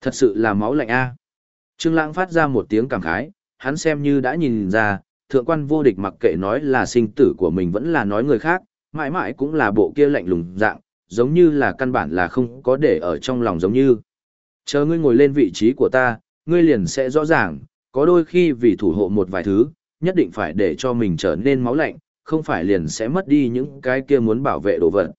Thật sự là máu lạnh a. Trương Lãng phát ra một tiếng cảm khái, hắn xem như đã nhìn ra, thượng quan vô địch mặc kệ nói là sinh tử của mình vẫn là nói người khác, mãi mãi cũng là bộ kia lạnh lùng dạng, giống như là căn bản là không có để ở trong lòng giống như. Chờ ngươi ngồi lên vị trí của ta, ngươi liền sẽ rõ ràng, có đôi khi vì thủ hộ một vài thứ, nhất định phải để cho mình trở nên máu lạnh, không phải liền sẽ mất đi những cái kia muốn bảo vệ đồ vật.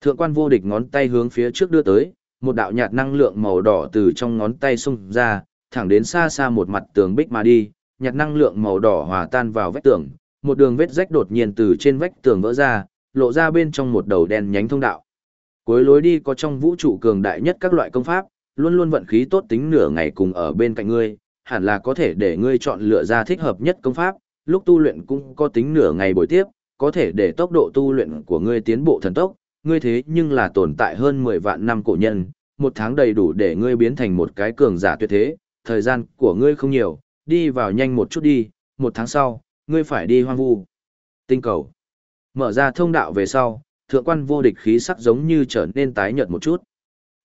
Thượng quan vô địch ngón tay hướng phía trước đưa tới, một đạo nhạt năng lượng màu đỏ từ trong ngón tay xung ra, thẳng đến xa xa một mặt tường bích mà đi, nhạt năng lượng màu đỏ hòa tan vào vách tường, một đường vết rách đột nhiên từ trên vách tường vỡ ra, lộ ra bên trong một đầu đen nhánh thông đạo. Cuối lối đi có trong vũ trụ cường đại nhất các loại công pháp, luôn luôn vận khí tốt tính nửa ngày cùng ở bên cạnh ngươi, hẳn là có thể để ngươi chọn lựa ra thích hợp nhất công pháp, lúc tu luyện cũng có tính nửa ngày buổi tiếp, có thể để tốc độ tu luyện của ngươi tiến bộ thần tốc, ngươi thế nhưng là tồn tại hơn 10 vạn năm cổ nhân, một tháng đầy đủ để ngươi biến thành một cái cường giả tuyệt thế, thời gian của ngươi không nhiều, đi vào nhanh một chút đi, một tháng sau, ngươi phải đi hoang vu. Tinh cầu. Mở ra thông đạo về sau, thượng quan vô địch khí sắc giống như trở nên tái nhợt một chút.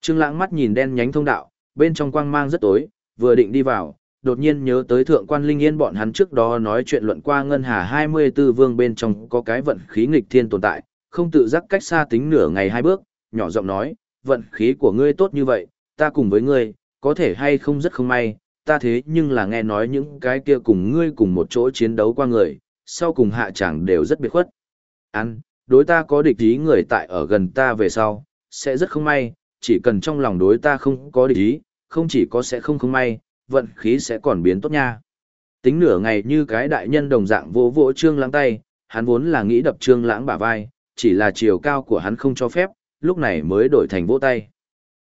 Trương Lãng mắt nhìn đen nhánh thông đạo, bên trong quang mang rất tối, vừa định đi vào, đột nhiên nhớ tới thượng quan Linh Yên bọn hắn trước đó nói chuyện luận qua ngân hà 24 vương bên trong có cái vận khí nghịch thiên tồn tại, không tự giác cách xa tính nửa ngày hai bước, nhỏ giọng nói, vận khí của ngươi tốt như vậy, ta cùng với ngươi, có thể hay không rất không may, ta thế nhưng là nghe nói những cái kia cùng ngươi cùng một chỗ chiến đấu qua người, sau cùng hạ chẳng đều rất biệt khuất. Ăn, đối ta có địch ý người tại ở gần ta về sau, sẽ rất không may, chỉ cần trong lòng đối ta không có địch ý, không chỉ có sẽ không không may, vận khí sẽ còn biến tốt nha. Tính nửa ngày như cái đại nhân đồng dạng vỗ vỗ trương lãng tay, hắn vốn là nghĩ đập trương lãng bả vai, chỉ là chiều cao của hắn không cho phép, lúc này mới đổi thành vỗ tay.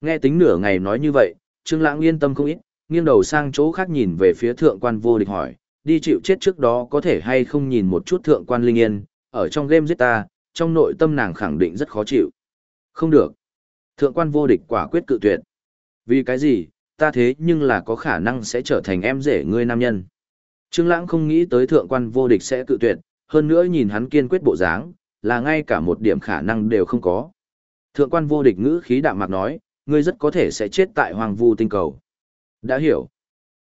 Nghe tính nửa ngày nói như vậy, trương lãng yên tâm không ít, nghiêng đầu sang chỗ khác nhìn về phía thượng quan vô địch hỏi, đi chịu chết trước đó có thể hay không nhìn một chút thượng quan linh yên, ở trong game giết ta, trong nội tâm nàng khẳng định rất khó chịu. Không được. Thượng quan vô địch quả quyết cự tuyệt. Vì cái gì, ta thế nhưng là có khả năng sẽ trở thành em rể ngươi nam nhân. Trương Lãng không nghĩ tới thượng quan vô địch sẽ cự tuyệt, hơn nữa nhìn hắn kiên quyết bộ dáng, là ngay cả một điểm khả năng đều không có. Thượng quan vô địch ngữ khí đạm mạc nói, ngươi rất có thể sẽ chết tại hoàng vu tinh cầu. Đã hiểu.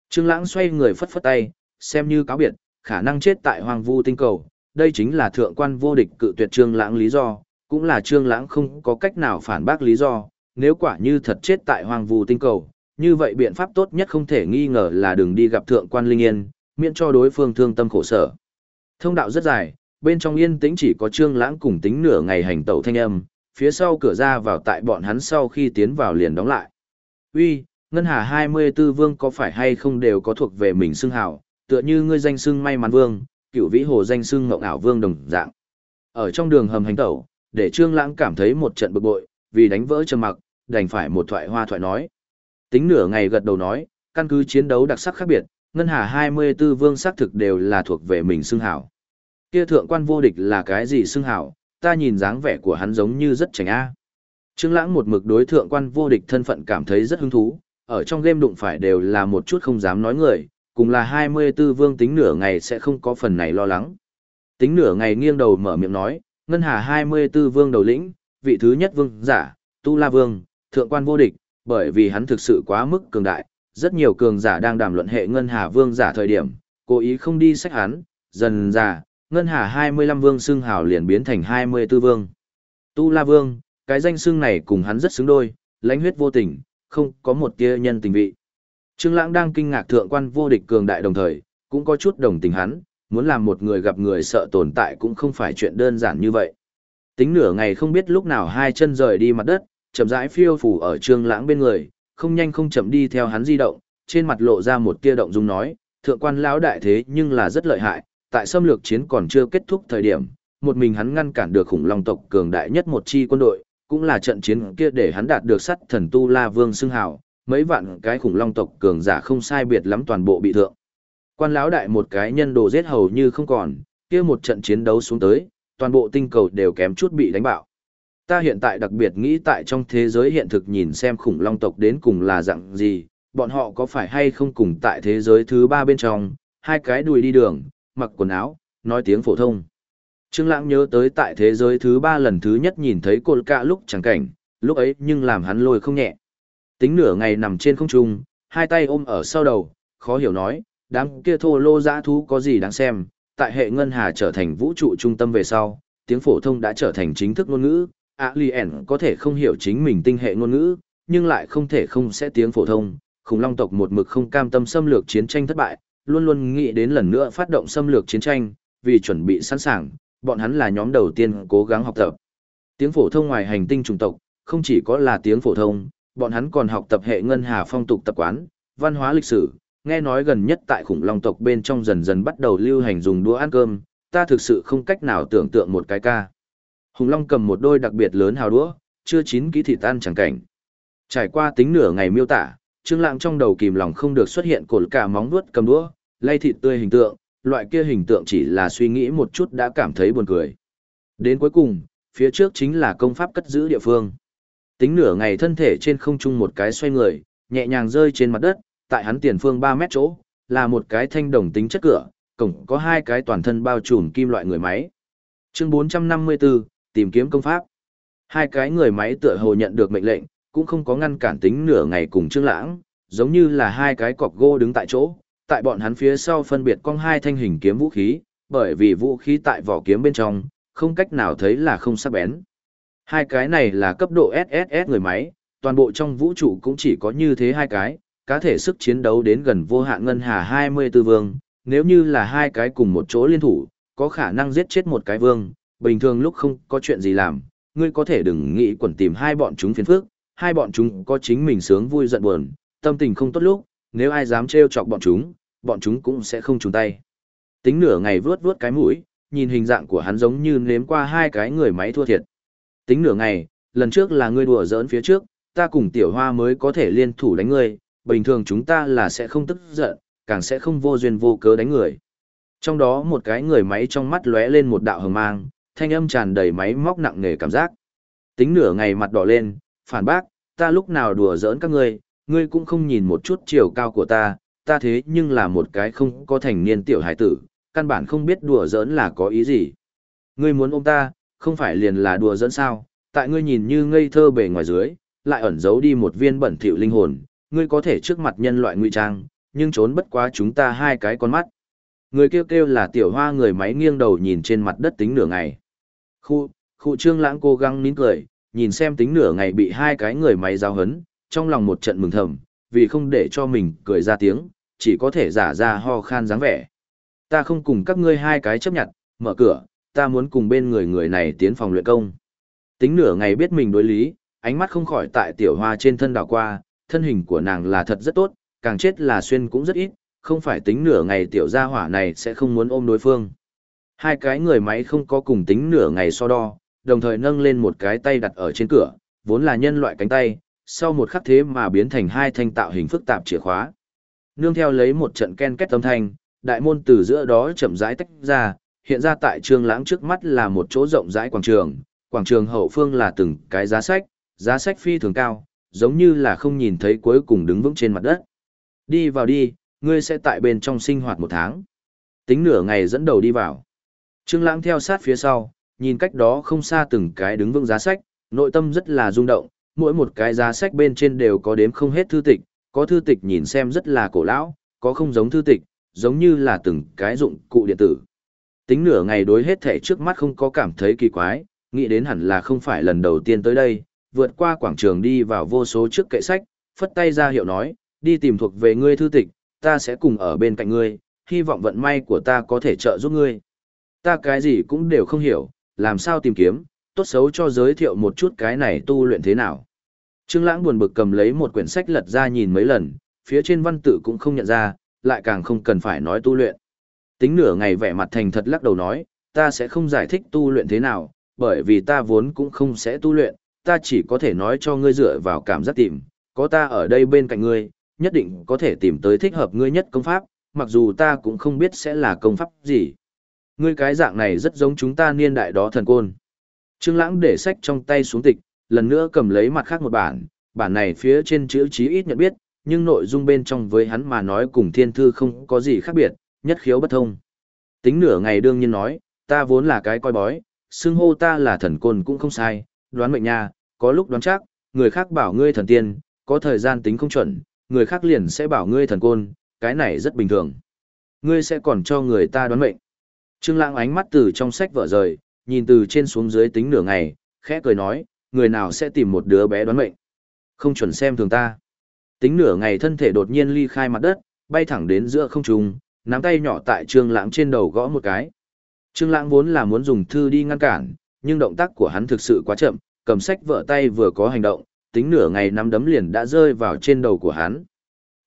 Trương Lãng xoay người phất phất tay, xem như cáo biệt, khả năng chết tại hoàng vu tinh cầu, đây chính là thượng quan vô địch cự tuyệt Trương Lãng lý do, cũng là Trương Lãng không có cách nào phản bác lý do, nếu quả như thật chết tại hoàng vu tinh cầu, như vậy biện pháp tốt nhất không thể nghi ngờ là đừng đi gặp thượng quan linh yên, miễn cho đối phương thương tâm khổ sở. Thông đạo rất dài, bên trong yên tĩnh chỉ có Trương Lãng cùng tính nửa ngày hành tẩu thanh âm, phía sau cửa ra vào tại bọn hắn sau khi tiến vào liền đóng lại. "Uy, Ngân Hà 24 vương có phải hay không đều có thuộc về mình xưng hào, tựa như ngươi danh xưng may mắn vương, cựu vĩ hồ danh xưng ngộng ảo vương đồng dạng." Ở trong đường hầm hành tẩu, để Trương Lãng cảm thấy một trận bực bội, vì đánh vỡ trầm mặc, đành phải một thoại hoa thoại nói. Tính nửa ngày gật đầu nói, căn cứ chiến đấu đặc sắc khác biệt, Ngân Hà 24 vương xác thực đều là thuộc về mình xưng hào. Kia thượng quan vô địch là cái gì xưng hào? Ta nhìn dáng vẻ của hắn giống như rất chảnh a. Trương Lãng một mực đối thượng quan vô địch thân phận cảm thấy rất hứng thú, ở trong game đụng phải đều là một chút không dám nói người, cùng là 24 vương tính nửa ngày sẽ không có phần này lo lắng. Tính nửa ngày nghiêng đầu mở miệng nói, Ngân Hà 24 vương đầu lĩnh, vị thứ nhất vương giả, Tu La vương, thượng quan vô địch, bởi vì hắn thực sự quá mức cường đại, rất nhiều cường giả đang đàm luận hệ Ngân Hà Vương giả thời điểm, cố ý không đi sách hắn, dần dà, Ngân Hà 25 Vương xưng hào liền biến thành 24 Vương. Tu La Vương, cái danh xưng này cùng hắn rất xứng đôi, lãnh huyết vô tình, không có một tia nhân tình vị. Trương Lãng đang kinh ngạc thượng quan vô địch cường đại đồng thời, cũng có chút đồng tình hắn, muốn làm một người gặp người sợ tồn tại cũng không phải chuyện đơn giản như vậy. Tính nửa ngày không biết lúc nào hai chân rời đi mặt đất, chậm rãi phiêu phù ở trương lãng bên người, không nhanh không chậm đi theo hắn di động, trên mặt lộ ra một tia động dung nói, thượng quan lão đại thế nhưng là rất lợi hại, tại xâm lược chiến còn chưa kết thúc thời điểm, một mình hắn ngăn cản được khủng long tộc cường đại nhất một chi quân đội, cũng là trận chiến kia để hắn đạt được sắt thần tu La Vương xưng hào, mấy vạn cái khủng long tộc cường giả không sai biệt lắm toàn bộ bị thượng. Quan lão đại một cái nhân đồ giết hầu như không còn, kia một trận chiến đấu xuống tới, toàn bộ tinh cầu đều kém chút bị đánh bạo. Ta hiện tại đặc biệt nghĩ tại trong thế giới hiện thực nhìn xem khủng long tộc đến cùng là dạng gì, bọn họ có phải hay không cùng tại thế giới thứ ba bên trong, hai cái đùi đi đường, mặc quần áo, nói tiếng phổ thông. Trương Lãng nhớ tới tại thế giới thứ ba lần thứ nhất nhìn thấy cột cạ lúc chẳng cảnh, lúc ấy nhưng làm hắn lôi không nhẹ. Tính nửa ngày nằm trên không trung, hai tay ôm ở sau đầu, khó hiểu nói, đám kia thô lô dã thú có gì đáng xem, tại hệ ngân hà trở thành vũ trụ trung tâm về sau, tiếng phổ thông đã trở thành chính thức ngôn ngữ, Alien có thể không hiểu chính mình tinh hệ ngôn ngữ, nhưng lại không thể không sẽ tiếng phổ thông, khủng long tộc một mực không cam tâm xâm lược chiến tranh thất bại, luôn luôn nghĩ đến lần nữa phát động xâm lược chiến tranh, vì chuẩn bị sẵn sàng, bọn hắn là nhóm đầu tiên cố gắng học tập. Tiếng phổ thông ngoài hành tinh chủng tộc, không chỉ có là tiếng phổ thông, bọn hắn còn học tập hệ ngân hà phong tục tập quán, văn hóa lịch sử, nghe nói gần nhất tại khủng long tộc bên trong dần dần bắt đầu lưu hành dùng đũa ăn cơm, ta thực sự không cách nào tưởng tượng một cái ca. Hùng Long cầm một đôi đặc biệt lớn hào đũa, chưa chín ký thịt tan chẳng cảnh. Trải qua tính nửa ngày miêu tả, Trương Lãng trong đầu kìm lòng không được xuất hiện cột cả móng vuốt cầm đũa, lay thịt tươi hình tượng, loại kia hình tượng chỉ là suy nghĩ một chút đã cảm thấy buồn cười. Đến cuối cùng, phía trước chính là công pháp cất giữ địa phương. Tính nửa ngày thân thể trên không trung một cái xoay người, nhẹ nhàng rơi trên mặt đất, tại hắn tiền phương 3 mét chỗ, là một cái thanh đồng tính chất cửa, cổng có hai cái toàn thân bao trùm kim loại người máy. Chương 454, tìm kiếm công pháp. Hai cái người máy tựa hồ nhận được mệnh lệnh, cũng không có ngăn cản tính nửa ngày cùng Trương Lãng, giống như là hai cái cọc gỗ đứng tại chỗ, tại bọn hắn phía sau phân biệt cong hai thanh hình kiếm vũ khí, bởi vì vũ khí tại vỏ kiếm bên trong, không cách nào thấy là không sắc bén. Hai cái này là cấp độ SSS người máy, toàn bộ trong vũ trụ cũng chỉ có như thế hai cái, cá thể sức chiến đấu đến gần vô hạn ngân hà 24 vương, nếu như là hai cái cùng một chỗ liên thủ, có khả năng giết chết một cái vương, bình thường lúc không có chuyện gì làm, ngươi có thể đừng nghĩ quẩn tìm hai bọn chúng phiền phức, hai bọn chúng có chính mình sướng vui giận buồn, tâm tình không tốt lúc, nếu ai dám trêu chọc bọn chúng, bọn chúng cũng sẽ không trùng tay. Tính nửa ngày vướt vướt cái mũi, nhìn hình dạng của hắn giống như nếm qua hai cái người máy thua thiệt. Tính nửa ngày, lần trước là ngươi đùa giỡn phía trước, ta cùng tiểu hoa mới có thể liên thủ đánh ngươi, bình thường chúng ta là sẽ không tức giận, càng sẽ không vô duyên vô cớ đánh người. Trong đó một cái người máy trong mắt lóe lên một đạo hờ mang, thanh âm tràn đầy máy móc nặng nề cảm giác. Tính nửa ngày mặt đỏ lên, phản bác, ta lúc nào đùa giỡn các ngươi, ngươi cũng không nhìn một chút chiều cao của ta, ta thế nhưng là một cái không có thành niên tiểu hải tử, căn bản không biết đùa giỡn là có ý gì. Ngươi muốn ôm ta, không phải liền là đùa giỡn sao, tại ngươi nhìn như ngây thơ bề ngoài dưới, lại ẩn giấu đi một viên bẩn thỉu linh hồn, ngươi có thể trước mặt nhân loại ngụy trang, nhưng trốn bất quá chúng ta hai cái con mắt. Người kêu kêu là tiểu hoa người máy nghiêng đầu nhìn trên mặt đất tính nửa ngày. Khu, khu trương lãng cố gắng nín cười, nhìn xem tính nửa ngày bị hai cái người máy giao hấn, trong lòng một trận mừng thầm, vì không để cho mình cười ra tiếng, chỉ có thể giả ra ho khan dáng vẻ. Ta không cùng các ngươi hai cái chấp nhận, mở cửa, ta muốn cùng bên người người này tiến phòng luyện công. Tính nửa ngày biết mình đối lý, ánh mắt không khỏi tại tiểu hoa trên thân đảo qua, thân hình của nàng là thật rất tốt, càng chết là xuyên cũng rất ít, không phải tính nửa ngày tiểu gia hỏa này sẽ không muốn ôm đối phương. Hai cái người máy không có cùng tính nửa ngày so đo, đồng thời nâng lên một cái tay đặt ở trên cửa, vốn là nhân loại cánh tay, sau một khắc thế mà biến thành hai thanh tạo hình phức tạp chìa khóa. Nương theo lấy một trận ken kết âm thanh, đại môn từ giữa đó chậm rãi tách ra, hiện ra tại trương lãng trước mắt là một chỗ rộng rãi quảng trường, quảng trường hậu phương là từng cái giá sách, giá sách phi thường cao, giống như là không nhìn thấy cuối cùng đứng vững trên mặt đất. Đi vào đi, ngươi sẽ tại bên trong sinh hoạt một tháng. Tính nửa ngày dẫn đầu đi vào. Trương Lãng theo sát phía sau, nhìn cách đó không xa từng cái đứng vững giá sách, nội tâm rất là rung động, mỗi một cái giá sách bên trên đều có đếm không hết thư tịch, có thư tịch nhìn xem rất là cổ lão, có không giống thư tịch, giống như là từng cái dụng cụ điện tử. Tính nửa ngày đối hết thể trước mắt không có cảm thấy kỳ quái, nghĩ đến hẳn là không phải lần đầu tiên tới đây, vượt qua quảng trường đi vào vô số trước kệ sách, phất tay ra hiệu nói, đi tìm thuộc về ngươi thư tịch, ta sẽ cùng ở bên cạnh ngươi, hy vọng vận may của ta có thể trợ giúp ngươi. Ta cái gì cũng đều không hiểu, làm sao tìm kiếm, tốt xấu cho giới thiệu một chút cái này tu luyện thế nào. Trương Lãng buồn bực cầm lấy một quyển sách lật ra nhìn mấy lần, phía trên văn tự cũng không nhận ra, lại càng không cần phải nói tu luyện. Tính nửa ngày vẻ mặt thành thật lắc đầu nói, ta sẽ không giải thích tu luyện thế nào, bởi vì ta vốn cũng không sẽ tu luyện, ta chỉ có thể nói cho ngươi dựa vào cảm giác tìm, có ta ở đây bên cạnh ngươi, nhất định có thể tìm tới thích hợp ngươi nhất công pháp, mặc dù ta cũng không biết sẽ là công pháp gì. Ngươi cái dạng này rất giống chúng ta niên đại đó thần côn. Trương Lãng để sách trong tay xuống tịch, lần nữa cầm lấy mặt khác một bản, bản này phía trên chữ chí ít nhận biết, nhưng nội dung bên trong với hắn mà nói cùng thiên thư không có gì khác biệt, nhất khiếu bất thông. Tính nửa ngày đương nhiên nói, ta vốn là cái coi bói, xưng hô ta là thần côn cũng không sai, đoán mệnh nha, có lúc đoán chắc, người khác bảo ngươi thần tiên, có thời gian tính không chuẩn, người khác liền sẽ bảo ngươi thần côn, cái này rất bình thường. Ngươi sẽ còn cho người ta đoán mệnh. Trương Lãng ánh mắt từ trong sách vở rời, nhìn từ trên xuống dưới tính nửa ngày, khẽ cười nói, người nào sẽ tìm một đứa bé đoán mệnh. Không chuẩn xem thường ta. Tính nửa ngày thân thể đột nhiên ly khai mặt đất, bay thẳng đến giữa không trung, nắm tay nhỏ tại Trương Lãng trên đầu gõ một cái. Trương Lãng vốn là muốn dùng thư đi ngăn cản, nhưng động tác của hắn thực sự quá chậm, cầm sách vợ tay vừa có hành động, tính nửa ngày nắm đấm liền đã rơi vào trên đầu của hắn.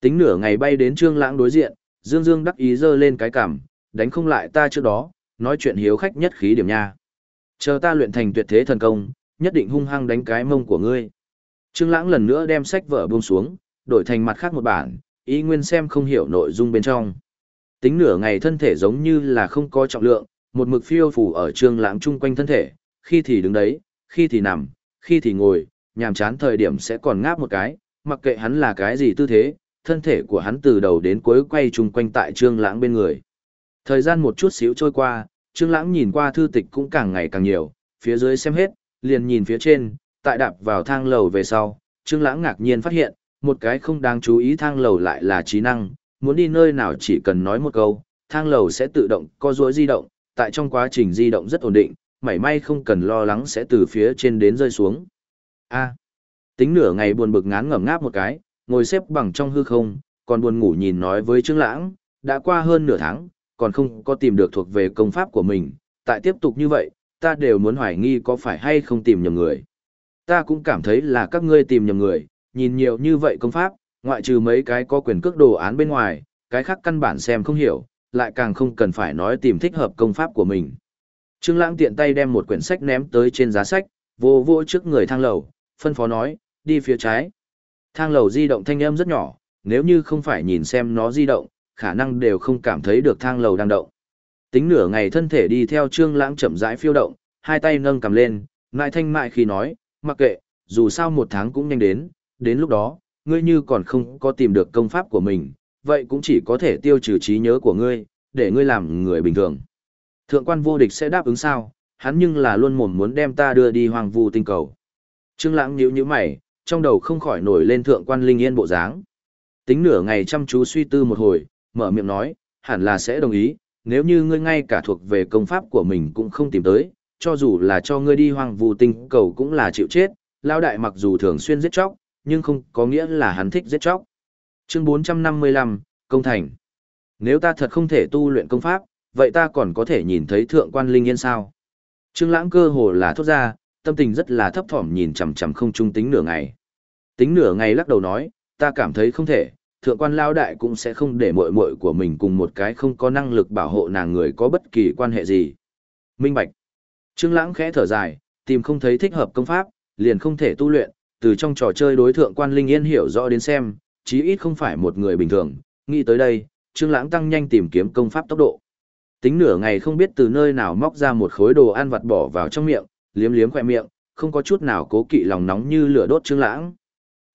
Tính nửa ngày bay đến Trương Lãng đối diện, Dương Dương đắc ý giơ lên cái cằm, đánh không lại ta trước đó, nói chuyện hiếu khách nhất khí điểm nha. Chờ ta luyện thành tuyệt thế thần công, nhất định hung hăng đánh cái mông của ngươi. Trương Lãng lần nữa đem sách vở buông xuống, đổi thành mặt khác một bản, ý nguyên xem không hiểu nội dung bên trong. Tính nửa ngày thân thể giống như là không có trọng lượng, một mực phiêu phù ở Trương Lãng chung quanh thân thể, khi thì đứng đấy, khi thì nằm, khi thì ngồi, nhàm chán thời điểm sẽ còn ngáp một cái, mặc kệ hắn là cái gì tư thế, thân thể của hắn từ đầu đến cuối quay chung quanh tại Trương Lãng bên người. Thời gian một chút xíu trôi qua, Trương Lãng nhìn qua thư tịch cũng càng ngày càng nhiều, phía dưới xem hết, liền nhìn phía trên, tại đạp vào thang lầu về sau, Trương Lãng ngạc nhiên phát hiện, một cái không đáng chú ý thang lầu lại là trí năng, muốn đi nơi nào chỉ cần nói một câu, thang lầu sẽ tự động co duỗi di động, tại trong quá trình di động rất ổn định, mảy may không cần lo lắng sẽ từ phía trên đến rơi xuống. A. tính nửa ngày buồn bực ngán ngẩm ngáp một cái, ngồi xếp bằng trong hư không, còn buồn ngủ nhìn nói với Trương Lãng, đã qua hơn nửa tháng, còn không có tìm được thuộc về công pháp của mình, tại tiếp tục như vậy, ta đều muốn hoài nghi có phải hay không tìm nhầm người. Ta cũng cảm thấy là các ngươi tìm nhầm người, nhìn nhiều như vậy công pháp, ngoại trừ mấy cái có quyền cước đồ án bên ngoài, cái khác căn bản xem không hiểu, lại càng không cần phải nói tìm thích hợp công pháp của mình. Trương Lãng tiện tay đem một quyển sách ném tới trên giá sách, vô vô trước người thang lầu, phân phó nói, đi phía trái. Thang lầu di động thanh âm rất nhỏ, nếu như không phải nhìn xem nó di động, khả năng đều không cảm thấy được thang lầu đang động. Tính nửa ngày thân thể đi theo Trương Lãng chậm rãi phiêu động, hai tay nâng cầm lên, ngại thanh mại khi nói, mặc kệ, dù sao một tháng cũng nhanh đến, đến lúc đó, ngươi như còn không có tìm được công pháp của mình, vậy cũng chỉ có thể tiêu trừ trí nhớ của ngươi, để ngươi làm người bình thường. Thượng quan vô địch sẽ đáp ứng sao, hắn nhưng là luôn mồm muốn đem ta đưa đi hoàng vu tinh cầu. Trương Lãng nhíu nhíu mày, trong đầu không khỏi nổi lên thượng quan linh yên bộ dáng. Tính nửa ngày chăm chú suy tư một hồi, mở miệng nói, hẳn là sẽ đồng ý, nếu như ngươi ngay cả thuộc về công pháp của mình cũng không tìm tới, cho dù là cho ngươi đi hoang vu tinh cầu cũng là chịu chết, lao đại mặc dù thường xuyên giết chóc, nhưng không có nghĩa là hắn thích giết chóc. Chương 455, Công Thành Nếu ta thật không thể tu luyện công pháp, vậy ta còn có thể nhìn thấy thượng quan linh yên sao? Trương lãng cơ hồ là thốt ra, tâm tình rất là thấp thỏm nhìn chằm chằm không trung tính nửa ngày. Tính nửa ngày lắc đầu nói, ta cảm thấy không thể, thượng quan lao đại cũng sẽ không để muội muội của mình cùng một cái không có năng lực bảo hộ nàng người có bất kỳ quan hệ gì. Minh Bạch. Trương Lãng khẽ thở dài, tìm không thấy thích hợp công pháp, liền không thể tu luyện, từ trong trò chơi đối thượng quan linh yên hiểu rõ đến xem, chí ít không phải một người bình thường, nghĩ tới đây, Trương Lãng tăng nhanh tìm kiếm công pháp tốc độ. Tính nửa ngày không biết từ nơi nào móc ra một khối đồ ăn vặt bỏ vào trong miệng, liếm liếm khóe miệng, không có chút nào cố kỵ lòng nóng như lửa đốt Trương Lãng.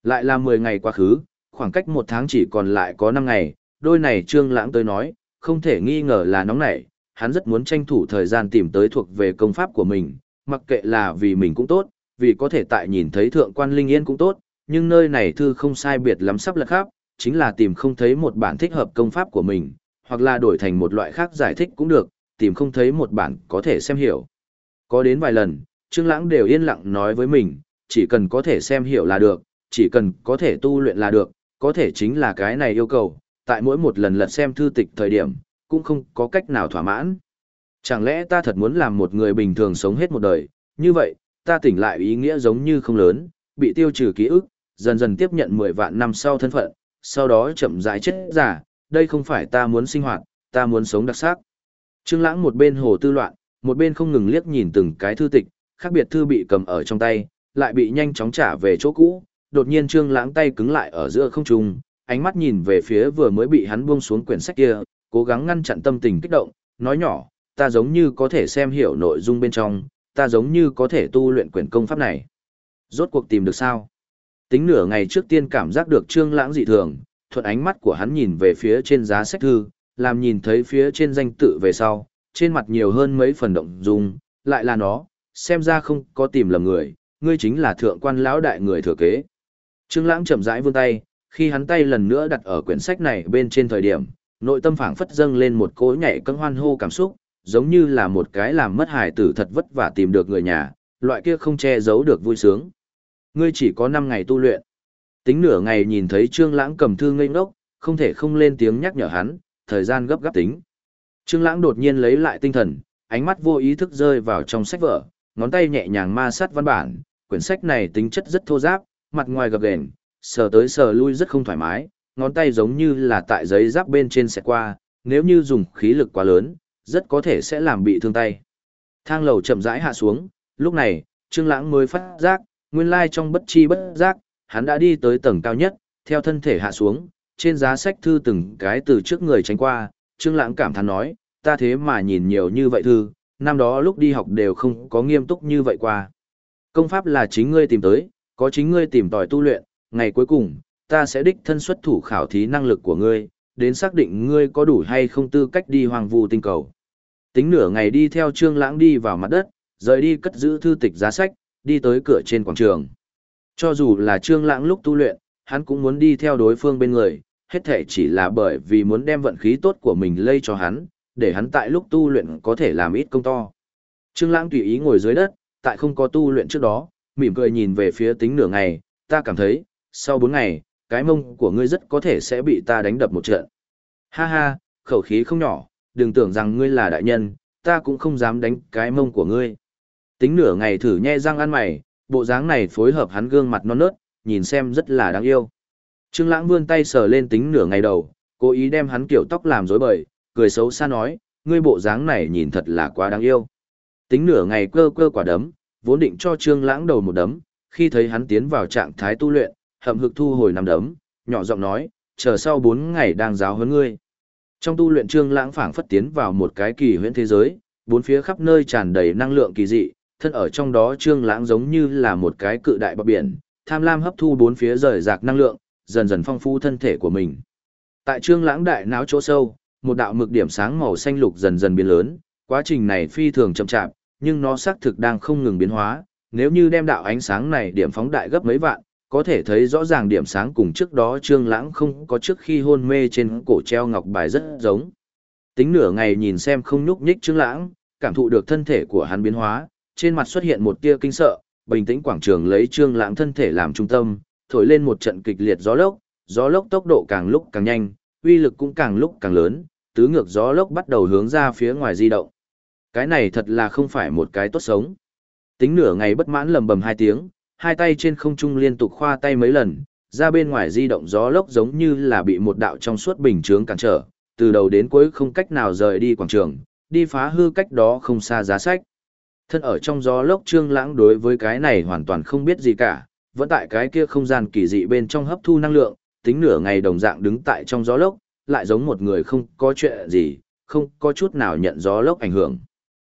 Lại là 10 ngày quá khứ, khoảng cách một tháng chỉ còn lại có năm ngày, đôi này Trương Lãng tới nói, không thể nghi ngờ là nóng nảy, hắn rất muốn tranh thủ thời gian tìm tới thuộc về công pháp của mình, mặc kệ là vì mình cũng tốt, vì có thể tại nhìn thấy thượng quan linh yên cũng tốt, nhưng nơi này thư không sai biệt lắm sắp lật khắp, chính là tìm không thấy một bản thích hợp công pháp của mình, hoặc là đổi thành một loại khác giải thích cũng được, tìm không thấy một bản có thể xem hiểu. Có đến vài lần, Trương Lãng đều yên lặng nói với mình, chỉ cần có thể xem hiểu là được, chỉ cần có thể tu luyện là được, có thể chính là cái này yêu cầu, tại mỗi một lần lật xem thư tịch thời điểm, cũng không có cách nào thỏa mãn. Chẳng lẽ ta thật muốn làm một người bình thường sống hết một đời, như vậy, ta tỉnh lại ý nghĩa giống như không lớn, bị tiêu trừ ký ức, dần dần tiếp nhận 10 vạn năm sau thân phận, sau đó chậm rãi chết giả, đây không phải ta muốn sinh hoạt, ta muốn sống đặc sắc. Trương Lãng một bên hồ tư loạn, một bên không ngừng liếc nhìn từng cái thư tịch, khác biệt thư bị cầm ở trong tay, lại bị nhanh chóng trả về chỗ cũ, đột nhiên Trương Lãng tay cứng lại ở giữa không trung, ánh mắt nhìn về phía vừa mới bị hắn buông xuống quyển sách kia, cố gắng ngăn chặn tâm tình kích động, nói nhỏ, ta giống như có thể xem hiểu nội dung bên trong, ta giống như có thể tu luyện quyển công pháp này. Rốt cuộc tìm được sao? Tính nửa ngày trước tiên cảm giác được Trương Lãng dị thường, thuận ánh mắt của hắn nhìn về phía trên giá sách thư, làm nhìn thấy phía trên danh tự về sau, trên mặt nhiều hơn mấy phần động dung, lại là nó, xem ra không có tìm lầm người, ngươi chính là thượng quan lão đại người thừa kế. Trương Lãng chậm rãi vươn tay, khi hắn tay lần nữa đặt ở quyển sách này bên trên thời điểm, nội tâm phảng phất dâng lên một cỗ nhảy cẫng hoan hô cảm xúc, giống như là một cái làm mất hài tử thật vất vả tìm được người nhà, loại kia không che giấu được vui sướng. Ngươi chỉ có 5 ngày tu luyện. Tính nửa ngày nhìn thấy Trương Lãng cầm thư ngây ngốc, không thể không lên tiếng nhắc nhở hắn, thời gian gấp gáp tính. Trương Lãng đột nhiên lấy lại tinh thần, ánh mắt vô ý thức rơi vào trong sách vở, ngón tay nhẹ nhàng ma sát văn bản, quyển sách này tính chất rất thô ráp, mặt ngoài gập ghềnh, sờ tới sờ lui rất không thoải mái, ngón tay giống như là tại giấy giáp bên trên sẽ qua, nếu như dùng khí lực quá lớn, rất có thể sẽ làm bị thương tay. Thang lầu chậm rãi hạ xuống, lúc này, Trương Lãng mới phát giác, nguyên lai trong bất chi bất giác, hắn đã đi tới tầng cao nhất, theo thân thể hạ xuống, trên giá sách thư từng cái từ trước người tránh qua, Trương Lãng cảm thán nói, ta thế mà nhìn nhiều như vậy thư, năm đó lúc đi học đều không có nghiêm túc như vậy qua. Công pháp là chính ngươi tìm tới, có chính ngươi tìm tòi tu luyện, ngày cuối cùng, ta sẽ đích thân xuất thủ khảo thí năng lực của ngươi, đến xác định ngươi có đủ hay không tư cách đi hoàng vu tinh cầu. Tính nửa ngày đi theo Trương Lãng đi vào mặt đất, rời đi cất giữ thư tịch giá sách, đi tới cửa trên quảng trường. Cho dù là Trương Lãng lúc tu luyện, hắn cũng muốn đi theo đối phương bên người, hết thảy chỉ là bởi vì muốn đem vận khí tốt của mình lây cho hắn, để hắn tại lúc tu luyện có thể làm ít công to. Trương Lãng tùy ý ngồi dưới đất, tại không có tu luyện trước đó, mỉm cười nhìn về phía tính nửa ngày, ta cảm thấy, sau 4 ngày, cái mông của ngươi rất có thể sẽ bị ta đánh đập một trận. Ha ha, khẩu khí không nhỏ, đừng tưởng rằng ngươi là đại nhân, ta cũng không dám đánh cái mông của ngươi. Tính nửa ngày thử nhe răng ăn mày, bộ dáng này phối hợp hắn gương mặt non nớt, nhìn xem rất là đáng yêu. Trương Lãng vươn tay sờ lên tính nửa ngày đầu, cố ý đem hắn kiểu tóc làm rối bời, cười xấu xa nói, ngươi bộ dáng này nhìn thật là quá đáng yêu. Tính nửa ngày cơ cơ quả đấm, vốn định cho Trương Lãng đầu một đấm, khi thấy hắn tiến vào trạng thái tu luyện, hậm hực thu hồi năm đấm, nhỏ giọng nói, chờ sau 4 ngày đang giáo huấn ngươi. Trong tu luyện Trương Lãng phảng phất tiến vào một cái kỳ huyễn thế giới, bốn phía khắp nơi tràn đầy năng lượng kỳ dị, thân ở trong đó Trương Lãng giống như là một cái cự đại bọt biển, tham lam hấp thu bốn phía rời rạc năng lượng, dần dần phong phú thân thể của mình. Tại Trương Lãng đại não chỗ sâu, một đạo mực điểm sáng màu xanh lục dần dần biến lớn, quá trình này phi thường chậm chạp, nhưng nó xác thực đang không ngừng biến hóa, nếu như đem đạo ánh sáng này điểm phóng đại gấp mấy vạn, có thể thấy rõ ràng điểm sáng cùng trước đó Trương Lãng không có trước khi hôn mê trên cổ treo ngọc bài rất giống. Tính nửa ngày nhìn xem không nhúc nhích Trương Lãng, cảm thụ được thân thể của hắn biến hóa, trên mặt xuất hiện một tia kinh sợ, bình tĩnh quảng trường lấy Trương Lãng thân thể làm trung tâm, thổi lên một trận kịch liệt gió lốc, gió lốc tốc độ càng lúc càng nhanh, uy lực cũng càng lúc càng lớn, tứ ngược gió lốc bắt đầu hướng ra phía ngoài di động. Cái này thật là không phải một cái tốt sống. Tính nửa ngày bất mãn lầm bầm hai tiếng, hai tay trên không trung liên tục khoa tay mấy lần, ra bên ngoài di động gió lốc giống như là bị một đạo trong suốt bình chướng cản trở, từ đầu đến cuối không cách nào rời đi quảng trường, đi phá hư cách đó không xa giá sách. Thân ở trong gió lốc trương lãng đối với cái này hoàn toàn không biết gì cả, vẫn tại cái kia không gian kỳ dị bên trong hấp thu năng lượng, tính nửa ngày đồng dạng đứng tại trong gió lốc, lại giống một người không có chuyện gì, không có chút nào nhận gió lốc ảnh hưởng.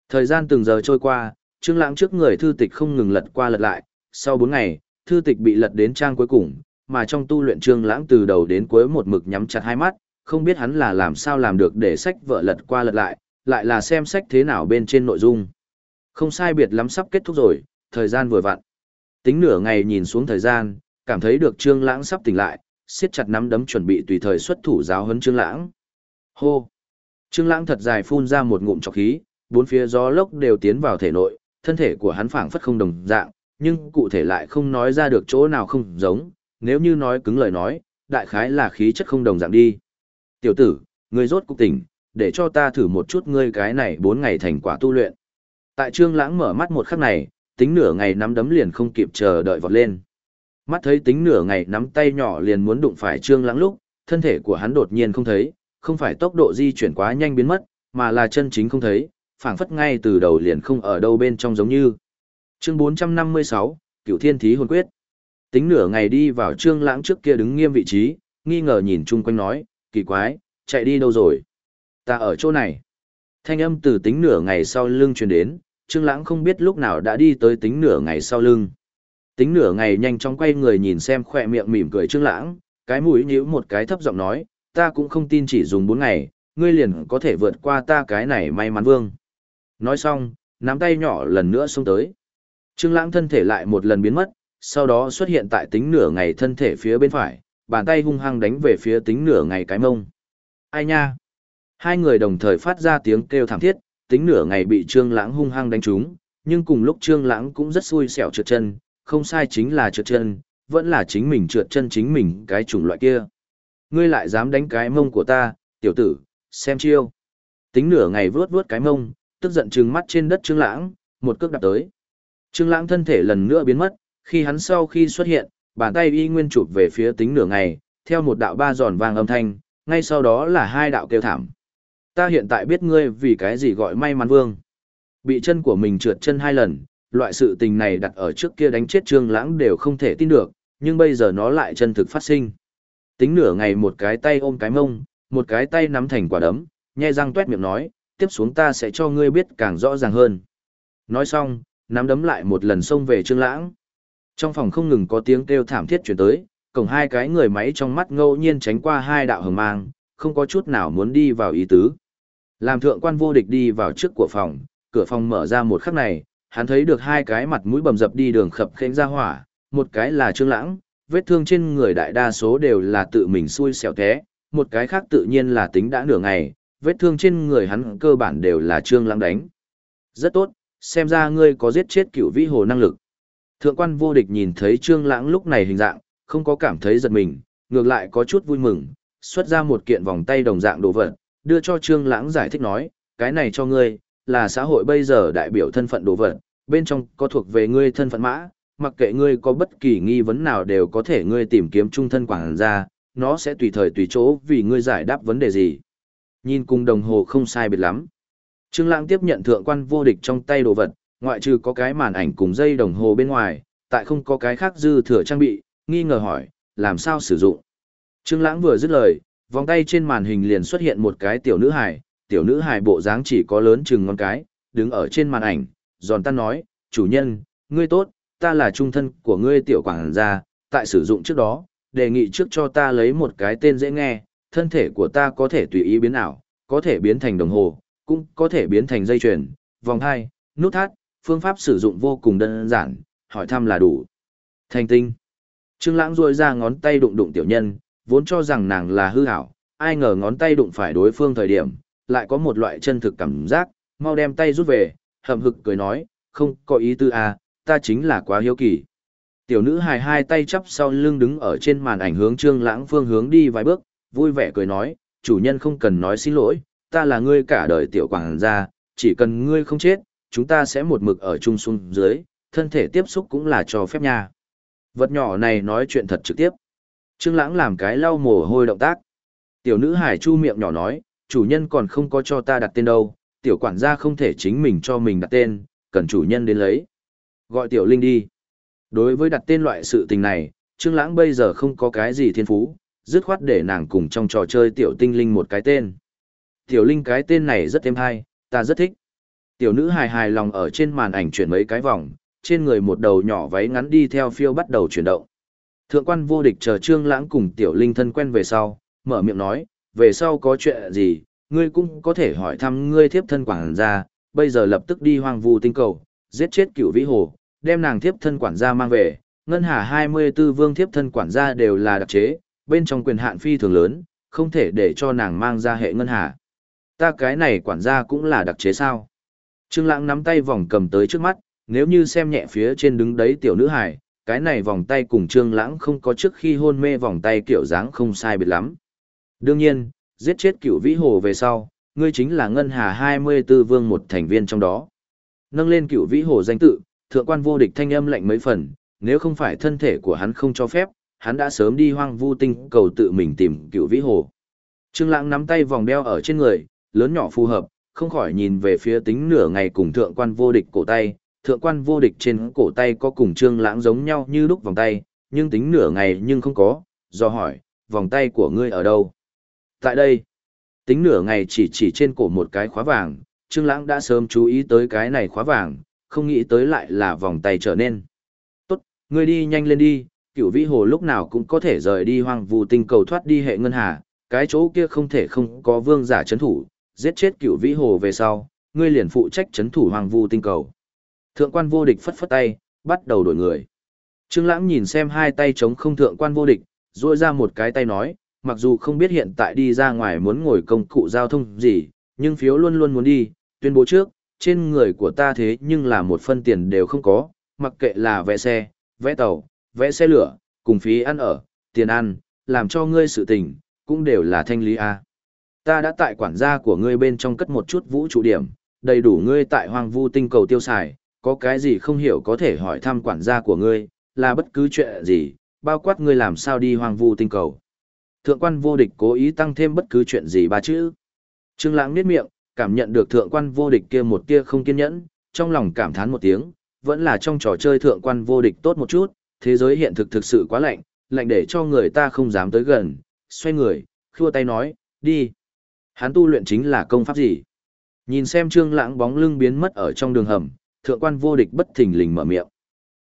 Thời gian từng giờ trôi qua, Trương Lãng trước người thư tịch không ngừng lật qua lật lại, sau 4 ngày, thư tịch bị lật đến trang cuối cùng, mà trong tu luyện Trương Lãng từ đầu đến cuối một mực nhắm chặt hai mắt, không biết hắn là làm sao làm được để sách vợ lật qua lật lại, lại là xem sách thế nào bên trên nội dung. Không sai biệt lắm sắp kết thúc rồi, thời gian vừa vặn. Tính nửa ngày nhìn xuống thời gian, cảm thấy được Trương Lãng sắp tỉnh lại, siết chặt nắm đấm chuẩn bị tùy thời xuất thủ giáo huấn Trương Lãng. Hô. Trương Lãng thật dài phun ra một ngụm trọc khí, bốn phía gió lốc đều tiến vào thể nội, thân thể của hắn phảng phất không đồng dạng, nhưng cụ thể lại không nói ra được chỗ nào không giống, nếu như nói cứng lời nói, đại khái là khí chất không đồng dạng đi. Tiểu tử, ngươi rốt cục tỉnh, để cho ta thử một chút ngươi cái này bốn ngày thành quả tu luyện. Tại Trương Lãng mở mắt một khắc này, tính nửa ngày nắm đấm liền không kịp chờ đợi vọt lên. Mắt thấy tính nửa ngày nắm tay nhỏ liền muốn đụng phải Trương Lãng lúc, thân thể của hắn đột nhiên không thấy, không phải tốc độ di chuyển quá nhanh biến mất, mà là chân chính không thấy, phảng phất ngay từ đầu liền không ở đâu bên trong giống như. Chương 456, Cửu Thiên Thí Hồn Quyết. Tính nửa ngày đi vào Trương Lãng trước kia đứng nghiêm vị trí, nghi ngờ nhìn chung quanh nói, kỳ quái, chạy đi đâu rồi? Ta ở chỗ này. Thanh âm từ tính nửa ngày sau lưng truyền đến, Trương Lãng không biết lúc nào đã đi tới tính nửa ngày sau lưng. Tính nửa ngày nhanh chóng quay người nhìn xem khóe miệng mỉm cười Trương Lãng, cái mũi nhíu một cái thấp giọng nói, ta cũng không tin chỉ dùng 4 ngày, ngươi liền có thể vượt qua ta cái này may mắn vương. Nói xong, nắm tay nhỏ lần nữa xuống tới. Trương Lãng thân thể lại một lần biến mất, sau đó xuất hiện tại tính nửa ngày thân thể phía bên phải, bàn tay hung hăng đánh về phía tính nửa ngày cái mông. Ai nha? Hai người đồng thời phát ra tiếng kêu thảm thiết, tính nửa ngày bị Trương Lãng hung hăng đánh trúng, nhưng cùng lúc Trương Lãng cũng rất xui xẻo trượt chân, không sai chính là trượt chân, vẫn là chính mình trượt chân chính mình cái chủng loại kia. Ngươi lại dám đánh cái mông của ta, tiểu tử, xem chiêu. Tính nửa ngày vướt vướt cái mông, tức giận trừng mắt trên đất Trương Lãng, một cước đạp tới. Trương Lãng thân thể lần nữa biến mất, khi hắn sau khi xuất hiện, bàn tay y nguyên chụp về phía tính nửa ngày, theo một đạo ba giòn vang âm thanh, ngay sau đó là hai đạo kêu thảm. Ta hiện tại biết ngươi vì cái gì gọi may mắn vương. Bị chân của mình trượt chân hai lần, loại sự tình này đặt ở trước kia đánh chết Trương Lãng đều không thể tin được, nhưng bây giờ nó lại chân thực phát sinh. Tính nửa ngày một cái tay ôm cái mông, một cái tay nắm thành quả đấm, nhe răng tuét miệng nói, tiếp xuống ta sẽ cho ngươi biết càng rõ ràng hơn. Nói xong, nắm đấm lại một lần xông về Trương Lãng. Trong phòng không ngừng có tiếng kêu thảm thiết truyền tới, cổng hai cái người máy trong mắt ngẫu nhiên tránh qua hai đạo hừng mang, không có chút nào muốn đi vào ý tứ. Làm thượng quan vô địch đi vào trước của phòng, cửa phòng mở ra một khắc này, hắn thấy được hai cái mặt mũi bầm dập đi đường khập khiễng ra hỏa, một cái là Trương Lãng, vết thương trên người đại đa số đều là tự mình xui xẻo té, một cái khác tự nhiên là tính đã nửa ngày, vết thương trên người hắn cơ bản đều là Trương Lãng đánh. Rất tốt, xem ra ngươi có giết chết cựu vĩ hồ năng lực. Thượng quan vô địch nhìn thấy Trương Lãng lúc này hình dạng, không có cảm thấy giật mình, ngược lại có chút vui mừng, xuất ra một kiện vòng tay đồng dạng đồ vật, đưa cho Trương Lãng giải thích nói, cái này cho ngươi, là xã hội bây giờ đại biểu thân phận đồ vật, bên trong có thuộc về ngươi thân phận mã, mặc kệ ngươi có bất kỳ nghi vấn nào đều có thể ngươi tìm kiếm trung thân quảng ra, nó sẽ tùy thời tùy chỗ vì ngươi giải đáp vấn đề gì. Nhìn cùng đồng hồ không sai biệt lắm. Trương Lãng tiếp nhận thượng quan vô địch trong tay đồ vật, ngoại trừ có cái màn ảnh cùng dây đồng hồ bên ngoài, tại không có cái khác dư thừa trang bị, nghi ngờ hỏi, làm sao sử dụng. Trương Lãng vừa dứt lời, vòng tay trên màn hình liền xuất hiện một cái tiểu nữ hài, tiểu nữ hài bộ dáng chỉ có lớn chừng ngón cái, đứng ở trên màn ảnh, giòn tan nói, chủ nhân, ngươi tốt, ta là trung thân của ngươi tiểu quảng gia, tại sử dụng trước đó, đề nghị trước cho ta lấy một cái tên dễ nghe, thân thể của ta có thể tùy ý biến ảo, có thể biến thành đồng hồ, cũng có thể biến thành dây chuyền, vòng hai, nút thắt, phương pháp sử dụng vô cùng đơn giản, hỏi thăm là đủ. Thành tinh. Trương Lãng rũa ra ngón tay đụng đụng tiểu nhân, vốn cho rằng nàng là hư ảo, ai ngờ ngón tay đụng phải đối phương thời điểm, lại có một loại chân thực cảm giác, mau đem tay rút về, hậm hực cười nói, không có ý tư à, ta chính là quá hiếu kỳ. Tiểu nữ hài hai tay chắp sau lưng đứng ở trên màn ảnh hướng Trương Lãng phương hướng đi vài bước, vui vẻ cười nói, chủ nhân không cần nói xin lỗi, ta là ngươi cả đời tiểu quảng gia, chỉ cần ngươi không chết, chúng ta sẽ một mực ở chung xuống dưới, thân thể tiếp xúc cũng là cho phép nha. Vật nhỏ này nói chuyện thật trực tiếp. Trương Lãng làm cái lau mồ hôi động tác. Tiểu nữ Hải Chu miệng nhỏ nói, chủ nhân còn không có cho ta đặt tên đâu, tiểu quản gia không thể chính mình cho mình đặt tên, cần chủ nhân đến lấy. Gọi tiểu linh đi. Đối với đặt tên loại sự tình này, Trương Lãng bây giờ không có cái gì thiên phú, dứt khoát để nàng cùng trong trò chơi tiểu tinh linh một cái tên. Tiểu linh cái tên này rất êm hay, ta rất thích. Tiểu nữ hài hài lòng ở trên màn ảnh chuyển mấy cái vòng, trên người một đầu nhỏ váy ngắn đi theo phiêu bắt đầu chuyển động. Thượng quan vô địch chờ Trương Lãng cùng Tiểu Linh thân quen về sau, mở miệng nói, về sau có chuyện gì, ngươi cũng có thể hỏi thăm ngươi thiếp thân quản gia, bây giờ lập tức đi hoang vu tinh cầu, giết chết cựu vĩ hồ, đem nàng thiếp thân quản gia mang về, ngân hà 24 vương thiếp thân quản gia đều là đặc chế, bên trong quyền hạn phi thường lớn, không thể để cho nàng mang ra hệ ngân hà. Ta cái này quản gia cũng là đặc chế sao? Trương Lãng nắm tay vòng cầm tới trước mắt, nếu như xem nhẹ phía trên đứng đấy tiểu nữ hài, cái này vòng tay cùng Trương Lãng không có trước khi hôn mê vòng tay kiểu dáng không sai biệt lắm. Đương nhiên, giết chết cửu vĩ hồ về sau, ngươi chính là ngân hà 24 vương một thành viên trong đó. Nâng lên cửu vĩ hồ danh tự, thượng quan vô địch thanh âm lạnh mấy phần, nếu không phải thân thể của hắn không cho phép, hắn đã sớm đi hoang vu tinh cầu tự mình tìm cựu vĩ hồ. Trương Lãng nắm tay vòng đeo ở trên người, lớn nhỏ phù hợp, không khỏi nhìn về phía tính nửa ngày cùng thượng quan vô địch cổ tay, thượng quan vô địch trên cổ tay có cùng trương lãng giống nhau như lúc vòng tay, nhưng tính nửa ngày nhưng không có, do hỏi, vòng tay của ngươi ở đâu? Tại đây, tính nửa ngày chỉ chỉ trên cổ một cái khóa vàng, trương lãng đã sớm chú ý tới cái này khóa vàng, không nghĩ tới lại là vòng tay trở nên. Tốt, ngươi đi nhanh lên đi, cựu vĩ hồ lúc nào cũng có thể rời đi hoang vu tinh cầu thoát đi hệ ngân hà, cái chỗ kia không thể không có vương giả chấn thủ, giết chết cựu vĩ hồ về sau, ngươi liền phụ trách chấn thủ hoàng vu tinh cầu. Thượng quan vô địch phất phất tay, bắt đầu đổi người. Trương Lãng nhìn xem hai tay chống không thượng quan vô địch, duỗi ra một cái tay nói, mặc dù không biết hiện tại đi ra ngoài muốn ngồi công cụ giao thông gì, nhưng phiếu luôn luôn muốn đi, tuyên bố trước, trên người của ta thế nhưng là một phân tiền đều không có, mặc kệ là vé xe, vé tàu, vẽ xe lửa, cùng phí ăn ở, tiền ăn, làm cho ngươi sự tình, cũng đều là thanh lý a. Ta đã tại quản gia của ngươi bên trong cất một chút vũ trụ điểm, đầy đủ ngươi tại hoang vu tinh cầu tiêu xài, có cái gì không hiểu có thể hỏi thăm quản gia của ngươi, là bất cứ chuyện gì, bao quát ngươi làm sao đi hoang vu tinh cầu. Thượng quan vô địch cố ý tăng thêm bất cứ chuyện gì ba chữ. Trương Lãng niết miệng, cảm nhận được thượng quan vô địch kia một tia không kiên nhẫn, trong lòng cảm thán một tiếng, vẫn là trong trò chơi thượng quan vô địch tốt một chút, thế giới hiện thực thực sự quá lạnh, lạnh để cho người ta không dám tới gần, xoay người, khua tay nói, đi. Hắn tu luyện chính là công pháp gì? Nhìn xem trương lãng bóng lưng biến mất ở trong đường hầm, thượng quan vô địch bất thình lình mở miệng.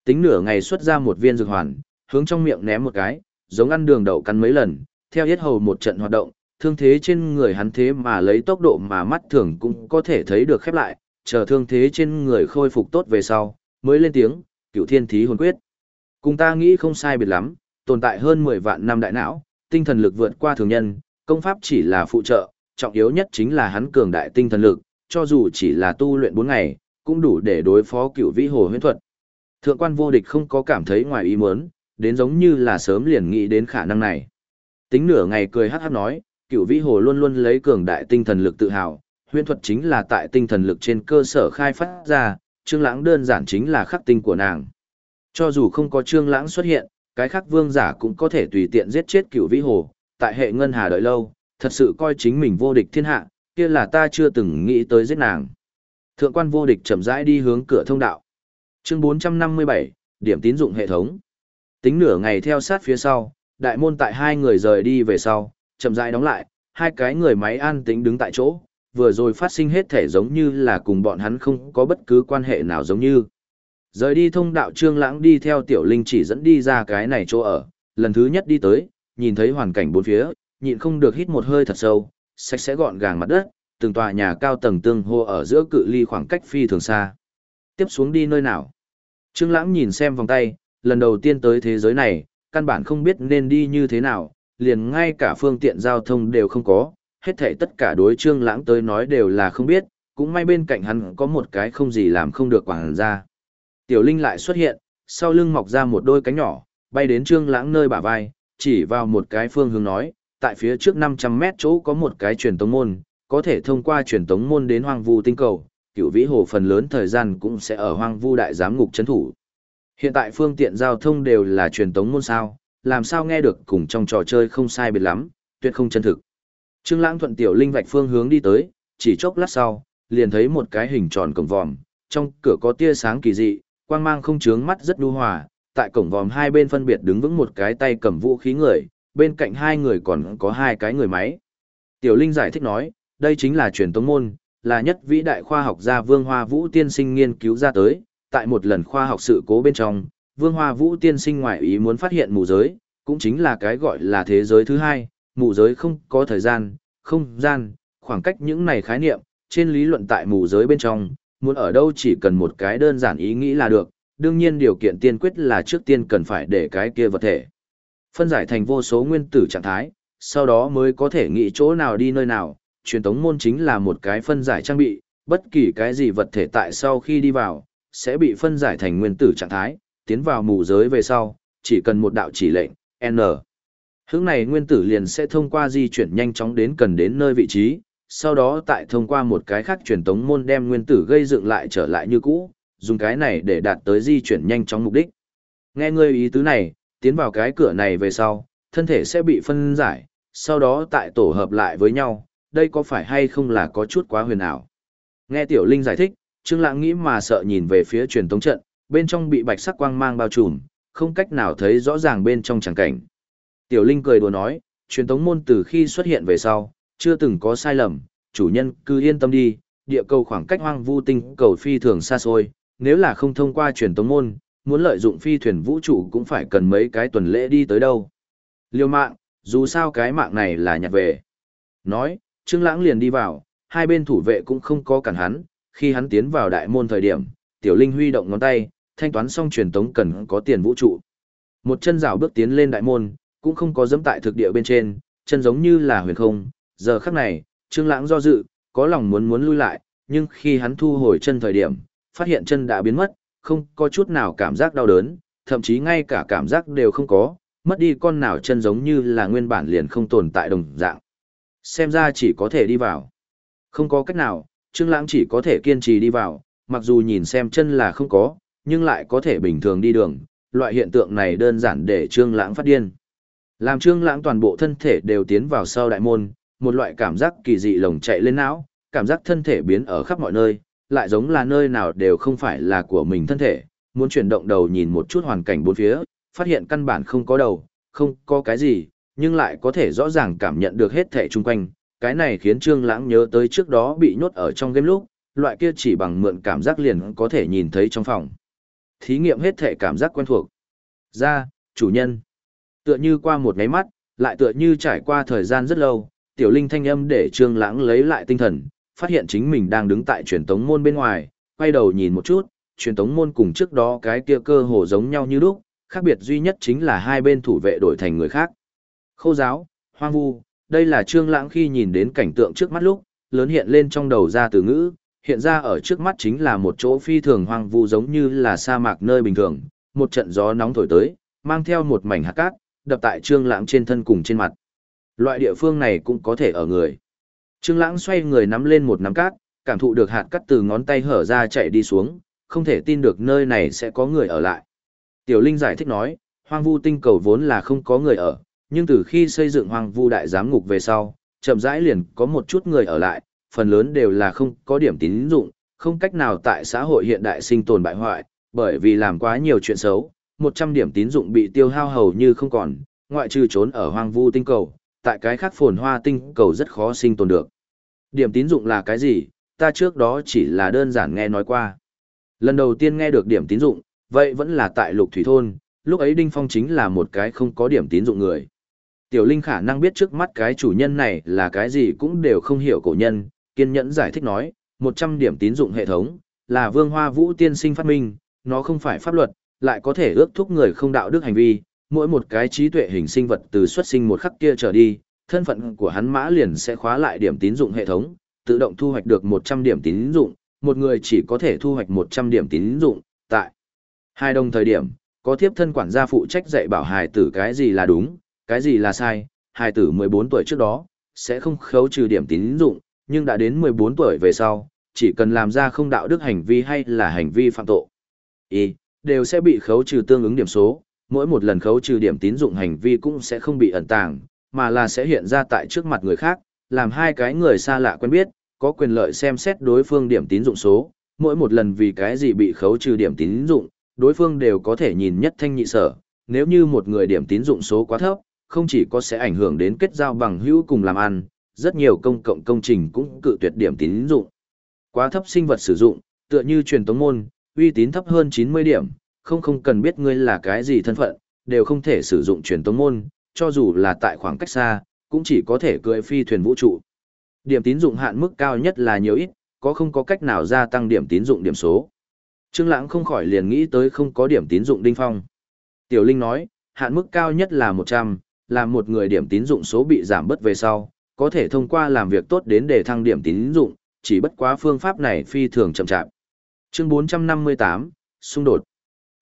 Tính nửa ngày xuất ra một viên dược hoàn, hướng trong miệng ném một cái, giống ăn đường đậu cắn mấy lần, theo yết hầu một trận hoạt động, thương thế trên người hắn thế mà lấy tốc độ mà mắt thường cũng có thể thấy được khép lại, chờ thương thế trên người khôi phục tốt về sau, mới lên tiếng, cựu thiên thí hồn quyết. Cùng ta nghĩ không sai biệt lắm, tồn tại hơn 10 vạn năm đại não, tinh thần lực vượt qua thường nhân, công pháp chỉ là phụ trợ, trọng yếu nhất chính là hắn cường đại tinh thần lực, cho dù chỉ là tu luyện 4 ngày, cũng đủ để đối phó cựu vĩ hồ huyễn thuật. Thượng quan vô địch không có cảm thấy ngoài ý muốn, đến giống như là sớm liền nghĩ đến khả năng này. Tính nửa ngày cười hát hát nói, cựu vĩ hồ luôn luôn lấy cường đại tinh thần lực tự hào, huyễn thuật chính là tại tinh thần lực trên cơ sở khai phát ra, trương lãng đơn giản chính là khắc tinh của nàng. Cho dù không có trương lãng xuất hiện, cái khác vương giả cũng có thể tùy tiện giết chết cựu vĩ hồ, tại hệ ngân hà đợi lâu, thật sự coi chính mình vô địch thiên hạ, kia là ta chưa từng nghĩ tới giết nàng. Thượng quan vô địch chậm rãi đi hướng cửa thông đạo. Chương 457, điểm tín dụng hệ thống. Tính nửa ngày theo sát phía sau, đại môn tại hai người rời đi về sau, chậm rãi đóng lại, hai cái người máy an tĩnh đứng tại chỗ, vừa rồi phát sinh hết thể giống như là cùng bọn hắn không có bất cứ quan hệ nào giống như. Rời đi thông đạo trương lãng đi theo tiểu linh chỉ dẫn đi ra cái này chỗ ở, lần thứ nhất đi tới, nhìn thấy hoàn cảnh bốn phía, nhịn không được hít một hơi thật sâu, sạch sẽ gọn gàng mặt đất, từng tòa nhà cao tầng tương hô ở giữa cự ly khoảng cách phi thường xa. Tiếp xuống đi nơi nào? Trương lãng nhìn xem vòng tay, lần đầu tiên tới thế giới này, căn bản không biết nên đi như thế nào, liền ngay cả phương tiện giao thông đều không có, hết thảy tất cả đối trương lãng tới nói đều là không biết, cũng may bên cạnh hắn có một cái không gì làm không được quảng ra. Tiểu Linh lại xuất hiện, sau lưng mọc ra một đôi cánh nhỏ, bay đến trương lãng nơi bả vai, chỉ vào một cái phương hướng nói, tại phía trước 500 mét chỗ có một cái truyền tống môn, có thể thông qua truyền tống môn đến hoang vu tinh cầu, cựu vĩ hồ phần lớn thời gian cũng sẽ ở hoang vu đại giám ngục Trấn thủ. Hiện tại phương tiện giao thông đều là truyền tống môn sao, làm sao nghe được cùng trong trò chơi không sai biệt lắm, tuyệt không chân thực. Trương Lãng thuận tiểu linh vạch phương hướng đi tới, chỉ chốc lát sau, liền thấy một cái hình tròn cổng vòm, trong cửa có tia sáng kỳ dị, quang mang không chướng mắt rất nhu hòa, tại cổng vòm hai bên phân biệt đứng vững một cái tay cầm vũ khí người, bên cạnh hai người còn có hai cái người máy. Tiểu Linh giải thích nói, đây chính là truyền tống môn, là nhất vĩ đại khoa học gia Vương Hoa Vũ tiên sinh nghiên cứu ra tới, tại một lần khoa học sự cố bên trong, Vương Hoa Vũ tiên sinh ngoại ý muốn phát hiện mù giới, cũng chính là cái gọi là thế giới thứ hai, mù giới không có thời gian, không gian, khoảng cách những này khái niệm, trên lý luận tại mù giới bên trong, muốn ở đâu chỉ cần một cái đơn giản ý nghĩ là được, đương nhiên điều kiện tiên quyết là trước tiên cần phải để cái kia vật thể. Phân giải thành vô số nguyên tử trạng thái, sau đó mới có thể nghĩ chỗ nào đi nơi nào, truyền tống môn chính là một cái phân giải trang bị, bất kỳ cái gì vật thể tại sau khi đi vào, sẽ bị phân giải thành nguyên tử trạng thái, tiến vào mù giới về sau, chỉ cần một đạo chỉ lệnh, N. Hướng này nguyên tử liền sẽ thông qua di chuyển nhanh chóng đến cần đến nơi vị trí, sau đó tại thông qua một cái khác truyền tống môn đem nguyên tử gây dựng lại trở lại như cũ, dùng cái này để đạt tới di chuyển nhanh chóng mục đích. Nghe ngươi ý tứ này, tiến vào cái cửa này về sau, thân thể sẽ bị phân giải, sau đó tại tổ hợp lại với nhau, đây có phải hay không là có chút quá huyền ảo. Nghe Tiểu Linh giải thích, Trương Lãng nghĩ mà sợ nhìn về phía truyền tống trận, bên trong bị bạch sắc quang mang bao trùm, không cách nào thấy rõ ràng bên trong chẳng cảnh. Tiểu Linh cười đùa nói, truyền tống môn từ khi xuất hiện về sau, chưa từng có sai lầm, chủ nhân cứ yên tâm đi, địa cầu khoảng cách hoang vu tinh cầu phi thường xa xôi, nếu là không thông qua truyền tống môn, muốn lợi dụng phi thuyền vũ trụ cũng phải cần mấy cái tuần lễ đi tới đâu. Liêu mạng, dù sao cái mạng này là nhặt về. Nói, Trương Lãng liền đi vào, hai bên thủ vệ cũng không có cản hắn, khi hắn tiến vào đại môn thời điểm, Tiểu Linh huy động ngón tay, thanh toán xong truyền tống cần có tiền vũ trụ. Một chân rảo bước tiến lên đại môn, cũng không có dẫm tại thực địa bên trên, chân giống như là huyền không. Giờ khắc này, Trương Lãng do dự, có lòng muốn muốn lui lại, nhưng khi hắn thu hồi chân thời điểm, phát hiện chân đã biến mất, không có chút nào cảm giác đau đớn, thậm chí ngay cả cảm giác đều không có, mất đi con nào chân giống như là nguyên bản liền không tồn tại đồng dạng. Xem ra chỉ có thể đi vào. Không có cách nào, Trương Lãng chỉ có thể kiên trì đi vào, mặc dù nhìn xem chân là không có, nhưng lại có thể bình thường đi đường, loại hiện tượng này đơn giản để Trương Lãng phát điên. Làm Trương Lãng toàn bộ thân thể đều tiến vào sau đại môn, một loại cảm giác kỳ dị lồng chạy lên não, cảm giác thân thể biến ở khắp mọi nơi, lại giống là nơi nào đều không phải là của mình thân thể, muốn chuyển động đầu nhìn một chút hoàn cảnh bốn phía, phát hiện căn bản không có đầu, không có cái gì, nhưng lại có thể rõ ràng cảm nhận được hết thể chung quanh. Cái này khiến Trương Lãng nhớ tới trước đó bị nhốt ở trong game lúc, loại kia chỉ bằng mượn cảm giác liền có thể nhìn thấy trong phòng. Thí nghiệm hết thể cảm giác quen thuộc. Ra, chủ nhân. Tựa như qua một cái mắt, lại tựa như trải qua thời gian rất lâu, tiểu linh thanh âm để Trương Lãng lấy lại tinh thần, phát hiện chính mình đang đứng tại truyền tống môn bên ngoài, quay đầu nhìn một chút, truyền tống môn cùng trước đó cái kia cơ hồ giống nhau như lúc, khác biệt duy nhất chính là hai bên thủ vệ đổi thành người khác. Khô giáo, hoang vu, đây là Trương Lãng khi nhìn đến cảnh tượng trước mắt lúc, lớn hiện lên trong đầu ra từ ngữ, hiện ra ở trước mắt chính là một chỗ phi thường hoang vu giống như là sa mạc nơi bình thường, một trận gió nóng thổi tới, mang theo một mảnh hạt cát, đập tại Trương Lãng trên thân cùng trên mặt. Loại địa phương này cũng có thể ở người. Trương Lãng xoay người nắm lên một nắm cát, cảm thụ được hạt cát từ ngón tay hở ra chạy đi xuống, không thể tin được nơi này sẽ có người ở lại. Tiểu Linh giải thích nói, hoang vu tinh cầu vốn là không có người ở, nhưng từ khi xây dựng hoang vu đại giám ngục về sau, chậm rãi liền có một chút người ở lại, phần lớn đều là không có điểm tín dụng, không cách nào tại xã hội hiện đại sinh tồn bại hoại, bởi vì làm quá nhiều chuyện xấu, 100 điểm tín dụng bị tiêu hao hầu như không còn, ngoại trừ trốn ở hoang vu tinh cầu, tại cái khác phồn hoa tinh cầu rất khó sinh tồn được. Điểm tín dụng là cái gì, ta trước đó chỉ là đơn giản nghe nói qua. Lần đầu tiên nghe được điểm tín dụng, vậy vẫn là tại lục thủy thôn, lúc ấy Đinh Phong chính là một cái không có điểm tín dụng người. Tiểu Linh khả năng biết trước mắt cái chủ nhân này là cái gì cũng đều không hiểu cổ nhân, kiên nhẫn giải thích nói, 100 điểm tín dụng hệ thống, là vương hoa vũ tiên sinh phát minh, nó không phải pháp luật, lại có thể ước thúc người không đạo đức hành vi, mỗi một cái trí tuệ hình sinh vật từ xuất sinh một khắc kia trở đi, thân phận của hắn mã liền sẽ khóa lại điểm tín dụng hệ thống, tự động thu hoạch được 100 điểm tín dụng, một người chỉ có thể thu hoạch 100 điểm tín dụng, tại hai đồng thời điểm, có tiếp thân quản gia phụ trách dạy bảo hài tử cái gì là đúng, cái gì là sai, hài tử 14 tuổi trước đó, sẽ không khấu trừ điểm tín dụng, nhưng đã đến 14 tuổi về sau, chỉ cần làm ra không đạo đức hành vi hay là hành vi phạm tội, y, đều sẽ bị khấu trừ tương ứng điểm số, mỗi một lần khấu trừ điểm tín dụng hành vi cũng sẽ không bị ẩn tàng, mà là sẽ hiện ra tại trước mặt người khác, làm hai cái người xa lạ quen biết, có quyền lợi xem xét đối phương điểm tín dụng số, mỗi một lần vì cái gì bị khấu trừ điểm tín dụng, đối phương đều có thể nhìn nhất thanh nhị sở, nếu như một người điểm tín dụng số quá thấp, không chỉ có sẽ ảnh hưởng đến kết giao bằng hữu cùng làm ăn, rất nhiều công cộng công trình cũng cự tuyệt điểm tín dụng. Quá thấp sinh vật sử dụng, tựa như truyền tống môn, uy tín thấp hơn 90 điểm, không không cần biết ngươi là cái gì thân phận, đều không thể sử dụng truyền tống môn, cho dù là tại khoảng cách xa, cũng chỉ có thể cưỡi phi thuyền vũ trụ. Điểm tín dụng hạn mức cao nhất là nhiều ít, có không có cách nào gia tăng điểm tín dụng điểm số. Trương Lãng không khỏi liền nghĩ tới không có điểm tín dụng đinh phong. Tiểu Linh nói, hạn mức cao nhất là 100, làm một người điểm tín dụng số bị giảm bớt về sau, có thể thông qua làm việc tốt đến để thăng điểm tín dụng, chỉ bất quá phương pháp này phi thường chậm chạp. Chương 458, xung đột.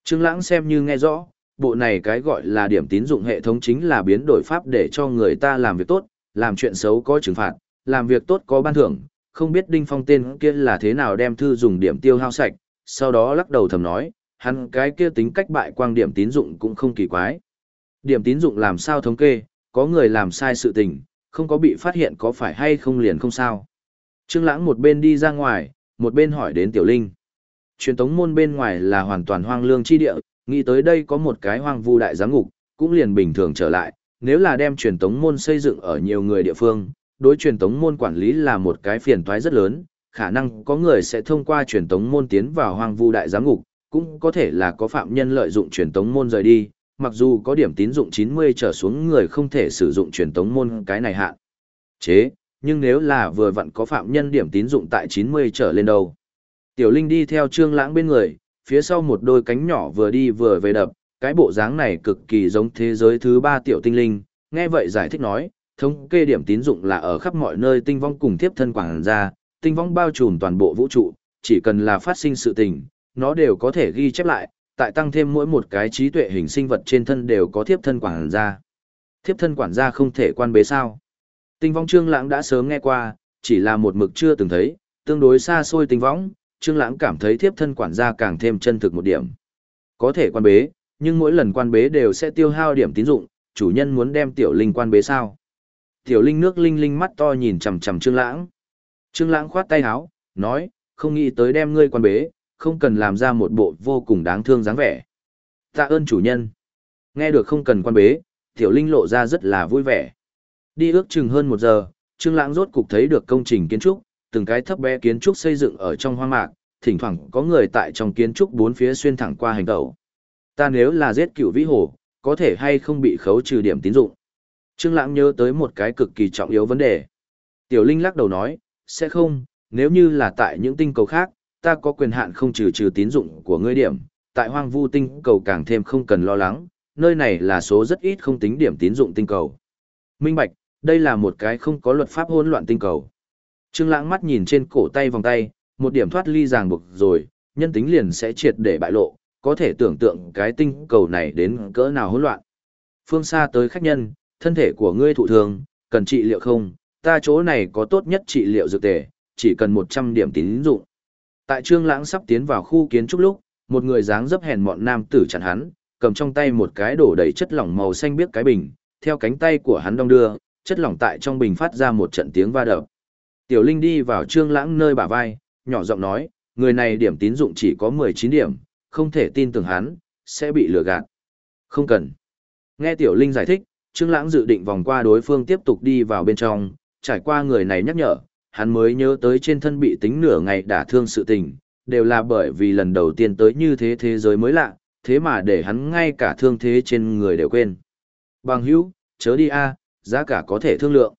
Trương Lãng xem như nghe rõ, bộ này cái gọi là điểm tín dụng hệ thống chính là biến đổi pháp để cho người ta làm việc tốt, làm chuyện xấu có trừng phạt, làm việc tốt có ban thưởng, không biết Đinh Phong tên kia là thế nào đem thư dùng điểm tiêu hao sạch, sau đó lắc đầu thầm nói, hắn cái kia tính cách bại quang điểm tín dụng cũng không kỳ quái. Điểm tín dụng làm sao thống kê, có người làm sai sự tình, không có bị phát hiện có phải hay không liền không sao. Trương Lãng một bên đi ra ngoài, một bên hỏi đến Tiểu Linh. Truyền tống môn bên ngoài là hoàn toàn hoang lương chi địa, nghĩ tới đây có một cái hoang vu đại giám ngục, cũng liền bình thường trở lại, nếu là đem truyền tống môn xây dựng ở nhiều người địa phương, đối truyền tống môn quản lý là một cái phiền toái rất lớn, khả năng có người sẽ thông qua truyền tống môn tiến vào hoang vu đại giám ngục, cũng có thể là có phạm nhân lợi dụng truyền tống môn rời đi, mặc dù có điểm tín dụng 90 trở xuống người không thể sử dụng truyền tống môn cái này hạn. Chế, nhưng nếu là vừa vặn có phạm nhân điểm tín dụng tại 90 trở lên đâu. Tiểu Linh đi theo Trương Lãng bên người, phía sau một đôi cánh nhỏ vừa đi vừa về đập, cái bộ dáng này cực kỳ giống thế giới thứ ba tiểu tinh linh, nghe vậy giải thích nói, thống kê điểm tín dụng là ở khắp mọi nơi tinh vong cùng tiếp thân quảng ra, tinh vong bao trùm toàn bộ vũ trụ, chỉ cần là phát sinh sự tình, nó đều có thể ghi chép lại, tại tăng thêm mỗi một cái trí tuệ hình sinh vật trên thân đều có tiếp thân quản gia. Tiếp thân quản gia không thể quan bế sao. Tinh vong trương lãng đã sớm nghe qua, chỉ là một mực chưa từng thấy, tương đối xa xôi tinh vong, trương lãng cảm thấy thiếp thân quản gia càng thêm chân thực một điểm. Có thể quan bế, nhưng mỗi lần quan bế đều sẽ tiêu hao điểm tín dụng, chủ nhân muốn đem tiểu linh quan bế sao. Tiểu linh nước linh linh mắt to nhìn chằm chằm trương lãng. Trương lãng khoát tay áo, nói, không nghĩ tới đem ngươi quan bế, không cần làm ra một bộ vô cùng đáng thương dáng vẻ. Tạ ơn chủ nhân. Nghe được không cần quan bế, tiểu linh lộ ra rất là vui vẻ. Đi ước chừng hơn một giờ, Trương Lãng rốt cục thấy được công trình kiến trúc, từng cái thấp bé kiến trúc xây dựng ở trong hoang mạc, thỉnh thoảng có người tại trong kiến trúc bốn phía xuyên thẳng qua hành tẩu. Ta nếu là giết cựu vĩ hồ, có thể hay không bị khấu trừ điểm tín dụng? Trương Lãng nhớ tới một cái cực kỳ trọng yếu vấn đề. Tiểu Linh lắc đầu nói, sẽ không, nếu như là tại những tinh cầu khác, ta có quyền hạn không trừ trừ tín dụng của ngươi điểm, tại hoang vu tinh cầu càng thêm không cần lo lắng, nơi này là số rất ít không tính điểm tín dụng tinh cầu. Minh Bạch, đây là một cái không có luật pháp hỗn loạn tinh cầu. Trương Lãng mắt nhìn trên cổ tay vòng tay, một điểm thoát ly ràng buộc rồi, nhân tính liền sẽ triệt để bại lộ, có thể tưởng tượng cái tinh cầu này đến cỡ nào hỗn loạn. Phương xa tới khách nhân, thân thể của ngươi thụ thương, cần trị liệu không? Ta chỗ này có tốt nhất trị liệu dược tề, chỉ cần 100 điểm tín dụng. Tại Trương Lãng sắp tiến vào khu kiến trúc lúc, một người dáng dấp hèn mọn nam tử chặn hắn, cầm trong tay một cái đổ đầy chất lỏng màu xanh biếc cái bình, theo cánh tay của hắn đong đưa, chất lỏng tại trong bình phát ra một trận tiếng va đập. Tiểu Linh đi vào Trương Lãng nơi bả vai, nhỏ giọng nói, người này điểm tín dụng chỉ có 19 điểm, không thể tin tưởng hắn, sẽ bị lừa gạt. Không cần. Nghe Tiểu Linh giải thích, Trương Lãng dự định vòng qua đối phương tiếp tục đi vào bên trong, trải qua người này nhắc nhở, hắn mới nhớ tới trên thân bị tính nửa ngày đả thương sự tình, đều là bởi vì lần đầu tiên tới như thế thế giới mới lạ, thế mà để hắn ngay cả thương thế trên người đều quên. Bằng hữu, chớ đi a, giá cả có thể thương lượng.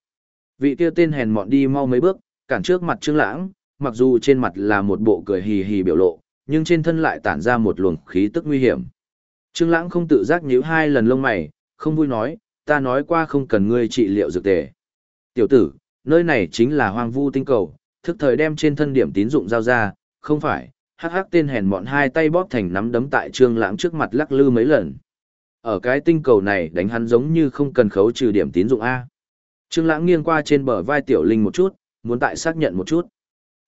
Vị kia tên hèn mọn đi mau mấy bước, cản trước mặt Trương Lãng, mặc dù trên mặt là một bộ cười hì hì biểu lộ, nhưng trên thân lại tản ra một luồng khí tức nguy hiểm. Trương Lãng không tự giác nhíu hai lần lông mày, không vui nói, ta nói qua không cần ngươi trị liệu dược tề. Tiểu tử, nơi này chính là hoang vu tinh cầu, thức thời đem trên thân điểm tín dụng giao ra, không phải, hắc hắc tên hèn mọn hai tay bóp thành nắm đấm tại trương lãng trước mặt lắc lư mấy lần. Ở cái tinh cầu này đánh hắn giống như không cần khấu trừ điểm tín dụng A. Trương lãng nghiêng qua trên bờ vai tiểu linh một chút, muốn tại xác nhận một chút.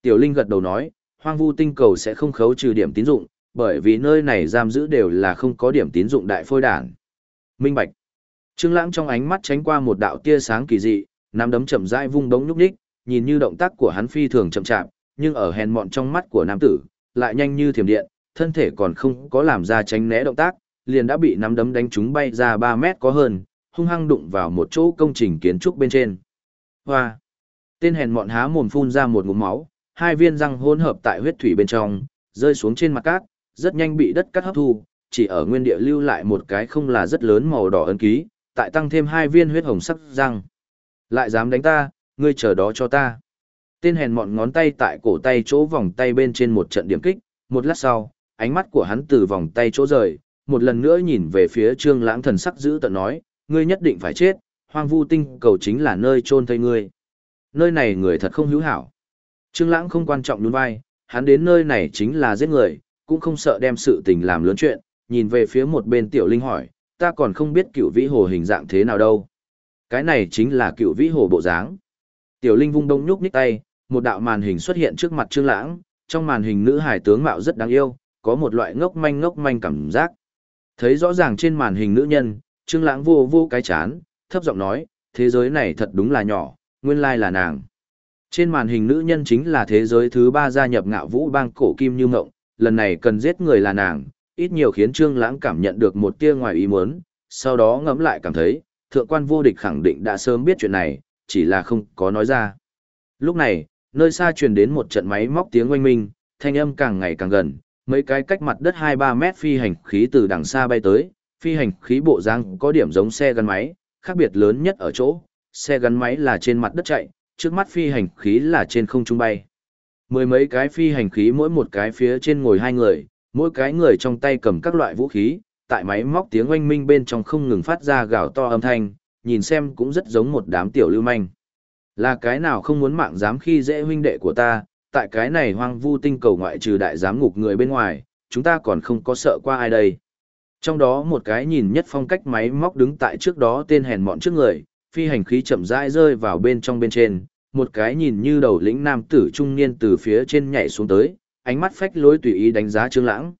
Tiểu linh gật đầu nói, hoang vu tinh cầu sẽ không khấu trừ điểm tín dụng, bởi vì nơi này giam giữ đều là không có điểm tín dụng đại phôi đảng. Minh Bạch. Trương Lãng trong ánh mắt tránh qua một đạo tia sáng kỳ dị, nắm đấm chậm rãi vung đống nhúc nhích, nhìn như động tác của hắn phi thường chậm chạp, nhưng ở hèn mọn trong mắt của nam tử, lại nhanh như thiểm điện, thân thể còn không có làm ra tránh né động tác, liền đã bị nắm đấm đánh trúng bay ra 3 mét có hơn, hung hăng đụng vào một chỗ công trình kiến trúc bên trên. Hoa! Tên hèn mọn há mồm phun ra một ngụm máu, hai viên răng hỗn hợp tại huyết thủy bên trong, rơi xuống trên mặt cát, rất nhanh bị đất cát hấp thu, chỉ ở nguyên địa lưu lại một cái không là rất lớn màu đỏ ấn ký, tại tăng thêm hai viên huyết hồng sắc răng. Lại dám đánh ta, ngươi chờ đó cho ta. Tên hèn mọn ngón tay tại cổ tay chỗ vòng tay bên trên một trận điểm kích, một lát sau, ánh mắt của hắn từ vòng tay chỗ rời, một lần nữa nhìn về phía trương lãng thần sắc giữ tận nói, ngươi nhất định phải chết, hoang vu tinh cầu chính là nơi chôn thây ngươi. Nơi này người thật không hữu hảo. Trương lãng không quan trọng nhún vai, hắn đến nơi này chính là giết người, cũng không sợ đem sự tình làm lớn chuyện, nhìn về phía một bên tiểu linh hỏi, ta còn không biết cựu vĩ hồ hình dạng thế nào đâu. Cái này chính là cựu vĩ hồ bộ dáng. Tiểu Linh vung đông nhúc nhích tay, một đạo màn hình xuất hiện trước mặt Trương Lãng, trong màn hình nữ hải tướng mạo rất đáng yêu, có một loại ngốc manh ngốc manh cảm giác. Thấy rõ ràng trên màn hình nữ nhân, Trương Lãng vô vô cái chán, thấp giọng nói, thế giới này thật đúng là nhỏ, nguyên lai là nàng. Trên màn hình nữ nhân chính là thế giới thứ ba gia nhập ngạo vũ bang cổ kim như ngộng, lần này cần giết người là nàng, ít nhiều khiến Trương Lãng cảm nhận được một tia ngoài ý muốn, sau đó ngẫm lại cảm thấy, thượng quan vô địch khẳng định đã sớm biết chuyện này, chỉ là không có nói ra. Lúc này, nơi xa truyền đến một trận máy móc tiếng oanh minh, thanh âm càng ngày càng gần, mấy cái cách mặt đất 2-3 mét phi hành khí từ đằng xa bay tới, phi hành khí bộ dáng có điểm giống xe gắn máy, khác biệt lớn nhất ở chỗ, xe gắn máy là trên mặt đất chạy, trước mắt phi hành khí là trên không trung bay. Mười mấy cái phi hành khí mỗi một cái phía trên ngồi hai người, mỗi cái người trong tay cầm các loại vũ khí, tại máy móc tiếng oanh minh bên trong không ngừng phát ra gào to âm thanh, nhìn xem cũng rất giống một đám tiểu lưu manh. Là cái nào không muốn mạng dám khi dễ huynh đệ của ta, tại cái này hoang vu tinh cầu ngoại trừ đại giám ngục người bên ngoài, chúng ta còn không có sợ qua ai đây. Trong đó một cái nhìn nhất phong cách máy móc đứng tại trước đó tên hèn mọn trước người, phi hành khí chậm rãi rơi vào bên trong bên trên, một cái nhìn như đầu lĩnh nam tử trung niên từ phía trên nhảy xuống tới, ánh mắt phách lối tùy ý đánh giá Trương Lãng.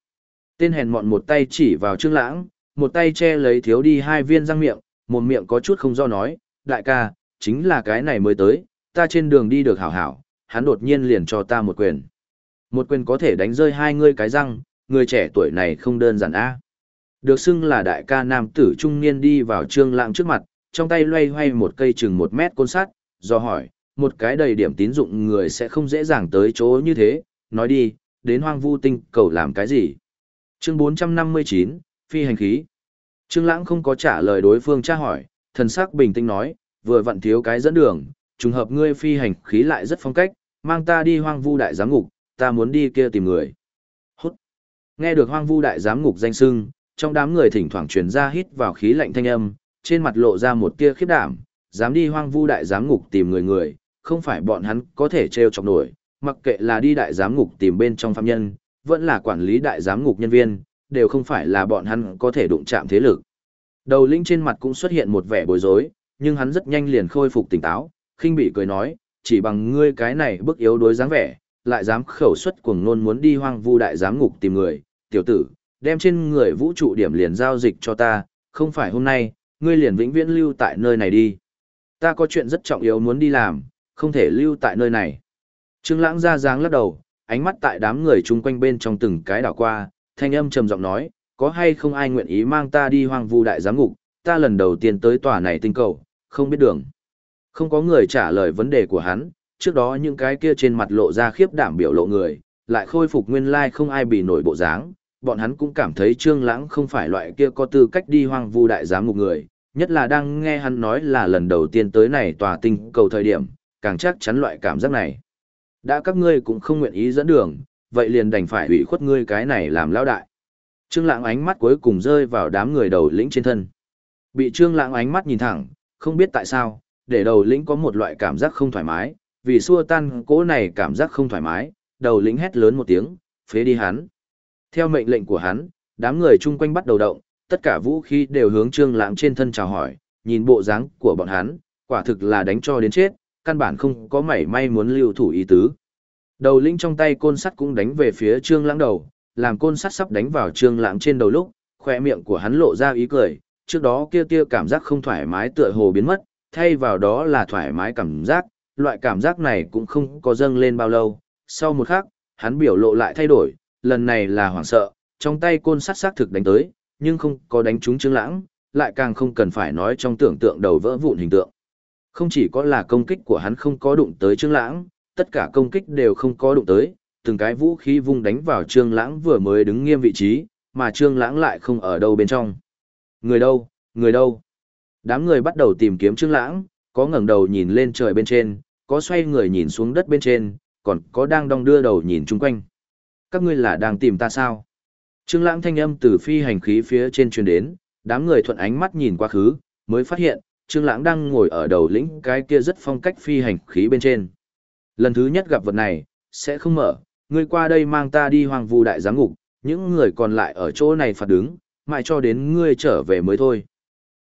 Tên hèn mọn một tay chỉ vào Trương Lãng, một tay che lấy thiếu đi hai viên răng miệng, một miệng có chút không do nói, đại ca, chính là cái này mới tới, ta trên đường đi được hảo hảo, hắn đột nhiên liền cho ta một quyền. Một quyền có thể đánh rơi hai ngươi cái răng, người trẻ tuổi này không đơn giản a. Được xưng là đại ca nam tử trung niên đi vào trương lãng trước mặt, trong tay loay hoay một cây chừng một mét côn sắt, do hỏi, một cái đầy điểm tín dụng người sẽ không dễ dàng tới chỗ như thế, nói đi, đến hoang vu tinh cầu làm cái gì. Chương 459, Phi hành khí. Trương lãng không có trả lời đối phương tra hỏi, thần sắc bình tĩnh nói, vừa vặn thiếu cái dẫn đường, trùng hợp ngươi phi hành khí lại rất phong cách, mang ta đi hoang vu đại giám ngục, ta muốn đi kia tìm người. Hút. Nghe được hoang vu đại giám ngục danh sưng, trong đám người thỉnh thoảng truyền ra hít vào khí lạnh thanh âm, trên mặt lộ ra một tia khiếp đảm, dám đi hoang vu đại giám ngục tìm người người, không phải bọn hắn có thể trêu chọc nổi, mặc kệ là đi đại giám ngục tìm bên trong phạm nhân, vẫn là quản lý đại giám ngục nhân viên, đều không phải là bọn hắn có thể đụng chạm thế lực. Đầu linh trên mặt cũng xuất hiện một vẻ bối rối, nhưng hắn rất nhanh liền khôi phục tỉnh táo, khinh bị cười nói, chỉ bằng ngươi cái này bức yếu đối dáng vẻ, lại dám khẩu xuất cuồng nôn muốn đi hoang vu đại giám ngục tìm người, tiểu tử, đem trên người vũ trụ điểm liền giao dịch cho ta, không phải hôm nay, ngươi liền vĩnh viễn lưu tại nơi này đi. Ta có chuyện rất trọng yếu muốn đi làm, không thể lưu tại nơi này. Trương Lãng ra dáng lắc đầu, ánh mắt tại đám người chung quanh bên trong từng cái đảo qua, thanh âm trầm giọng nói, có hay không ai nguyện ý mang ta đi hoang vu đại giám ngục, ta lần đầu tiên tới tòa này tinh cầu, không biết đường. Không có người trả lời vấn đề của hắn, trước đó những cái kia trên mặt lộ ra khiếp đảm biểu lộ người, lại khôi phục nguyên lai like không ai bị nổi bộ dáng, bọn hắn cũng cảm thấy Trương Lãng không phải loại kia có tư cách đi hoang vu đại giám ngục người, nhất là đang nghe hắn nói là lần đầu tiên tới này tòa tinh cầu thời điểm, càng chắc chắn loại cảm giác này. Đã các ngươi cũng không nguyện ý dẫn đường, vậy liền đành phải ủy khuất ngươi cái này làm lão đại. Trương Lãng ánh mắt cuối cùng rơi vào đám người đầu lĩnh trên thân. Bị Trương Lãng ánh mắt nhìn thẳng, không biết tại sao, để đầu lĩnh có một loại cảm giác không thoải mái, vì xua tan cố này cảm giác không thoải mái, đầu lĩnh hét lớn một tiếng, phế đi hắn. Theo mệnh lệnh của hắn, đám người chung quanh bắt đầu động, tất cả vũ khí đều hướng Trương Lãng trên thân chào hỏi, nhìn bộ dáng của bọn hắn, quả thực là đánh cho đến chết, căn bản không có mảy may muốn lưu thủ ý tứ. Đầu lĩnh trong tay côn sắt cũng đánh về phía Trương Lãng đầu, làm côn sắt sắp đánh vào Trương Lãng trên đầu lúc, khóe miệng của hắn lộ ra ý cười, trước đó kia tia cảm giác không thoải mái tựa hồ biến mất, thay vào đó là thoải mái cảm giác, loại cảm giác này cũng không có dâng lên bao lâu. Sau một khắc, hắn biểu lộ lại thay đổi, lần này là hoảng sợ, trong tay côn sắt xác thực đánh tới, nhưng không có đánh trúng Trương Lãng, lại càng không cần phải nói trong tưởng tượng đầu vỡ vụn hình tượng. Không chỉ có là công kích của hắn không có đụng tới Trương Lãng, tất cả công kích đều không có đụng tới, từng cái vũ khí vung đánh vào Trương Lãng vừa mới đứng nghiêm vị trí, mà Trương Lãng lại không ở đâu bên trong. Người đâu, người đâu? Đám người bắt đầu tìm kiếm Trương Lãng, có ngẩng đầu nhìn lên trời bên trên, có xoay người nhìn xuống đất bên trên, còn có đang đong đưa đầu nhìn chung quanh. Các ngươi là đang tìm ta sao? Trương Lãng thanh âm từ phi hành khí phía trên truyền đến, đám người thuận ánh mắt nhìn qua khứ, mới phát hiện, Trương Lãng đang ngồi ở đầu lĩnh cái kia rất phong cách phi hành khí bên trên. Lần thứ nhất gặp vật này, sẽ không mở, ngươi qua đây mang ta đi hoàng vu đại giám ngục, những người còn lại ở chỗ này phạt đứng, mãi cho đến ngươi trở về mới thôi.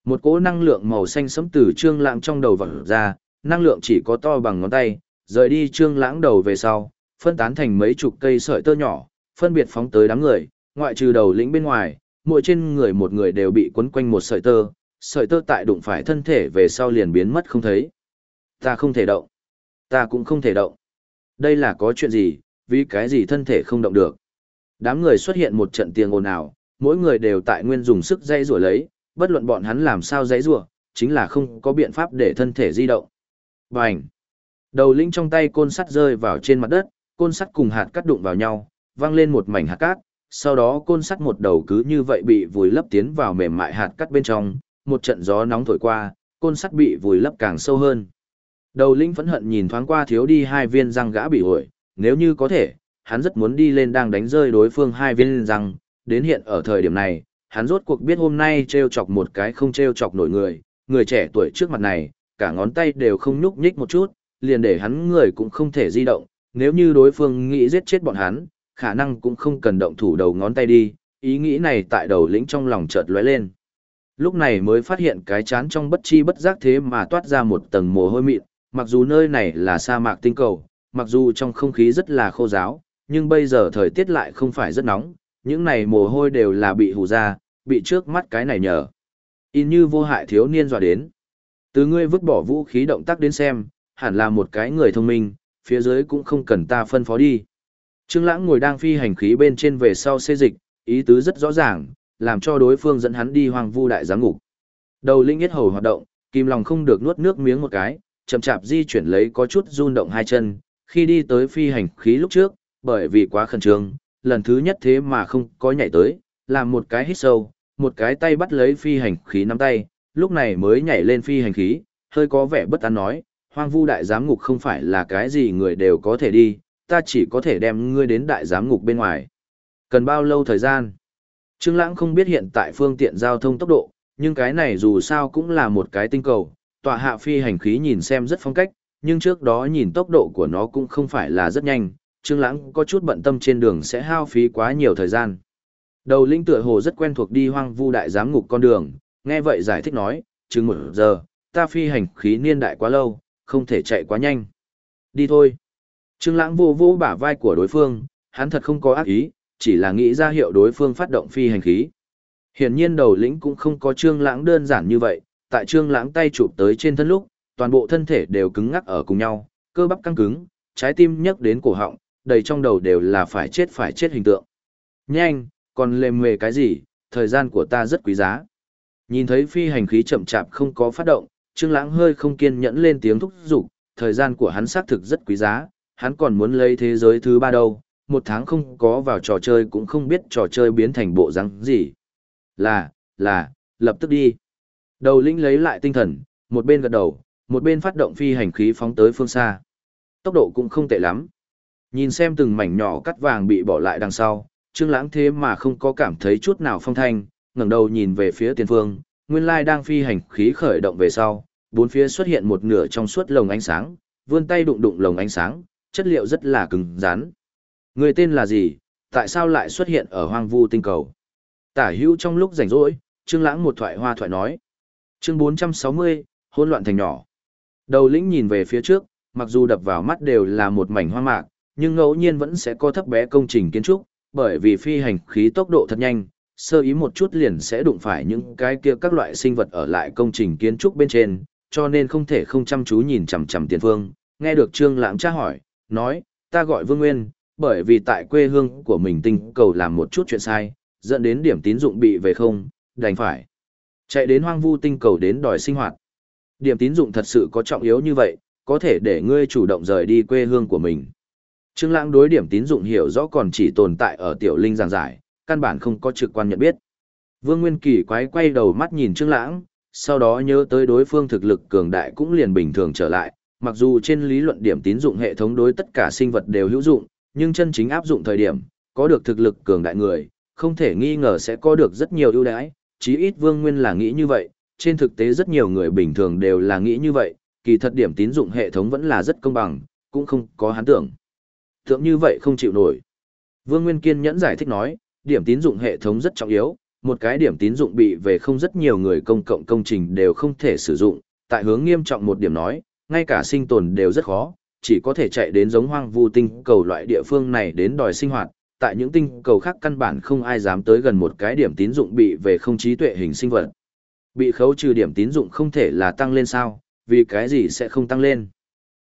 Một cỗ năng lượng màu xanh sẫm từ Trương Lãng trong đầu vọt ra, năng lượng chỉ có to bằng ngón tay, rời đi Trương Lãng đầu về sau, phân tán thành mấy chục cây sợi tơ nhỏ, phân biệt phóng tới đám người, ngoại trừ đầu lĩnh bên ngoài, mỗi trên người một người đều bị quấn quanh một sợi tơ, sợi tơ tại đụng phải thân thể về sau liền biến mất không thấy. Ta không thể động. Ta cũng không thể động. Đây là có chuyện gì, vì cái gì thân thể không động được. Đám người xuất hiện một trận tiếng ồn ào, mỗi người đều tại nguyên dùng sức dây rủa lấy, bất luận bọn hắn làm sao dây rủa, chính là không có biện pháp để thân thể di động. Bành! Đầu lĩnh trong tay côn sắt rơi vào trên mặt đất, côn sắt cùng hạt cắt đụng vào nhau, văng lên một mảnh hạt cát, sau đó côn sắt một đầu cứ như vậy bị vùi lấp tiến vào mềm mại hạt cắt bên trong, một trận gió nóng thổi qua, côn sắt bị vùi lấp càng sâu hơn. Đầu linh phẫn hận nhìn thoáng qua thiếu đi hai viên răng gã bị ổi, nếu như có thể, hắn rất muốn đi lên đang đánh rơi đối phương hai viên răng, đến hiện ở thời điểm này, hắn rốt cuộc biết hôm nay treo chọc một cái không treo chọc nổi người, người trẻ tuổi trước mặt này, cả ngón tay đều không nhúc nhích một chút, liền để hắn người cũng không thể di động, nếu như đối phương nghĩ giết chết bọn hắn, khả năng cũng không cần động thủ đầu ngón tay đi, ý nghĩ này tại đầu lĩnh trong lòng chợt lóe lên. Lúc này mới phát hiện cái chán trong bất chi bất giác thế mà toát ra một tầng mồ hôi mịn, mặc dù nơi này là sa mạc tinh cầu, mặc dù trong không khí rất là khô giáo, nhưng bây giờ thời tiết lại không phải rất nóng, những này mồ hôi đều là bị hù ra, bị trước mắt cái này nhờ. In như vô hại thiếu niên dọa đến. Từ ngươi vứt bỏ vũ khí động tác đến xem, hẳn là một cái người thông minh, phía dưới cũng không cần ta phân phó đi. Trương Lãng ngồi đang phi hành khí bên trên về sau xê dịch, ý tứ rất rõ ràng, làm cho đối phương dẫn hắn đi hoang vu đại giám ngục. Đầu linh yết hầu hoạt động, kim lòng không được nuốt nước miếng một cái, chậm chạp di chuyển lấy có chút run động hai chân, khi đi tới phi hành khí lúc trước, bởi vì quá khẩn trương, lần thứ nhất thế mà không có nhảy tới, làm một cái hít sâu, một cái tay bắt lấy phi hành khí nắm tay, lúc này mới nhảy lên phi hành khí, hơi có vẻ bất an nói, hoang vu đại giám ngục không phải là cái gì người đều có thể đi, ta chỉ có thể đem ngươi đến đại giám ngục bên ngoài. Cần bao lâu thời gian? Trương Lãng không biết hiện tại phương tiện giao thông tốc độ, nhưng cái này dù sao cũng là một cái tinh cầu, tọa hạ phi hành khí nhìn xem rất phong cách, nhưng trước đó nhìn tốc độ của nó cũng không phải là rất nhanh, Trương Lãng có chút bận tâm trên đường sẽ hao phí quá nhiều thời gian. Đầu linh tựa hồ rất quen thuộc đi hoang vu đại giám ngục con đường, nghe vậy giải thích nói, chừng một giờ, ta phi hành khí niên đại quá lâu, không thể chạy quá nhanh. Đi thôi. Trương Lãng vô vô bả vai của đối phương, hắn thật không có ác ý, chỉ là nghĩ ra hiệu đối phương phát động phi hành khí. Hiển nhiên đầu lĩnh cũng không có Trương Lãng đơn giản như vậy, tại Trương Lãng tay chụp tới trên thân lúc, toàn bộ thân thể đều cứng ngắc ở cùng nhau, cơ bắp căng cứng, trái tim nhấc đến cổ họng, đầy trong đầu đều là phải chết phải chết hình tượng. Nhanh, còn lề mề cái gì, thời gian của ta rất quý giá. Nhìn thấy phi hành khí chậm chạp không có phát động, Trương Lãng hơi không kiên nhẫn lên tiếng thúc giục, thời gian của hắn xác thực rất quý giá, hắn còn muốn lấy thế giới thứ ba đâu, một tháng không có vào trò chơi cũng không biết trò chơi biến thành bộ dáng gì. Là, là, lập tức đi. Đầu lĩnh lấy lại tinh thần, một bên gật đầu, một bên phát động phi hành khí phóng tới phương xa. Tốc độ cũng không tệ lắm. Nhìn xem từng mảnh nhỏ cắt vàng bị bỏ lại đằng sau, Trương Lãng thế mà không có cảm thấy chút nào phong thanh, ngẩng đầu nhìn về phía tiền phương, nguyên lai đang phi hành khí khởi động về sau, bốn phía xuất hiện một nửa trong suốt lồng ánh sáng, vươn tay đụng đụng lồng ánh sáng, chất liệu rất là cứng rắn. Người tên là gì, tại sao lại xuất hiện ở hoang vu tinh cầu? Tả hữu trong lúc rảnh rỗi, Trương Lãng một thoại hoa thoại nói. Chương 460, hỗn loạn thành nhỏ. Đầu lĩnh nhìn về phía trước, mặc dù đập vào mắt đều là một mảnh hoang mạc, nhưng ngẫu nhiên vẫn sẽ có thấp bé công trình kiến trúc, bởi vì phi hành khí tốc độ thật nhanh, sơ ý một chút liền sẽ đụng phải những cái kia các loại sinh vật ở lại công trình kiến trúc bên trên, cho nên không thể không chăm chú nhìn chằm chằm tiền phương. Nghe được Trương Lãng tra hỏi, nói, ta gọi Vương Nguyên, bởi vì tại quê hương của mình tinh cầu làm một chút chuyện sai, dẫn đến điểm tín dụng bị về không, đành phải chạy đến hoang vu tinh cầu đến đòi sinh hoạt. Điểm tín dụng thật sự có trọng yếu như vậy, có thể để ngươi chủ động rời đi quê hương của mình. Trương Lãng đối điểm tín dụng hiểu rõ còn chỉ tồn tại ở tiểu linh giảng giải, căn bản không có trực quan nhận biết. Vương Nguyên Kỳ quái quay đầu mắt nhìn Trương Lãng, sau đó nhớ tới đối phương thực lực cường đại cũng liền bình thường trở lại, mặc dù trên lý luận điểm tín dụng hệ thống đối tất cả sinh vật đều hữu dụng, nhưng chân chính áp dụng thời điểm, có được thực lực cường đại người, không thể nghi ngờ sẽ có được rất nhiều ưu đãi, chí ít Vương Nguyên là nghĩ như vậy, trên thực tế rất nhiều người bình thường đều là nghĩ như vậy, kỳ thật điểm tín dụng hệ thống vẫn là rất công bằng, cũng không có hắn tưởng. Tưởng như vậy không chịu nổi. Vương Nguyên kiên nhẫn giải thích nói, điểm tín dụng hệ thống rất trọng yếu, một cái điểm tín dụng bị về không rất nhiều người công cộng công trình đều không thể sử dụng, tại hướng nghiêm trọng một điểm nói, ngay cả sinh tồn đều rất khó, chỉ có thể chạy đến giống hoang vu tinh cầu loại địa phương này đến đòi sinh hoạt, tại những tinh cầu khác căn bản không ai dám tới gần một cái điểm tín dụng bị về không trí tuệ hình sinh vật. Bị khấu trừ điểm tín dụng không thể là tăng lên sao, vì cái gì sẽ không tăng lên.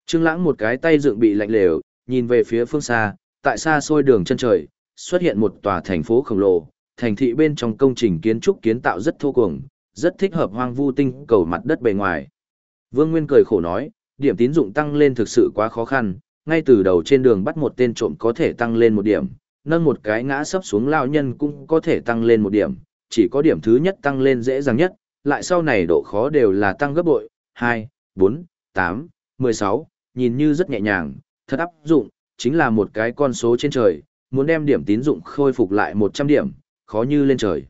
Trương Lãng một cái tay dựng bị lạnh lẽo, nhìn về phía phương xa, tại xa xôi đường chân trời, xuất hiện một tòa thành phố khổng lồ, thành thị bên trong công trình kiến trúc kiến tạo rất thô cuồng, rất thích hợp hoang vu tinh cầu mặt đất bề ngoài. Vương Nguyên cười khổ nói, điểm tín dụng tăng lên thực sự quá khó khăn, ngay từ đầu trên đường bắt một tên trộm có thể tăng lên một điểm, nâng một cái ngã sấp xuống lao nhân cũng có thể tăng lên một điểm, chỉ có điểm thứ nhất tăng lên dễ dàng nhất, lại sau này độ khó đều là tăng gấp bội, 2, 4, 8, 16, nhìn như rất nhẹ nhàng, thật áp dụng, chính là một cái con số trên trời, muốn đem điểm tín dụng khôi phục lại 100 điểm, khó như lên trời.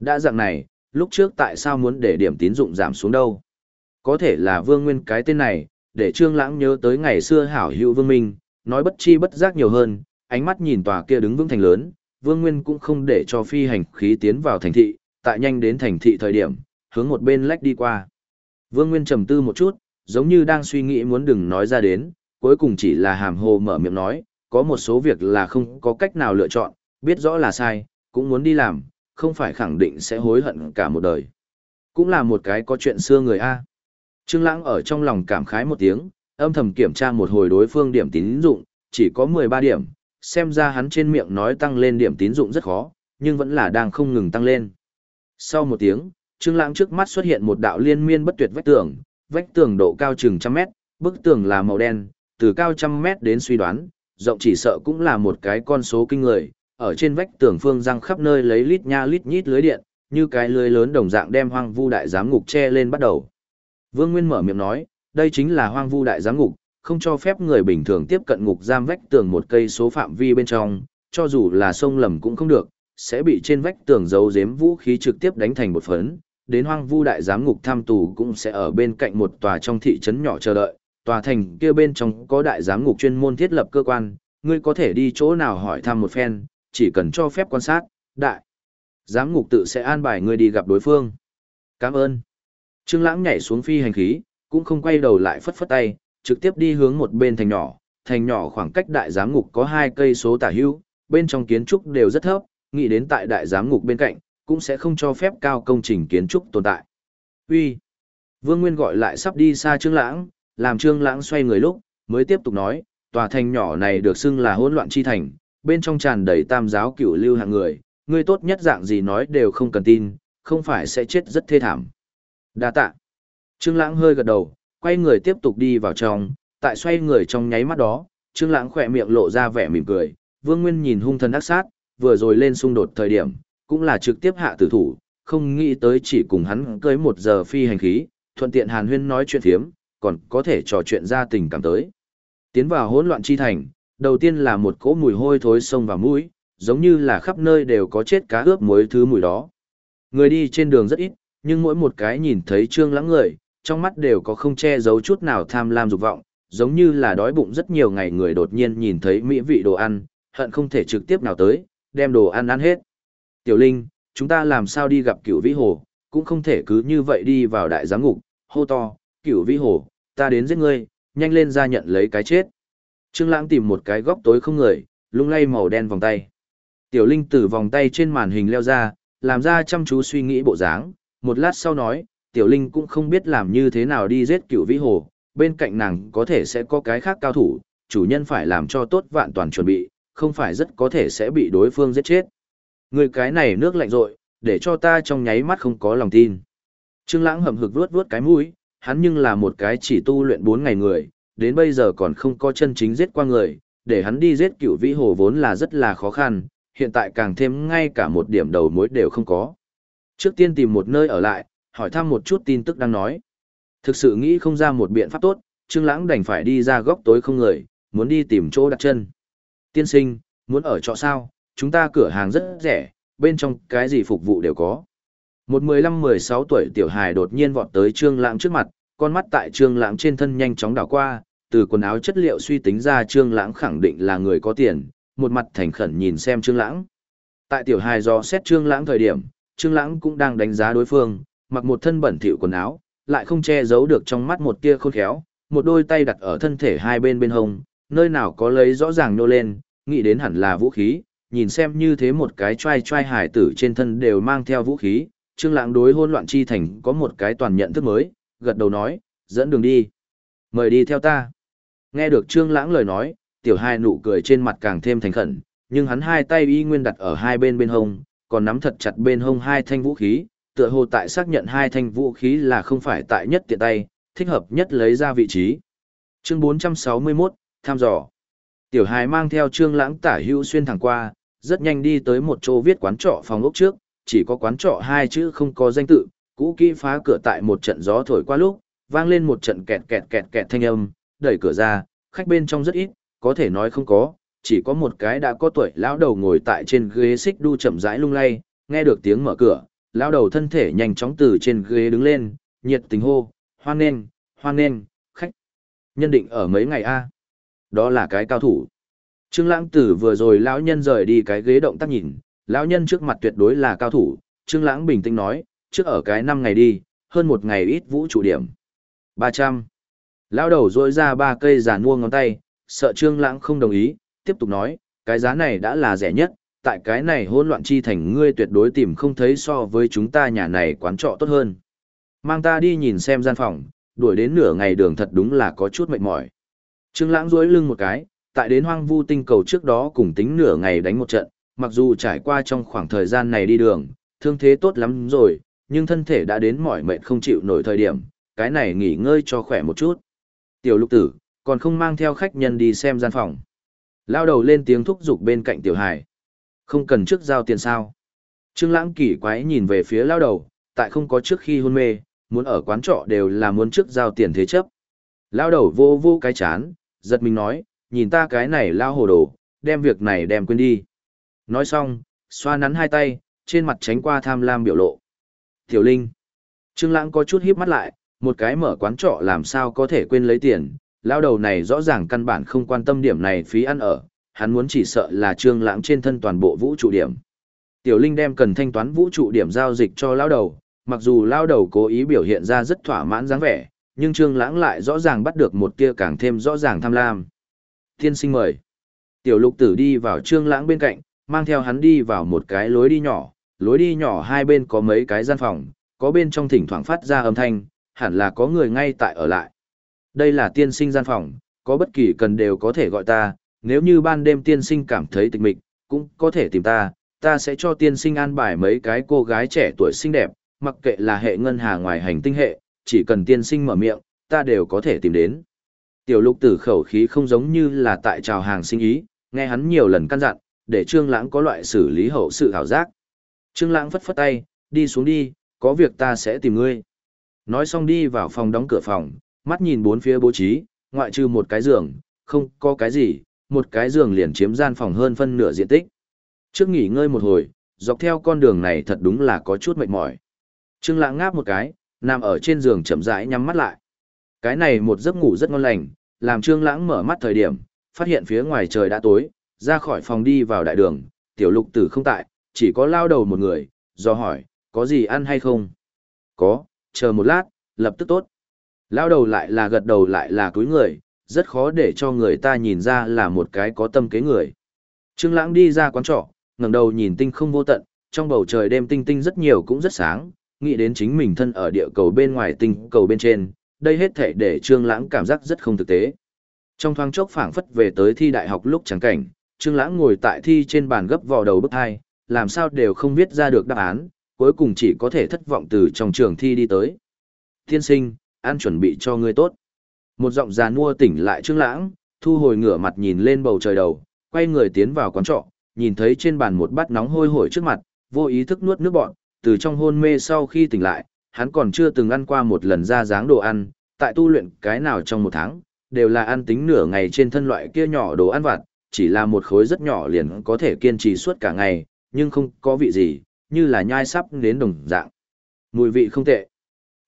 Đã dạng này, lúc trước tại sao muốn để điểm tín dụng giảm xuống đâu? Có thể là Vương Nguyên cái tên này, để Trương Lãng nhớ tới ngày xưa hảo hữu Vương Minh, nói bất chi bất giác nhiều hơn, ánh mắt nhìn tòa kia đứng vững thành lớn, Vương Nguyên cũng không để cho phi hành khí tiến vào thành thị, tại nhanh đến thành thị thời điểm, hướng một bên lách đi qua. Vương Nguyên trầm tư một chút, giống như đang suy nghĩ muốn đừng nói ra đến, cuối cùng chỉ là hàm hồ mở miệng nói, có một số việc là không có cách nào lựa chọn, biết rõ là sai, cũng muốn đi làm, không phải khẳng định sẽ hối hận cả một đời. Cũng là một cái có chuyện xưa người A. Trương Lãng ở trong lòng cảm khái một tiếng, âm thầm kiểm tra một hồi đối phương điểm tín dụng, chỉ có 13 điểm, xem ra hắn trên miệng nói tăng lên điểm tín dụng rất khó, nhưng vẫn là đang không ngừng tăng lên. Sau một tiếng, Trương Lãng trước mắt xuất hiện một đạo liên miên bất tuyệt vách tường, vách tường độ cao chừng trăm mét, bức tường là màu đen, từ cao trăm mét đến suy đoán, rộng chỉ sợ cũng là một cái con số kinh người, ở trên vách tường phương răng khắp nơi lấy lít nha lít nhít lưới điện, như cái lưới lớn đồng dạng đem hoang vu đại giám ngục che lên bắt đầu. Vương Nguyên mở miệng nói, đây chính là hoang vu đại giám ngục, không cho phép người bình thường tiếp cận ngục giam vách tường một cây số phạm vi bên trong, cho dù là sông lầm cũng không được, sẽ bị trên vách tường giấu giếm vũ khí trực tiếp đánh thành một phấn. Đến hoang vu đại giám ngục tham tù cũng sẽ ở bên cạnh một tòa trong thị trấn nhỏ chờ đợi, tòa thành kia bên trong có đại giám ngục chuyên môn thiết lập cơ quan, ngươi có thể đi chỗ nào hỏi thăm một phen, chỉ cần cho phép quan sát, đại. Giám ngục tự sẽ an bài ngươi đi gặp đối phương. Cảm ơn. Trương Lãng nhảy xuống phi hành khí, cũng không quay đầu lại phất phất tay, trực tiếp đi hướng một bên thành nhỏ. Thành nhỏ khoảng cách đại giám ngục có hai cây số tả hữu, bên trong kiến trúc đều rất thấp, nghĩ đến tại đại giám ngục bên cạnh, cũng sẽ không cho phép cao công trình kiến trúc tồn tại. Uy. Vương Nguyên gọi lại sắp đi xa Trương Lãng, làm Trương Lãng xoay người lúc, mới tiếp tục nói, tòa thành nhỏ này được xưng là hỗn loạn chi thành, bên trong tràn đầy tam giáo cửu lưu hạng người, ngươi tốt nhất dạng gì nói đều không cần tin, không phải sẽ chết rất thê thảm. Đa tạ. Trương Lãng hơi gật đầu, quay người tiếp tục đi vào trong, tại xoay người trong nháy mắt đó, Trương Lãng khẽ miệng lộ ra vẻ mỉm cười, Vương Nguyên nhìn hung thần ác sát, vừa rồi lên xung đột thời điểm, cũng là trực tiếp hạ tử thủ, không nghĩ tới chỉ cùng hắn cưới một giờ phi hành khí, thuận tiện Hàn Huyên nói chuyện thiếm, còn có thể trò chuyện ra tình cảm tới. Tiến vào hỗn loạn chi thành, đầu tiên là một cỗ mùi hôi thối sông vào mũi, giống như là khắp nơi đều có chết cá ướp muối thứ mùi đó. Người đi trên đường rất ít, nhưng mỗi một cái nhìn thấy trương lãng người, trong mắt đều có không che giấu chút nào tham lam dục vọng, giống như là đói bụng rất nhiều ngày người đột nhiên nhìn thấy mỹ vị đồ ăn, hận không thể trực tiếp nào tới, đem đồ ăn ăn hết. Tiểu Linh, chúng ta làm sao đi gặp cửu vĩ hồ, cũng không thể cứ như vậy đi vào đại giám ngục, hô to, cửu vĩ hồ, ta đến giết ngươi, nhanh lên ra nhận lấy cái chết. Trương Lãng tìm một cái góc tối không người, lung lay màu đen vòng tay. Tiểu Linh từ vòng tay trên màn hình leo ra, làm ra chăm chú suy nghĩ bộ dáng, một lát sau nói, Tiểu Linh cũng không biết làm như thế nào đi giết Cửu vĩ hồ, bên cạnh nàng có thể sẽ có cái khác cao thủ, chủ nhân phải làm cho tốt vạn toàn chuẩn bị, không phải rất có thể sẽ bị đối phương giết chết. Người cái này nước lạnh rồi, để cho ta trong nháy mắt không có lòng tin. Trương Lãng hậm hực vuốt vuốt cái mũi, hắn nhưng là một cái chỉ tu luyện 4 ngày người, đến bây giờ còn không có chân chính giết qua người, để hắn đi giết cựu vĩ hồ vốn là rất là khó khăn, hiện tại càng thêm ngay cả một điểm đầu mối đều không có. Trước tiên tìm một nơi ở lại, hỏi thăm một chút tin tức đang nói. Thực sự nghĩ không ra một biện pháp tốt, Trương Lãng đành phải đi ra góc tối không người, muốn đi tìm chỗ đặt chân. Tiên sinh, muốn ở trọ sao, chúng ta cửa hàng rất rẻ, bên trong cái gì phục vụ đều có. Một 15-16 tuổi tiểu hài đột nhiên vọt tới Trương Lãng trước mặt, con mắt tại Trương Lãng trên thân nhanh chóng đảo qua, từ quần áo chất liệu suy tính ra Trương Lãng khẳng định là người có tiền, một mặt thành khẩn nhìn xem Trương Lãng. Tại tiểu hài do xét Trương Lãng thời điểm, Trương Lãng cũng đang đánh giá đối phương, mặc một thân bẩn thỉu quần áo, lại không che giấu được trong mắt một tia khôn khéo, một đôi tay đặt ở thân thể hai bên bên hông, nơi nào có lấy rõ ràng nô lên, nghĩ đến hẳn là vũ khí, nhìn xem như thế một cái trai trai hải tử trên thân đều mang theo vũ khí, Trương Lãng đối hỗn loạn chi thành có một cái toàn nhận thức mới, gật đầu nói, dẫn đường đi. Mời đi theo ta. Nghe được Trương Lãng lời nói, tiểu hai nụ cười trên mặt càng thêm thành khẩn, nhưng hắn hai tay y nguyên đặt ở hai bên bên hông, còn nắm thật chặt bên hông hai thanh vũ khí, tựa hồ tại xác nhận hai thanh vũ khí là không phải tại nhất tiện tay, thích hợp nhất lấy ra vị trí. Chương 461, tham dò. Tiểu hài mang theo trương lãng tả hữu xuyên thẳng qua, rất nhanh đi tới một chỗ viết quán trọ phòng ốc trước, chỉ có quán trọ hai chữ không có danh tự, cũ kỹ phá cửa tại một trận gió thổi qua lúc, vang lên một trận kẹt kẹt kẹt kẹt thanh âm, đẩy cửa ra, khách bên trong rất ít, có thể nói không có, chỉ có một cái đã có tuổi lão đầu ngồi tại trên ghế xích đu chậm rãi lung lay, nghe được tiếng mở cửa, lão đầu thân thể nhanh chóng từ trên ghế đứng lên, nhiệt tình hô, hoan nghênh, hoan nghênh, khách. Nhân định ở mấy ngày a? Đó là cái cao thủ. Trương Lãng Tử vừa rồi lão nhân rời đi cái ghế động tác nhìn, lão nhân trước mặt tuyệt đối là cao thủ, Trương Lãng bình tĩnh nói, trước ở cái năm ngày đi, hơn một ngày ít vũ trụ điểm. 300. Lão đầu rỗi ra ba cây giàn mua ngón tay, sợ Trương Lãng không đồng ý, tiếp tục nói, cái giá này đã là rẻ nhất, tại cái này hỗn loạn chi thành ngươi tuyệt đối tìm không thấy so với chúng ta nhà này quán trọ tốt hơn. Mang ta đi nhìn xem gian phòng, đuổi đến nửa ngày đường thật đúng là có chút mệt mỏi. Trương Lãng duỗi lưng một cái, tại đến hoang vu tinh cầu trước đó cùng tính nửa ngày đánh một trận, mặc dù trải qua trong khoảng thời gian này đi đường, thương thế tốt lắm rồi, nhưng thân thể đã đến mỏi mệt không chịu nổi thời điểm, cái này nghỉ ngơi cho khỏe một chút. Tiểu lục tử, còn không mang theo khách nhân đi xem gian phòng. Lao đầu lên tiếng thúc giục bên cạnh tiểu hải. Không cần trước giao tiền sao. Trương lãng kỳ quái nhìn về phía lao đầu, tại không có trước khi hôn mê, muốn ở quán trọ đều là muốn trước giao tiền thế chấp. Lao đầu vô vô cái chán, giật mình nói, nhìn ta cái này lao hồ đồ, đem việc này đem quên đi. Nói xong, xoa nắn hai tay, trên mặt tránh qua tham lam biểu lộ. Tiểu Linh. Trương Lãng có chút híp mắt lại, một cái mở quán trọ làm sao có thể quên lấy tiền, Lão đầu này rõ ràng căn bản không quan tâm điểm này phí ăn ở, hắn muốn chỉ sợ là Trương Lãng trên thân toàn bộ vũ trụ điểm. Tiểu Linh đem cần thanh toán vũ trụ điểm giao dịch cho Lão đầu, mặc dù Lão đầu cố ý biểu hiện ra rất thỏa mãn dáng vẻ, nhưng Trương Lãng lại rõ ràng bắt được một tia càng thêm rõ ràng tham lam. Tiên sinh mời. Tiểu Lục Tử đi vào Trương Lãng bên cạnh, mang theo hắn đi vào một cái lối đi nhỏ, lối đi nhỏ hai bên có mấy cái gian phòng, có bên trong thỉnh thoảng phát ra âm thanh, hẳn là có người ngay tại ở lại. Đây là tiên sinh gian phòng, có bất kỳ cần đều có thể gọi ta, nếu như ban đêm tiên sinh cảm thấy tịch mịch, cũng có thể tìm ta, ta sẽ cho tiên sinh an bài mấy cái cô gái trẻ tuổi xinh đẹp, mặc kệ là hệ ngân hà ngoài hành tinh hệ, chỉ cần tiên sinh mở miệng, ta đều có thể tìm đến. Tiểu lục tử khẩu khí không giống như là tại trào hàng sinh ý, nghe hắn nhiều lần căn dặn, để Trương Lãng có loại xử lý hậu sự hảo giác. Trương Lãng phất phất tay, đi xuống đi, có việc ta sẽ tìm ngươi. Nói xong đi vào phòng đóng cửa phòng, mắt nhìn bốn phía bố trí, ngoại trừ một cái giường, không có cái gì, một cái giường liền chiếm gian phòng hơn phân nửa diện tích. Trước nghỉ ngơi một hồi, dọc theo con đường này thật đúng là có chút mệt mỏi. Trương Lãng ngáp một cái, nằm ở trên giường chậm rãi nhắm mắt lại. Cái này một giấc ngủ rất ngon lành, làm Trương Lãng mở mắt thời điểm, phát hiện phía ngoài trời đã tối, ra khỏi phòng đi vào đại đường, tiểu lục tử không tại, chỉ có lao đầu một người, do hỏi, có gì ăn hay không? Có, chờ một lát, lập tức tốt. Lao đầu lại là gật đầu lại là cúi người, rất khó để cho người ta nhìn ra là một cái có tâm kế người. Trương Lãng đi ra quán trọ, ngẩng đầu nhìn tinh không vô tận, trong bầu trời đêm tinh tinh rất nhiều cũng rất sáng, nghĩ đến chính mình thân ở địa cầu bên ngoài tinh cầu bên trên, đây hết thảy để Trương Lãng cảm giác rất không thực tế. Trong thoáng chốc phảng phất về tới thi đại học lúc chẳng cảnh, Trương Lãng ngồi tại thi trên bàn gấp vò đầu bức hai, làm sao đều không viết ra được đáp án, cuối cùng chỉ có thể thất vọng từ trong trường thi đi tới. Thiên sinh, ăn chuẩn bị cho ngươi tốt. Một giọng già nua tỉnh lại Trương Lãng, thu hồi ngửa mặt nhìn lên bầu trời đầu, quay người tiến vào quán trọ, nhìn thấy trên bàn một bát nóng hôi hổi trước mặt, vô ý thức nuốt nước bọt, từ trong hôn mê sau khi tỉnh lại, hắn còn chưa từng ăn qua một lần ra dáng đồ ăn, tại tu luyện cái nào trong một tháng, đều là ăn tính nửa ngày trên thân loại kia nhỏ đồ ăn vặt, chỉ là một khối rất nhỏ liền có thể kiên trì suốt cả ngày, nhưng không có vị gì, như là nhai sắp đến đồng dạng. Mùi vị không tệ.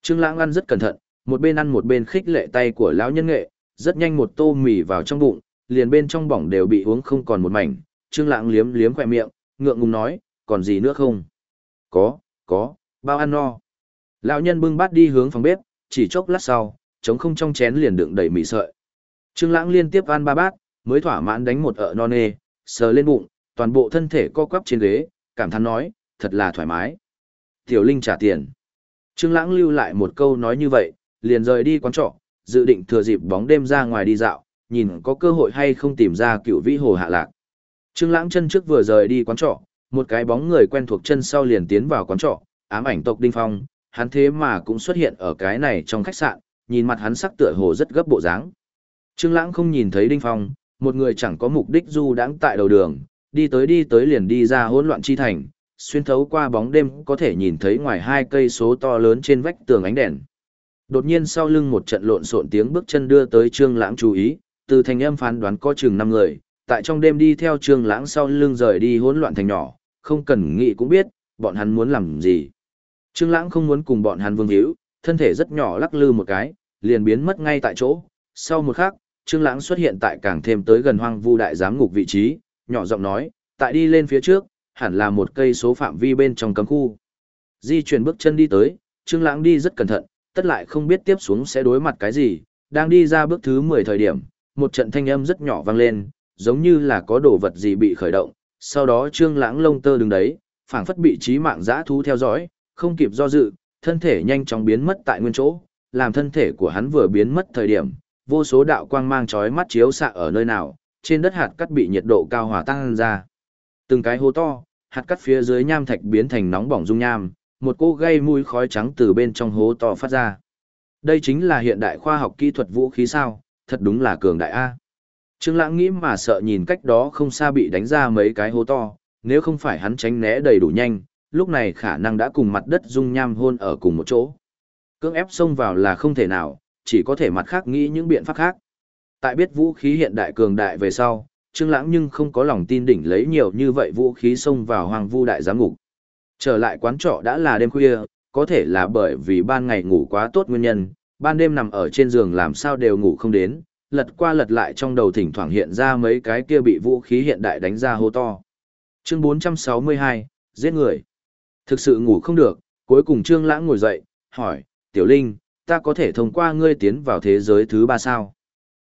Trương Lãng ăn rất cẩn thận, một bên ăn một bên khích lệ tay của lão nhân nghệ, rất nhanh một tô mì vào trong bụng, liền bên trong bỏng đều bị uống không còn một mảnh. Trương Lãng liếm liếm khóe miệng, ngượng ngùng nói, còn gì nữa không? Có, có, bao ăn no. Lão nhân bưng bát đi hướng phòng bếp, chỉ chốc lát sau, trống không trong chén liền đựng đầy mì sợi. Trương Lãng liên tiếp ăn ba bát, mới thỏa mãn đánh một ợ non nê, sờ lên bụng, toàn bộ thân thể co quắp trên ghế, cảm thán nói, thật là thoải mái. Tiểu Linh trả tiền. Trương Lãng lưu lại một câu nói như vậy, liền rời đi quán trọ, dự định thừa dịp bóng đêm ra ngoài đi dạo, nhìn có cơ hội hay không tìm ra cựu vĩ hồ hạ lạc. Trương Lãng chân trước vừa rời đi quán trọ, một cái bóng người quen thuộc chân sau liền tiến vào quán trọ, ám ảnh tộc Đinh Phong, hắn thế mà cũng xuất hiện ở cái này trong khách sạn, nhìn mặt hắn sắc tựa hồ rất gấp bộ dáng. Trương Lãng không nhìn thấy Đinh Phong, một người chẳng có mục đích du đãng tại đầu đường, đi tới đi tới liền đi ra hỗn loạn chi thành, xuyên thấu qua bóng đêm có thể nhìn thấy ngoài hai cây số to lớn trên vách tường ánh đèn. Đột nhiên sau lưng một trận lộn xộn tiếng bước chân đưa tới Trương Lãng chú ý, từ thành âm phán đoán có chừng năm người, tại trong đêm đi theo Trương Lãng sau lưng rời đi hỗn loạn thành nhỏ, không cần nghĩ cũng biết, bọn hắn muốn làm gì. Trương Lãng không muốn cùng bọn hắn vương hữu, thân thể rất nhỏ lắc lư một cái, liền biến mất ngay tại chỗ. Sau một khắc, Trương Lãng xuất hiện tại càng thêm tới gần Hoang Vu đại giám ngục vị trí, nhỏ giọng nói, tại đi lên phía trước, hẳn là một cây số phạm vi bên trong cấm khu. Di chuyển bước chân đi tới, Trương Lãng đi rất cẩn thận, tất lại không biết tiếp xuống sẽ đối mặt cái gì, đang đi ra bước thứ 10 thời điểm, một trận thanh âm rất nhỏ vang lên, giống như là có đồ vật gì bị khởi động, sau đó Trương Lãng lông tơ đứng đấy, phảng phất bị trí mạng dã thú theo dõi, không kịp do dự, thân thể nhanh chóng biến mất tại nguyên chỗ, làm thân thể của hắn vừa biến mất thời điểm, vô số đạo quang mang chói mắt chiếu xạ ở nơi nào, trên đất hạt cắt bị nhiệt độ cao hòa tan ra. Từng cái hố to, hạt cắt phía dưới nham thạch biến thành nóng bỏng dung nham, một cô gây mùi khói trắng từ bên trong hố to phát ra. Đây chính là hiện đại khoa học kỹ thuật vũ khí sao, thật đúng là cường đại A. Trương Lãng nghĩ mà sợ nhìn cách đó không xa bị đánh ra mấy cái hố to, nếu không phải hắn tránh né đầy đủ nhanh, lúc này khả năng đã cùng mặt đất dung nham hôn ở cùng một chỗ. Cưỡng ép xông vào là không thể nào, chỉ có thể mặt khác nghĩ những biện pháp khác. Tại biết vũ khí hiện đại cường đại về sau, Trương Lãng nhưng không có lòng tin đỉnh lấy nhiều như vậy vũ khí xông vào Hoàng Vu đại giám ngục. Trở lại quán trọ đã là đêm khuya, có thể là bởi vì ban ngày ngủ quá tốt nguyên nhân, ban đêm nằm ở trên giường làm sao đều ngủ không đến, lật qua lật lại trong đầu thỉnh thoảng hiện ra mấy cái kia bị vũ khí hiện đại đánh ra hô to. Chương 462, giết người. Thực sự ngủ không được, cuối cùng Trương Lãng ngồi dậy, hỏi, Tiểu Linh, ta có thể thông qua ngươi tiến vào thế giới thứ ba sao?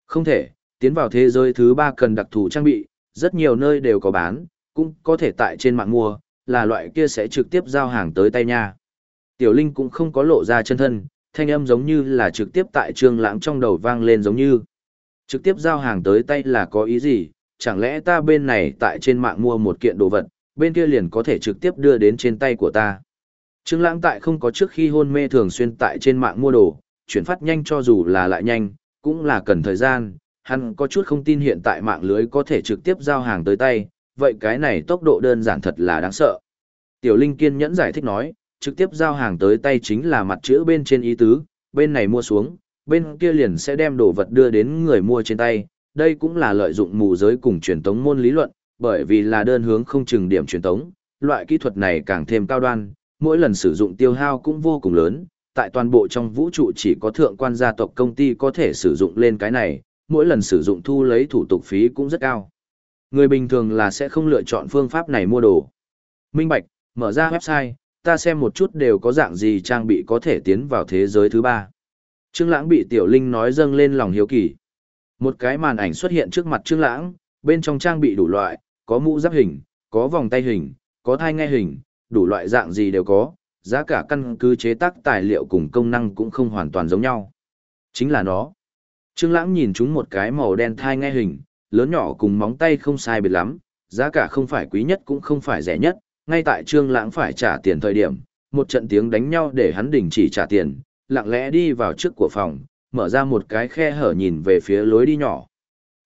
Không thể, tiến vào thế giới thứ ba cần đặc thù trang bị, rất nhiều nơi đều có bán, cũng có thể tại trên mạng mua, là loại kia sẽ trực tiếp giao hàng tới tay nha. Tiểu Linh cũng không có lộ ra chân thân, thanh âm giống như là trực tiếp tại trường Lãng trong đầu vang lên giống như. Trực tiếp giao hàng tới tay là có ý gì, chẳng lẽ ta bên này tại trên mạng mua một kiện đồ vật, bên kia liền có thể trực tiếp đưa đến trên tay của ta. Trương Lãng tại không có trước khi hôn mê thường xuyên tại trên mạng mua đồ, chuyển phát nhanh cho dù là lại nhanh, cũng là cần thời gian, hắn có chút không tin hiện tại mạng lưới có thể trực tiếp giao hàng tới tay, vậy cái này tốc độ đơn giản thật là đáng sợ. Tiểu Linh kiên nhẫn giải thích nói, trực tiếp giao hàng tới tay chính là mặt chữ bên trên ý tứ, bên này mua xuống, bên kia liền sẽ đem đồ vật đưa đến người mua trên tay, đây cũng là lợi dụng mù giới cùng truyền tống môn lý luận, bởi vì là đơn hướng không chừng điểm truyền tống, loại kỹ thuật này càng thêm cao đoan, mỗi lần sử dụng tiêu hao cũng vô cùng lớn, tại toàn bộ trong vũ trụ chỉ có thượng quan gia tộc công ty có thể sử dụng lên cái này, mỗi lần sử dụng thu lấy thủ tục phí cũng rất cao. Người bình thường là sẽ không lựa chọn phương pháp này mua đồ. Minh Bạch, mở ra website, ta xem một chút đều có dạng gì trang bị có thể tiến vào thế giới thứ ba. Trương Lãng bị Tiểu Linh nói dâng lên lòng hiếu kỳ. Một cái màn ảnh xuất hiện trước mặt Trương Lãng, bên trong trang bị đủ loại, có mũ giáp hình, có vòng tay hình, có thai nghe hình, đủ loại dạng gì đều có, giá cả căn cứ chế tác tài liệu cùng công năng cũng không hoàn toàn giống nhau. Chính là nó. Trương Lãng nhìn chúng một cái màu đen thai nghe hình, lớn nhỏ cùng móng tay không sai biệt lắm, giá cả không phải quý nhất cũng không phải rẻ nhất, ngay tại Trương Lãng phải trả tiền thời điểm, một trận tiếng đánh nhau để hắn đình chỉ trả tiền, lặng lẽ đi vào trước của phòng, mở ra một cái khe hở nhìn về phía lối đi nhỏ.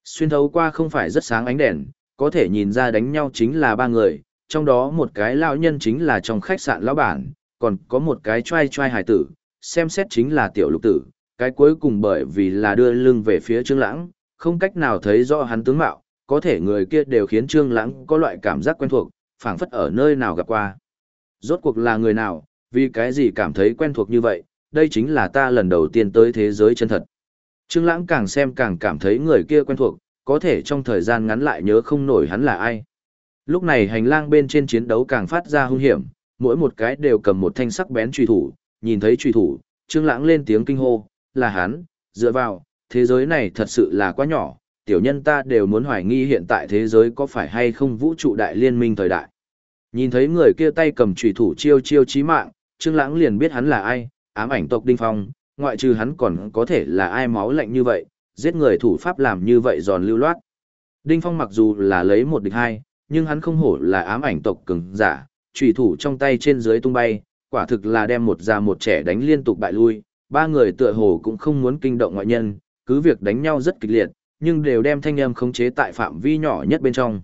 Xuyên thấu qua không phải rất sáng ánh đèn, có thể nhìn ra đánh nhau chính là ba người, trong đó một cái lão nhân chính là trong khách sạn lão bản, còn có một cái trai trai hài tử, xem xét chính là tiểu lục tử, cái cuối cùng bởi vì là đưa lưng về phía Trương Lãng, không cách nào thấy rõ hắn tướng mạo, có thể người kia đều khiến Trương Lãng có loại cảm giác quen thuộc, phảng phất ở nơi nào gặp qua. Rốt cuộc là người nào, vì cái gì cảm thấy quen thuộc như vậy, đây chính là ta lần đầu tiên tới thế giới chân thật. Trương Lãng càng xem càng cảm thấy người kia quen thuộc, có thể trong thời gian ngắn lại nhớ không nổi hắn là ai. Lúc này hành lang bên trên chiến đấu càng phát ra hung hiểm, mỗi một cái đều cầm một thanh sắc bén truy thủ, nhìn thấy truy thủ, Trương Lãng lên tiếng kinh hô, là hắn, dựa vào, thế giới này thật sự là quá nhỏ, tiểu nhân ta đều muốn hoài nghi hiện tại thế giới có phải hay không vũ trụ đại liên minh thời đại. Nhìn thấy người kia tay cầm truy thủ chiêu chiêu chí mạng, Trương Lãng liền biết hắn là ai, ám ảnh tộc Đinh Phong, ngoại trừ hắn còn có thể là ai máu lạnh như vậy, giết người thủ pháp làm như vậy giòn lưu loát. Đinh Phong mặc dù là lấy một địch hai, nhưng hắn không hổ là ám ảnh tộc cường giả, chủy thủ trong tay trên dưới tung bay, quả thực là đem một già một trẻ đánh liên tục bại lui, ba người tựa hồ cũng không muốn kinh động ngoại nhân, cứ việc đánh nhau rất kịch liệt, nhưng đều đem thanh âm khống chế tại phạm vi nhỏ nhất bên trong.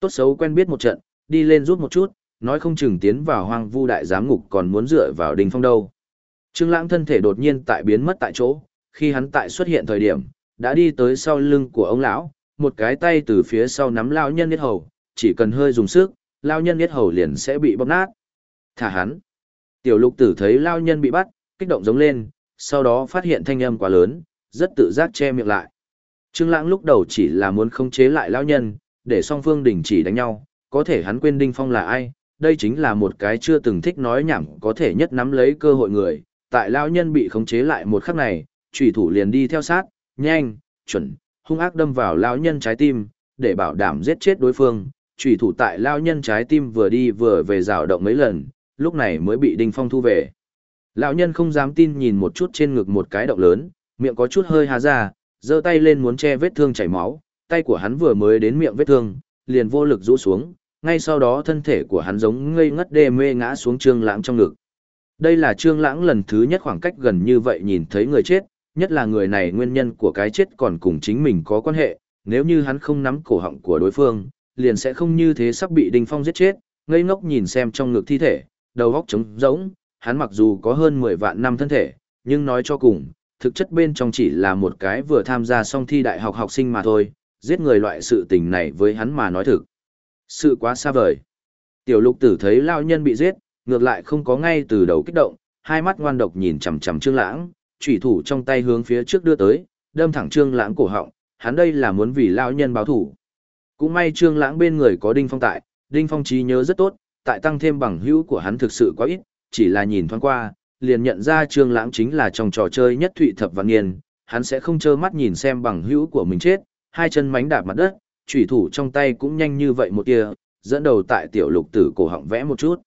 Tốt xấu quen biết một trận, đi lên rút một chút, nói không chừng tiến vào hoang vu đại giám ngục còn muốn dựa vào đình phong đâu. Trương Lãng thân thể đột nhiên tại biến mất tại chỗ, khi hắn tại xuất hiện thời điểm, đã đi tới sau lưng của ông lão, một cái tay từ phía sau nắm lão nhân huyết hầu, chỉ cần hơi dùng sức, lão nhân huyết hầu liền sẽ bị bóp nát. Thả hắn. Tiểu lục tử thấy lao nhân bị bắt, kích động giống lên, sau đó phát hiện thanh âm quá lớn, rất tự giác che miệng lại. Trương Lãng lúc đầu chỉ là muốn khống chế lại lão nhân, để song phương đình chỉ đánh nhau, có thể hắn quên Đinh Phong là ai, đây chính là một cái chưa từng thích nói nhảm có thể nhất nắm lấy cơ hội người, tại lão nhân bị khống chế lại một khắc này, chủy thủ liền đi theo sát, nhanh, chuẩn, hung ác đâm vào lão nhân trái tim, để bảo đảm giết chết đối phương. Chủy thủ tại lão nhân trái tim vừa đi vừa về rào động mấy lần, lúc này mới bị Đinh Phong thu về. Lão nhân không dám tin nhìn một chút trên ngực một cái động lớn, miệng có chút hơi há ra, giơ tay lên muốn che vết thương chảy máu, tay của hắn vừa mới đến miệng vết thương, liền vô lực rũ xuống, ngay sau đó thân thể của hắn giống ngây ngất đê mê ngã xuống Trương Lãng trong ngực. Đây là Trương Lãng lần thứ nhất khoảng cách gần như vậy nhìn thấy người chết, nhất là người này nguyên nhân của cái chết còn cùng chính mình có quan hệ, nếu như hắn không nắm cổ họng của đối phương, liền sẽ không như thế sắp bị Đinh Phong giết chết, ngây ngốc nhìn xem trong ngực thi thể, đầu óc trống rỗng, hắn mặc dù có hơn 10 vạn năm thân thể, nhưng nói cho cùng, thực chất bên trong chỉ là một cái vừa tham gia xong thi đại học học sinh mà thôi, giết người loại sự tình này với hắn mà nói thực. Sự quá xa vời. Tiểu lục tử thấy lao nhân bị giết, ngược lại không có ngay từ đầu kích động, hai mắt ngoan độc nhìn chằm chằm Trương Lãng, chủy thủ trong tay hướng phía trước đưa tới, đâm thẳng Trương Lãng cổ họng, hắn đây là muốn vì lao nhân báo thù. Cũng may Trương Lãng bên người có Đinh Phong tại, Đinh Phong trí nhớ rất tốt, tại tăng thêm bằng hữu của hắn thực sự quá ít, chỉ là nhìn thoáng qua, liền nhận ra Trương Lãng chính là trong trò chơi nhất Thụy Thập vạn niên, hắn sẽ không trơ mắt nhìn xem bằng hữu của mình chết, hai chân mánh đạp mặt đất, chủy thủ trong tay cũng nhanh như vậy một tia, dẫn đầu tại tiểu lục tử cổ họng vẽ một chút.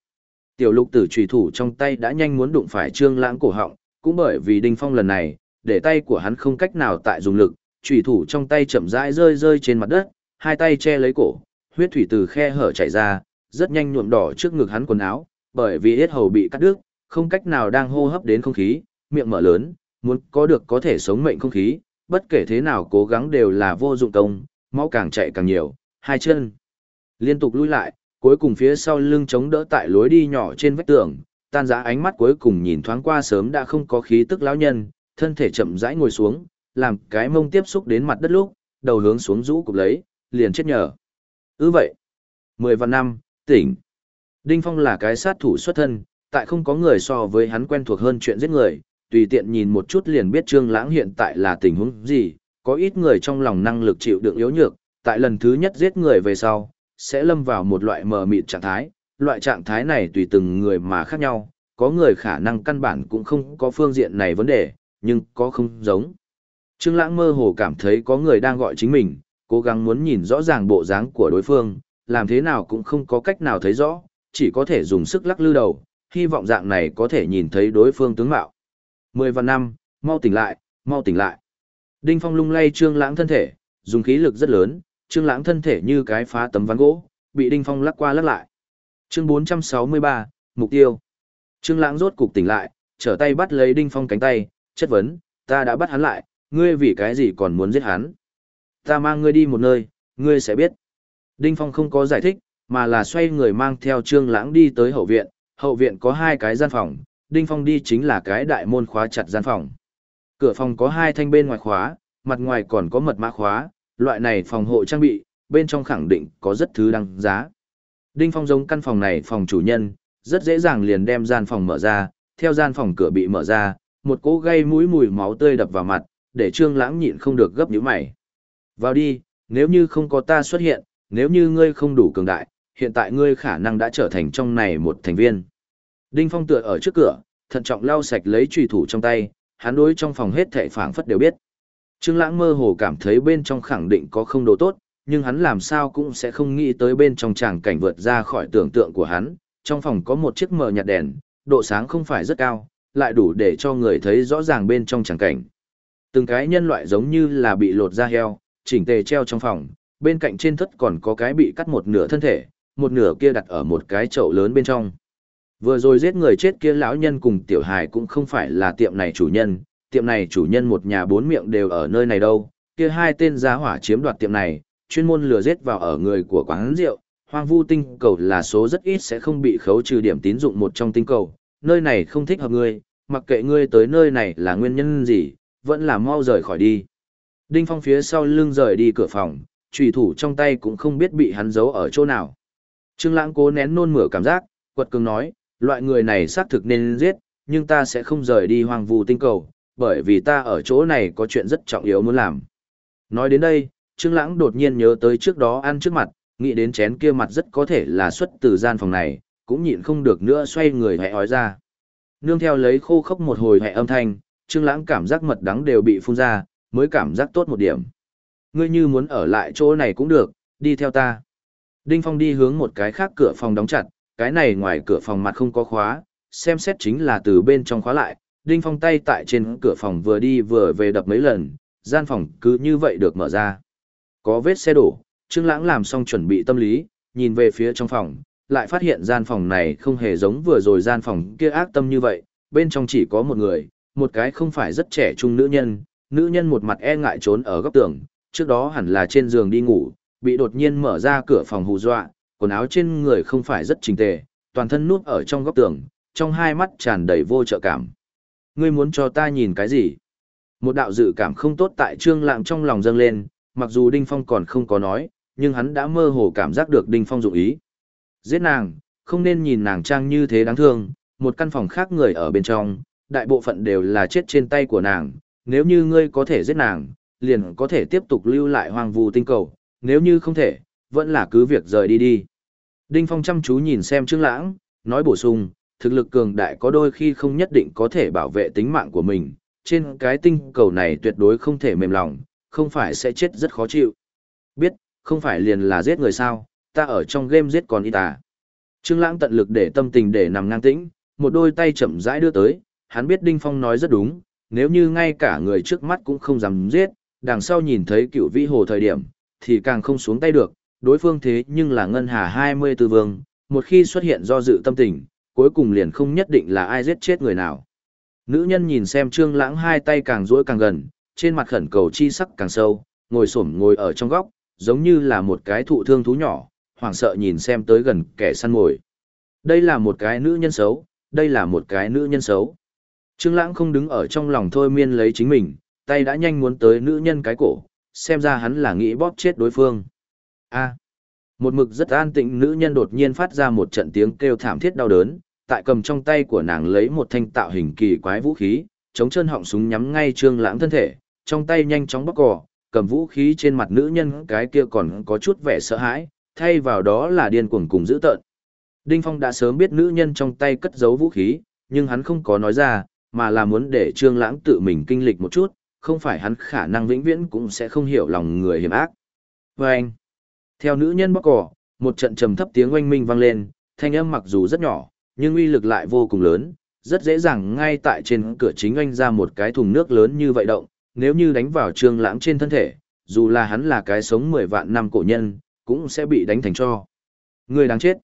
Tiểu lục tử chủy thủ trong tay đã nhanh muốn đụng phải Trương Lãng cổ họng, cũng bởi vì Đinh Phong lần này, để tay của hắn không cách nào tại dùng lực, chủy thủ trong tay chậm rãi rơi rơi trên mặt đất, hai tay che lấy cổ, huyết thủy từ khe hở chảy ra, rất nhanh nhuộm đỏ trước ngực hắn quần áo, bởi vì yết hầu bị cắt đứt, không cách nào đang hô hấp đến không khí, miệng mở lớn, muốn có được có thể sống mệnh không khí, bất kể thế nào cố gắng đều là vô dụng công, máu càng chạy càng nhiều, hai chân liên tục lùi lại, cuối cùng phía sau lưng chống đỡ tại lối đi nhỏ trên vách tường, tan rã ánh mắt cuối cùng nhìn thoáng qua sớm đã không có khí tức lão nhân, thân thể chậm rãi ngồi xuống, làm cái mông tiếp xúc đến mặt đất lúc, đầu hướng xuống rũ cục lấy, liền chết nhờ. Ư vậy, mười vạn năm, tỉnh. Đinh Phong là cái sát thủ xuất thân, tại không có người so với hắn quen thuộc hơn chuyện giết người, tùy tiện nhìn một chút liền biết Trương Lãng hiện tại là tình huống gì, có ít người trong lòng năng lực chịu đựng yếu nhược, tại lần thứ nhất giết người về sau, sẽ lâm vào một loại mờ mịt trạng thái, loại trạng thái này tùy từng người mà khác nhau, có người khả năng căn bản cũng không có phương diện này vấn đề, nhưng có không giống. Trương Lãng mơ hồ cảm thấy có người đang gọi chính mình, cố gắng muốn nhìn rõ ràng bộ dáng của đối phương, làm thế nào cũng không có cách nào thấy rõ, chỉ có thể dùng sức lắc lư đầu, hy vọng dạng này có thể nhìn thấy đối phương tướng mạo. Mười và năm, mau tỉnh lại, mau tỉnh lại. Đinh Phong lung lay Trương Lãng thân thể, dùng khí lực rất lớn, Trương Lãng thân thể như cái phá tấm ván gỗ, bị Đinh Phong lắc qua lắc lại. Chương 463, mục tiêu. Trương Lãng rốt cục tỉnh lại, trở tay bắt lấy Đinh Phong cánh tay, chất vấn, ta đã bắt hắn lại, ngươi vì cái gì còn muốn giết hắn? Ta mang ngươi đi một nơi, ngươi sẽ biết. Đinh Phong không có giải thích, mà là xoay người mang theo Trương Lãng đi tới hậu viện, hậu viện có hai cái gian phòng, Đinh Phong đi chính là cái đại môn khóa chặt gian phòng. Cửa phòng có hai thanh bên ngoài khóa, mặt ngoài còn có mật mã khóa, loại này phòng hộ trang bị, bên trong khẳng định có rất thứ đăng giá. Đinh Phong giống căn phòng này phòng chủ nhân, rất dễ dàng liền đem gian phòng mở ra, theo gian phòng cửa bị mở ra, một cỗ gây mũi mùi máu tươi đập vào mặt, để Trương Lãng nhịn không được gấp nhíu mày. Vào đi, nếu như không có ta xuất hiện, nếu như ngươi không đủ cường đại, hiện tại ngươi khả năng đã trở thành trong này một thành viên. Đinh Phong tựa ở trước cửa, thận trọng lau sạch lấy trùy thủ trong tay, hắn đối trong phòng hết thảy phảng phất đều biết. Trương Lãng mơ hồ cảm thấy bên trong khẳng định có không đồ tốt, nhưng hắn làm sao cũng sẽ không nghĩ tới bên trong tràng cảnh vượt ra khỏi tưởng tượng của hắn. Trong phòng có một chiếc mờ nhạt đèn, độ sáng không phải rất cao, lại đủ để cho người thấy rõ ràng bên trong tràng cảnh. Từng cái nhân loại giống như là bị lột da heo, chỉnh tề treo trong phòng, bên cạnh trên thất còn có cái bị cắt một nửa thân thể, một nửa kia đặt ở một cái chậu lớn bên trong. Vừa rồi giết người chết kia lão nhân cùng tiểu hài cũng không phải là tiệm này chủ nhân, tiệm này chủ nhân một nhà bốn miệng đều ở nơi này đâu, kia hai tên giá hỏa chiếm đoạt tiệm này, chuyên môn lừa giết vào ở người của quán rượu, hoang vu tinh cầu là số rất ít sẽ không bị khấu trừ điểm tín dụng một trong tinh cầu, nơi này không thích hợp ngươi, mặc kệ ngươi tới nơi này là nguyên nhân gì, vẫn là mau rời khỏi đi. Đinh Phong phía sau lưng rời đi cửa phòng, trùy thủ trong tay cũng không biết bị hắn giấu ở chỗ nào. Trương Lãng cố nén nôn mửa cảm giác, quật cường nói, loại người này xác thực nên giết, nhưng ta sẽ không rời đi hoang vu tinh cầu, bởi vì ta ở chỗ này có chuyện rất trọng yếu muốn làm. Nói đến đây, Trương Lãng đột nhiên nhớ tới trước đó ăn trước mặt, nghĩ đến chén kia mặt rất có thể là xuất từ gian phòng này, cũng nhịn không được nữa xoay người hẹ hói ra. Nương theo lấy khô khốc một hồi hẹ âm thanh, Trương Lãng cảm giác mật đắng đều bị phun ra, mới cảm giác tốt một điểm. Ngươi như muốn ở lại chỗ này cũng được, đi theo ta. Đinh Phong đi hướng một cái khác cửa phòng đóng chặt, cái này ngoài cửa phòng mặt không có khóa, xem xét chính là từ bên trong khóa lại. Đinh Phong tay tại trên cửa phòng vừa đi vừa về đập mấy lần, gian phòng cứ như vậy được mở ra. Có vết xe đổ, Trương Lãng làm xong chuẩn bị tâm lý, nhìn về phía trong phòng, lại phát hiện gian phòng này không hề giống vừa rồi gian phòng kia ác tâm như vậy, bên trong chỉ có một người, một cái không phải rất trẻ trung nữ nhân, nữ nhân một mặt e ngại trốn ở góc tường, trước đó hẳn là trên giường đi ngủ, bị đột nhiên mở ra cửa phòng hù dọa, quần áo trên người không phải rất chỉnh tề, toàn thân núp ở trong góc tường, trong hai mắt tràn đầy vô trợ cảm. Ngươi muốn cho ta nhìn cái gì? Một đạo dự cảm không tốt tại Trương Lãng trong lòng dâng lên, mặc dù Đinh Phong còn không có nói, nhưng hắn đã mơ hồ cảm giác được Đinh Phong dụng ý. Giết nàng, không nên nhìn nàng trang như thế đáng thương, một căn phòng khác người ở bên trong, đại bộ phận đều là chết trên tay của nàng, nếu như ngươi có thể giết nàng, liền có thể tiếp tục lưu lại hoàng vù tinh cầu, nếu như không thể, vẫn là cứ việc rời đi đi. Đinh Phong chăm chú nhìn xem Trương Lãng, nói bổ sung, thực lực cường đại có đôi khi không nhất định có thể bảo vệ tính mạng của mình, trên cái tinh cầu này tuyệt đối không thể mềm lòng, không phải sẽ chết rất khó chịu. Biết, không phải liền là giết người sao, ta ở trong game giết còn y tà. Trương Lãng tận lực để tâm tình để nằm ngang tĩnh, một đôi tay chậm rãi đưa tới, hắn biết Đinh Phong nói rất đúng, nếu như ngay cả người trước mắt cũng không dám giết, đằng sau nhìn thấy cựu vĩ hồ thời điểm, thì càng không xuống tay được, đối phương thế nhưng là ngân hà 24 vương, một khi xuất hiện do dự tâm tình, cuối cùng liền không nhất định là ai giết chết người nào. Nữ nhân nhìn xem Trương Lãng hai tay càng duỗi càng gần, trên mặt khẩn cầu chi sắc càng sâu, ngồi xổm ngồi ở trong góc, giống như là một cái thụ thương thú nhỏ, hoảng sợ nhìn xem tới gần kẻ săn mồi. Đây là một cái nữ nhân xấu, đây là một cái nữ nhân xấu. Trương Lãng không đứng ở trong lòng thôi miên lấy chính mình, tay đã nhanh muốn tới nữ nhân cái cổ, xem ra hắn là nghĩ bóp chết đối phương. A. một mực rất an tĩnh nữ nhân đột nhiên phát ra một trận tiếng kêu thảm thiết đau đớn, tại cầm trong tay của nàng lấy một thanh tạo hình kỳ quái vũ khí, chống chân họng súng nhắm ngay Trương Lãng thân thể, trong tay nhanh chóng bóp cò, cầm vũ khí trên mặt nữ nhân cái kia còn có chút vẻ sợ hãi, thay vào đó là điên cuồng cùng dữ tợn. Đinh Phong đã sớm biết nữ nhân trong tay cất giấu vũ khí, nhưng hắn không có nói ra, mà là muốn để Trương Lãng tự mình kinh lịch một chút, không phải hắn khả năng vĩnh viễn cũng sẽ không hiểu lòng người hiểm ác. Và anh, theo nữ nhân bóc cỏ, một trận trầm thấp tiếng oanh minh vang lên, thanh âm mặc dù rất nhỏ, nhưng uy lực lại vô cùng lớn, rất dễ dàng ngay tại trên cửa chính oanh ra một cái thùng nước lớn như vậy động, nếu như đánh vào trương lãng trên thân thể, dù là hắn là cái sống 10 vạn năm cổ nhân, cũng sẽ bị đánh thành cho. Người đáng chết.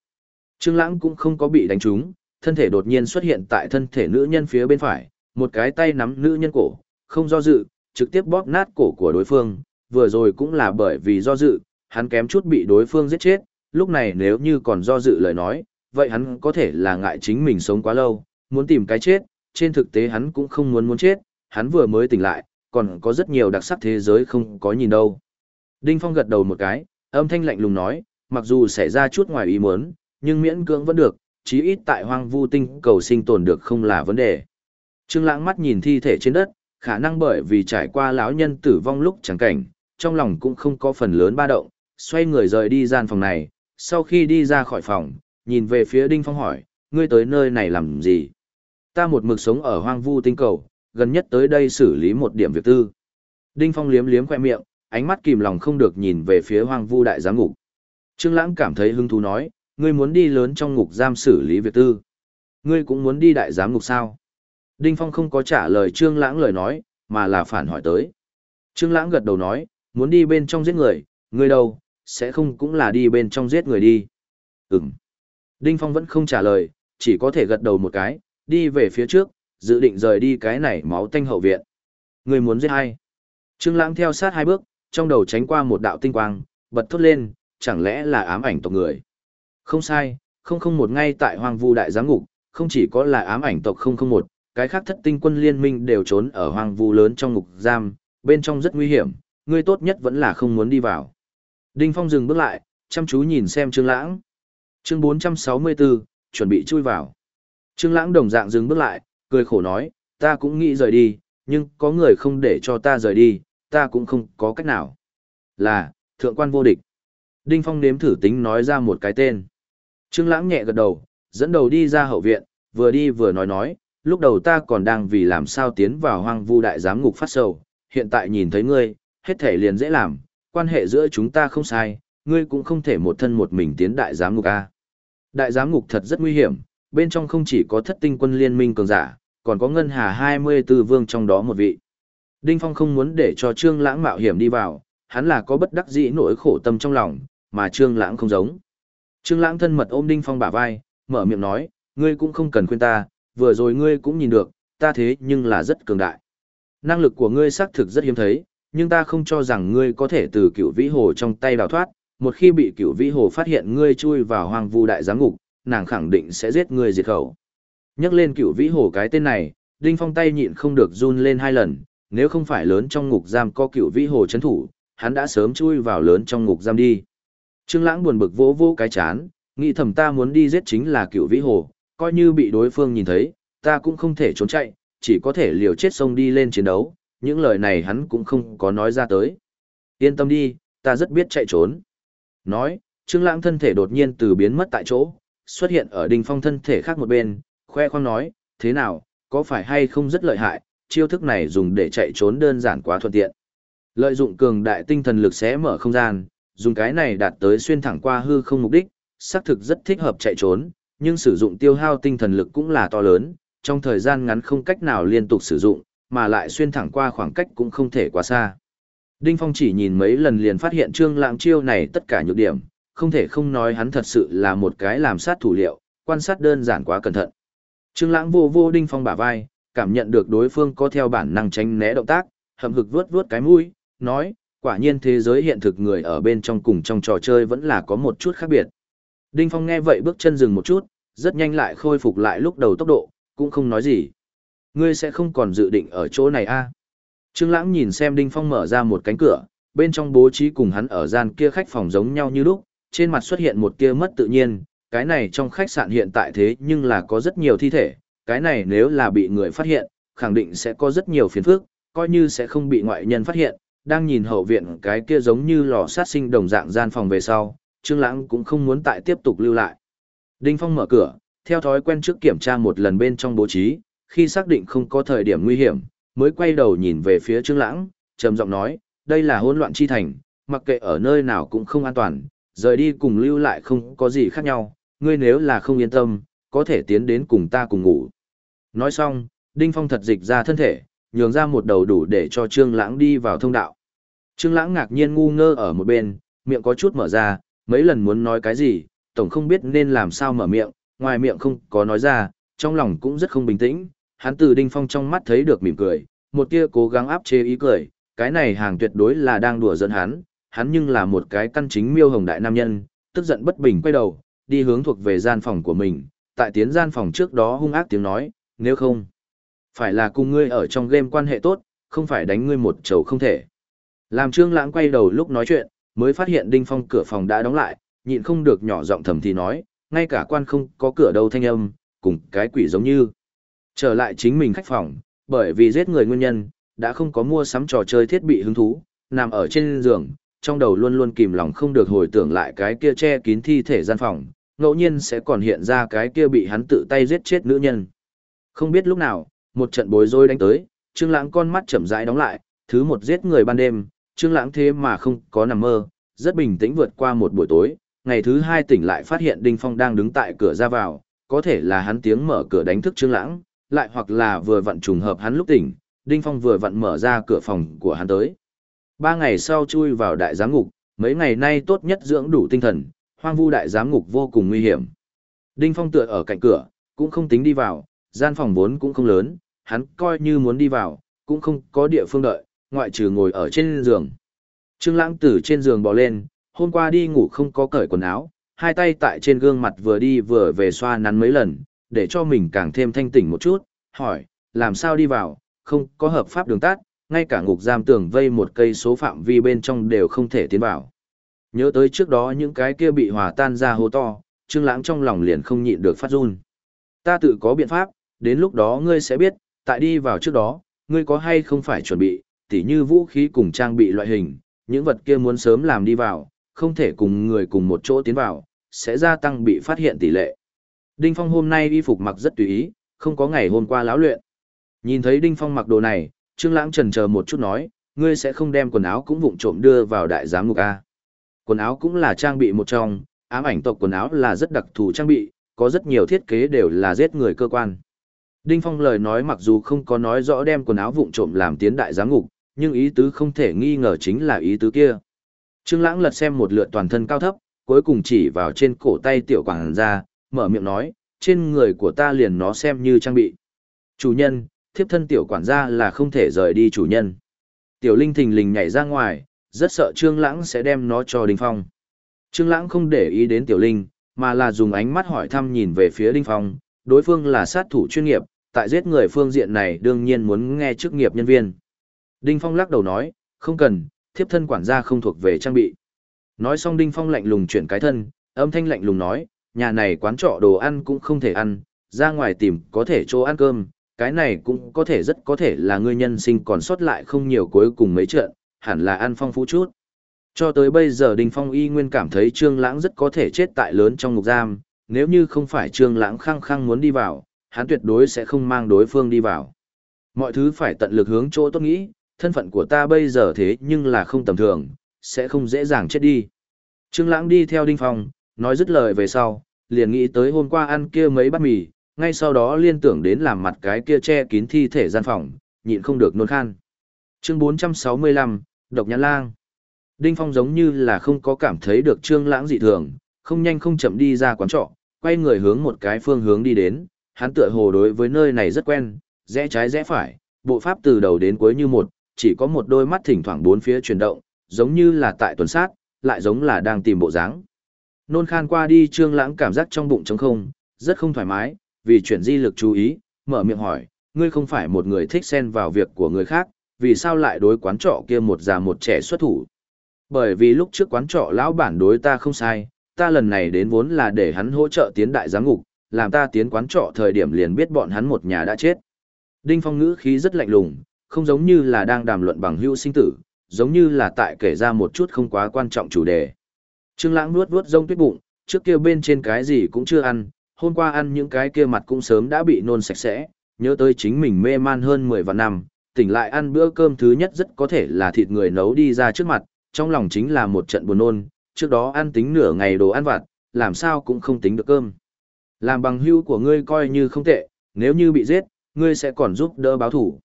Trương lãng cũng không có bị đánh trúng, thân thể đột nhiên xuất hiện tại thân thể nữ nhân phía bên phải, một cái tay nắm nữ nhân cổ, không do dự, trực tiếp bóp nát cổ của đối phương, vừa rồi cũng là bởi vì do dự, hắn kém chút bị đối phương giết chết, lúc này nếu như còn do dự lời nói, vậy hắn có thể là ngại chính mình sống quá lâu, muốn tìm cái chết, trên thực tế hắn cũng không muốn muốn chết, hắn vừa mới tỉnh lại, còn có rất nhiều đặc sắc thế giới không có nhìn đâu. Đinh Phong gật đầu một cái, âm thanh lạnh lùng nói, mặc dù xảy ra chút ngoài ý muốn, nhưng miễn cưỡng vẫn được, chí ít tại hoang vu tinh cầu sinh tồn được không là vấn đề. Trương Lãng mắt nhìn thi thể trên đất, khả năng bởi vì trải qua lão nhân tử vong lúc chẳng cảnh, trong lòng cũng không có phần lớn ba động, xoay người rời đi gian phòng này, sau khi đi ra khỏi phòng, nhìn về phía Đinh Phong hỏi, ngươi tới nơi này làm gì? Ta một mực sống ở hoang vu tinh cầu, gần nhất tới đây xử lý một điểm việc tư. Đinh Phong liếm liếm khoe miệng, ánh mắt kìm lòng không được nhìn về phía hoang vu đại giám ngục. Trương Lãng cảm thấy hứng thú nói, ngươi muốn đi lớn trong ngục giam xử lý việc tư. Ngươi cũng muốn đi đại giám ngục sao? Đinh Phong không có trả lời Trương Lãng lời nói, mà là phản hỏi tới. Trương Lãng gật đầu nói, muốn đi bên trong giết người, ngươi đâu, sẽ không cũng là đi bên trong giết người đi. Ừm. Đinh Phong vẫn không trả lời, chỉ có thể gật đầu một cái, đi về phía trước, dự định rời đi cái này máu tanh hậu viện. Ngươi muốn giết ai? Trương Lãng theo sát hai bước, trong đầu tránh qua một đạo tinh quang, bật thốt lên, chẳng lẽ là ám ảnh tộc người? Không sai, không không một ngay tại Hoang Vu đại giám ngục, không chỉ có là ám ảnh tộc không không một, cái khác thất tinh quân liên minh đều trốn ở hoang vu lớn trong ngục giam, bên trong rất nguy hiểm, ngươi tốt nhất vẫn là không muốn đi vào. Đinh Phong dừng bước lại, chăm chú nhìn xem Trương Lãng. Chương 464, chuẩn bị chui vào. Trương Lãng đồng dạng dừng bước lại, cười khổ nói, ta cũng nghĩ rời đi, nhưng có người không để cho ta rời đi, ta cũng không có cách nào. Là, thượng quan vô địch. Đinh Phong nếm thử tính nói ra một cái tên. Trương Lãng nhẹ gật đầu, dẫn đầu đi ra hậu viện, vừa đi vừa nói nói, lúc đầu ta còn đang vì làm sao tiến vào hoang vu đại giám ngục phát sầu, hiện tại nhìn thấy ngươi, hết thể liền dễ làm, quan hệ giữa chúng ta không sai, ngươi cũng không thể một thân một mình tiến đại giám ngục a. Đại giám ngục thật rất nguy hiểm, bên trong không chỉ có thất tinh quân liên minh cường giả, còn có ngân hà 24 vương trong đó một vị. Đinh Phong không muốn để cho Trương Lãng mạo hiểm đi vào, hắn là có bất đắc dĩ nỗi khổ tâm trong lòng, mà Trương Lãng không giống. Trương Lãng thân mật ôm Đinh Phong bả vai, mở miệng nói, ngươi cũng không cần khuyên ta, vừa rồi ngươi cũng nhìn được, ta thế nhưng là rất cường đại. Năng lực của ngươi xác thực rất hiếm thấy, nhưng ta không cho rằng ngươi có thể từ Cửu vĩ hồ trong tay đào thoát, một khi bị Cửu vĩ hồ phát hiện ngươi chui vào hoang vu đại giám ngục, nàng khẳng định sẽ giết ngươi diệt khẩu. Nhắc lên Cửu vĩ hồ cái tên này, Đinh Phong tay nhịn không được run lên hai lần, nếu không phải lớn trong ngục giam có Cửu vĩ hồ chấn thủ, hắn đã sớm chui vào lớn trong ngục giam đi. Trương Lãng buồn bực vỗ vỗ cái chán, nghĩ thầm ta muốn đi giết chính là cựu vĩ hồ, coi như bị đối phương nhìn thấy, ta cũng không thể trốn chạy, chỉ có thể liều chết xông đi lên chiến đấu, những lời này hắn cũng không có nói ra tới. Yên tâm đi, ta rất biết chạy trốn. Nói, Trương Lãng thân thể đột nhiên từ biến mất tại chỗ, xuất hiện ở Đinh Phong thân thể khác một bên, khoe khoang nói, thế nào, có phải hay không rất lợi hại, chiêu thức này dùng để chạy trốn đơn giản quá thuận tiện. Lợi dụng cường đại tinh thần lực sẽ mở không gian, dùng cái này đạt tới xuyên thẳng qua hư không mục đích, xác thực rất thích hợp chạy trốn, nhưng sử dụng tiêu hao tinh thần lực cũng là to lớn, trong thời gian ngắn không cách nào liên tục sử dụng, mà lại xuyên thẳng qua khoảng cách cũng không thể quá xa. Đinh Phong chỉ nhìn mấy lần liền phát hiện Trương Lãng chiêu này tất cả nhược điểm, không thể không nói hắn thật sự là một cái làm sát thủ liệu, quan sát đơn giản quá cẩn thận. Trương Lãng vô vô Đinh Phong bả vai, cảm nhận được đối phương có theo bản năng tránh né động tác, hậm hực vuốt vuốt cái mũi, nói, quả nhiên thế giới hiện thực người ở bên trong cùng trong trò chơi vẫn là có một chút khác biệt. Đinh Phong nghe vậy bước chân dừng một chút, rất nhanh lại khôi phục lại lúc đầu tốc độ, cũng không nói gì. Ngươi sẽ không còn dự định ở chỗ này a? À? Trương Lãng nhìn xem Đinh Phong mở ra một cánh cửa, bên trong bố trí cùng hắn ở gian kia khách phòng giống nhau như lúc, trên mặt xuất hiện một tia mất tự nhiên, cái này trong khách sạn hiện tại thế nhưng là có rất nhiều thi thể, cái này nếu là bị người phát hiện, khẳng định sẽ có rất nhiều phiền phức, coi như sẽ không bị ngoại nhân phát hiện, đang nhìn hậu viện cái kia giống như lò sát sinh đồng dạng gian phòng về sau, Trương Lãng cũng không muốn tại tiếp tục lưu lại. Đinh Phong mở cửa, theo thói quen trước kiểm tra một lần bên trong bố trí, khi xác định không có thời điểm nguy hiểm, mới quay đầu nhìn về phía Trương Lãng, trầm giọng nói, đây là hỗn loạn chi thành, mặc kệ ở nơi nào cũng không an toàn, rời đi cùng lưu lại không có gì khác nhau, ngươi nếu là không yên tâm, có thể tiến đến cùng ta cùng ngủ. Nói xong, Đinh Phong thật dịch ra thân thể, nhường ra một đầu đủ để cho Trương Lãng đi vào thông đạo. Trương Lãng ngạc nhiên ngu ngơ ở một bên, miệng có chút mở ra, mấy lần muốn nói cái gì, tổng không biết nên làm sao mở miệng, ngoài miệng không có nói ra, trong lòng cũng rất không bình tĩnh, hắn từ Đinh Phong trong mắt thấy được mỉm cười, một tia cố gắng áp chế ý cười, cái này hàng tuyệt đối là đang đùa giỡn hắn, hắn nhưng là một cái căn chính miêu hồng đại nam nhân, tức giận bất bình quay đầu, đi hướng thuộc về gian phòng của mình, tại tiến gian phòng trước đó hung ác tiếng nói, nếu không, phải là cùng ngươi ở trong game quan hệ tốt, không phải đánh ngươi một chầu không thể. Làm Trương Lãng quay đầu lúc nói chuyện, mới phát hiện Đinh Phong cửa phòng đã đóng lại, nhịn không được nhỏ giọng thầm thì nói, ngay cả quan không có cửa đâu thanh âm, cùng cái quỷ giống như. Trở lại chính mình khách phòng, bởi vì giết người nguyên nhân, đã không có mua sắm trò chơi thiết bị hứng thú, nằm ở trên giường, trong đầu luôn luôn kìm lòng không được hồi tưởng lại cái kia che kín thi thể gian phòng, ngẫu nhiên sẽ còn hiện ra cái kia bị hắn tự tay giết chết nữ nhân. Không biết lúc nào, một trận bối rối đánh tới, Trương Lãng con mắt chậm rãi đóng lại, thứ một giết người ban đêm, Trương Lãng thế mà không có nằm mơ, rất bình tĩnh vượt qua một buổi tối, ngày thứ hai tỉnh lại phát hiện Đinh Phong đang đứng tại cửa ra vào, có thể là hắn tiếng mở cửa đánh thức Trương Lãng, lại hoặc là vừa vặn trùng hợp hắn lúc tỉnh, Đinh Phong vừa vặn mở ra cửa phòng của hắn tới. Ba ngày sau chui vào đại giám ngục, mấy ngày nay tốt nhất dưỡng đủ tinh thần, hoang vu đại giám ngục vô cùng nguy hiểm. Đinh Phong tựa ở cạnh cửa, cũng không tính đi vào, gian phòng vốn cũng không lớn, hắn coi như muốn đi vào, cũng không có địa phương đợi, ngoại trừ ngồi ở trên giường. Trương Lãng từ trên giường bò lên, hôm qua đi ngủ không có cởi quần áo, hai tay tại trên gương mặt vừa đi vừa về xoa nắn mấy lần, để cho mình càng thêm thanh tỉnh một chút, hỏi, làm sao đi vào, không có hợp pháp đường tắt, ngay cả ngục giam tường vây một cây số phạm vi bên trong đều không thể tiến vào. Nhớ tới trước đó những cái kia bị hòa tan ra hố to, Trương Lãng trong lòng liền không nhịn được phát run. Ta tự có biện pháp, đến lúc đó ngươi sẽ biết, tại đi vào trước đó, ngươi có hay không phải chuẩn bị, tỉ như vũ khí cùng trang bị loại hình, những vật kia muốn sớm làm đi vào, không thể cùng người cùng một chỗ tiến vào, sẽ gia tăng bị phát hiện tỷ lệ. Đinh Phong hôm nay y phục mặc rất tùy ý, không có ngày hôm qua láo luyện. Nhìn thấy Đinh Phong mặc đồ này, Trương Lãng chần chờ một chút nói, ngươi sẽ không đem quần áo cũng vụng trộm đưa vào đại giám ngục a? Quần áo cũng là trang bị một trong, ám ảnh tộc quần áo là rất đặc thù trang bị, có rất nhiều thiết kế đều là giết người cơ quan. Đinh Phong lời nói mặc dù không có nói rõ đem quần áo vụng trộm làm tiến đại giám ngục, nhưng ý tứ không thể nghi ngờ chính là ý tứ kia. Trương Lãng lật xem một lượt toàn thân cao thấp, cuối cùng chỉ vào trên cổ tay tiểu quản gia, mở miệng nói, trên người của ta liền nó xem như trang bị. Chủ nhân, thiếp thân tiểu quản gia là không thể rời đi chủ nhân. Tiểu Linh thình lình nhảy ra ngoài, rất sợ Trương Lãng sẽ đem nó cho Đinh Phong. Trương Lãng không để ý đến Tiểu Linh, mà là dùng ánh mắt hỏi thăm nhìn về phía Đinh Phong, đối phương là sát thủ chuyên nghiệp, tại giết người phương diện này đương nhiên muốn nghe chức nghiệp nhân viên. Đinh Phong lắc đầu nói, không cần, thiếp thân quản gia không thuộc về trang bị. Nói xong Đinh Phong lạnh lùng chuyển cái thân, âm thanh lạnh lùng nói, nhà này quán trọ đồ ăn cũng không thể ăn, ra ngoài tìm có thể chỗ ăn cơm, cái này cũng có thể rất có thể là ngươi nhân sinh còn sót lại không nhiều cuối cùng mấy trận, hẳn là ăn phong phú chút. Cho tới bây giờ Đinh Phong y nguyên cảm thấy Trương Lãng rất có thể chết tại lớn trong ngục giam, nếu như không phải Trương Lãng khăng khăng muốn đi vào, hắn tuyệt đối sẽ không mang đối phương đi vào. Mọi thứ phải tận lực hướng chỗ tốt nghĩ, thân phận của ta bây giờ thế nhưng là không tầm thường, sẽ không dễ dàng chết đi. Trương Lãng đi theo Đinh Phong, nói dứt lời về sau, liền nghĩ tới hôm qua ăn kia mấy bát mì, ngay sau đó liên tưởng đến làm mặt cái kia che kín thi thể gian phòng, nhịn không được nôn khan. Chương 465, Độc Nhãn Lang. Đinh Phong giống như là không có cảm thấy được Trương Lãng dị thường, không nhanh không chậm đi ra quán trọ, quay người hướng một cái phương hướng đi đến, hắn tựa hồ đối với nơi này rất quen, rẽ trái rẽ phải, bộ pháp từ đầu đến cuối như một, chỉ có một đôi mắt thỉnh thoảng bốn phía chuyển động, giống như là tại tuần sát, lại giống là đang tìm bộ dáng. Nôn khan qua đi Trương Lãng cảm giác trong bụng trống không, rất không thoải mái, vì chuyển di lực chú ý, mở miệng hỏi, ngươi không phải một người thích xen vào việc của người khác, vì sao lại đối quán trọ kia một già một trẻ xuất thủ? Bởi vì lúc trước quán trọ lão bản đối ta không sai, ta lần này đến vốn là để hắn hỗ trợ tiến đại giám ngục, làm ta tiến quán trọ thời điểm liền biết bọn hắn một nhà đã chết. Đinh Phong ngữ khí rất lạnh lùng, không giống như là đang đàm luận bằng hữu sinh tử, giống như là tại kể ra một chút không quá quan trọng chủ đề. Trương Lãng nuốt nuốt rông tuyết bụng, trước kia bên trên cái gì cũng chưa ăn, hôm qua ăn những cái kia mặt cũng sớm đã bị nôn sạch sẽ, nhớ tới chính mình mê man hơn 10 vạn năm, tỉnh lại ăn bữa cơm thứ nhất rất có thể là thịt người nấu đi ra trước mặt, trong lòng chính là một trận buồn nôn, trước đó ăn tính nửa ngày đồ ăn vặt, làm sao cũng không tính được cơm. Làm bằng hữu của ngươi coi như không tệ, nếu như bị giết, ngươi sẽ còn giúp đỡ báo thủ.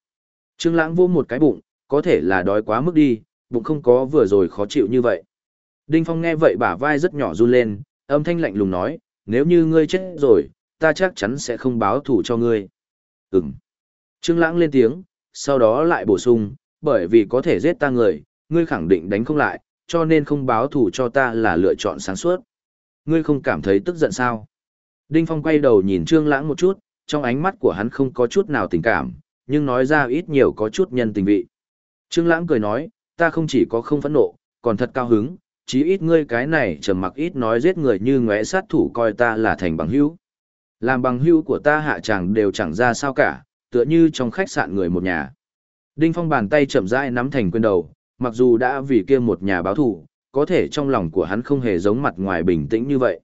Trương Lãng vô một cái bụng, có thể là đói quá mức đi, bụng không có vừa rồi khó chịu như vậy. Đinh Phong nghe vậy bả vai rất nhỏ run lên, âm thanh lạnh lùng nói, nếu như ngươi chết rồi, ta chắc chắn sẽ không báo thủ cho ngươi. Ừm. Trương Lãng lên tiếng, sau đó lại bổ sung, bởi vì có thể giết ta người, ngươi khẳng định đánh không lại, cho nên không báo thủ cho ta là lựa chọn sáng suốt. Ngươi không cảm thấy tức giận sao? Đinh Phong quay đầu nhìn Trương Lãng một chút, trong ánh mắt của hắn không có chút nào tình cảm, nhưng nói ra ít nhiều có chút nhân tình vị. Trương Lãng cười nói, ta không chỉ có không phẫn nộ, còn thật cao hứng, chí ít ngươi cái này trầm mặc ít nói giết người như ngóe sát thủ coi ta là thành bằng hữu. Làm bằng hữu của ta hạ chàng đều chẳng ra sao cả, tựa như trong khách sạn người một nhà. Đinh Phong bàn tay chậm rãi nắm thành quyền đầu, mặc dù đã vì kia một nhà báo thù, có thể trong lòng của hắn không hề giống mặt ngoài bình tĩnh như vậy.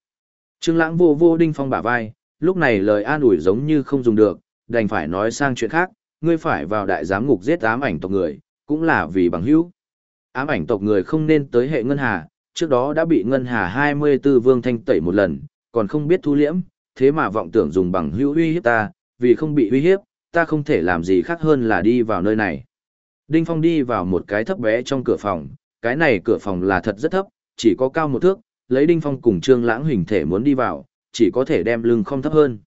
Trương Lãng vô vô Đinh Phong bả vai, lúc này lời an ủi giống như không dùng được, đành phải nói sang chuyện khác, ngươi phải vào đại giám ngục giết ám ảnh tộc người, cũng là vì bằng hữu. Ám ảnh tộc người không nên tới hệ ngân hà, trước đó đã bị ngân hà 24 vương thanh tẩy một lần, còn không biết thu liễm, thế mà vọng tưởng dùng bằng hữu uy hiếp ta, vì không bị uy hiếp, ta không thể làm gì khác hơn là đi vào nơi này. Đinh Phong đi vào một cái thấp bé trong cửa phòng, cái này cửa phòng là thật rất thấp, chỉ có cao một thước, lấy Đinh Phong cùng Trương Lãng hình thể muốn đi vào, chỉ có thể đem lưng không thấp hơn.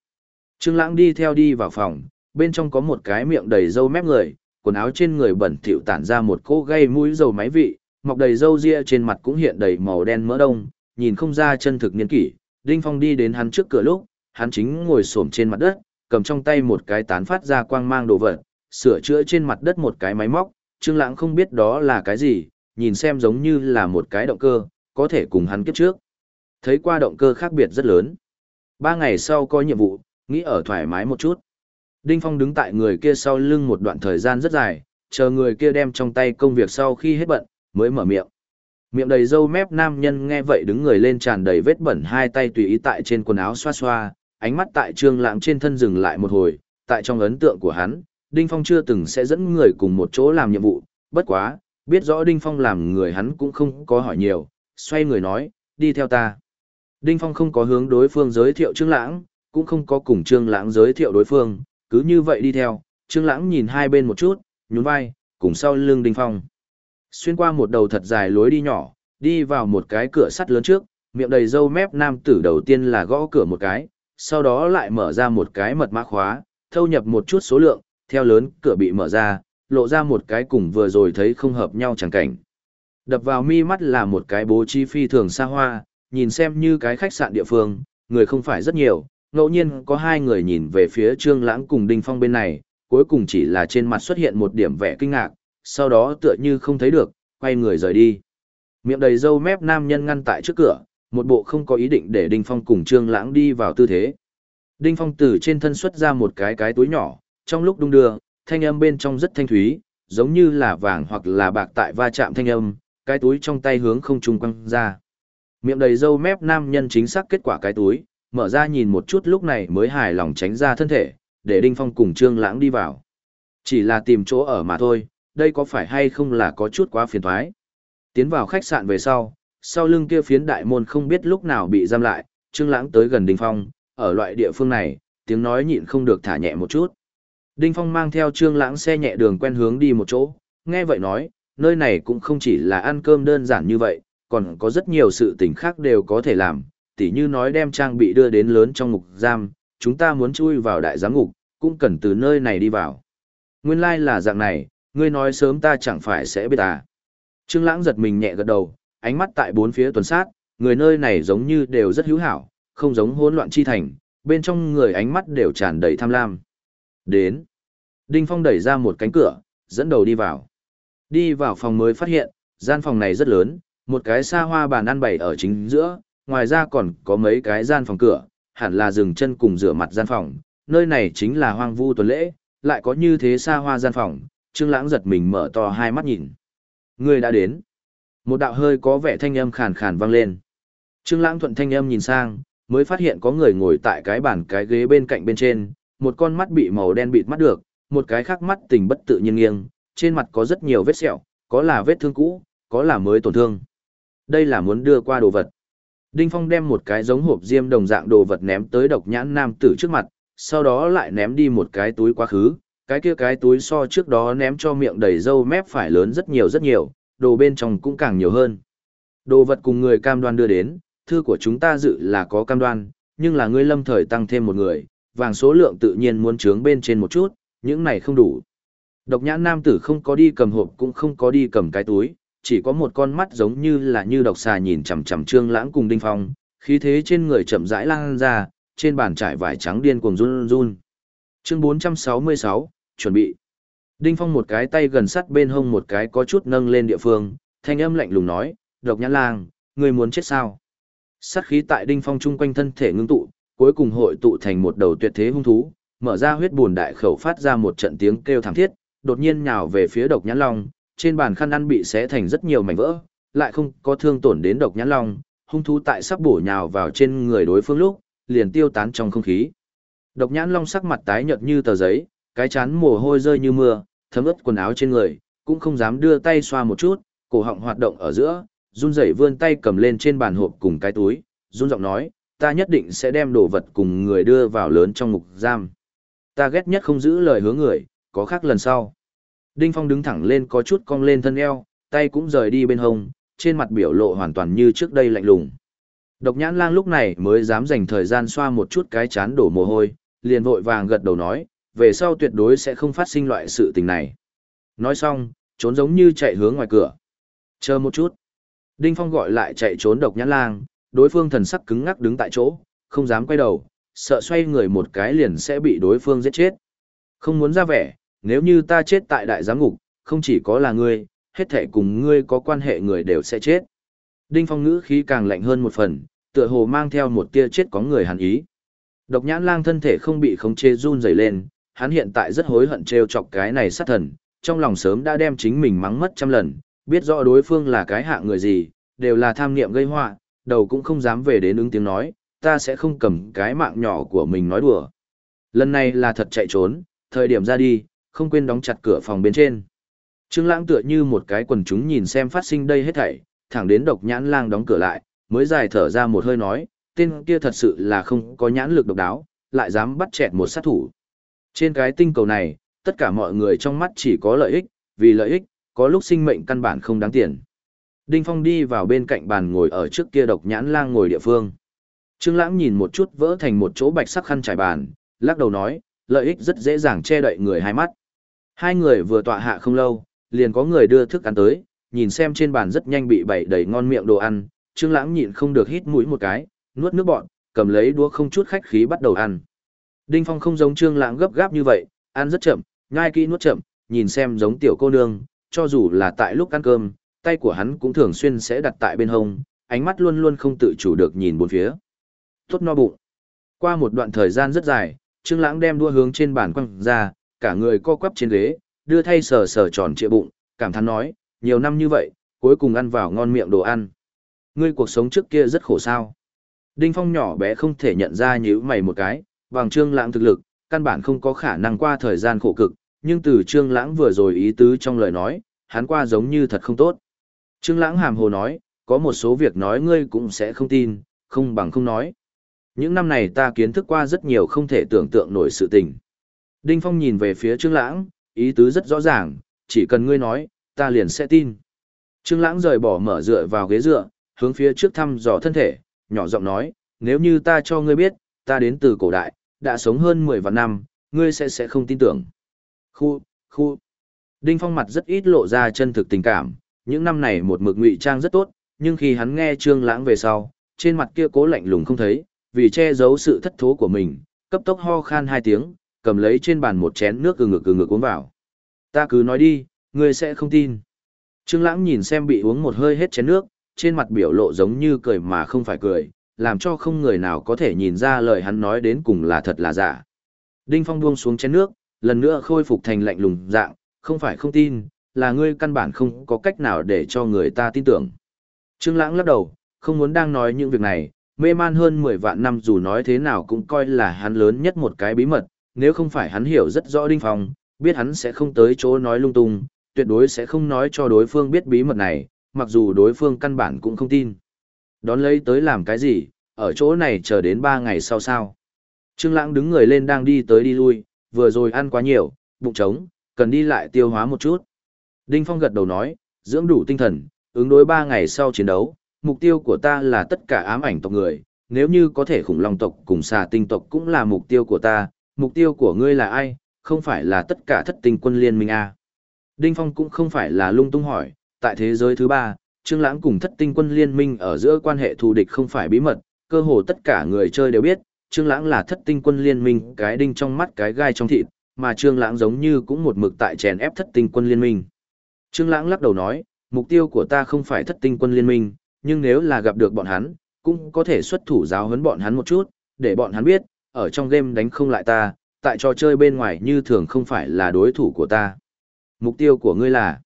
Trương Lãng đi theo đi vào phòng, bên trong có một cái miệng đầy râu mép người, quần áo trên người bẩn thỉu tản ra một cỗ gây mũi dầu máy vị, mọc đầy râu ria trên mặt cũng hiện đầy màu đen mỡ đông, nhìn không ra chân thực niên kỷ. Đinh Phong đi đến hắn trước cửa lúc, hắn chính ngồi xổm trên mặt đất, cầm trong tay một cái tán phát ra quang mang đồ vật, sửa chữa trên mặt đất một cái máy móc, Trương Lãng không biết đó là cái gì, nhìn xem giống như là một cái động cơ, có thể cùng hắn kiếp trước. Thấy qua động cơ khác biệt rất lớn. Ba ngày sau có nhiệm vụ, Nghĩ ở thoải mái một chút. Đinh Phong đứng tại người kia sau lưng một đoạn thời gian rất dài, chờ người kia đem trong tay công việc sau khi hết bận, mới mở miệng. Miệng đầy râu mép nam nhân nghe vậy đứng người lên tràn đầy vết bẩn hai tay tùy ý tại trên quần áo xoa xoa, ánh mắt tại trương lãng trên thân dừng lại một hồi, tại trong ấn tượng của hắn, Đinh Phong chưa từng sẽ dẫn người cùng một chỗ làm nhiệm vụ, bất quá, biết rõ Đinh Phong làm người hắn cũng không có hỏi nhiều, xoay người nói, đi theo ta. Đinh Phong không có hướng đối phương giới thiệu Trương Lãng, cũng không có cùng Trương Lãng giới thiệu đối phương, cứ như vậy đi theo, Trương Lãng nhìn hai bên một chút, nhún vai, cùng sau lưng Đinh Phong. Xuyên qua một đầu thật dài lối đi nhỏ, đi vào một cái cửa sắt lớn trước, miệng đầy râu mép nam tử đầu tiên là gõ cửa một cái, sau đó lại mở ra một cái mật mã khóa, thâu nhập một chút số lượng, theo lớn cửa bị mở ra, lộ ra một cái cùng vừa rồi thấy không hợp nhau chẳng cảnh. Đập vào mi mắt là một cái bố trí phi thường xa hoa, nhìn xem như cái khách sạn địa phương, người không phải rất nhiều, ngẫu nhiên có hai người nhìn về phía Trương Lãng cùng Đinh Phong bên này, cuối cùng chỉ là trên mặt xuất hiện một điểm vẻ kinh ngạc, sau đó tựa như không thấy được, quay người rời đi. Miệng đầy râu mép nam nhân ngăn tại trước cửa, một bộ không có ý định để Đinh Phong cùng Trương Lãng đi vào tư thế. Đinh Phong từ trên thân xuất ra một cái cái túi nhỏ, trong lúc đung đưa, thanh âm bên trong rất thanh thúy, giống như là vàng hoặc là bạc tại va chạm thanh âm, cái túi trong tay hướng không trung quăng ra. Miệng đầy râu mép nam nhân chính xác kết quả cái túi, mở ra nhìn một chút lúc này mới hài lòng tránh ra thân thể, để Đinh Phong cùng Trương Lãng đi vào. Chỉ là tìm chỗ ở mà thôi, đây có phải hay không là có chút quá phiền toái. Tiến vào khách sạn về sau, sau lưng kia phiến đại môn không biết lúc nào bị giam lại, Trương Lãng tới gần Đinh Phong, ở loại địa phương này, tiếng nói nhịn không được thả nhẹ một chút. Đinh Phong mang theo Trương Lãng xe nhẹ đường quen hướng đi một chỗ, nghe vậy nói, nơi này cũng không chỉ là ăn cơm đơn giản như vậy, còn có rất nhiều sự tình khác đều có thể làm, tỉ như nói đem trang bị đưa đến lớn trong ngục giam, chúng ta muốn chui vào đại giám ngục, cũng cần từ nơi này đi vào. Nguyên lai like là dạng này, ngươi nói sớm ta chẳng phải sẽ biết à. Trương Lãng giật mình nhẹ gật đầu, ánh mắt tại bốn phía tuần sát, người nơi này giống như đều rất hữu hảo, không giống hỗn loạn chi thành, bên trong người ánh mắt đều tràn đầy tham lam. Đến. Đinh Phong đẩy ra một cánh cửa, dẫn đầu đi vào. Đi vào phòng mới phát hiện, gian phòng này rất lớn, một cái xa hoa bàn ăn bày ở chính giữa, ngoài ra còn có mấy cái gian phòng cửa, hẳn là dừng chân cùng rửa mặt gian phòng, nơi này chính là hoang vu tuần lễ, lại có như thế xa hoa gian phòng, Trương Lãng giật mình mở to hai mắt nhìn. Người đã đến. Một đạo hơi có vẻ thanh âm khàn khàn vang lên. Trương Lãng thuận thanh âm nhìn sang, mới phát hiện có người ngồi tại cái bàn cái ghế bên cạnh bên trên, một con mắt bị màu đen bịt mắt được, một cái khác mắt tình bất tự nhiên nghiêng, trên mặt có rất nhiều vết sẹo, có là vết thương cũ, có là mới tổn thương. Đây là muốn đưa qua đồ vật. Đinh Phong đem một cái giống hộp diêm đồng dạng đồ vật ném tới độc nhãn nam tử trước mặt, sau đó lại ném đi một cái túi quá khứ, cái kia cái túi so trước đó ném cho miệng đầy dâu mép phải lớn rất nhiều rất nhiều, đồ bên trong cũng càng nhiều hơn. Đồ vật cùng người cam đoan đưa đến, thư của chúng ta dự là có cam đoan, nhưng là ngươi lâm thời tăng thêm một người, vàng số lượng tự nhiên muốn trướng bên trên một chút, những này không đủ. Độc nhãn nam tử không có đi cầm hộp cũng không có đi cầm cái túi, chỉ có một con mắt giống như là như độc xà nhìn chằm chằm Trương Lãng cùng Đinh Phong, khí thế trên người chậm rãi lan ra, trên bàn trải vải trắng điên cuồng run run. Chương 466, chuẩn bị. Đinh Phong một cái tay gần sát bên hông một cái có chút nâng lên địa phương, thanh âm lạnh lùng nói, "Độc Nhãn Lang, ngươi muốn chết sao?" Sát khí tại Đinh Phong trung quanh thân thể ngưng tụ, cuối cùng hội tụ thành một đầu tuyệt thế hung thú, mở ra huyết buồn đại khẩu phát ra một trận tiếng kêu thảm thiết, đột nhiên nhào về phía Độc Nhãn Long, trên bàn khăn ăn bị xé thành rất nhiều mảnh vỡ, lại không có thương tổn đến Độc Nhãn Long, hung thú tại sắp bổ nhào vào trên người đối phương lúc, liền tiêu tán trong không khí. Độc Nhãn Long sắc mặt tái nhợt như tờ giấy, cái chán mồ hôi rơi như mưa, thấm ướt quần áo trên người, cũng không dám đưa tay xoa một chút, cổ họng hoạt động ở giữa, run rẩy vươn tay cầm lên trên bàn hộp cùng cái túi, run giọng nói, ta nhất định sẽ đem đồ vật cùng người đưa vào lớn trong ngục giam. Ta ghét nhất không giữ lời hứa người, có khác lần sau. Đinh Phong đứng thẳng lên có chút cong lên thân eo, tay cũng rời đi bên hông, trên mặt biểu lộ hoàn toàn như trước đây lạnh lùng. Độc nhãn lang lúc này mới dám dành thời gian xoa một chút cái chán đổ mồ hôi, liền vội vàng gật đầu nói, về sau tuyệt đối sẽ không phát sinh loại sự tình này. Nói xong, trốn giống như chạy hướng ngoài cửa. Chờ một chút. Đinh Phong gọi lại chạy trốn độc nhãn lang, đối phương thần sắc cứng ngắc đứng tại chỗ, không dám quay đầu, sợ xoay người một cái liền sẽ bị đối phương giết chết. Không muốn ra vẻ, nếu như ta chết tại đại giám ngục, không chỉ có là ngươi, hết thể cùng ngươi có quan hệ người đều sẽ chết. Đinh Phong ngữ khí càng lạnh hơn một phần, tựa hồ mang theo một tia chết có người hàn ý. Độc nhãn lang thân thể không bị khống chế run rẩy lên, hắn hiện tại rất hối hận trêu chọc cái này sát thần, trong lòng sớm đã đem chính mình mắng mất trăm lần, biết rõ đối phương là cái hạ người gì, đều là tham niệm gây họa, đầu cũng không dám về đến ứng tiếng nói, ta sẽ không cầm cái mạng nhỏ của mình nói đùa. Lần này là thật chạy trốn, thời điểm ra đi, không quên đóng chặt cửa phòng bên trên. Trương Lãng tựa như một cái quần chúng nhìn xem phát sinh đây hết thảy, thẳng đến độc nhãn lang đóng cửa lại, mới dài thở ra một hơi nói, tên kia thật sự là không có nhãn lực độc đáo, lại dám bắt chẹt một sát thủ. Trên cái tinh cầu này, tất cả mọi người trong mắt chỉ có lợi ích, vì lợi ích, có lúc sinh mệnh căn bản không đáng tiền. Đinh Phong đi vào bên cạnh bàn ngồi ở trước kia độc nhãn lang ngồi địa phương. Trương Lãng nhìn một chút vỡ thành một chỗ bạch sắc khăn trải bàn, lắc đầu nói, lợi ích rất dễ dàng che đậy người hai mắt. Hai người vừa tọa hạ không lâu, liền có người đưa thức ăn tới, nhìn xem trên bàn rất nhanh bị bày đầy ngon miệng đồ ăn, Trương Lãng nhịn không được hít mũi một cái, nuốt nước bọt, cầm lấy đũa không chút khách khí bắt đầu ăn. Đinh Phong không giống Trương Lãng gấp gáp như vậy, ăn rất chậm, nhai kỹ nuốt chậm, nhìn xem giống tiểu cô nương, cho dù là tại lúc ăn cơm, tay của hắn cũng thường xuyên sẽ đặt tại bên hông, ánh mắt luôn luôn không tự chủ được nhìn bốn phía. Tốt no bụng. Qua một đoạn thời gian rất dài, Trương Lãng đem đũa hướng trên bàn quăng ra, cả người co quắp trên ghế, đưa thay sờ sờ tròn trịa bụng, cảm thán nói, nhiều năm như vậy, cuối cùng ăn vào ngon miệng đồ ăn. Ngươi cuộc sống trước kia rất khổ sao? Đinh Phong nhỏ bé không thể nhận ra nhíu mày một cái, bằng Trương Lãng thực lực, căn bản không có khả năng qua thời gian khổ cực, nhưng từ Trương Lãng vừa rồi ý tứ trong lời nói, hắn qua giống như thật không tốt. Trương Lãng hàm hồ nói, có một số việc nói ngươi cũng sẽ không tin, không bằng không nói. Những năm này ta kiến thức qua rất nhiều không thể tưởng tượng nổi sự tình. Đinh Phong nhìn về phía Trương Lãng, ý tứ rất rõ ràng, chỉ cần ngươi nói, ta liền sẽ tin. Trương Lãng rời bỏ mở dựa vào ghế dựa, hướng phía trước thăm dò thân thể, nhỏ giọng nói, nếu như ta cho ngươi biết, ta đến từ cổ đại, đã sống hơn 10 vạn năm, ngươi sẽ sẽ không tin tưởng. Khu, khu. Đinh Phong mặt rất ít lộ ra chân thực tình cảm, những năm này một mực ngụy trang rất tốt, nhưng khi hắn nghe Trương Lãng về sau, trên mặt kia cố lạnh lùng không thấy, vì che giấu sự thất thố của mình, cấp tốc ho khan hai tiếng, cầm lấy trên bàn một chén nước gừng ngực gừng ngực uống vào. Ta cứ nói đi, ngươi sẽ không tin. Trương Lãng nhìn xem bị uống một hơi hết chén nước, trên mặt biểu lộ giống như cười mà không phải cười, làm cho không người nào có thể nhìn ra lời hắn nói đến cùng là thật là giả. Đinh Phong buông xuống chén nước, lần nữa khôi phục thành lạnh lùng dạng, không phải không tin, là ngươi căn bản không có cách nào để cho người ta tin tưởng. Trương Lãng lắc đầu, không muốn đang nói những việc này, mê man hơn 10 vạn năm dù nói thế nào cũng coi là hắn lớn nhất một cái bí mật, nếu không phải hắn hiểu rất rõ Đinh Phong, biết hắn sẽ không tới chỗ nói lung tung, tuyệt đối sẽ không nói cho đối phương biết bí mật này, mặc dù đối phương căn bản cũng không tin. Đón lấy tới làm cái gì, ở chỗ này chờ đến 3 ngày sau sao. Trương Lãng đứng người lên đang đi tới đi lui, vừa rồi ăn quá nhiều, bụng trống, cần đi lại tiêu hóa một chút. Đinh Phong gật đầu nói, dưỡng đủ tinh thần, ứng đối 3 ngày sau chiến đấu, mục tiêu của ta là tất cả ám ảnh tộc người, nếu như có thể khủng long tộc cùng xà tinh tộc cũng là mục tiêu của ta, mục tiêu của ngươi là ai, không phải là tất cả thất tinh quân liên minh à. Đinh Phong cũng không phải là lung tung hỏi, tại thế giới thứ ba, Trương Lãng cùng thất tinh quân liên minh ở giữa quan hệ thù địch không phải bí mật, cơ hồ tất cả người chơi đều biết, Trương Lãng là thất tinh quân liên minh, cái đinh trong mắt cái gai trong thịt, mà Trương Lãng giống như cũng một mực tại chèn ép thất tinh quân liên minh. Trương Lãng lắc đầu nói, mục tiêu của ta không phải thất tinh quân liên minh, nhưng nếu là gặp được bọn hắn, cũng có thể xuất thủ giáo huấn bọn hắn một chút, để bọn hắn biết, ở trong game đánh không lại ta, tại trò chơi bên ngoài như thường không phải là đối thủ của ta. Mục tiêu của ngươi là...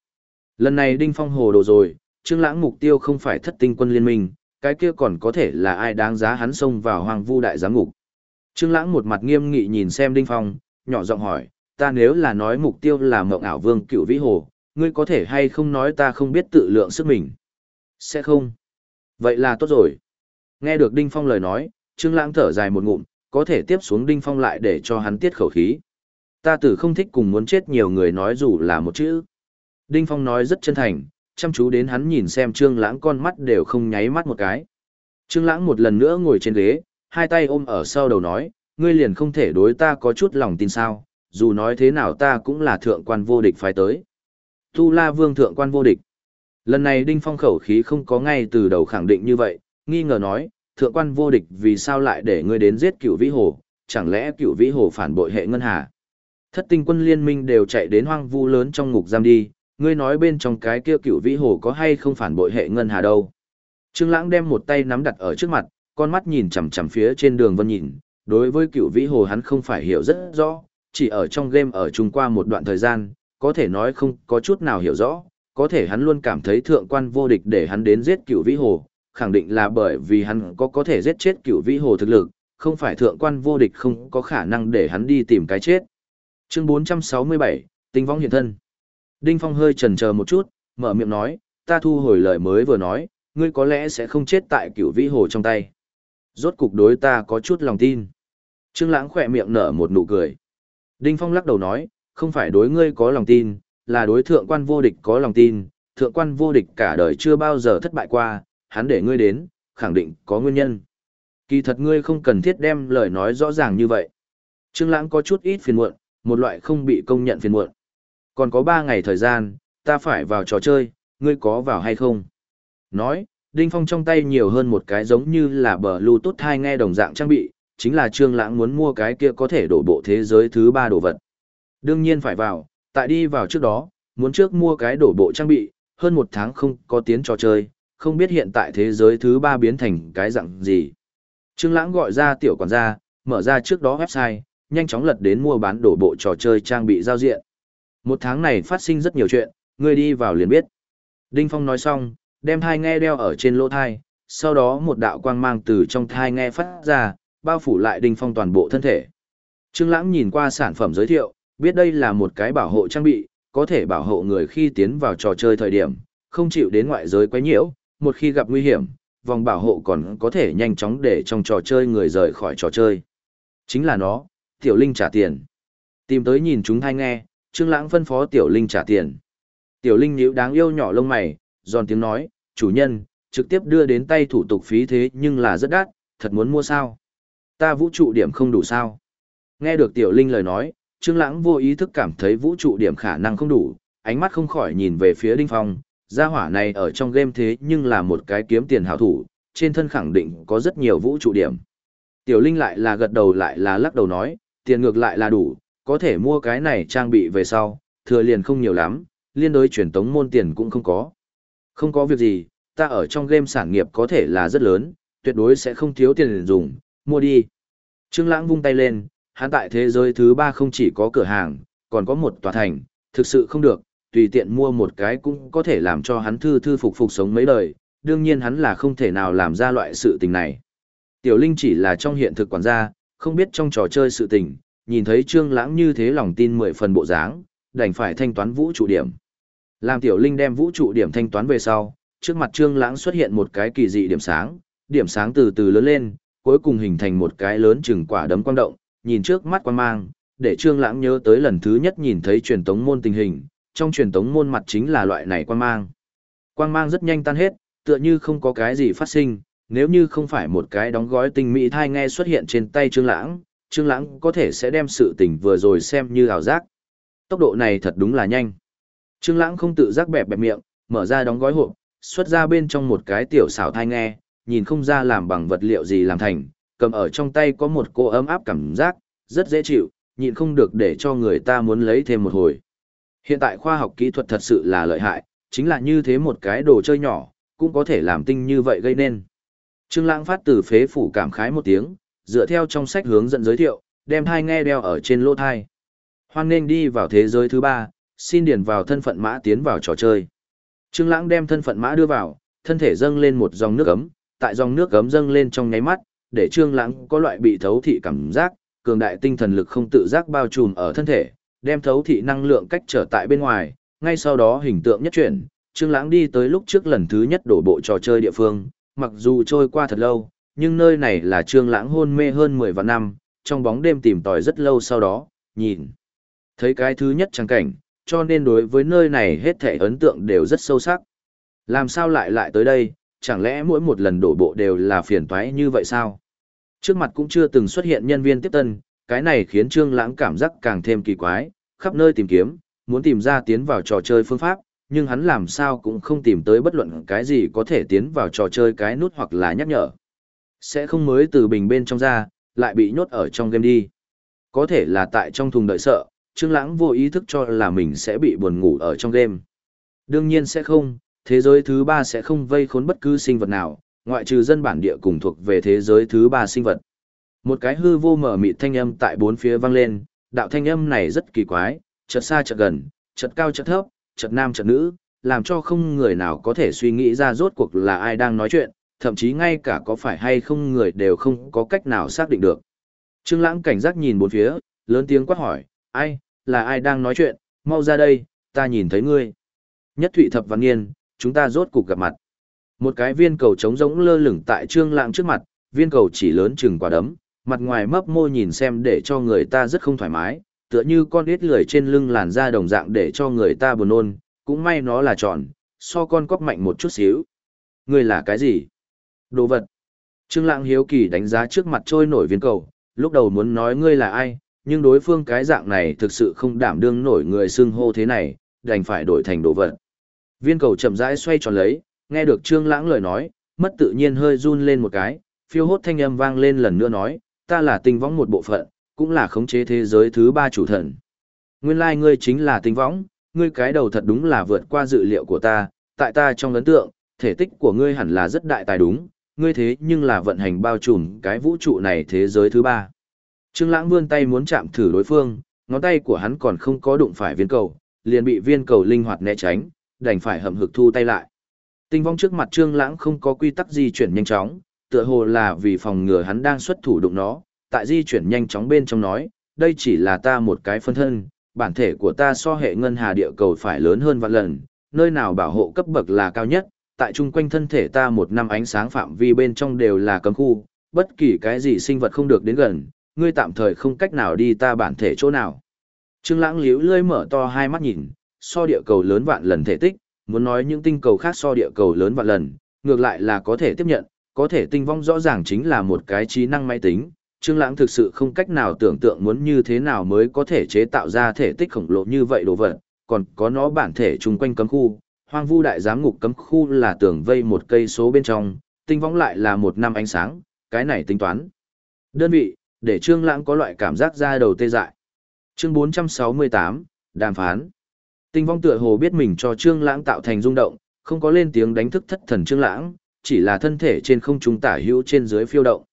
Lần này Đinh Phong hồ đồ rồi, Trương Lãng mục tiêu không phải thất tinh quân liên minh, cái kia còn có thể là ai đáng giá hắn xông vào hoàng vu đại giám ngục. Trương Lãng một mặt nghiêm nghị nhìn xem Đinh Phong, nhỏ giọng hỏi, ta nếu là nói mục tiêu là mộng ảo vương cựu vĩ hồ, ngươi có thể hay không nói ta không biết tự lượng sức mình? Sẽ không. Vậy là tốt rồi. Nghe được Đinh Phong lời nói, Trương Lãng thở dài một ngụm, có thể tiếp xuống Đinh Phong lại để cho hắn tiết khẩu khí. Ta tử không thích cùng muốn chết nhiều người nói dù là một chữ. Đinh Phong nói rất chân thành, chăm chú đến hắn nhìn xem Trương Lãng con mắt đều không nháy mắt một cái. Trương Lãng một lần nữa ngồi trên ghế, hai tay ôm ở sau đầu nói, ngươi liền không thể đối ta có chút lòng tin sao, dù nói thế nào ta cũng là thượng quan vô địch phái tới. Tu La Vương thượng quan vô địch. Lần này Đinh Phong khẩu khí không có ngay từ đầu khẳng định như vậy, nghi ngờ nói, thượng quan vô địch vì sao lại để ngươi đến giết cựu vĩ hồ, chẳng lẽ cựu vĩ hồ phản bội hệ ngân hà. Thất tinh quân liên minh đều chạy đến hoang vu lớn trong ngục giam đi, ngươi nói bên trong cái kia cựu vĩ hồ có hay không phản bội hệ ngân hà đâu. Trương Lãng đem một tay nắm đặt ở trước mặt, con mắt nhìn chằm chằm phía trên đường vân nhìn, đối với cựu vĩ hồ hắn không phải hiểu rất rõ, chỉ ở trong game ở chung qua một đoạn thời gian, có thể nói không có chút nào hiểu rõ, có thể hắn luôn cảm thấy thượng quan vô địch để hắn đến giết cựu vĩ hồ, khẳng định là bởi vì hắn có có thể giết chết cựu vĩ hồ thực lực, không phải thượng quan vô địch không có khả năng để hắn đi tìm cái chết. Chương 467, Tinh vong hiện thân. Đinh Phong hơi chần chờ một chút, mở miệng nói, ta thu hồi lời mới vừa nói, ngươi có lẽ sẽ không chết tại cựu vĩ hồ trong tay. Rốt cục đối ta có chút lòng tin. Trương Lãng khỏe miệng nở một nụ cười. Đinh Phong lắc đầu nói, không phải đối ngươi có lòng tin, là đối thượng quan vô địch có lòng tin, thượng quan vô địch cả đời chưa bao giờ thất bại qua, hắn để ngươi đến, khẳng định có nguyên nhân. Kỳ thật ngươi không cần thiết đem lời nói rõ ràng như vậy. Trương Lãng có chút ít phiền muộn, một loại không bị công nhận phiền muộn. Còn có 3 ngày thời gian, ta phải vào trò chơi, ngươi có vào hay không? Nói, Đinh Phong trong tay nhiều hơn một cái giống như là bờ Bluetooth hai nghe đồng dạng trang bị, chính là Trương Lãng muốn mua cái kia có thể đổ bộ thế giới thứ 3 đồ vật. Đương nhiên phải vào, tại đi vào trước đó, muốn trước mua cái đổ bộ trang bị, hơn một tháng không có tiến trò chơi, không biết hiện tại thế giới thứ ba biến thành cái dạng gì. Trương Lãng gọi ra tiểu quản gia, mở ra trước đó website, nhanh chóng lật đến mua bán đổ bộ trò chơi trang bị giao diện. Một tháng này phát sinh rất nhiều chuyện, ngươi đi vào liền biết. Đinh Phong nói xong, đem thai nghe đeo ở trên lỗ thai, sau đó một đạo quang mang từ trong thai nghe phát ra, bao phủ lại Đinh Phong toàn bộ thân thể. Trương Lãng nhìn qua sản phẩm giới thiệu, biết đây là một cái bảo hộ trang bị, có thể bảo hộ người khi tiến vào trò chơi thời điểm, không chịu đến ngoại giới quấy nhiễu, một khi gặp nguy hiểm, vòng bảo hộ còn có thể nhanh chóng để trong trò chơi người rời khỏi trò chơi. Chính là nó, Tiểu Linh trả tiền. Tìm tới nhìn chúng hay nghe, Trương Lãng phân phó Tiểu Linh trả tiền. Tiểu Linh nhíu đáng yêu nhỏ lông mày, giòn tiếng nói, chủ nhân, trực tiếp đưa đến tay thủ tục phí thế nhưng là rất đắt, thật muốn mua sao? Ta vũ trụ điểm không đủ sao? Nghe được Tiểu Linh lời nói, Trương Lãng vô ý thức cảm thấy vũ trụ điểm khả năng không đủ, ánh mắt không khỏi nhìn về phía Đinh Phong, gia hỏa này ở trong game thế nhưng là một cái kiếm tiền hảo thủ, trên thân khẳng định có rất nhiều vũ trụ điểm. Tiểu Linh lại là gật đầu lại là lắc đầu nói, tiền ngược lại là đủ, có thể mua cái này trang bị về sau, thừa liền không nhiều lắm, liên đối truyền tống môn tiền cũng không có. Không có việc gì, ta ở trong game sản nghiệp có thể là rất lớn, tuyệt đối sẽ không thiếu tiền dùng, mua đi. Trương Lãng vung tay lên, hắn tại thế giới thứ ba không chỉ có cửa hàng, còn có một tòa thành, thực sự không được, tùy tiện mua một cái cũng có thể làm cho hắn thư thư phục phục sống mấy đời, đương nhiên hắn là không thể nào làm ra loại sự tình này. Tiểu Linh chỉ là trong hiện thực quản gia, không biết trong trò chơi sự tình, nhìn thấy Trương Lãng như thế lòng tin mười phần bộ dáng, đành phải thanh toán vũ trụ điểm. Làm Tiểu Linh đem vũ trụ điểm thanh toán về sau, trước mặt Trương Lãng xuất hiện một cái kỳ dị điểm sáng, điểm sáng từ từ lớn lên, cuối cùng hình thành một cái lớn chừng quả đấm quang động, nhìn trước mắt quan mang, để Trương Lãng nhớ tới lần thứ nhất nhìn thấy truyền tống môn tình hình, trong truyền tống môn mặt chính là loại này quang mang. Quang mang rất nhanh tan hết, tựa như không có cái gì phát sinh, nếu như không phải một cái đóng gói tinh mỹ thai nghe xuất hiện trên tay Trương Lãng, Trương Lãng có thể sẽ đem sự tình vừa rồi xem như ảo giác. Tốc độ này thật đúng là nhanh. Trương Lãng không tự giác bẹp bẹp miệng, mở ra đóng gói hộp, xuất ra bên trong một cái tiểu xảo thai nghe, nhìn không ra làm bằng vật liệu gì làm thành, cầm ở trong tay có một cô ấm áp cảm giác, rất dễ chịu, nhịn không được để cho người ta muốn lấy thêm một hồi. Hiện tại khoa học kỹ thuật thật sự là lợi hại, chính là như thế một cái đồ chơi nhỏ, cũng có thể làm tinh như vậy gây nên. Trương Lãng phát từ phế phủ cảm khái một tiếng, dựa theo trong sách hướng dẫn giới thiệu, đem hai nghe đeo ở trên lỗ tai. Hoan nên đi vào thế giới thứ ba, xin điền vào thân phận mã tiến vào trò chơi. Trương Lãng đem thân phận mã đưa vào, thân thể dâng lên một dòng nước ấm, tại dòng nước ấm dâng lên trong nháy mắt, để Trương Lãng có loại bị thấu thị cảm giác, cường đại tinh thần lực không tự giác bao trùm ở thân thể, đem thấu thị năng lượng cách trở tại bên ngoài, ngay sau đó hình tượng nhất chuyển, Trương Lãng đi tới lúc trước lần thứ nhất đổ bộ trò chơi địa phương, mặc dù trôi qua thật lâu, nhưng nơi này là Trương Lãng hôn mê hơn 10 vạn năm, trong bóng đêm tìm tòi rất lâu sau đó, nhìn thấy cái thứ nhất chẳng cảnh, cho nên đối với nơi này hết thảy ấn tượng đều rất sâu sắc. Làm sao lại lại tới đây, chẳng lẽ mỗi một lần đổ bộ đều là phiền toái như vậy sao? Trước mặt cũng chưa từng xuất hiện nhân viên tiếp tân, cái này khiến Trương Lãng cảm giác càng thêm kỳ quái, khắp nơi tìm kiếm, muốn tìm ra tiến vào trò chơi phương pháp, nhưng hắn làm sao cũng không tìm tới bất luận cái gì có thể tiến vào trò chơi cái nút hoặc là nhắc nhở. Sẽ không mới từ bình bên trong ra, lại bị nhốt ở trong game đi. Có thể là tại trong thùng đợi sợ, Trương Lãng vô ý thức cho là mình sẽ bị buồn ngủ ở trong game. Đương nhiên sẽ không, thế giới thứ ba sẽ không vây khốn bất cứ sinh vật nào, ngoại trừ dân bản địa cùng thuộc về thế giới thứ ba sinh vật. Một cái hư vô mở mịt thanh âm tại bốn phía vang lên, đạo thanh âm này rất kỳ quái, chợt xa chợt gần, chợt cao chợt thấp, chợt nam chợt nữ, làm cho không người nào có thể suy nghĩ ra rốt cuộc là ai đang nói chuyện, thậm chí ngay cả có phải hay không người đều không có cách nào xác định được. Trương Lãng cảnh giác nhìn bốn phía, lớn tiếng quát hỏi, ai, là ai đang nói chuyện, mau ra đây, ta nhìn thấy ngươi. Nhất Thụy Thập Văn Nghiên, chúng ta rốt cục gặp mặt. Một cái viên cầu trống rỗng lơ lửng tại Trương Lãng trước mặt, viên cầu chỉ lớn chừng quả đấm, mặt ngoài mấp mô nhìn xem để cho người ta rất không thoải mái, tựa như con ít lười trên lưng làn da đồng dạng để cho người ta buồn nôn, cũng may nó là tròn, so con cóc mạnh một chút xíu. Ngươi là cái gì? Đồ vật. Trương Lãng hiếu kỳ đánh giá trước mặt trôi nổi viên cầu, lúc đầu muốn nói ngươi là ai, nhưng đối phương cái dạng này thực sự không đảm đương nổi người xưng hô thế này, đành phải đổi thành đồ vật. Viên cầu chậm rãi xoay tròn lấy, nghe được Trương Lãng lời nói, mất tự nhiên hơi run lên một cái, phiêu hốt thanh âm vang lên lần nữa nói, ta là tinh võng một bộ phận, cũng là khống chế thế giới thứ ba chủ thần. Nguyên lai like ngươi chính là tinh võng, ngươi cái đầu thật đúng là vượt qua dự liệu của ta, tại ta trong ấn tượng, thể tích của ngươi hẳn là rất đại tài đúng, ngươi thế nhưng là vận hành bao trùm cái vũ trụ này thế giới thứ ba. Trương Lãng vươn tay muốn chạm thử đối phương, ngón tay của hắn còn không có đụng phải viên cầu, liền bị viên cầu linh hoạt né tránh, đành phải hậm hực thu tay lại. Tinh vong trước mặt Trương Lãng không có quy tắc di chuyển nhanh chóng, tựa hồ là vì phòng ngừa hắn đang xuất thủ đụng nó, tại di chuyển nhanh chóng bên trong nói, đây chỉ là ta một cái phân thân, bản thể của ta so hệ ngân hà địa cầu phải lớn hơn vạn lần, nơi nào bảo hộ cấp bậc là cao nhất, tại chung quanh thân thể ta một năm ánh sáng phạm vi bên trong đều là cấm khu, bất kỳ cái gì sinh vật không được đến gần, ngươi tạm thời không cách nào đi ta bản thể chỗ nào. Trương Lãng liếu lơi mở to hai mắt nhìn, so địa cầu lớn vạn lần thể tích, muốn nói những tinh cầu khác so địa cầu lớn vạn lần, ngược lại là có thể tiếp nhận, có thể tinh vong rõ ràng chính là một cái trí năng máy tính. Trương Lãng thực sự không cách nào tưởng tượng muốn như thế nào mới có thể chế tạo ra thể tích khổng lồ như vậy đồ vật, còn có nó bản thể chung quanh cấm khu, hoang vu đại giám ngục cấm khu là tưởng vây một cây số bên trong, tinh vong lại là một năm ánh sáng, cái này tính toán. Đơn vị, để Trương Lãng có loại cảm giác ra đầu tê dại. Chương 468, đàm phán. Tinh vong tựa hồ biết mình cho Trương Lãng tạo thành rung động, không có lên tiếng đánh thức thất thần Trương Lãng, chỉ là thân thể trên không trung tả hữu trên dưới phiêu động.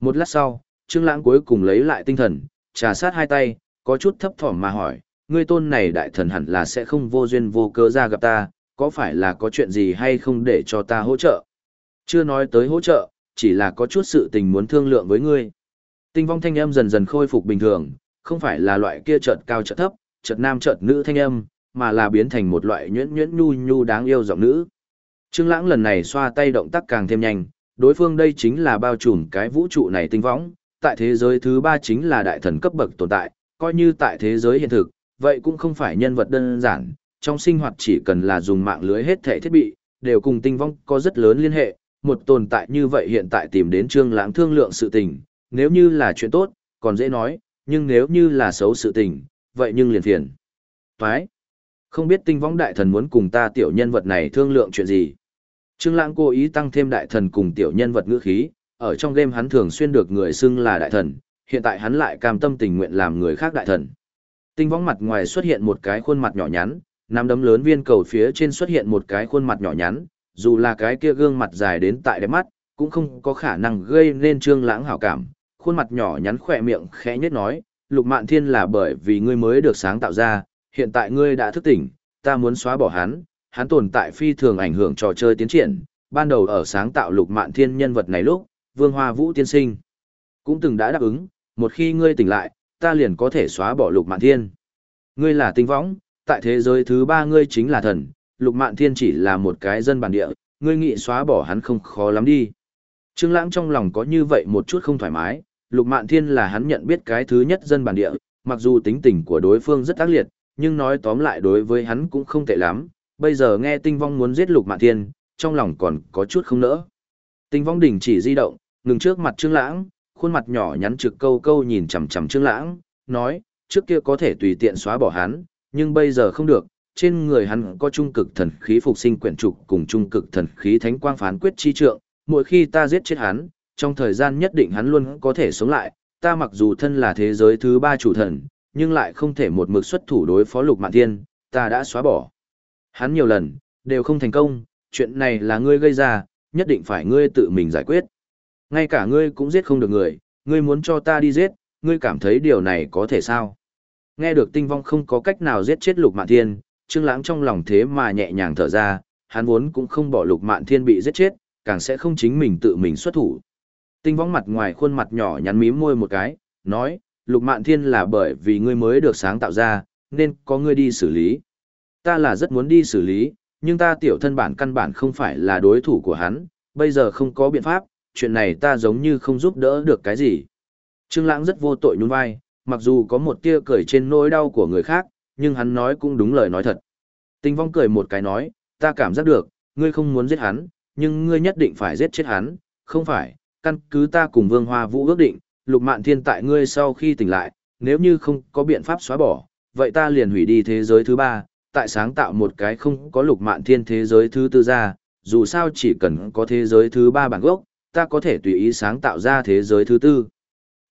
Một lát sau, Trương Lãng cuối cùng lấy lại tinh thần, trà sát hai tay, có chút thấp thỏm mà hỏi, ngươi tôn này đại thần hẳn là sẽ không vô duyên vô cớ ra gặp ta, có phải là có chuyện gì hay không để cho ta hỗ trợ? Chưa nói tới hỗ trợ, chỉ là có chút sự tình muốn thương lượng với ngươi. Tinh vong thanh âm dần dần khôi phục bình thường, không phải là loại kia chợt cao chợt thấp, chợt nam chợt nữ thanh âm, mà là biến thành một loại nhuyễn nhuyễn nhu nhu đáng yêu giọng nữ. Trương Lãng lần này xoa tay động tác càng thêm nhanh, đối phương đây chính là bao trùm cái vũ trụ này tinh võng, tại thế giới thứ ba chính là đại thần cấp bậc tồn tại, coi như tại thế giới hiện thực, vậy cũng không phải nhân vật đơn giản, trong sinh hoạt chỉ cần là dùng mạng lưới hết thảy thiết bị, đều cùng tinh vong có rất lớn liên hệ, một tồn tại như vậy hiện tại tìm đến Trương Lãng thương lượng sự tình, nếu như là chuyện tốt, còn dễ nói, nhưng nếu như là xấu sự tình, vậy nhưng liền phiền. Toái. Không biết tinh vong đại thần muốn cùng ta tiểu nhân vật này thương lượng chuyện gì. Trương Lãng cố ý tăng thêm đại thần cùng tiểu nhân vật ngữ khí, ở trong game hắn thường xuyên được người xưng là đại thần, hiện tại hắn lại cam tâm tình nguyện làm người khác đại thần. Tinh võng mặt ngoài xuất hiện một cái khuôn mặt nhỏ nhắn, nắm đấm lớn viên cầu phía trên xuất hiện một cái khuôn mặt nhỏ nhắn, dù là cái kia gương mặt dài đến tại đẹp mắt, cũng không có khả năng gây nên Trương Lãng hảo cảm. Khuôn mặt nhỏ nhắn khẽ miệng khẽ nhếch nói, Lục Mạn Thiên là bởi vì ngươi mới được sáng tạo ra, hiện tại ngươi đã thức tỉnh, ta muốn xóa bỏ hắn, hắn tồn tại phi thường ảnh hưởng trò chơi tiến triển, ban đầu ở sáng tạo lục mạn thiên nhân vật này lúc, Vương Hoa Vũ tiên sinh cũng từng đã đáp ứng, một khi ngươi tỉnh lại, ta liền có thể xóa bỏ lục mạn thiên. Ngươi là tinh võng, tại thế giới thứ ba ngươi chính là thần, lục mạn thiên chỉ là một cái dân bản địa, ngươi nghĩ xóa bỏ hắn không khó lắm đi. Trương Lãng trong lòng có như vậy một chút không thoải mái, lục mạn thiên là hắn nhận biết cái thứ nhất dân bản địa, mặc dù tính tình của đối phương rất ác liệt, nhưng nói tóm lại đối với hắn cũng không tệ lắm, bây giờ nghe tinh vong muốn giết lục mạn thiên, trong lòng còn có chút không nỡ. Tinh vong đình chỉ di động, ngừng trước mặt Trương Lãng, khuôn mặt nhỏ nhắn trực câu câu nhìn chằm chằm Trương Lãng, nói, trước kia có thể tùy tiện xóa bỏ hắn, nhưng bây giờ không được, trên người hắn có trung cực thần khí phục sinh quyển trục cùng trung cực thần khí thánh quang phán quyết chi trượng, mỗi khi ta giết chết hắn, trong thời gian nhất định hắn luôn có thể sống lại, ta mặc dù thân là thế giới thứ ba chủ thần, nhưng lại không thể một mực xuất thủ đối phó lục mạn thiên, ta đã xóa bỏ. Hắn nhiều lần, đều không thành công, chuyện này là ngươi gây ra, nhất định phải ngươi tự mình giải quyết. Ngay cả ngươi cũng giết không được người, ngươi muốn cho ta đi giết, ngươi cảm thấy điều này có thể sao? Nghe được tinh vong không có cách nào giết chết lục mạn thiên, Trương Lãng trong lòng thế mà nhẹ nhàng thở ra, hắn vốn cũng không bỏ lục mạn thiên bị giết chết, càng sẽ không chính mình tự mình xuất thủ. Tinh vong mặt ngoài khuôn mặt nhỏ nhắn mím môi một cái, nói, lục mạn thiên là bởi vì ngươi mới được sáng tạo ra, nên có ngươi đi xử lý. Ta là rất muốn đi xử lý, nhưng ta tiểu thân bản căn bản không phải là đối thủ của hắn, bây giờ không có biện pháp, chuyện này ta giống như không giúp đỡ được cái gì. Trương Lãng rất vô tội nhún vai, mặc dù có một tia cười trên nỗi đau của người khác, nhưng hắn nói cũng đúng lời nói thật. Tinh vong cười một cái nói, ta cảm giác được, ngươi không muốn giết hắn, nhưng ngươi nhất định phải giết chết hắn, không phải, căn cứ ta cùng Vương Hoa Vũ ước định, lục mạn thiên tại ngươi sau khi tỉnh lại, nếu như không có biện pháp xóa bỏ, vậy ta liền hủy đi thế giới thứ ba, tại sáng tạo một cái không có lục mạn thiên thế giới thứ tư ra, dù sao chỉ cần có thế giới thứ ba bản gốc, ta có thể tùy ý sáng tạo ra thế giới thứ tư.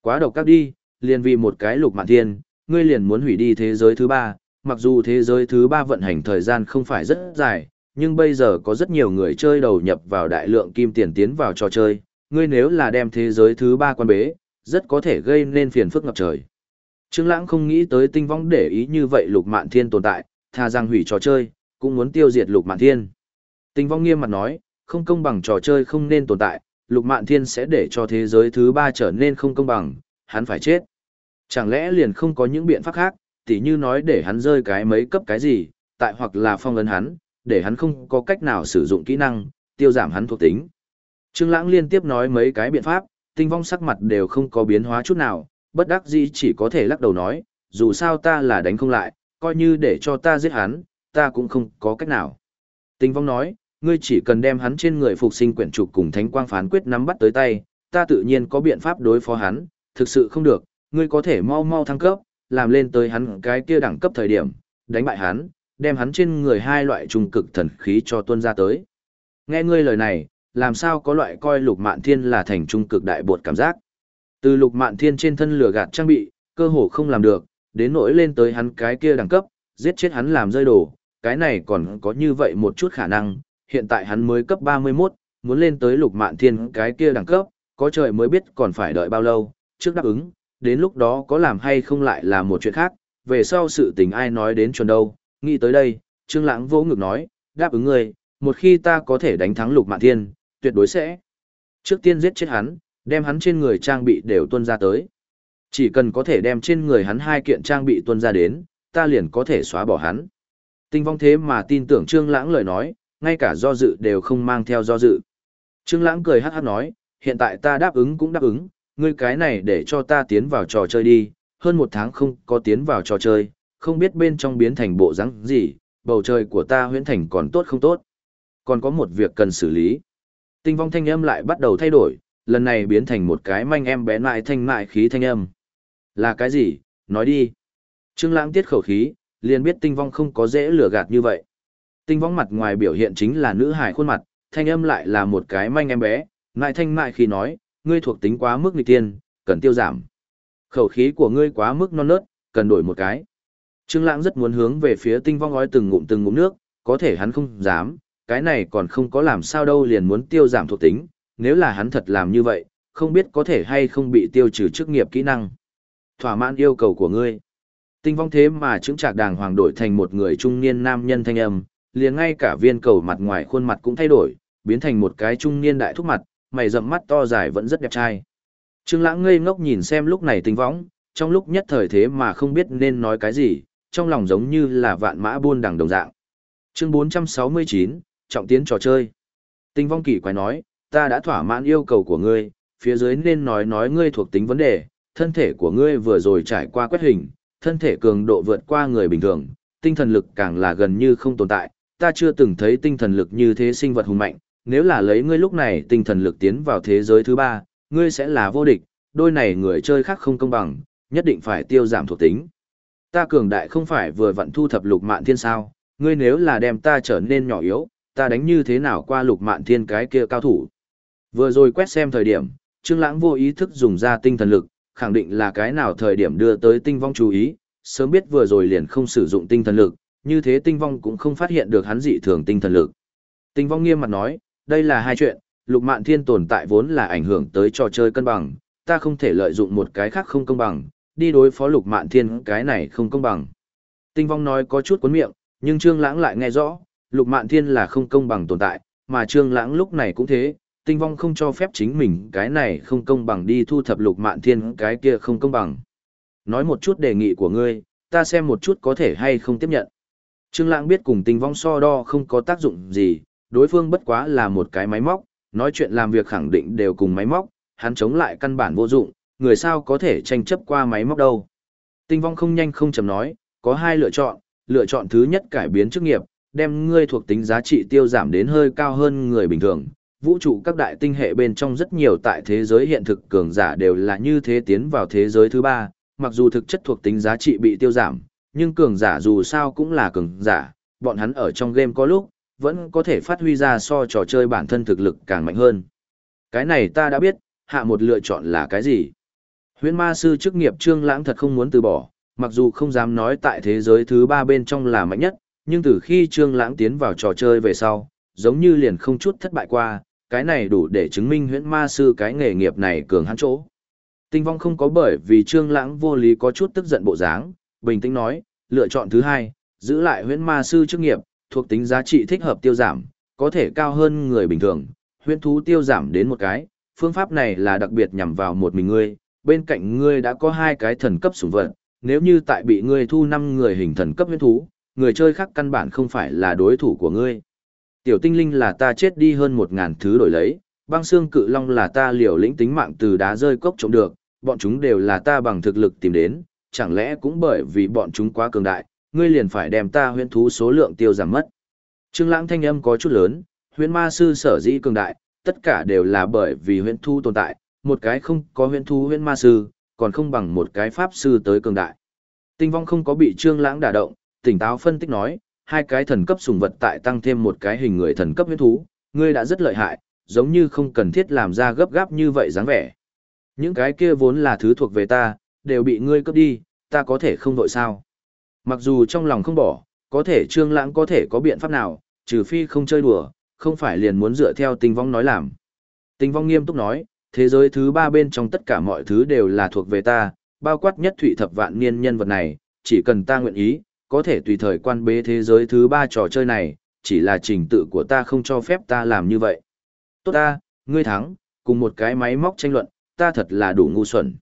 Quá độc các đi, liền vì một cái lục mạn thiên, ngươi liền muốn hủy đi thế giới thứ ba, mặc dù thế giới thứ ba vận hành thời gian không phải rất dài, nhưng bây giờ có rất nhiều người chơi đầu nhập vào đại lượng kim tiền tiến vào trò chơi, ngươi nếu là đem thế giới thứ ba quan bế, rất có thể gây nên phiền phức ngập trời. Trương Lãng không nghĩ tới tinh vong để ý như vậy Lục Mạn Thiên tồn tại, tha rằng hủy trò chơi, cũng muốn tiêu diệt Lục Mạn Thiên. Tinh vong nghiêm mặt nói, không công bằng trò chơi không nên tồn tại, Lục Mạn Thiên sẽ để cho thế giới thứ ba trở nên không công bằng, hắn phải chết. Chẳng lẽ liền không có những biện pháp khác, tỉ như nói để hắn rơi cái mấy cấp cái gì, tại hoặc là phong ấn hắn, để hắn không có cách nào sử dụng kỹ năng, tiêu giảm hắn thuộc tính. Trương Lãng liên tiếp nói mấy cái biện pháp, tinh vong sắc mặt đều không có biến hóa chút nào, bất đắc dĩ chỉ có thể lắc đầu nói, dù sao ta là đánh không lại, coi như để cho ta giết hắn, ta cũng không có cách nào. Tinh vong nói, ngươi chỉ cần đem hắn trên người phục sinh quyển trục cùng thánh quang phán quyết nắm bắt tới tay, ta tự nhiên có biện pháp đối phó hắn, thực sự không được, ngươi có thể mau mau thăng cấp, làm lên tới hắn cái kia đẳng cấp thời điểm, đánh bại hắn, đem hắn trên người hai loại trung cực thần khí cho tuân ra tới. Nghe ngươi lời này, làm sao có loại coi lục mạn thiên là thành trung cực đại bột cảm giác. Từ lục mạn thiên trên thân lửa gạt trang bị, cơ hồ không làm được, đến nỗi lên tới hắn cái kia đẳng cấp, giết chết hắn làm rơi đổ, cái này còn có như vậy một chút khả năng, hiện tại hắn mới cấp 31, muốn lên tới lục mạn thiên cái kia đẳng cấp, có trời mới biết còn phải đợi bao lâu, trước đáp ứng, đến lúc đó có làm hay không lại là một chuyện khác, về sau sự tình ai nói đến chuẩn đâu, nghĩ tới đây, Trương Lãng vỗ ngực nói, đáp ứng ngươi, một khi ta có thể đánh thắng Lục Mạn Thiên, tuyệt đối sẽ trước tiên giết chết hắn, đem hắn trên người trang bị đều tuân ra tới. Chỉ cần có thể đem trên người hắn hai kiện trang bị tuân ra đến, ta liền có thể xóa bỏ hắn. Tinh vong thế mà tin tưởng Trương Lãng lời nói, ngay cả do dự đều không mang theo do dự. Trương Lãng cười hắc hắc nói, hiện tại ta đáp ứng cũng đáp ứng, ngươi cái này để cho ta tiến vào trò chơi đi, hơn một tháng không có tiến vào trò chơi, không biết bên trong biến thành bộ rắn gì, bầu trời của ta huyễn thành còn tốt không tốt. Còn có một việc cần xử lý. Tinh vong thanh âm lại bắt đầu thay đổi, lần này biến thành một cái manh em bé lại thanh mại khí thanh âm. Là cái gì? Nói đi. Trương lãng tiết khẩu khí, liền biết tinh vong không có dễ lừa gạt như vậy. Tinh vong mặt ngoài biểu hiện chính là nữ hài khuôn mặt, thanh âm lại là một cái manh em bé, ngại thanh mại khi nói, ngươi thuộc tính quá mức nghịch tiên, cần tiêu giảm. Khẩu khí của ngươi quá mức non nớt, cần đổi một cái. Trương Lãng rất muốn hướng về phía tinh vong gói từng ngụm từng ngụm nước, có thể hắn không dám, cái này còn không có làm sao đâu liền muốn tiêu giảm thuộc tính, nếu là hắn thật làm như vậy, không biết có thể hay không bị tiêu trừ chức nghiệp kỹ năng. Thỏa mãn yêu cầu của ngươi. Tinh vong thế mà chứng trạc đàng hoàng đổi thành một người trung niên nam nhân thanh âm, liền ngay cả viên cầu mặt ngoài khuôn mặt cũng thay đổi, biến thành một cái trung niên đại thúc mặt, mày rậm mắt to dài vẫn rất đẹp trai. Trương Lãng ngây ngốc nhìn xem lúc này tinh vong, trong lúc nhất thời thế mà không biết nên nói cái gì, trong lòng giống như là vạn mã buôn đằng đồng dạng. Chương 469, trọng tiến trò chơi. Tinh vong kỳ quái nói, ta đã thỏa mãn yêu cầu của ngươi, phía dưới nên nói nói ngươi thuộc tính vấn đề, thân thể của ngươi vừa rồi trải qua quét hình, thân thể cường độ vượt qua người bình thường, tinh thần lực càng là gần như không tồn tại, ta chưa từng thấy tinh thần lực như thế sinh vật hùng mạnh, nếu là lấy ngươi lúc này tinh thần lực tiến vào thế giới thứ ba, ngươi sẽ là vô địch, đôi này người chơi khác không công bằng, nhất định phải tiêu giảm thuộc tính. Ta cường đại không phải vừa vặn thu thập lục mạn thiên sao, ngươi nếu là đem ta trở nên nhỏ yếu, ta đánh như thế nào qua lục mạn thiên cái kia cao thủ. Vừa rồi quét xem thời điểm, Trương Lãng vô ý thức dùng ra tinh thần lực, khẳng định là cái nào thời điểm đưa tới tinh vong chú ý, sớm biết vừa rồi liền không sử dụng tinh thần lực, như thế tinh vong cũng không phát hiện được hắn dị thường tinh thần lực. Tinh vong nghiêm mặt nói, đây là hai chuyện, lục mạn thiên tồn tại vốn là ảnh hưởng tới trò chơi cân bằng, ta không thể lợi dụng một cái khác không công bằng, đi đối phó lục mạn thiên cái này không công bằng. Tinh vong nói có chút cuốn miệng, nhưng Trương Lãng lại nghe rõ, lục mạn thiên là không công bằng tồn tại, mà Trương Lãng lúc này cũng thế, tinh vong không cho phép chính mình cái này không công bằng đi thu thập lục mạn thiên cái kia không công bằng. Nói một chút đề nghị của ngươi, ta xem một chút có thể hay không tiếp nhận. Trương Lãng biết cùng tinh vong so đo không có tác dụng gì, đối phương bất quá là một cái máy móc, nói chuyện làm việc khẳng định đều cùng máy móc, hắn chống lại căn bản vô dụng, người sao có thể tranh chấp qua máy móc đâu. Tinh vong không nhanh không chậm nói, có hai lựa chọn, lựa chọn thứ nhất cải biến chức nghiệp, đem ngươi thuộc tính giá trị tiêu giảm đến hơi cao hơn người bình thường. Vũ trụ các đại tinh hệ bên trong rất nhiều tại thế giới hiện thực cường giả đều là như thế tiến vào thế giới thứ ba, mặc dù thực chất thuộc tính giá trị bị tiêu giảm, nhưng cường giả dù sao cũng là cường giả, bọn hắn ở trong game có lúc, vẫn có thể phát huy ra so trò chơi bản thân thực lực càng mạnh hơn. Cái này ta đã biết, hạ một lựa chọn là cái gì? Huyễn ma sư chức nghiệp trương lãng thật không muốn từ bỏ, mặc dù không dám nói tại thế giới thứ ba bên trong là mạnh nhất, nhưng từ khi trương lãng tiến vào trò chơi về sau, giống như liền không chút thất bại qua, cái này đủ để chứng minh huyễn ma sư cái nghề nghiệp này cường hắn chỗ. Tinh vong không có bởi vì trương lãng vô lý có chút tức giận bộ dáng, bình tĩnh nói, lựa chọn thứ hai, giữ lại huyễn ma sư chức nghiệp, thuộc tính giá trị thích hợp tiêu giảm, có thể cao hơn người bình thường, huyễn thú tiêu giảm đến một cái, phương pháp này là đặc biệt nhằm vào một mình ngươi, bên cạnh ngươi đã có hai cái thần cấp sủng vật, nếu như tại bị ngươi thu năm người hình thần cấp huyễn thú, người chơi khác căn bản không phải là đối thủ của ngươi. Tiểu tinh linh là ta chết đi hơn một ngàn thứ đổi lấy, băng xương cự long là ta liều lĩnh tính mạng từ đá rơi cốc trộm được, bọn chúng đều là ta bằng thực lực tìm đến, chẳng lẽ cũng bởi vì bọn chúng quá cường đại, ngươi liền phải đem ta huyễn thú số lượng tiêu giảm mất. Trương Lãng thanh âm có chút lớn, huyễn ma sư sở dĩ cường đại, tất cả đều là bởi vì huyễn thú tồn tại, một cái không có huyễn thú huyễn ma sư, còn không bằng một cái pháp sư tới cường đại. Tinh vong không có bị Trương Lãng đả động, tỉnh táo phân tích nói, hai cái thần cấp sùng vật tại tăng thêm một cái hình người thần cấp huyết thú, ngươi đã rất lợi hại, giống như không cần thiết làm ra gấp gáp như vậy dáng vẻ. Những cái kia vốn là thứ thuộc về ta, đều bị ngươi cướp đi, ta có thể không vội sao. Mặc dù trong lòng không bỏ, có thể trương lãng có thể có biện pháp nào, trừ phi không chơi đùa, không phải liền muốn dựa theo tình vong nói làm. Tình vong nghiêm túc nói, thế giới thứ ba bên trong tất cả mọi thứ đều là thuộc về ta, bao quát nhất thủy thập vạn niên nhân vật này, chỉ cần ta nguyện ý, có thể tùy thời quan bế thế giới thứ ba trò chơi này, chỉ là trình tự của ta không cho phép ta làm như vậy. Tốt ta, ngươi thắng, cùng một cái máy móc tranh luận, ta thật là đủ ngu xuẩn.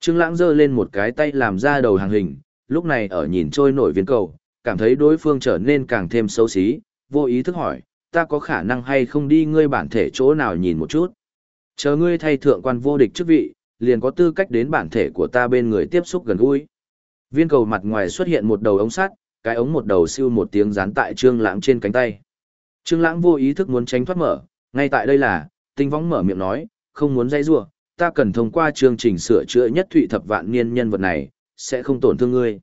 Trương Lãng giơ lên một cái tay làm ra đầu hàng hình, lúc này ở nhìn trôi nổi viên cầu, cảm thấy đối phương trở nên càng thêm xấu xí, vô ý thức hỏi, ta có khả năng hay không đi ngươi bản thể chỗ nào nhìn một chút. Chờ ngươi thay thượng quan vô địch chức vị, liền có tư cách đến bản thể của ta bên người tiếp xúc gần gũi. Viên cầu mặt ngoài xuất hiện một đầu ống sắt, cái ống một đầu siêu một tiếng dán tại Trương Lãng trên cánh tay. Trương Lãng vô ý thức muốn tránh thoát mở, ngay tại đây là, Tinh Võng mở miệng nói, không muốn dây rủa, ta cần thông qua chương trình sửa chữa nhất thụy thập vạn niên nhân vật này, sẽ không tổn thương ngươi.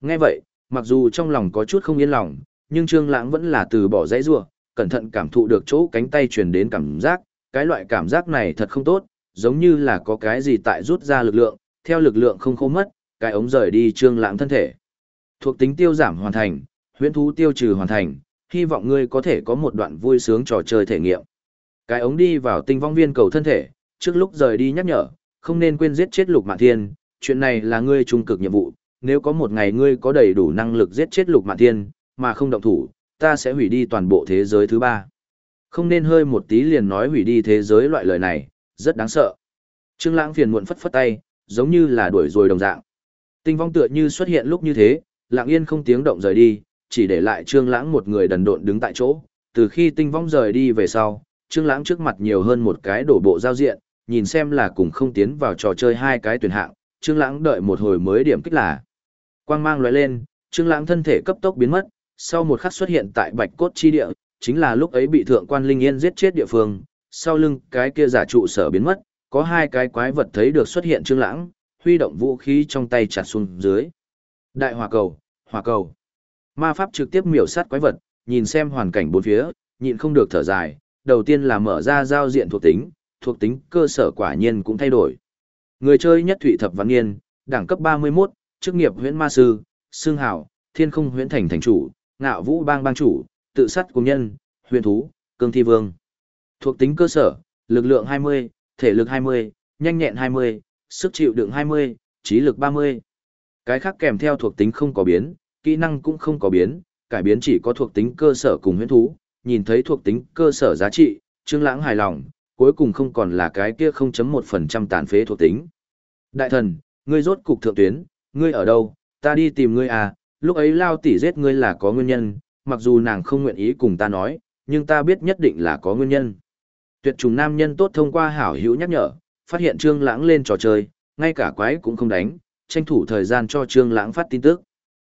Nghe vậy, mặc dù trong lòng có chút không yên lòng, nhưng Trương Lãng vẫn là từ bỏ dãy rủa, cẩn thận cảm thụ được chỗ cánh tay truyền đến cảm giác, cái loại cảm giác này thật không tốt, giống như là có cái gì tại rút ra lực lượng, theo lực lượng không khô mất, cái ống rời đi Trương Lãng thân thể. Thuộc tính tiêu giảm hoàn thành, huyễn thú tiêu trừ hoàn thành, hy vọng ngươi có thể có một đoạn vui sướng trò chơi thể nghiệm. Cái ống đi vào tinh vong viên cầu thân thể, trước lúc rời đi nhắc nhở, không nên quên giết chết Lục Mạn Thiên, chuyện này là ngươi trung cực nhiệm vụ, nếu có một ngày ngươi có đầy đủ năng lực giết chết Lục Mạn Thiên, mà không động thủ, ta sẽ hủy đi toàn bộ thế giới thứ ba. Không nên hơi một tí liền nói hủy đi thế giới loại lời này, rất đáng sợ. Trương Lãng phiền muộn phất phất tay, giống như là đuổi rồi đồng dạng. Tinh vong tựa như xuất hiện lúc như thế, lặng yên không tiếng động rời đi, chỉ để lại Trương Lãng một người đần độn đứng tại chỗ. Từ khi tinh vong rời đi về sau, Trương Lãng trước mặt nhiều hơn một cái đổ bộ giao diện, nhìn xem là cùng không tiến vào trò chơi hai cái tuyển hạng, Trương Lãng đợi một hồi mới điểm kích là. Quang mang lóe lên, Trương Lãng thân thể cấp tốc biến mất, sau một khắc xuất hiện tại Bạch Cốt chi địa, chính là lúc ấy bị thượng quan Linh Yên giết chết địa phương, sau lưng cái kia giả trụ sở biến mất, có hai cái quái vật thấy được xuất hiện Trương Lãng, huy động vũ khí trong tay chặt xuống dưới. Đại hỏa cầu, hỏa cầu. Ma pháp trực tiếp miểu sát quái vật, nhìn xem hoàn cảnh bốn phía, nhịn không được thở dài, đầu tiên là mở ra giao diện thuộc tính, thuộc tính cơ sở quả nhiên cũng thay đổi. Người chơi nhất thủy thập văn niên, đẳng cấp 31, chức nghiệp huyễn ma sư, xương hảo, thiên không huyễn thành thành chủ, ngạo vũ bang bang chủ, tự sát cùng nhân, huyền thú, cương thi vương. Thuộc tính cơ sở, lực lượng 20, thể lực 20, nhanh nhẹn 20, sức chịu đựng 20, trí lực 30. Cái khác kèm theo thuộc tính không có biến, kỹ năng cũng không có biến, cải biến chỉ có thuộc tính cơ sở cùng huyễn thú, nhìn thấy thuộc tính cơ sở giá trị, Trương Lãng hài lòng, cuối cùng không còn là cái kia 0.1% tàn phế thuộc tính. Đại thần, ngươi rốt cục thượng tuyến, ngươi ở đâu, ta đi tìm ngươi à, lúc ấy lao tỷ giết ngươi là có nguyên nhân, mặc dù nàng không nguyện ý cùng ta nói, nhưng ta biết nhất định là có nguyên nhân. Tuyệt trùng nam nhân tốt thông qua hảo hữu nhắc nhở, phát hiện Trương Lãng lên trò chơi, ngay cả quái cũng không đánh, tranh thủ thời gian cho Trương Lãng phát tin tức.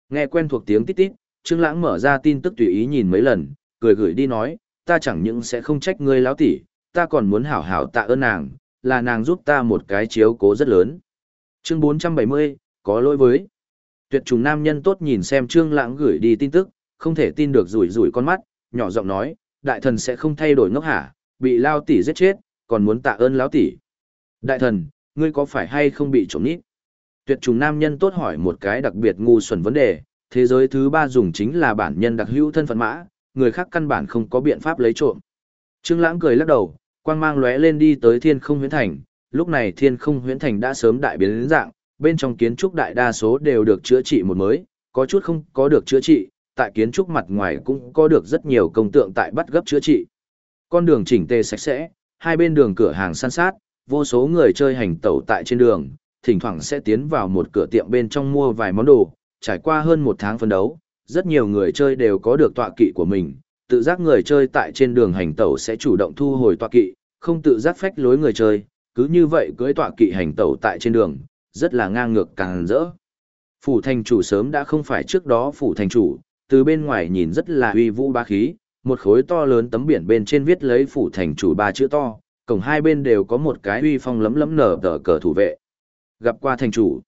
Nghe quen thuộc tiếng tít tít, Trương Lãng mở ra tin tức tùy ý nhìn mấy lần, cười gửi đi nói, ta chẳng những sẽ không trách ngươi lão tỷ, ta còn muốn hảo hảo tạ ơn nàng, là nàng giúp ta một cái chiếu cố rất lớn. Chương 470, có lỗi với. Tuyệt trùng nam nhân tốt nhìn xem Trương Lãng gửi đi tin tức, không thể tin được rủi rủi con mắt, nhỏ giọng nói, đại thần sẽ không thay đổi ngốc hả, bị lão tỷ giết chết, còn muốn tạ ơn lão tỷ. Đại thần, ngươi có phải hay không bị trộm nít? Tuyệt trùng nam nhân tốt hỏi một cái đặc biệt ngu xuẩn vấn đề, thế giới thứ ba dùng chính là bản nhân đặc hữu thân phận mã, người khác căn bản không có biện pháp lấy trộm. Trương Lãng cười lắc đầu, quang mang lóe lên đi tới Thiên Không Huyễn Thành, lúc này Thiên Không Huyễn Thành đã sớm đại biến đến dạng, bên trong kiến trúc đại đa số đều được chữa trị một mới, có chút không có được chữa trị, tại kiến trúc mặt ngoài cũng có được rất nhiều công tượng tại bắt gấp chữa trị. Con đường chỉnh tề sạch sẽ, hai bên đường cửa hàng san sát, vô số người chơi hành tẩu tại trên đường, thỉnh thoảng sẽ tiến vào một cửa tiệm bên trong mua vài món đồ, trải qua hơn một tháng phân đấu, rất nhiều người chơi đều có được tọa kỵ của mình, tự giác người chơi tại trên đường hành tẩu sẽ chủ động thu hồi tọa kỵ, không tự giác phách lối người chơi, cứ như vậy cưới tọa kỵ hành tẩu tại trên đường, rất là ngang ngược càng rỡ. Phủ thành chủ sớm đã không phải trước đó phủ thành chủ, từ bên ngoài nhìn rất là uy vũ ba khí, một khối to lớn tấm biển bên trên viết lấy phủ thành chủ ba chữ to, cổng hai bên đều có một cái uy phong lấm lấm nở tờ cờ thủ vệ. Gặp qua thành chủ.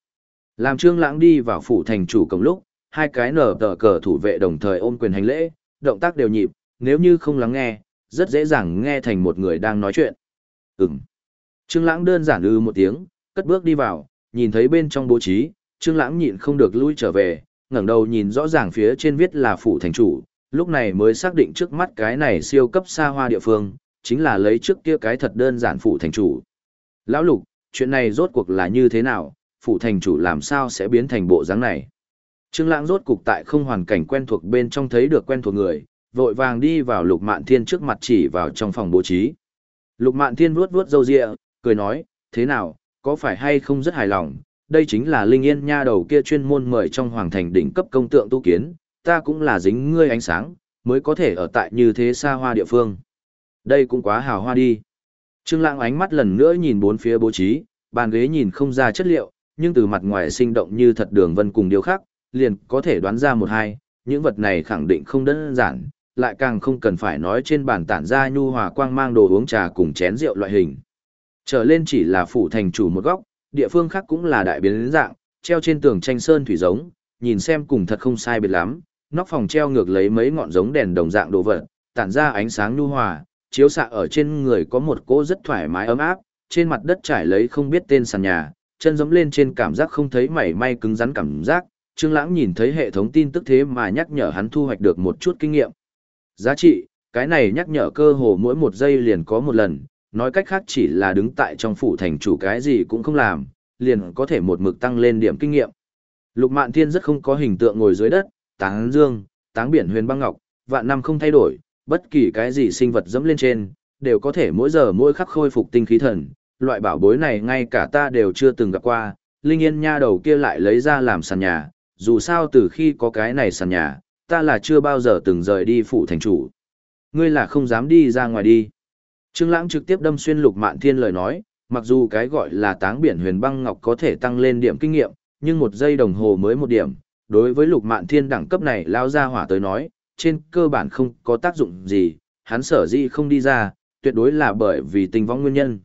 Làm trương lãng đi vào phủ thành chủ cổng lúc, hai cái nở tờ cờ thủ vệ đồng thời ôm quyền hành lễ, động tác đều nhịp, nếu như không lắng nghe, rất dễ dàng nghe thành một người đang nói chuyện. Ừm. Trương lãng đơn giản ư một tiếng, cất bước đi vào, nhìn thấy bên trong bố trí, trương lãng nhịn không được lui trở về, ngẩng đầu nhìn rõ ràng phía trên viết là phủ thành chủ, lúc này mới xác định trước mắt cái này siêu cấp xa hoa địa phương, chính là lấy trước kia cái thật đơn giản phủ thành chủ. Lão Lục, chuyện này rốt cuộc là như thế nào, phủ thành chủ làm sao sẽ biến thành bộ dáng này? Trương Lãng rốt cục tại không hoàn cảnh quen thuộc bên trong thấy được quen thuộc người, vội vàng đi vào Lục Mạn Thiên trước mặt chỉ vào trong phòng bố trí. Lục Mạn Thiên vuốt vuốt râu ria, cười nói, thế nào, có phải hay không rất hài lòng, đây chính là Linh Yên nha đầu kia chuyên môn mời trong hoàng thành đỉnh cấp công tượng tu kiến, ta cũng là dính ngươi ánh sáng, mới có thể ở tại như thế xa hoa địa phương. Đây cũng quá hào hoa đi. Trương Lãng ánh mắt lần nữa nhìn bốn phía bố trí, bàn ghế nhìn không ra chất liệu, nhưng từ mặt ngoài sinh động như thật đường vân cùng điều khác, liền có thể đoán ra một hai, những vật này khẳng định không đơn giản, lại càng không cần phải nói trên bàn tản ra nhu hòa quang mang đồ uống trà cùng chén rượu loại hình. Trở lên chỉ là phủ thành chủ một góc, địa phương khác cũng là đại biến dạng, treo trên tường tranh sơn thủy giống, nhìn xem cùng thật không sai biệt lắm, nóc phòng treo ngược lấy mấy ngọn giống đèn đồng dạng đồ vật, tản ra ánh sáng nhu hòa, chiếu xạ ở trên người có một cỗ rất thoải mái ấm áp, trên mặt đất trải lấy không biết tên sàn nhà, chân giẫm lên trên cảm giác không thấy mảy may cứng rắn cảm giác, Trương Lãng nhìn thấy hệ thống tin tức thế mà nhắc nhở hắn thu hoạch được một chút kinh nghiệm. Giá trị, cái này nhắc nhở cơ hồ mỗi một giây liền có một lần, nói cách khác chỉ là đứng tại trong phủ thành chủ cái gì cũng không làm, liền có thể một mực tăng lên điểm kinh nghiệm. Lục Mạn Thiên rất không có hình tượng ngồi dưới đất, táng dương, táng biển huyền băng ngọc, vạn năm không thay đổi, bất kỳ cái gì sinh vật dẫm lên trên, đều có thể mỗi giờ mỗi khắc khôi phục tinh khí thần. Loại bảo bối này ngay cả ta đều chưa từng gặp qua, Linh Yên nha đầu kia lại lấy ra làm sàn nhà, dù sao từ khi có cái này sàn nhà, ta là chưa bao giờ từng rời đi phủ thành chủ. Ngươi là không dám đi ra ngoài đi. Trương Lãng trực tiếp đâm xuyên Lục Mạn Thiên lời nói, mặc dù cái gọi là táng biển huyền băng ngọc có thể tăng lên điểm kinh nghiệm, nhưng một giây đồng hồ mới một điểm, đối với Lục Mạn Thiên đẳng cấp này lao ra hỏa tới nói, trên cơ bản không có tác dụng gì, hắn sở dĩ không đi ra, tuyệt đối là bởi vì tình vong nguyên nhân.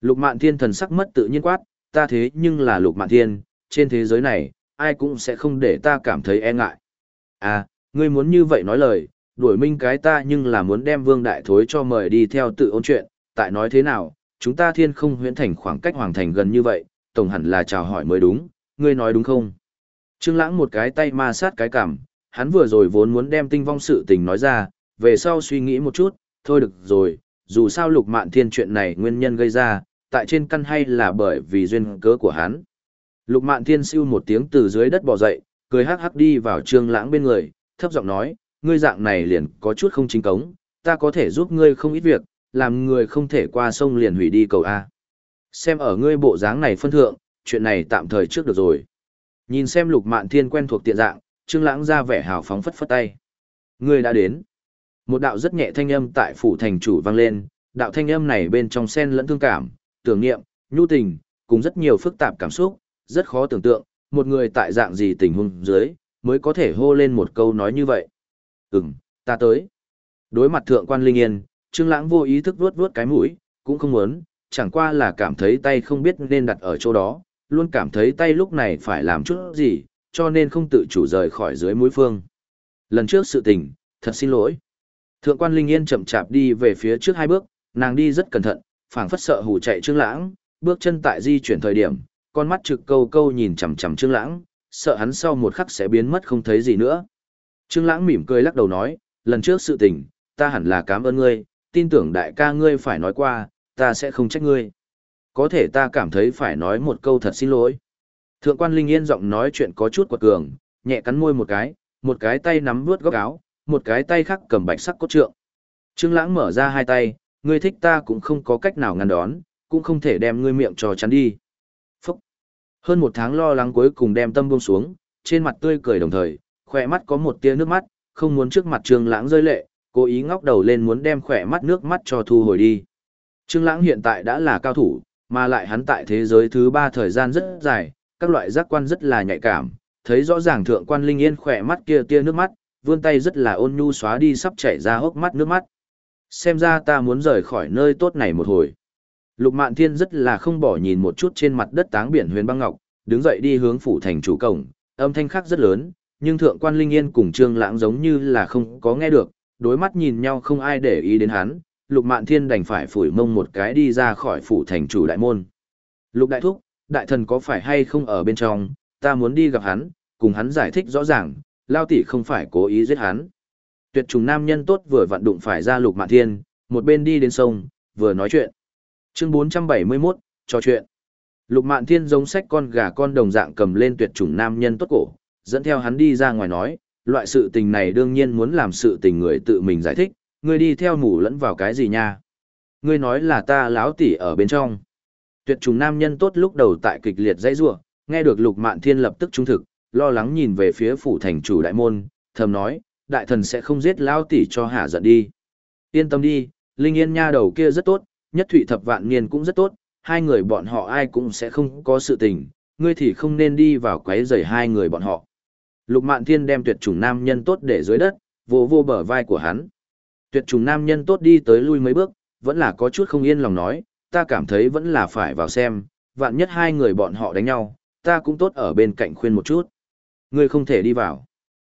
Lục Mạn Thiên thần sắc mất tự nhiên quát, ta thế nhưng là Lục Mạn Thiên, trên thế giới này, ai cũng sẽ không để ta cảm thấy e ngại. À, ngươi muốn như vậy nói lời, đuổi minh cái ta nhưng là muốn đem vương đại thối cho mời đi theo tự ôn chuyện, tại nói thế nào, chúng ta thiên không huyễn thành khoảng cách hoàng thành gần như vậy, tổng hẳn là chào hỏi mới đúng, ngươi nói đúng không? Trương Lãng một cái tay ma sát cái cằm, hắn vừa rồi vốn muốn đem tinh vong sự tình nói ra, về sau suy nghĩ một chút, thôi được rồi, dù sao lục mạn thiên chuyện này nguyên nhân gây ra, tại trên căn hay là bởi vì duyên cớ của hắn. Lục Mạn Thiên siêu một tiếng từ dưới đất bò dậy, cười hắc hắc đi vào Trương Lãng bên người, thấp giọng nói, ngươi dạng này liền có chút không chính cống, ta có thể giúp ngươi không ít việc, làm người không thể qua sông liền hủy đi cầu A. Xem ở ngươi bộ dáng này phân thượng, chuyện này tạm thời trước được rồi. Nhìn xem Lục Mạn Thiên quen thuộc tiện dạng, Trương Lãng ra vẻ hào phóng phất phất tay. Người đã đến. Một đạo rất nhẹ thanh âm tại phủ thành chủ vang lên, đạo thanh âm này bên trong xen lẫn thương cảm, tưởng niệm, nhu tình, cùng rất nhiều phức tạp cảm xúc, rất khó tưởng tượng, một người tại dạng gì tình huống dưới, mới có thể hô lên một câu nói như vậy. Ừm, ta tới. Đối mặt thượng quan Linh Yên, Trương Lãng vô ý thức vuốt vuốt cái mũi, cũng không muốn, chẳng qua là cảm thấy tay không biết nên đặt ở chỗ đó, luôn cảm thấy tay lúc này phải làm chút gì, cho nên không tự chủ rời khỏi dưới mũi phương. Lần trước sự tình, thật xin lỗi. Thượng quan Linh Yên chậm chạp đi về phía trước hai bước, nàng đi rất cẩn thận, phảng phất sợ hù chạy Trương Lãng, bước chân tại di chuyển thời điểm, con mắt trực câu câu nhìn chằm chằm Trương Lãng, sợ hắn sau một khắc sẽ biến mất không thấy gì nữa. Trương Lãng mỉm cười lắc đầu nói, lần trước sự tình, ta hẳn là cảm ơn ngươi, tin tưởng đại ca ngươi phải nói qua, ta sẽ không trách ngươi. Có thể ta cảm thấy phải nói một câu thật xin lỗi. Thượng quan Linh Yên giọng nói chuyện có chút quật cường, nhẹ cắn môi một cái, một cái tay nắm vuốt góc áo, một cái tay khác cầm bạch sắc cốt trượng. Trương Lãng mở ra hai tay, ngươi thích ta cũng không có cách nào ngăn đón, cũng không thể đem ngươi miệng cho chắn đi. Phúc! Hơn một tháng lo lắng cuối cùng đem tâm buông xuống, trên mặt tươi cười đồng thời, khỏe mắt có một tia nước mắt, không muốn trước mặt Trương Lãng rơi lệ, cố ý ngóc đầu lên muốn đem khỏe mắt nước mắt cho thu hồi đi. Trương Lãng hiện tại đã là cao thủ, mà lại hắn tại thế giới thứ ba thời gian rất dài, các loại giác quan rất là nhạy cảm, thấy rõ ràng thượng quan Linh Yên khỏe mắt kia tia nước mắt, vươn tay rất là ôn nhu xóa đi sắp chảy ra hốc mắt nước mắt. Xem ra ta muốn rời khỏi nơi tốt này một hồi. Lục Mạn Thiên rất là không bỏ nhìn một chút trên mặt đất táng biển huyền băng ngọc, đứng dậy đi hướng phủ thành chủ cổng, âm thanh khác rất lớn, nhưng thượng quan Linh Yên cùng Trương Lãng giống như là không có nghe được, đối mắt nhìn nhau không ai để ý đến hắn, Lục Mạn Thiên đành phải phủi mông một cái đi ra khỏi phủ thành chủ đại môn. Lục đại thúc, đại thần có phải hay không ở bên trong, ta muốn đi gặp hắn, cùng hắn giải thích rõ ràng, lao tỷ không phải cố ý giết hắn. Tuyệt trùng nam nhân tốt vừa vặn đụng phải ra Lục Mạn Thiên, một bên đi đến sông, vừa nói chuyện. Chương 471, trò chuyện. Lục Mạn Thiên giống sách con gà con đồng dạng cầm lên tuyệt chủng nam nhân tốt cổ, dẫn theo hắn đi ra ngoài nói, loại sự tình này đương nhiên muốn làm sự tình người tự mình giải thích, ngươi đi theo mù lẫn vào cái gì nha? Ngươi nói là ta láo tỉ ở bên trong. Tuyệt trùng nam nhân tốt lúc đầu tại kịch liệt dãy rủa, nghe được Lục Mạn Thiên lập tức trung thực, lo lắng nhìn về phía phủ thành chủ đại môn, thầm nói, đại thần sẽ không giết lão tỷ cho hạ giận đi. Yên tâm đi, Linh Yên nha đầu kia rất tốt, nhất thụy thập vạn niên cũng rất tốt, hai người bọn họ ai cũng sẽ không có sự tình, ngươi thì không nên đi vào quấy rầy hai người bọn họ. Lục Mạn Thiên đem tuyệt chủng nam nhân tốt để dưới đất, vô vô bờ vai của hắn. Tuyệt chủng nam nhân tốt đi tới lui mấy bước, vẫn là có chút không yên lòng nói, ta cảm thấy vẫn là phải vào xem, vạn nhất hai người bọn họ đánh nhau, ta cũng tốt ở bên cạnh khuyên một chút. Ngươi không thể đi vào.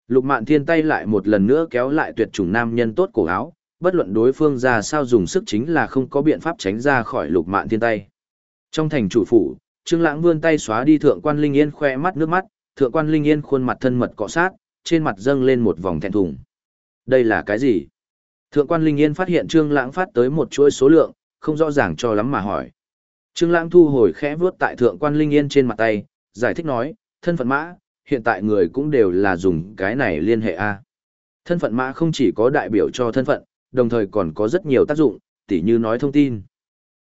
Lục Mạn Thiên tay lại một lần nữa kéo lại tuyệt chủng nam nhân tốt cổ áo, bất luận đối phương ra sao dùng sức chính là không có biện pháp tránh ra khỏi Lục Mạn Thiên tay. Trong thành chủ phủ, Trương Lãng vươn tay xóa đi thượng quan Linh Yên khoe mắt nước mắt, thượng quan Linh Yên khuôn mặt thân mật cọ sát, trên mặt dâng lên một vòng thẹn thùng. Đây là cái gì? Thượng quan Linh Yên phát hiện Trương Lãng phát tới một chuỗi số lượng, không rõ ràng cho lắm mà hỏi. Trương Lãng thu hồi khẽ vuốt tại thượng quan Linh Yên trên mặt tay, giải thích nói, thân phận mã, hiện tại người cũng đều là dùng cái này liên hệ a. Thân phận mã không chỉ có đại biểu cho thân phận, đồng thời còn có rất nhiều tác dụng, tỉ như nói thông tin.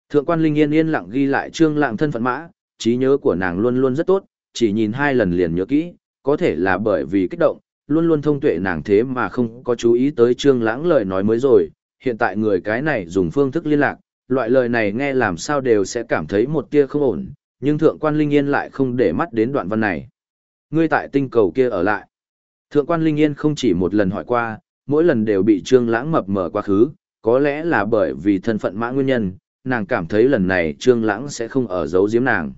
Thượng quan Linh Yên yên lặng ghi lại Trương Lãng thân phận mã, trí nhớ của nàng luôn luôn rất tốt, chỉ nhìn hai lần liền nhớ kỹ, có thể là bởi vì kích động, luôn luôn thông tuệ nàng thế mà không có chú ý tới Trương Lãng lời nói mới rồi, hiện tại người cái này dùng phương thức liên lạc, loại lời này nghe làm sao đều sẽ cảm thấy một tia không ổn, nhưng thượng quan Linh Yên lại không để mắt đến đoạn văn này. Ngươi tại tinh cầu kia ở lại. Thượng quan Linh Yên không chỉ một lần hỏi qua, mỗi lần đều bị Trương Lãng mập mờ quá khứ, có lẽ là bởi vì thân phận mã nguyên nhân, nàng cảm thấy lần này Trương Lãng sẽ không ở giấu giếm nàng.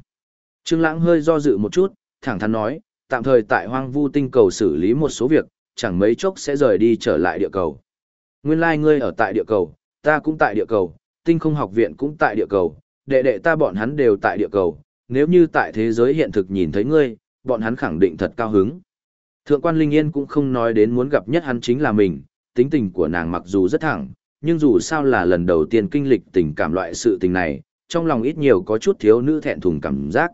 Trương Lãng hơi do dự một chút, thẳng thắn nói, tạm thời tại Hoang Vu tinh cầu xử lý một số việc, chẳng mấy chốc sẽ rời đi trở lại địa cầu. Nguyên lai like ngươi ở tại địa cầu, ta cũng tại địa cầu, tinh không học viện cũng tại địa cầu, đệ đệ ta bọn hắn đều tại địa cầu, nếu như tại thế giới hiện thực nhìn thấy ngươi, bọn hắn khẳng định thật cao hứng. Thượng quan Linh Yên cũng không nói đến muốn gặp nhất hắn chính là mình, tính tình của nàng mặc dù rất thẳng, nhưng dù sao là lần đầu tiên kinh lịch tình cảm loại sự tình này, trong lòng ít nhiều có chút thiếu nữ thẹn thùng cảm giác.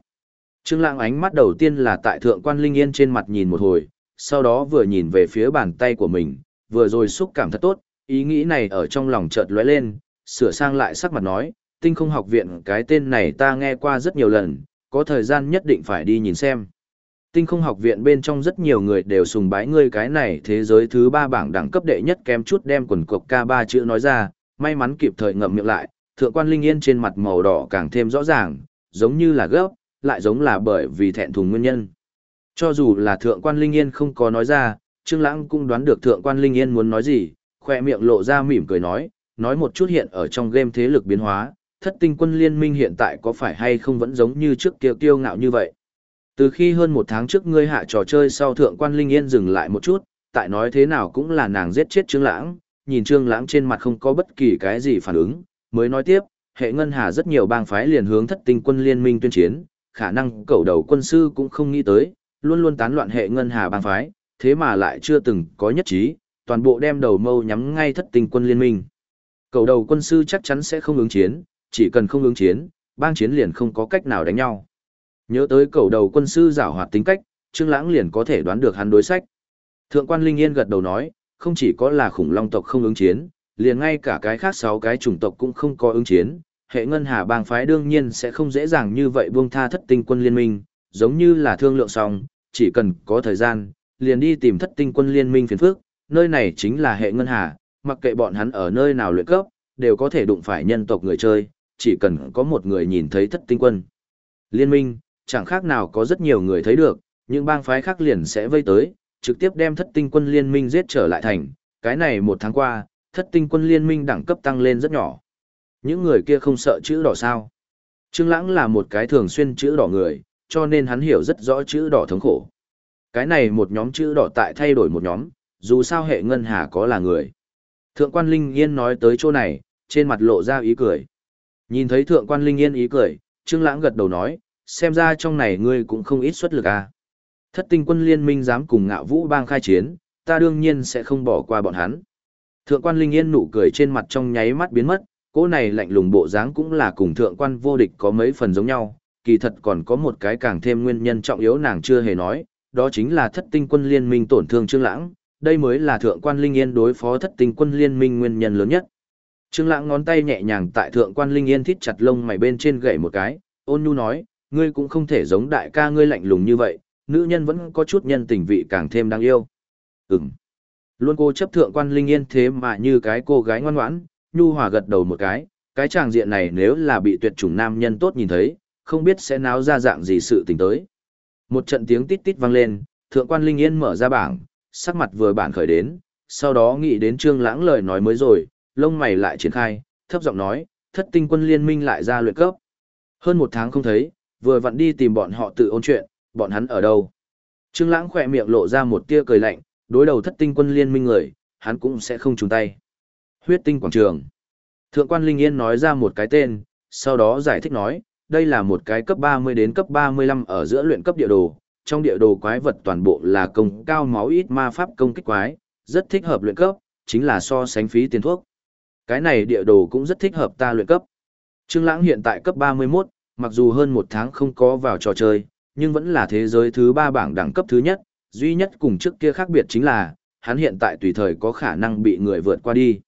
Trương Lãng ánh mắt đầu tiên là tại thượng quan Linh Yên trên mặt nhìn một hồi, sau đó vừa nhìn về phía bàn tay của mình, vừa rồi xúc cảm thật tốt, ý nghĩ này ở trong lòng chợt lóe lên, sửa sang lại sắc mặt nói, tinh không học viện cái tên này ta nghe qua rất nhiều lần, có thời gian nhất định phải đi nhìn xem. Tinh không học viện bên trong rất nhiều người đều sùng bái ngươi cái này thế giới thứ ba bảng đẳng cấp đệ nhất kém chút đem quần cục ca ba chữ nói ra, may mắn kịp thời ngậm miệng lại, thượng quan linh yên trên mặt màu đỏ càng thêm rõ ràng, giống như là gấp, lại giống là bởi vì thẹn thùng nguyên nhân. Cho dù là thượng quan linh yên không có nói ra, Trương Lãng cũng đoán được thượng quan linh yên muốn nói gì, khóe miệng lộ ra mỉm cười nói, nói một chút hiện ở trong game thế lực biến hóa, thất tinh quân liên minh hiện tại có phải hay không vẫn giống như trước kia kiêu ngạo như vậy. Từ khi hơn một tháng trước ngươi hạ trò chơi sau thượng quan Linh Yên dừng lại một chút, tại nói thế nào cũng là nàng giết chết Trương Lãng, nhìn Trương Lãng trên mặt không có bất kỳ cái gì phản ứng, mới nói tiếp, hệ ngân hà rất nhiều bang phái liền hướng thất tinh quân liên minh tuyên chiến, khả năng cầu đầu quân sư cũng không nghĩ tới, luôn luôn tán loạn hệ ngân hà bang phái, thế mà lại chưa từng có nhất trí, toàn bộ đem đầu mâu nhắm ngay thất tinh quân liên minh. Cầu đầu quân sư chắc chắn sẽ không ứng chiến, chỉ cần không ứng chiến, bang chiến liền không có cách nào đánh nhau. Nhớ tới cầu đầu quân sư giảo hoạt tính cách, Trương Lãng liền có thể đoán được hắn đối sách. Thượng quan Linh Yên gật đầu nói, không chỉ có là khủng long tộc không ứng chiến, liền ngay cả cái khác sáu cái chủng tộc cũng không có ứng chiến, hệ ngân hà bang phái đương nhiên sẽ không dễ dàng như vậy buông tha thất tinh quân liên minh, giống như là thương lượng xong, chỉ cần có thời gian, liền đi tìm thất tinh quân liên minh phiền phức, nơi này chính là hệ ngân hà, mặc kệ bọn hắn ở nơi nào luyện cấp, đều có thể đụng phải nhân tộc người chơi, chỉ cần có một người nhìn thấy thất tinh quân. Liên minh, chẳng khác nào có rất nhiều người thấy được, những bang phái khác liền sẽ vây tới, trực tiếp đem thất tinh quân liên minh giết trở lại thành. Cái này một tháng qua, thất tinh quân liên minh đẳng cấp tăng lên rất nhỏ. Những người kia không sợ chữ đỏ sao. Trương Lãng là một cái thường xuyên chữ đỏ người, cho nên hắn hiểu rất rõ chữ đỏ thống khổ. Cái này một nhóm chữ đỏ tại thay đổi một nhóm, dù sao hệ ngân hà có là người. Thượng quan Linh Yên nói tới chỗ này, trên mặt lộ ra ý cười. Nhìn thấy thượng quan Linh Yên ý cười, Trương Lãng gật đầu nói, xem ra trong này ngươi cũng không ít xuất lực à. Thất tinh quân liên minh dám cùng ngạo vũ bang khai chiến, ta đương nhiên sẽ không bỏ qua bọn hắn. Thượng quan Linh Yên nụ cười trên mặt trong nháy mắt biến mất, cô này lạnh lùng bộ dáng cũng là cùng thượng quan vô địch có mấy phần giống nhau, kỳ thật còn có một cái càng thêm nguyên nhân trọng yếu nàng chưa hề nói, đó chính là thất tinh quân liên minh tổn thương Trương Lãng, đây mới là thượng quan Linh Yên đối phó thất tinh quân liên minh nguyên nhân lớn nhất. Trương Lãng ngón tay nhẹ nhàng tại thượng quan Linh Yên thít chặt lông mày bên trên gậy một cái, ôn nhu nói, ngươi cũng không thể giống đại ca ngươi lạnh lùng như vậy, nữ nhân vẫn có chút nhân tình vị càng thêm đáng yêu. Ừm. Luôn cô chấp thượng quan Linh Yên thế mà như cái cô gái ngoan ngoãn, nhu hòa gật đầu một cái, cái tràng diện này nếu là bị tuyệt chủng nam nhân tốt nhìn thấy, không biết sẽ náo ra dạng gì sự tình tới. Một trận tiếng tít tít vang lên, thượng quan Linh Yên mở ra bảng, sắc mặt vừa bản khởi đến, sau đó nghĩ đến Trương Lãng lời nói mới rồi, lông mày lại triển khai, thấp giọng nói, thất tinh quân liên minh lại ra luyện cấp. Hơn một tháng không thấy, vừa vặn đi tìm bọn họ tự ôn chuyện, bọn hắn ở đâu. Trương Lãng khẽ miệng lộ ra một tia cười lạnh, đối đầu thất tinh quân liên minh người, hắn cũng sẽ không chùn tay. Huyết tinh quảng trường. Thượng quan Linh Yên nói ra một cái tên, sau đó giải thích nói, đây là một cái cấp 30 đến cấp 35 ở giữa luyện cấp địa đồ, trong địa đồ quái vật toàn bộ là công cao máu ít ma pháp công kích quái, rất thích hợp luyện cấp, chính là so sánh phí tiền thuốc. Cái này địa đồ cũng rất thích hợp ta luyện cấp. Trương Lãng hiện tại cấp 31, mặc dù hơn một tháng không có vào trò chơi, nhưng vẫn là thế giới thứ ba bảng đẳng cấp thứ nhất, duy nhất cùng trước kia khác biệt chính là, hắn hiện tại tùy thời có khả năng bị người vượt qua đi.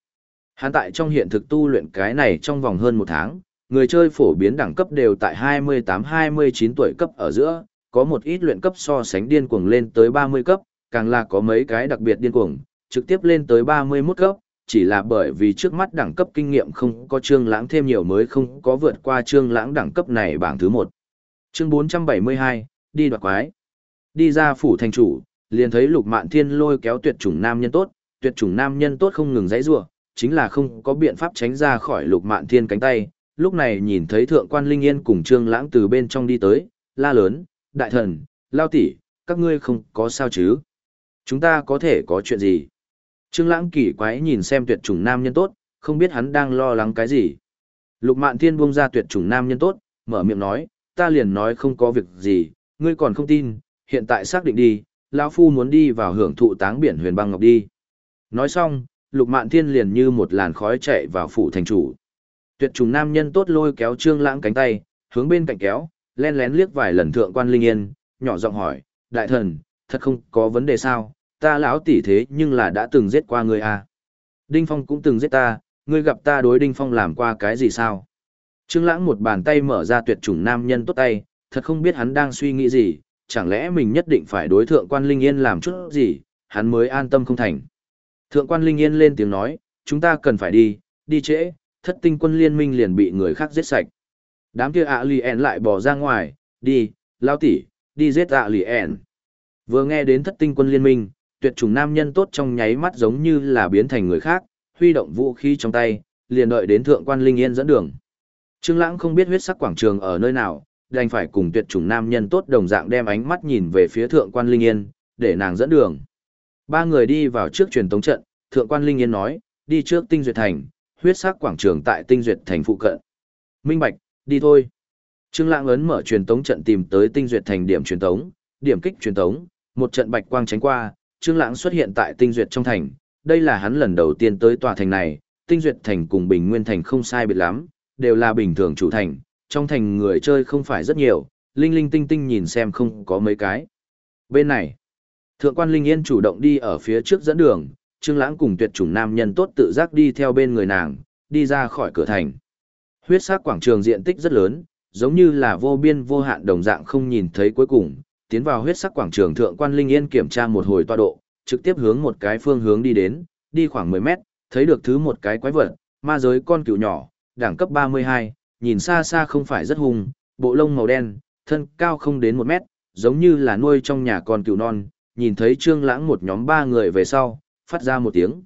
Hắn tại trong hiện thực tu luyện cái này trong vòng hơn một tháng, người chơi phổ biến đẳng cấp đều tại 28-29 tuổi cấp ở giữa, có một ít luyện cấp so sánh điên cuồng lên tới 30 cấp, càng là có mấy cái đặc biệt điên cuồng, trực tiếp lên tới 31 cấp, chỉ là bởi vì trước mắt đẳng cấp kinh nghiệm không có trương lãng thêm nhiều mới không có vượt qua trương lãng đẳng cấp này bảng thứ 1. Chương 472, đi đoạt quái. Đi ra phủ thành chủ, liền thấy Lục Mạn Thiên lôi kéo tuyệt chủng nam nhân tốt, tuyệt chủng nam nhân tốt không ngừng giãy giụa, chính là không có biện pháp tránh ra khỏi Lục Mạn Thiên cánh tay. Lúc này nhìn thấy thượng quan Linh Yên cùng Trương Lãng từ bên trong đi tới, la lớn, "Đại thần, lao tỷ, các ngươi không có sao chứ? Chúng ta có thể có chuyện gì?" Trương Lãng kỳ quái nhìn xem tuyệt chủng nam nhân tốt, không biết hắn đang lo lắng cái gì. Lục Mạn Thiên buông ra tuyệt chủng nam nhân tốt, mở miệng nói, ta liền nói không có việc gì, ngươi còn không tin, hiện tại xác định đi, lão phu muốn đi vào hưởng thụ táng biển huyền băng ngọc đi. Nói xong, Lục Mạn Thiên liền như một làn khói chạy vào phủ thành chủ. Tuyệt trùng nam nhân tốt lôi kéo Trương Lãng cánh tay, hướng bên cạnh kéo, len lén liếc vài lần thượng quan Linh Yên, nhỏ giọng hỏi, đại thần, thật không có vấn đề sao, ta lão tỷ thế nhưng là đã từng giết qua ngươi à. Đinh Phong cũng từng giết ta, ngươi gặp ta đối Đinh Phong làm qua cái gì sao? Trương Lãng một bàn tay mở ra tuyệt chủng nam nhân tốt tay, thật không biết hắn đang suy nghĩ gì, chẳng lẽ mình nhất định phải đối thượng quan Linh Yên làm chút gì, hắn mới an tâm không thành. Thượng quan Linh Yên lên tiếng nói, chúng ta cần phải đi, đi trễ, thất tinh quân liên minh liền bị người khác giết sạch. Đám kia ạ lì ẻn lại bỏ ra ngoài, đi, lao tỉ đi giết ạ lì ẻn. Vừa nghe đến thất tinh quân liên minh, tuyệt chủng nam nhân tốt trong nháy mắt giống như là biến thành người khác, huy động vũ khí trong tay, liền đợi đến thượng quan Linh Yên dẫn đường. Trương Lãng không biết huyết sắc quảng trường ở nơi nào, đành phải cùng tuyệt chủng nam nhân tốt đồng dạng đem ánh mắt nhìn về phía thượng quan Linh Yên, để nàng dẫn đường. Ba người đi vào trước truyền tống trận, thượng quan Linh Yên nói, đi trước tinh duyệt thành, huyết sắc quảng trường tại tinh duyệt thành phụ cận. Minh Bạch, đi thôi. Trương Lãng ấn mở truyền tống trận tìm tới tinh duyệt thành điểm truyền tống, điểm kích truyền tống, một trận bạch quang tránh qua, Trương Lãng xuất hiện tại tinh duyệt trong thành, đây là hắn lần đầu tiên tới tòa thành này, tinh duyệt thành cùng Bình Nguyên thành không sai biệt lắm, đều là bình thường chủ thành, trong thành người chơi không phải rất nhiều, linh linh tinh tinh nhìn xem không có mấy cái. Bên này, Thượng quan Linh Yên chủ động đi ở phía trước dẫn đường, Trương Lãng cùng tuyệt chủng nam nhân tốt tự giác đi theo bên người nàng, đi ra khỏi cửa thành. Huyết sắc quảng trường diện tích rất lớn, giống như là vô biên vô hạn đồng dạng không nhìn thấy cuối cùng, tiến vào huyết sắc quảng trường thượng quan Linh Yên kiểm tra một hồi tọa độ, trực tiếp hướng một cái phương hướng đi đến, đi khoảng 10 mét, thấy được thứ một cái quái vật, ma giới con cừu nhỏ, đẳng cấp 32, nhìn xa xa không phải rất hung, bộ lông màu đen, thân cao không đến 1 mét, giống như là nuôi trong nhà con cừu non, nhìn thấy Trương Lãng một nhóm ba người về sau, phát ra một tiếng.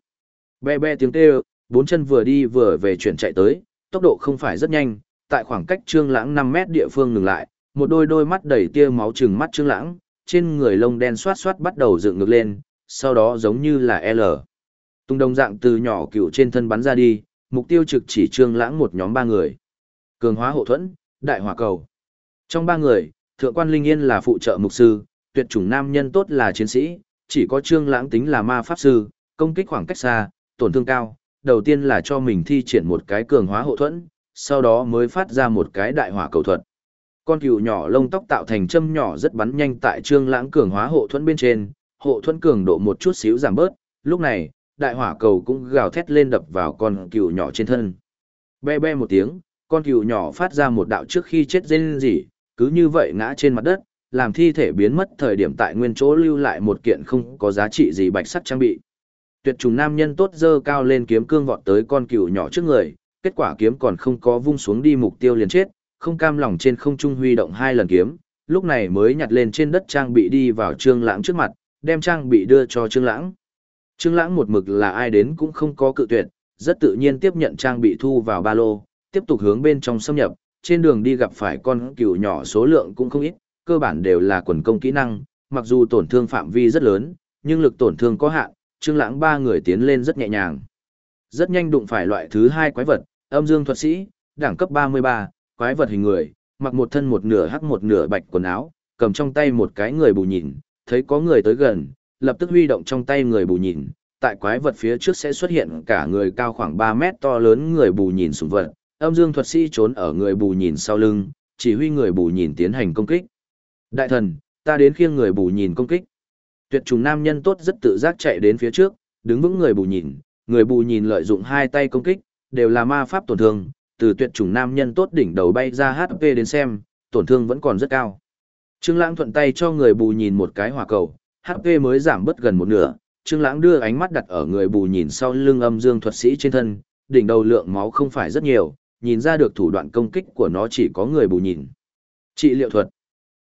Be be tiếng kêu, bốn chân vừa đi vừa về chuyển chạy tới, tốc độ không phải rất nhanh, tại khoảng cách Trương Lãng 5 mét địa phương ngừng lại, một đôi đôi mắt đầy tia máu trừng mắt Trương Lãng, trên người lông đen xoát xoát bắt đầu dựng ngược lên, sau đó giống như là L. Tung đồng dạng từ nhỏ cựu trên thân bắn ra đi, mục tiêu trực chỉ Trương Lãng một nhóm ba người. Cường hóa hộ thuẫn, đại hỏa cầu. Trong ba người, Thượng quan Linh Yên là phụ trợ mục sư, tuyệt chủng nam nhân tốt là chiến sĩ, chỉ có Trương Lãng tính là ma pháp sư, công kích khoảng cách xa, tổn thương cao, đầu tiên là cho mình thi triển một cái cường hóa hộ thuẫn, sau đó mới phát ra một cái đại hỏa cầu thuật. Con cừu nhỏ lông tóc tạo thành châm nhỏ rất bắn nhanh tại Trương Lãng cường hóa hộ thuẫn bên trên, hộ thuẫn cường độ một chút xíu giảm bớt, lúc này, đại hỏa cầu cũng gào thét lên đập vào con cừu nhỏ trên thân. Be be một tiếng, con cừu nhỏ phát ra một đạo trước khi chết rên rỉ, cứ như vậy ngã trên mặt đất, làm thi thể biến mất thời điểm tại nguyên chỗ lưu lại một kiện không có giá trị gì bạch sắc trang bị. Tuyệt trùng nam nhân tốt dơ cao lên kiếm cương vọt tới con cừu nhỏ trước người, kết quả kiếm còn không có vung xuống đi mục tiêu liền chết, không cam lòng trên không trung huy động hai lần kiếm, lúc này mới nhặt lên trên đất trang bị đi vào Trương Lãng trước mặt, đem trang bị đưa cho Trương Lãng. Trương Lãng một mực là ai đến cũng không có cự tuyệt, rất tự nhiên tiếp nhận trang bị thu vào ba lô, tiếp tục hướng bên trong xâm nhập, trên đường đi gặp phải con cừu nhỏ số lượng cũng không ít, cơ bản đều là quần công kỹ năng, mặc dù tổn thương phạm vi rất lớn, nhưng lực tổn thương có hạn, Trương Lãng ba người tiến lên rất nhẹ nhàng. Rất nhanh đụng phải loại thứ hai quái vật, âm dương thuật sĩ, đẳng cấp 33, quái vật hình người, mặc một thân một nửa hắc một nửa bạch quần áo, cầm trong tay một cái người bù nhìn, thấy có người tới gần, lập tức huy động trong tay người bù nhìn, tại quái vật phía trước sẽ xuất hiện cả người cao khoảng 3 mét to lớn người bù nhìn sủng vật, âm dương thuật sĩ trốn ở người bù nhìn sau lưng, chỉ huy người bù nhìn tiến hành công kích. Đại thần, ta đến khiêng người bù nhìn công kích. Tuyệt trùng nam nhân tốt rất tự giác chạy đến phía trước, đứng vững người bù nhìn, người bù nhìn lợi dụng hai tay công kích, đều là ma pháp tổn thương, từ tuyệt chủng nam nhân tốt đỉnh đầu bay ra HP đến xem, tổn thương vẫn còn rất cao. Trương Lãng thuận tay cho người bù nhìn một cái hỏa cầu, HP mới giảm bớt gần một nửa, Trương Lãng đưa ánh mắt đặt ở người bù nhìn sau lưng âm dương thuật sĩ trên thân, đỉnh đầu lượng máu không phải rất nhiều, nhìn ra được thủ đoạn công kích của nó chỉ có người bù nhìn. Trị liệu thuật.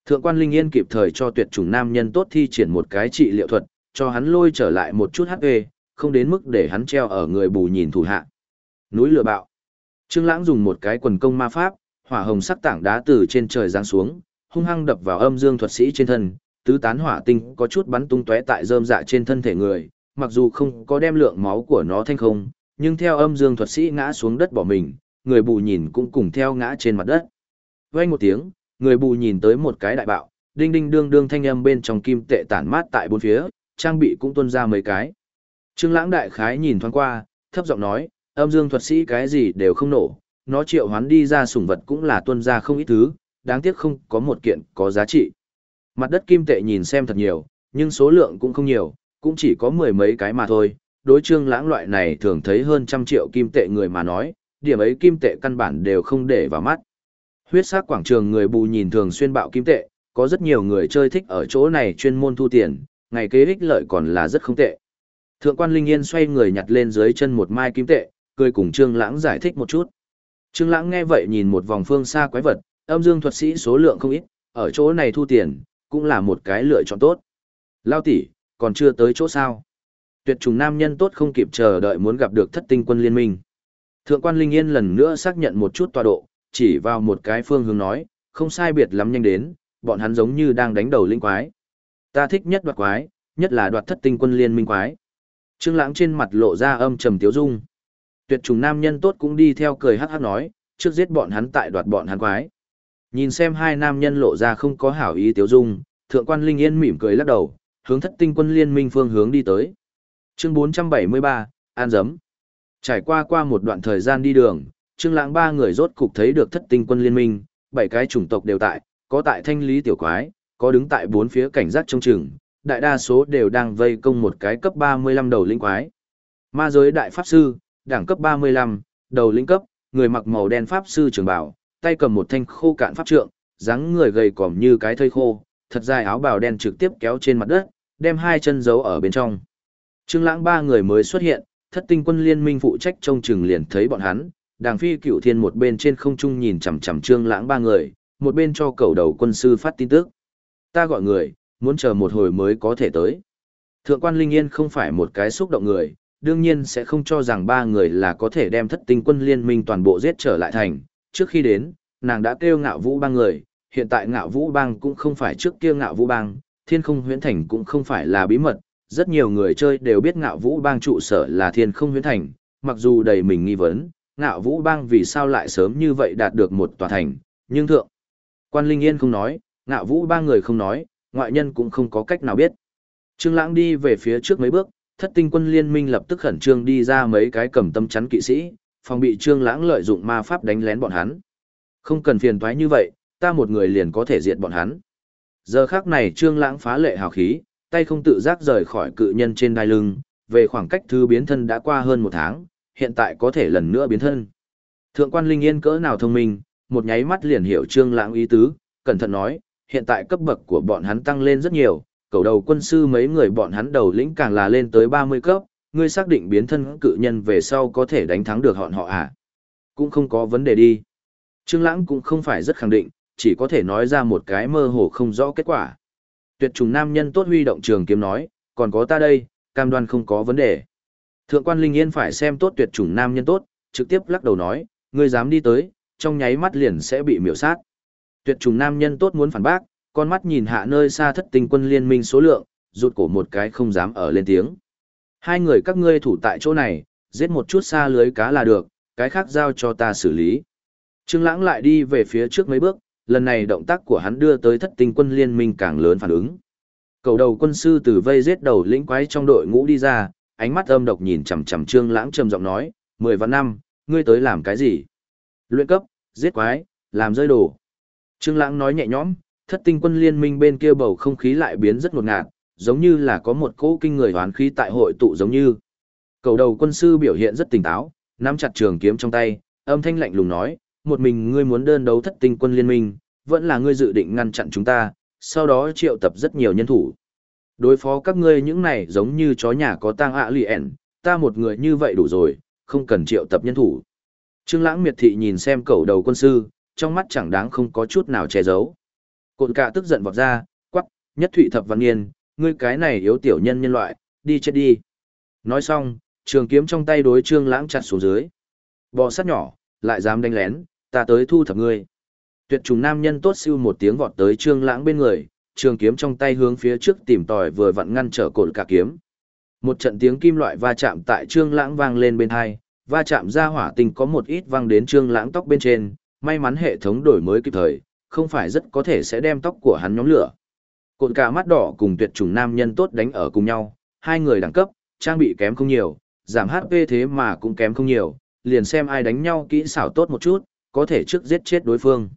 Thượng quan Linh Yên kịp thời cho tuyệt chủng nam nhân tốt thi triển một cái trị liệu thuật, cho hắn lôi trở lại một chút HP, không đến mức để hắn treo ở người bù nhìn thủ hạ. Núi lửa bạo. Trương Lãng dùng một cái quần công ma pháp, hỏa hồng sắc tảng đá từ trên trời giáng xuống, hung hăng đập vào âm dương thuật sĩ trên thân, tứ tán hỏa tinh có chút bắn tung tóe tại rơm dạ trên thân thể người, mặc dù không có đem lượng máu của nó thanh không, nhưng theo âm dương thuật sĩ ngã xuống đất bỏ mình, người bù nhìn cũng cùng theo ngã trên mặt đất. Vang một tiếng, người bù nhìn tới một cái đại bạo, đinh đinh đương đương thanh âm bên trong kim tệ tản mát tại bốn phía, trang bị cũng tuôn ra mấy cái. Trương Lãng đại khái nhìn thoáng qua, thấp giọng nói, âm dương thuật sĩ cái gì đều không nổ, nó triệu hoán đi ra sủng vật cũng là tuân ra không ít thứ, đáng tiếc không có một kiện có giá trị. Mặt đất kim tệ nhìn xem thật nhiều, nhưng số lượng cũng không nhiều, cũng chỉ có mười mấy cái mà thôi. Đối trương lãng loại này thường thấy hơn trăm triệu kim tệ người mà nói, điểm ấy kim tệ căn bản đều không để vào mắt. Huyết sắc quảng trường người bù nhìn thường xuyên bạo kim tệ, có rất nhiều người chơi thích ở chỗ này chuyên môn thu tiền, ngày kế ích lợi còn là rất không tệ. Thượng quan Linh Yên xoay người nhặt lên dưới chân một mai kim tệ, cười cùng Trương Lãng giải thích một chút. Trương Lãng nghe vậy nhìn một vòng phương xa quái vật, âm dương thuật sĩ số lượng không ít, ở chỗ này thu tiền, cũng là một cái lựa chọn tốt. Lao tỷ, còn chưa tới chỗ sao? Tuyệt trùng nam nhân tốt không kịp chờ đợi muốn gặp được thất tinh quân liên minh. Thượng quan Linh Yên lần nữa xác nhận một chút tọa độ, chỉ vào một cái phương hướng nói, không sai biệt lắm nhanh đến, bọn hắn giống như đang đánh đầu linh quái. Ta thích nhất đoạt quái, nhất là đoạt thất tinh quân liên minh quái. Trương Lãng trên mặt lộ ra âm trầm tiếu dung. Tuyệt trùng nam nhân tốt cũng đi theo cười hắc hắc nói, trước giết bọn hắn tại đoạt bọn hắn quái. Nhìn xem hai nam nhân lộ ra không có hảo ý tiếu dung, thượng quan Linh Yên mỉm cười lắc đầu, hướng thất tinh quân liên minh phương hướng đi tới. Chương 473, An Dấm. Trải qua qua một đoạn thời gian đi đường, Trương Lãng ba người rốt cục thấy được thất tinh quân liên minh, bảy cái chủng tộc đều tại, có tại thanh lý tiểu quái, có đứng tại bốn phía cảnh giác trông chừng, đại đa số đều đang vây công một cái cấp 35 đầu linh quái. Ma giới đại pháp sư, đẳng cấp 35, đầu linh cấp, người mặc màu đen pháp sư trường bào, tay cầm một thanh khô cạn pháp trượng, dáng người gầy còm như cái thây khô, thật dài áo bào đen trực tiếp kéo trên mặt đất, đem hai chân giấu ở bên trong. Trương Lãng ba người mới xuất hiện, Thất Tinh quân liên minh phụ trách trông chừng liền thấy bọn hắn, Đàng Phi Cựu Thiên một bên trên không trung nhìn chằm chằm Trương Lãng ba người, một bên cho cầu đầu quân sư phát tin tức. Ta gọi người, muốn chờ một hồi mới có thể tới. Thượng quan Linh Yên không phải một cái xúc động người, đương nhiên sẽ không cho rằng ba người là có thể đem thất tinh quân liên minh toàn bộ giết trở lại thành. Trước khi đến, nàng đã kêu ngạo vũ ba người, hiện tại ngạo vũ bang cũng không phải trước kia ngạo vũ bang, thiên không huyễn thành cũng không phải là bí mật. Rất nhiều người chơi đều biết ngạo vũ bang trụ sở là thiên không huyễn thành, mặc dù đầy mình nghi vấn, ngạo vũ bang vì sao lại sớm như vậy đạt được một tòa thành, nhưng thượng. Quan Linh Yên không nói, ngạo vũ ba người không nói, ngoại nhân cũng không có cách nào biết. Trương Lãng đi về phía trước mấy bước, thất tinh quân liên minh lập tức khẩn trương đi ra mấy cái cầm tâm chắn kỵ sĩ, phòng bị Trương Lãng lợi dụng ma pháp đánh lén bọn hắn. Không cần phiền toái như vậy, ta một người liền có thể diệt bọn hắn. Giờ khắc này Trương Lãng phá lệ hào khí, tay không tự giác rời khỏi cự nhân trên đai lưng, về khoảng cách thứ biến thân đã qua hơn một tháng, hiện tại có thể lần nữa biến thân. Thượng quan Linh Yên cỡ nào thông minh, một nháy mắt liền hiểu Trương Lãng ý tứ, cẩn thận nói, hiện tại cấp bậc của bọn hắn tăng lên rất nhiều, cầu đầu quân sư mấy người bọn hắn đầu lĩnh càng là lên tới 30 cấp, ngươi xác định biến thân cự nhân về sau có thể đánh thắng được họ họ à? Cũng không có vấn đề đi. Trương Lãng cũng không phải rất khẳng định, chỉ có thể nói ra một cái mơ hồ không rõ kết quả. Tuyệt trùng nam nhân tốt huy động trường kiếm nói, còn có ta đây, cam đoan không có vấn đề. Thượng quan Linh Yên phải xem tốt tuyệt chủng nam nhân tốt, trực tiếp lắc đầu nói, ngươi dám đi tới, trong nháy mắt liền sẽ bị miểu sát. Tuyệt chủng nam nhân tốt muốn phản bác, con mắt nhìn hạ nơi xa thất tinh quân liên minh số lượng, rụt cổ một cái không dám ở lên tiếng. Hai người các ngươi thủ tại chỗ này, giết một chút xa lưới cá là được, cái khác giao cho ta xử lý. Trương Lãng lại đi về phía trước mấy bước, lần này động tác của hắn đưa tới thất tinh quân liên minh càng lớn phản ứng. Cầu đầu quân sư từ vây giết đầu lĩnh quái trong đội ngũ đi ra, ánh mắt âm độc nhìn chằm chằm Trương Lãng trầm giọng nói, mười vạn năm, ngươi tới làm cái gì?" "Luyện cấp, giết quái, làm rơi đồ." Trương Lãng nói nhẹ nhõm, Thất Tinh quân liên minh bên kia bầu không khí lại biến rất ngột ngạt, giống như là có một cỗ kinh người hoán khí tại hội tụ giống như. Cầu đầu quân sư biểu hiện rất tỉnh táo, nắm chặt trường kiếm trong tay, âm thanh lạnh lùng nói, "Một mình ngươi muốn đơn đấu Thất Tinh quân liên minh, vẫn là ngươi dự định ngăn chặn chúng ta, sau đó triệu tập rất nhiều nhân thủ." Đối phó các ngươi những này giống như chó nhà có tang ạ lì ẻn, ta một người như vậy đủ rồi, không cần triệu tập nhân thủ. Trương Lãng miệt thị nhìn xem cầu đầu quân sư, trong mắt chẳng đáng không có chút nào che giấu. Cộn cả tức giận vọt ra, quắc, nhất thụy thập văn nghiên, ngươi cái này yếu tiểu nhân nhân loại, đi chết đi. Nói xong, trường kiếm trong tay đối Trương Lãng chặt xuống dưới. Bò sát nhỏ, lại dám đánh lén, ta tới thu thập ngươi. Tuyệt trùng nam nhân tốt siêu một tiếng vọt tới Trương Lãng bên người, trường kiếm trong tay hướng phía trước tìm tòi vừa vặn ngăn trở cột cả kiếm. Một trận tiếng kim loại va chạm tại Trương Lãng vang lên bên hai, va chạm ra hỏa tinh có một ít vang đến Trương Lãng tóc bên trên, may mắn hệ thống đổi mới kịp thời, không phải rất có thể sẽ đem tóc của hắn nhóm lửa. Cột cả mắt đỏ cùng tuyệt chủng nam nhân tốt đánh ở cùng nhau, hai người đẳng cấp, trang bị kém không nhiều, giảm HP thế mà cũng kém không nhiều, liền xem ai đánh nhau kỹ xảo tốt một chút, có thể trước giết chết đối phương.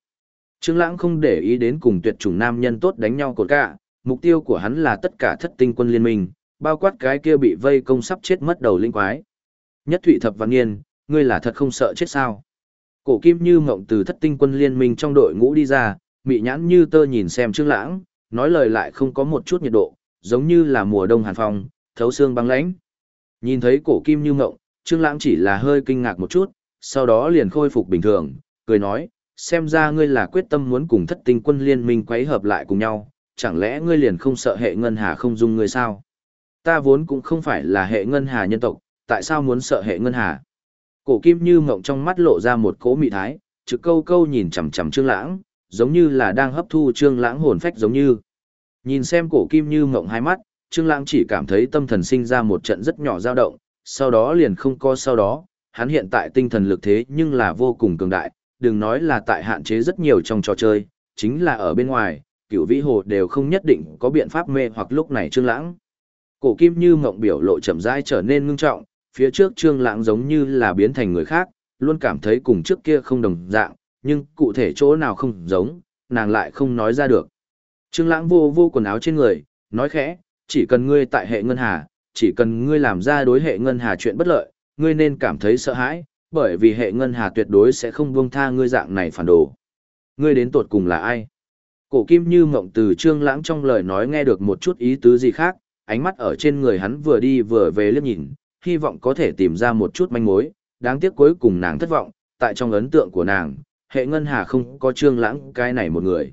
Trương Lãng không để ý đến cùng tuyệt chủng nam nhân tốt đánh nhau cột cả, mục tiêu của hắn là tất cả thất tinh quân liên minh, bao quát cái kia bị vây công sắp chết mất đầu linh quái. Nhất Thụy Thập Văn Nghiên, ngươi là thật không sợ chết sao? Cổ Kim Như mộng từ thất tinh quân liên minh trong đội ngũ đi ra, mị nhãn như tơ nhìn xem Trương Lãng, nói lời lại không có một chút nhiệt độ, giống như là mùa đông hàn phong, thấu xương băng lãnh. Nhìn thấy Cổ Kim Như mộng, Trương Lãng chỉ là hơi kinh ngạc một chút, sau đó liền khôi phục bình thường, cười nói, xem ra ngươi là quyết tâm muốn cùng thất tinh quân liên minh quấy hợp lại cùng nhau, chẳng lẽ ngươi liền không sợ hệ ngân hà không dung ngươi sao? Ta vốn cũng không phải là hệ ngân hà nhân tộc, tại sao muốn sợ hệ ngân hà? Cổ kim như mộng trong mắt lộ ra một cỗ mị thái, trực câu câu nhìn chằm chằm trương lãng, giống như là đang hấp thu trương lãng hồn phách giống như. Nhìn xem cổ kim như mộng hai mắt, trương lãng chỉ cảm thấy tâm thần sinh ra một trận rất nhỏ dao động, sau đó liền không co sau đó, hắn hiện tại tinh thần lực thế nhưng là vô cùng cường đại, đừng nói là tại hạn chế rất nhiều trong trò chơi, chính là ở bên ngoài, cửu vĩ hồ đều không nhất định có biện pháp mê hoặc lúc này trương lãng. Cổ kim như mộng biểu lộ chậm rãi trở nên ngưng trọng, phía trước trương lãng giống như là biến thành người khác, luôn cảm thấy cùng trước kia không đồng dạng, nhưng cụ thể chỗ nào không giống, nàng lại không nói ra được. Trương lãng vô vô quần áo trên người, nói khẽ, chỉ cần ngươi tại hệ ngân hà, chỉ cần ngươi làm ra đối hệ ngân hà chuyện bất lợi, ngươi nên cảm thấy sợ hãi, bởi vì hệ ngân hà tuyệt đối sẽ không buông tha ngươi dạng này phản đồ. Ngươi đến tột cùng là ai? Cổ kim như mộng từ trương lãng trong lời nói nghe được một chút ý tứ gì khác, ánh mắt ở trên người hắn vừa đi vừa về liếc nhìn, hy vọng có thể tìm ra một chút manh mối, đáng tiếc cuối cùng nàng thất vọng, tại trong ấn tượng của nàng, hệ ngân hà không có trương lãng cái này một người.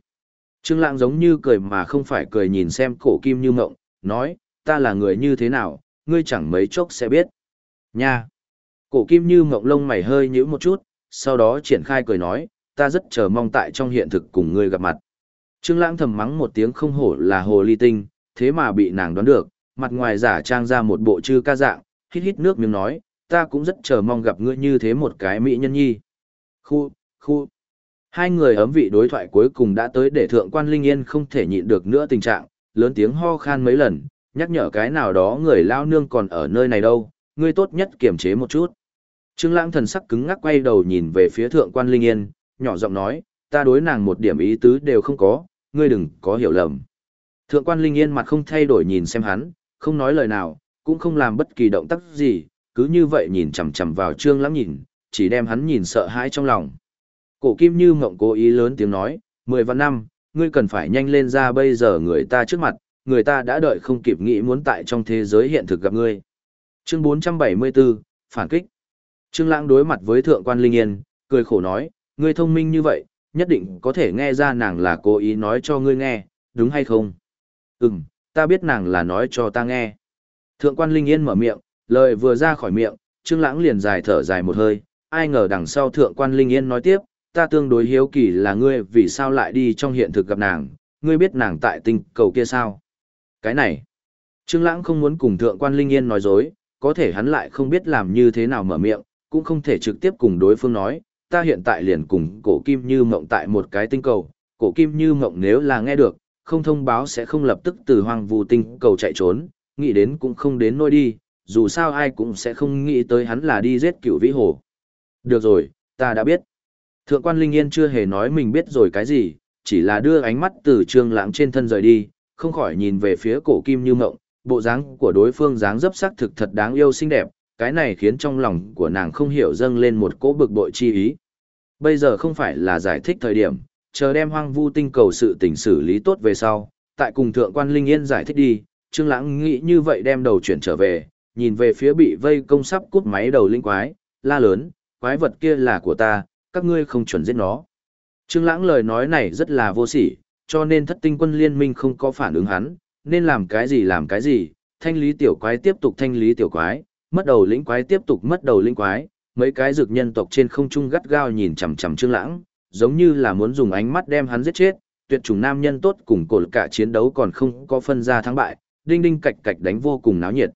Trương lãng giống như cười mà không phải cười nhìn xem cổ kim như mộng, nói, ta là người như thế nào, ngươi chẳng mấy chốc sẽ biết. Nha! Cổ kim như mộng lông mày hơi nhíu một chút, sau đó triển khai cười nói, ta rất chờ mong tại trong hiện thực cùng ngươi gặp mặt. Trương lãng thầm mắng một tiếng không hổ là hồ ly tinh, thế mà bị nàng đoán được, mặt ngoài giả trang ra một bộ chư ca dạng, hít hít nước miếng nói, ta cũng rất chờ mong gặp ngươi như thế một cái mỹ nhân nhi. Khu, khu. Hai người ấm vị đối thoại cuối cùng đã tới để thượng quan Linh Yên không thể nhịn được nữa tình trạng, lớn tiếng ho khan mấy lần, nhắc nhở cái nào đó người lao nương còn ở nơi này đâu, ngươi tốt nhất kiềm chế một chút. Trương Lãng thần sắc cứng ngắc quay đầu nhìn về phía thượng quan Linh Yên, nhỏ giọng nói, ta đối nàng một điểm ý tứ đều không có, ngươi đừng có hiểu lầm. Thượng quan Linh Yên mặt không thay đổi nhìn xem hắn, không nói lời nào, cũng không làm bất kỳ động tác gì, cứ như vậy nhìn chằm chằm vào Trương Lãng nhìn, chỉ đem hắn nhìn sợ hãi trong lòng. Cổ Kim Như ngậm cố ý lớn tiếng nói, mười vạn năm, ngươi cần phải nhanh lên ra bây giờ người ta trước mặt, người ta đã đợi không kịp nghĩ muốn tại trong thế giới hiện thực gặp ngươi. Chương 474, phản kích. Trương Lãng đối mặt với thượng quan Linh Yên, cười khổ nói, ngươi thông minh như vậy, nhất định có thể nghe ra nàng là cố ý nói cho ngươi nghe, đúng hay không? Ừm, ta biết nàng là nói cho ta nghe. Thượng quan Linh Yên mở miệng, lời vừa ra khỏi miệng, Trương Lãng liền dài thở dài một hơi, ai ngờ đằng sau Thượng quan Linh Yên nói tiếp, ta tương đối hiếu kỳ là ngươi vì sao lại đi trong hiện thực gặp nàng, ngươi biết nàng tại tinh cầu kia sao? Cái này, Trương Lãng không muốn cùng Thượng quan Linh Yên nói dối, có thể hắn lại không biết làm như thế nào mở miệng, cũng không thể trực tiếp cùng đối phương nói, ta hiện tại liền cùng cổ kim như mộng tại một cái tinh cầu, cổ kim như mộng nếu là nghe được, không thông báo sẽ không lập tức từ hoang vu tinh cầu chạy trốn, nghĩ đến cũng không đến nơi đi, dù sao ai cũng sẽ không nghĩ tới hắn là đi giết cửu vĩ hồ. Được rồi, ta đã biết. Thượng quan Linh Yên chưa hề nói mình biết rồi cái gì, chỉ là đưa ánh mắt từ trương lãng trên thân rời đi, không khỏi nhìn về phía cổ kim như mộng, bộ dáng của đối phương dáng dấp sắc thực thật đáng yêu xinh đẹp, cái này khiến trong lòng của nàng không hiểu dâng lên một cỗ bực bội chi ý. Bây giờ không phải là giải thích thời điểm, chờ đem hoang vu tinh cầu sự tình xử lý tốt về sau, tại cùng thượng quan Linh Yên giải thích đi, Trương Lãng nghĩ như vậy đem đầu chuyển trở về, nhìn về phía bị vây công sắp cút máy đầu linh quái, la lớn, quái vật kia là của ta, các ngươi không chuẩn giết nó. Trương Lãng lời nói này rất là vô sỉ, cho nên thất tinh quân liên minh không có phản ứng hắn, nên làm cái gì làm cái gì, thanh lý tiểu quái tiếp tục thanh lý tiểu quái, mất đầu lĩnh quái tiếp tục mất đầu lĩnh quái, mấy cái dược nhân tộc trên không trung gắt gao nhìn chằm chằm Trương Lãng, giống như là muốn dùng ánh mắt đem hắn giết chết, tuyệt chủng nam nhân tốt cùng cổ cả chiến đấu còn không có phân ra thắng bại, đinh đinh cạch cạch đánh vô cùng náo nhiệt.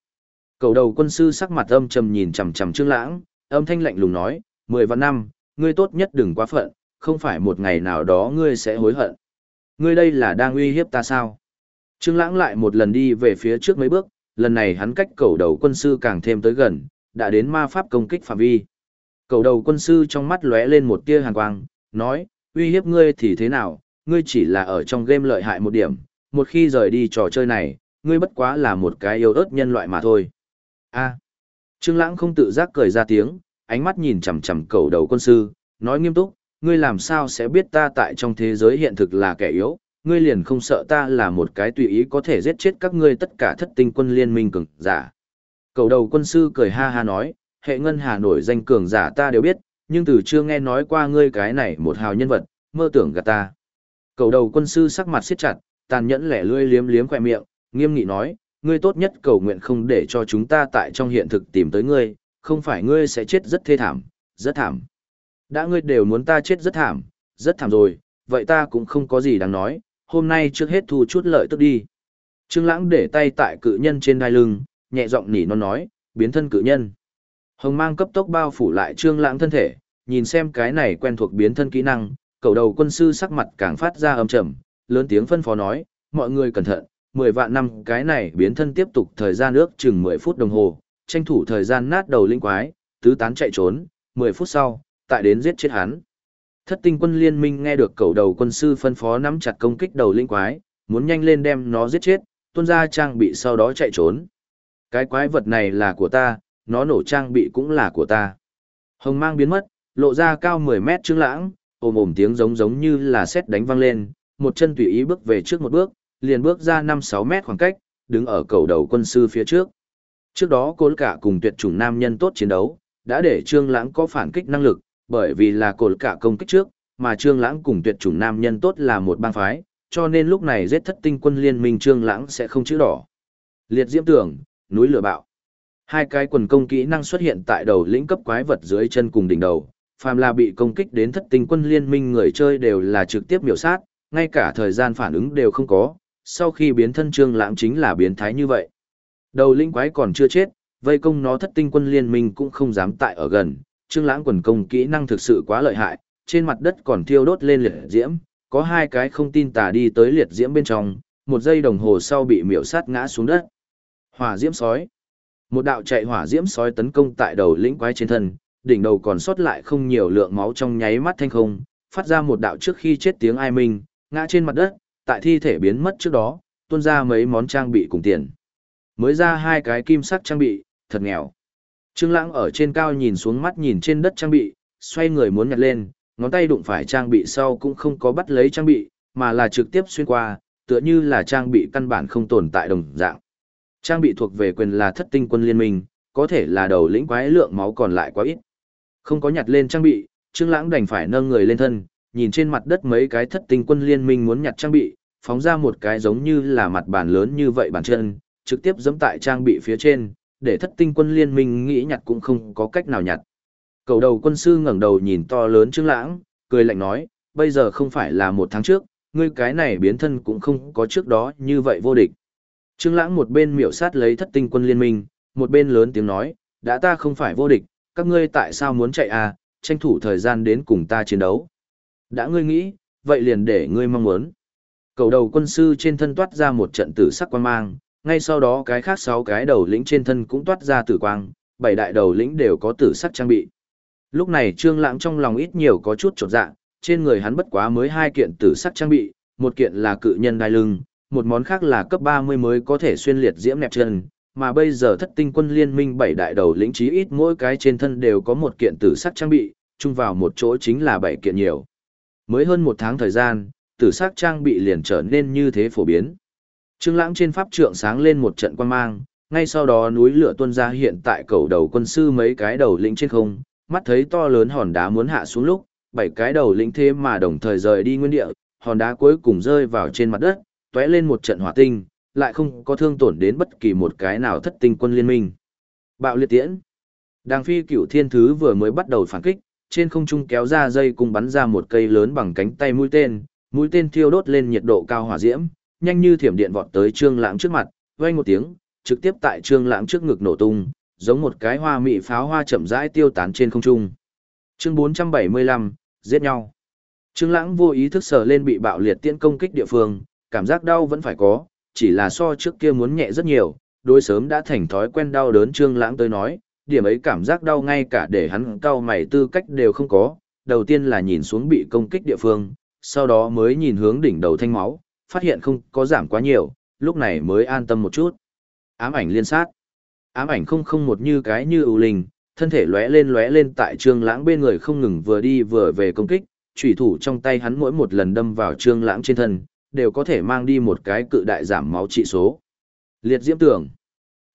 Cầu đầu quân sư sắc mặt âm trầm nhìn chằm chằm Trương Lãng, âm thanh lạnh lùng nói, mười vạn năm, ngươi tốt nhất đừng quá phận, không phải một ngày nào đó ngươi sẽ hối hận. Ngươi đây là đang uy hiếp ta sao? Trương Lãng lại một lần đi về phía trước mấy bước, lần này hắn cách cầu đầu quân sư càng thêm tới gần, đã đến ma pháp công kích phạm vi. Cầu đầu quân sư trong mắt lóe lên một tia hàn quang, nói, uy hiếp ngươi thì thế nào, ngươi chỉ là ở trong game lợi hại một điểm, một khi rời đi trò chơi này, ngươi bất quá là một cái yêu ớt nhân loại mà thôi. A. Trương Lãng không tự giác cười ra tiếng, ánh mắt nhìn chằm chằm cầu đầu quân sư, nói nghiêm túc, ngươi làm sao sẽ biết ta tại trong thế giới hiện thực là kẻ yếu, ngươi liền không sợ ta là một cái tùy ý có thể giết chết các ngươi tất cả thất tinh quân liên minh cường giả. Cầu đầu quân sư cười ha ha nói, hệ ngân hà nổi danh cường giả ta đều biết, nhưng từ chưa nghe nói qua ngươi cái này một hào nhân vật, mơ tưởng gạt ta. Cầu đầu quân sư sắc mặt siết chặt, tàn nhẫn lẻ lươi liếm liếm khỏe miệng, nghiêm nghị nói, ngươi tốt nhất cầu nguyện không để cho chúng ta tại trong hiện thực tìm tới ngươi, không phải ngươi sẽ chết rất thê thảm, rất thảm. Đã ngươi đều muốn ta chết rất thảm, rất thảm rồi, vậy ta cũng không có gì đáng nói, hôm nay trước hết thu chút lợi tức đi. Trương Lãng để tay tại cự nhân trên đai lưng, nhẹ giọng nỉ non nói, biến thân cự nhân. Hồng mang cấp tốc bao phủ lại Trương Lãng thân thể, nhìn xem cái này quen thuộc biến thân kỹ năng, cầu đầu quân sư sắc mặt càng phát ra âm trầm, lớn tiếng phân phó nói, mọi người cẩn thận, 10 vạn năm cái này biến thân tiếp tục thời gian ước chừng 10 phút đồng hồ, tranh thủ thời gian nát đầu linh quái, tứ tán chạy trốn, 10 phút sau, tại đến giết chết hắn. Thất tinh quân liên minh nghe được cầu đầu quân sư phân phó nắm chặt công kích đầu linh quái, muốn nhanh lên đem nó giết chết, tuôn ra trang bị sau đó chạy trốn. Cái quái vật này là của ta, nó nổ trang bị cũng là của ta. Hồng mang biến mất, lộ ra cao 10 mét trương lãng, ồm ồm tiếng giống giống như là sét đánh vang lên, một chân tùy ý bước về trước một bước, liền bước ra 5-6 mét khoảng cách, đứng ở cầu đầu quân sư phía trước. Trước đó côn cả cùng tuyệt chủng nam nhân tốt chiến đấu, đã để Trương Lãng có phản kích năng lực, bởi vì là cột cả công kích trước, mà Trương Lãng cùng tuyệt chủng nam nhân tốt là một bang phái, cho nên lúc này giết thất tinh quân liên minh Trương Lãng sẽ không chữ đỏ. Liệt diễm tường, núi lửa bạo. Hai cái quần công kỹ năng xuất hiện tại đầu lĩnh cấp quái vật dưới chân cùng đỉnh đầu, phàm là bị công kích đến thất tinh quân liên minh người chơi đều là trực tiếp miểu sát, ngay cả thời gian phản ứng đều không có, sau khi biến thân trương lãng chính là biến thái như vậy. Đầu linh quái còn chưa chết, vây công nó thất tinh quân liên minh cũng không dám tại ở gần, trương lãng quần công kỹ năng thực sự quá lợi hại, trên mặt đất còn thiêu đốt lên liệt diễm, có hai cái không tin tà đi tới liệt diễm bên trong, một giây đồng hồ sau bị miểu sát ngã xuống đất. Hỏa diễm sói. Một đạo chạy hỏa diễm sói tấn công tại đầu lĩnh quái trên thân, đỉnh đầu còn sót lại không nhiều lượng máu trong nháy mắt thanh không, phát ra một đạo trước khi chết tiếng ai minh, ngã trên mặt đất, tại thi thể biến mất trước đó, tuôn ra mấy món trang bị cùng tiền. Mới ra hai cái kim sắc trang bị, thật nghèo. Trương Lãng ở trên cao nhìn xuống mắt nhìn trên đất trang bị, xoay người muốn nhặt lên, ngón tay đụng phải trang bị sau cũng không có bắt lấy trang bị, mà là trực tiếp xuyên qua, tựa như là trang bị căn bản không tồn tại đồng dạng. Trang bị thuộc về quyền là thất tinh quân liên minh, có thể là đầu lĩnh quái lượng máu còn lại quá ít. Không có nhặt lên trang bị, Trương Lãng đành phải nâng người lên thân, nhìn trên mặt đất mấy cái thất tinh quân liên minh muốn nhặt trang bị, phóng ra một cái giống như là mặt bàn lớn như vậy bàn chân, trực tiếp giẫm tại trang bị phía trên, để thất tinh quân liên minh nghĩ nhặt cũng không có cách nào nhặt. Cầu đầu quân sư ngẩng đầu nhìn to lớn Trương Lãng, cười lạnh nói, bây giờ không phải là một tháng trước, ngươi cái này biến thân cũng không có trước đó như vậy vô địch. Trương Lãng một bên miểu sát lấy thất tinh quân liên minh, một bên lớn tiếng nói, đã ta không phải vô địch, các ngươi tại sao muốn chạy à, tranh thủ thời gian đến cùng ta chiến đấu. Đã ngươi nghĩ, vậy liền để ngươi mong muốn. Cầu đầu quân sư trên thân toát ra một trận tử sắc quang mang, ngay sau đó cái khác sáu cái đầu lĩnh trên thân cũng toát ra tử quang, bảy đại đầu lĩnh đều có tử sắc trang bị. Lúc này Trương Lãng trong lòng ít nhiều có chút chột dạ, trên người hắn bất quá mới hai kiện tử sắc trang bị, một kiện là cự nhân đai lưng, một món khác là cấp 30 mới có thể xuyên liệt diễm nẹp chân, mà bây giờ thất tinh quân liên minh bảy đại đầu lĩnh chí ít mỗi cái trên thân đều có một kiện tử sắc trang bị, chung vào một chỗ chính là bảy kiện nhiều. Mới hơn một tháng thời gian, tử sắc trang bị liền trở nên như thế phổ biến. Trương Lãng trên pháp trượng sáng lên một trận quang mang, ngay sau đó núi lửa tuôn ra hiện tại cầu đầu quân sư mấy cái đầu lĩnh trên không, mắt thấy to lớn hòn đá muốn hạ xuống lúc, bảy cái đầu lĩnh thế mà đồng thời rời đi nguyên địa, hòn đá cuối cùng rơi vào trên mặt đất, tóe lên một trận hỏa tinh, lại không có thương tổn đến bất kỳ một cái nào thất tinh quân liên minh. Bạo liệt tiễn. Đàng phi cửu thiên thứ vừa mới bắt đầu phản kích, trên không trung kéo ra dây cung bắn ra một cây lớn bằng cánh tay mũi tên, mũi tên thiêu đốt lên nhiệt độ cao hỏa diễm, nhanh như thiểm điện vọt tới Trương Lãng trước mặt, vang một tiếng, trực tiếp tại Trương Lãng trước ngực nổ tung, giống một cái hoa mỹ pháo hoa chậm rãi tiêu tán trên không trung. Chương 475, giết nhau. Trương Lãng vô ý thức sờ lên bị bạo liệt tiễn công kích địa phương, cảm giác đau vẫn phải có, chỉ là so trước kia muốn nhẹ rất nhiều, đối sớm đã thành thói quen đau đớn Trương Lãng tới nói, điểm ấy cảm giác đau ngay cả để hắn cau mày tư cách đều không có, đầu tiên là nhìn xuống bị công kích địa phương, sau đó mới nhìn hướng đỉnh đầu thanh máu, phát hiện không có giảm quá nhiều, lúc này mới an tâm một chút. Ám ảnh liên sát. Ám ảnh không không một như cái như ưu linh, thân thể lóe lên lóe lên tại Trương Lãng bên người không ngừng vừa đi vừa về công kích, chủy thủ trong tay hắn mỗi một lần đâm vào Trương Lãng trên thân, đều có thể mang đi một cái cự đại giảm máu trị số. Liệt diễm tưởng,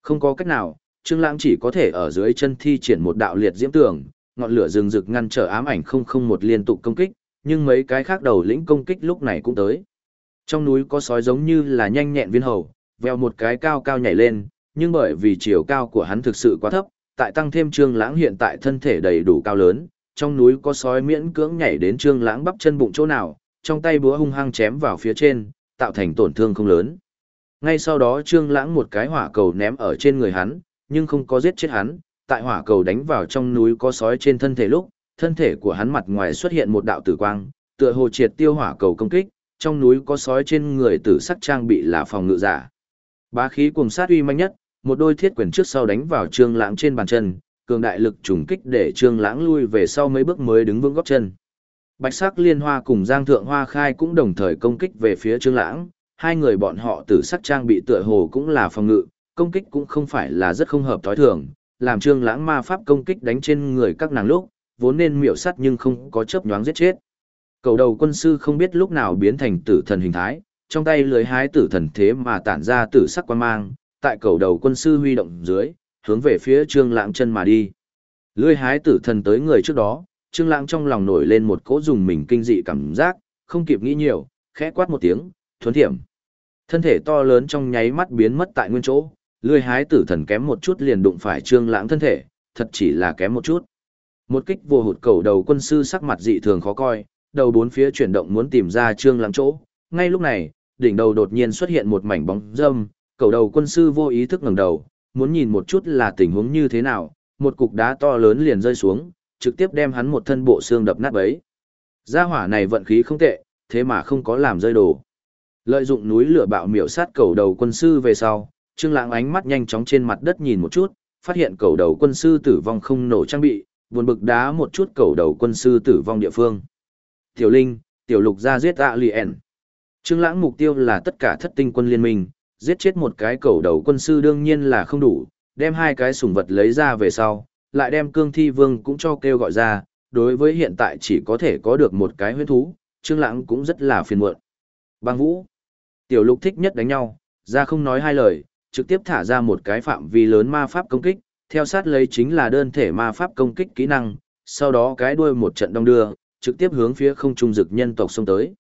Không có cách nào, Trương Lãng chỉ có thể ở dưới chân thi triển một đạo liệt diễm tưởng, ngọn lửa rừng rực ngăn trở ám ảnh không không một liên tục công kích, nhưng mấy cái khác đầu lĩnh công kích lúc này cũng tới. Trong núi có sói giống như là nhanh nhẹn viên hầu, veo một cái cao cao nhảy lên, nhưng bởi vì chiều cao của hắn thực sự quá thấp, tại tăng thêm Trương Lãng hiện tại thân thể đầy đủ cao lớn, trong núi có sói miễn cưỡng nhảy đến Trương Lãng bắp chân bụng chỗ nào, trong tay búa hung hăng chém vào phía trên, tạo thành tổn thương không lớn. Ngay sau đó Trương Lãng một cái hỏa cầu ném ở trên người hắn, nhưng không có giết chết hắn, tại hỏa cầu đánh vào trong núi có sói trên thân thể lúc, thân thể của hắn mặt ngoài xuất hiện một đạo tử quang, tựa hồ triệt tiêu hỏa cầu công kích, trong núi có sói trên người tử sắc trang bị là phòng ngự giả. Bá khí cùng sát uy mạnh nhất, một đôi thiết quyền trước sau đánh vào Trương Lãng trên bàn chân, cường đại lực trùng kích để Trương Lãng lui về sau mấy bước mới đứng vững gót chân. Bạch sắc liên hoa cùng Giang Thượng Hoa Khai cũng đồng thời công kích về phía Trương Lãng, hai người bọn họ tử sắc trang bị tựa hồ cũng là phòng ngự, công kích cũng không phải là rất không hợp tối thường, làm Trương Lãng ma pháp công kích đánh trên người các nàng lúc, vốn nên miểu sát nhưng không có chớp nhoáng giết chết. Cầu đầu quân sư không biết lúc nào biến thành tử thần hình thái, trong tay lưới hái tử thần thế mà tản ra tử sắc quan mang, tại cầu đầu quân sư huy động dưới, hướng về phía Trương Lãng chân mà đi. Lưới hái tử thần tới người trước đó, Trương Lãng trong lòng nổi lên một cỗ dùng mình kinh dị cảm giác, không kịp nghĩ nhiều, khẽ quát một tiếng, thuần thiểm. Thân thể to lớn trong nháy mắt biến mất tại nguyên chỗ, lưới hái tử thần kém một chút liền đụng phải Trương Lãng thân thể, thật chỉ là kém một chút. Một kích vô hụt cầu đầu quân sư sắc mặt dị thường khó coi, đầu bốn phía chuyển động muốn tìm ra Trương Lãng chỗ. Ngay lúc này, đỉnh đầu đột nhiên xuất hiện một mảnh bóng râm, cầu đầu quân sư vô ý thức ngẩng đầu, muốn nhìn một chút là tình huống như thế nào, một cục đá to lớn liền rơi xuống, trực tiếp đem hắn một thân bộ xương đập nát bấy. Gia hỏa này vận khí không tệ, thế mà không có làm rơi đồ. Lợi dụng núi lửa bạo miểu sát cầu đầu quân sư về sau, Trương Lãng ánh mắt nhanh chóng trên mặt đất nhìn một chút, phát hiện cầu đầu quân sư tử vong không nổ trang bị, buồn bực đá một chút cầu đầu quân sư tử vong địa phương. Tiểu Linh, Tiểu Lục ra giết ạ liền. Trương Lãng mục tiêu là tất cả thất tinh quân liên minh, giết chết một cái cầu đầu quân sư đương nhiên là không đủ, đem hai cái sủng vật lấy ra về sau, lại đem cương thi vương cũng cho kêu gọi ra, đối với hiện tại chỉ có thể có được một cái huyết thú, Trương Lãng cũng rất là phiền muộn. Bang Vũ, Tiểu Lục thích nhất đánh nhau, ra không nói hai lời, trực tiếp thả ra một cái phạm vi lớn ma pháp công kích, theo sát lấy chính là đơn thể ma pháp công kích kỹ năng, sau đó cái đuôi một trận đông đưa, trực tiếp hướng phía không trung dực nhân tộc xông tới.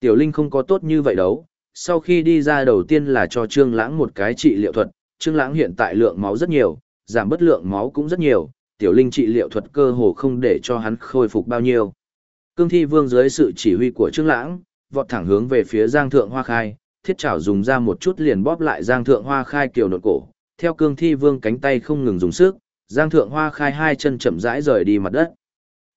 Tiểu Linh không có tốt như vậy đâu, sau khi đi ra đầu tiên là cho Trương Lãng một cái trị liệu thuật, Trương Lãng hiện tại lượng máu rất nhiều, giảm bất lượng máu cũng rất nhiều, Tiểu Linh trị liệu thuật cơ hồ không để cho hắn khôi phục bao nhiêu. Cương Thi Vương dưới sự chỉ huy của Trương Lãng, vọt thẳng hướng về phía Giang Thượng Hoa Khai, thiết chảo dùng ra một chút liền bóp lại Giang Thượng Hoa Khai kiều nột cổ, theo Cương Thi Vương cánh tay không ngừng dùng sức, Giang Thượng Hoa Khai hai chân chậm rãi rời đi mặt đất.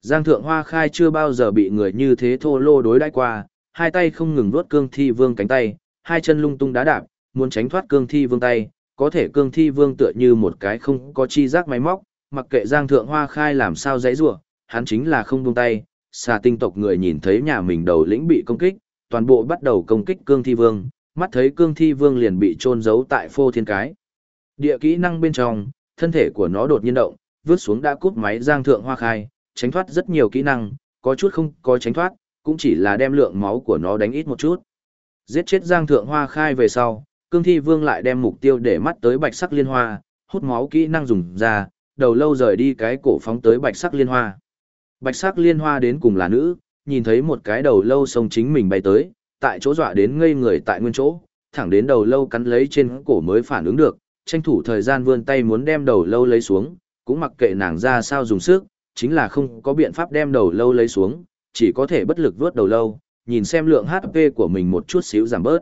Giang Thượng Hoa Khai chưa bao giờ bị người như thế thô lô đối đãi qua, hai tay không ngừng vuốt Cương Thi Vương cánh tay, hai chân lung tung đá đạp, muốn tránh thoát Cương Thi Vương tay, có thể Cương Thi Vương tựa như một cái không có chi giác máy móc, mặc kệ Giang Thượng Hoa Khai làm sao dãy rủa, hắn chính là không buông tay. Xà tinh tộc người nhìn thấy nhà mình đầu lĩnh bị công kích, toàn bộ bắt đầu công kích Cương Thi Vương, mắt thấy Cương Thi Vương liền bị chôn giấu tại phô thiên cái. Địa kỹ năng bên trong, thân thể của nó đột nhiên động, vướt xuống đã cút máy Giang Thượng Hoa Khai, tránh thoát rất nhiều kỹ năng, có chút không có tránh thoát, cũng chỉ là đem lượng máu của nó đánh ít một chút. Giết chết Giang Thượng Hoa Khai về sau, Cương Thi Vương lại đem mục tiêu để mắt tới bạch sắc liên hoa, hút máu kỹ năng dùng ra, đầu lâu rời đi cái cổ phóng tới bạch sắc liên hoa. Bạch sắc liên hoa đến cùng là nữ, nhìn thấy một cái đầu lâu sông chính mình bay tới, tại chỗ dọa đến ngây người tại nguyên chỗ, thẳng đến đầu lâu cắn lấy trên cổ mới phản ứng được, tranh thủ thời gian vươn tay muốn đem đầu lâu lấy xuống, cũng mặc kệ nàng ra sao dùng sức, chính là không có biện pháp đem đầu lâu lấy xuống, chỉ có thể bất lực vớt đầu lâu, nhìn xem lượng HP của mình một chút xíu giảm bớt.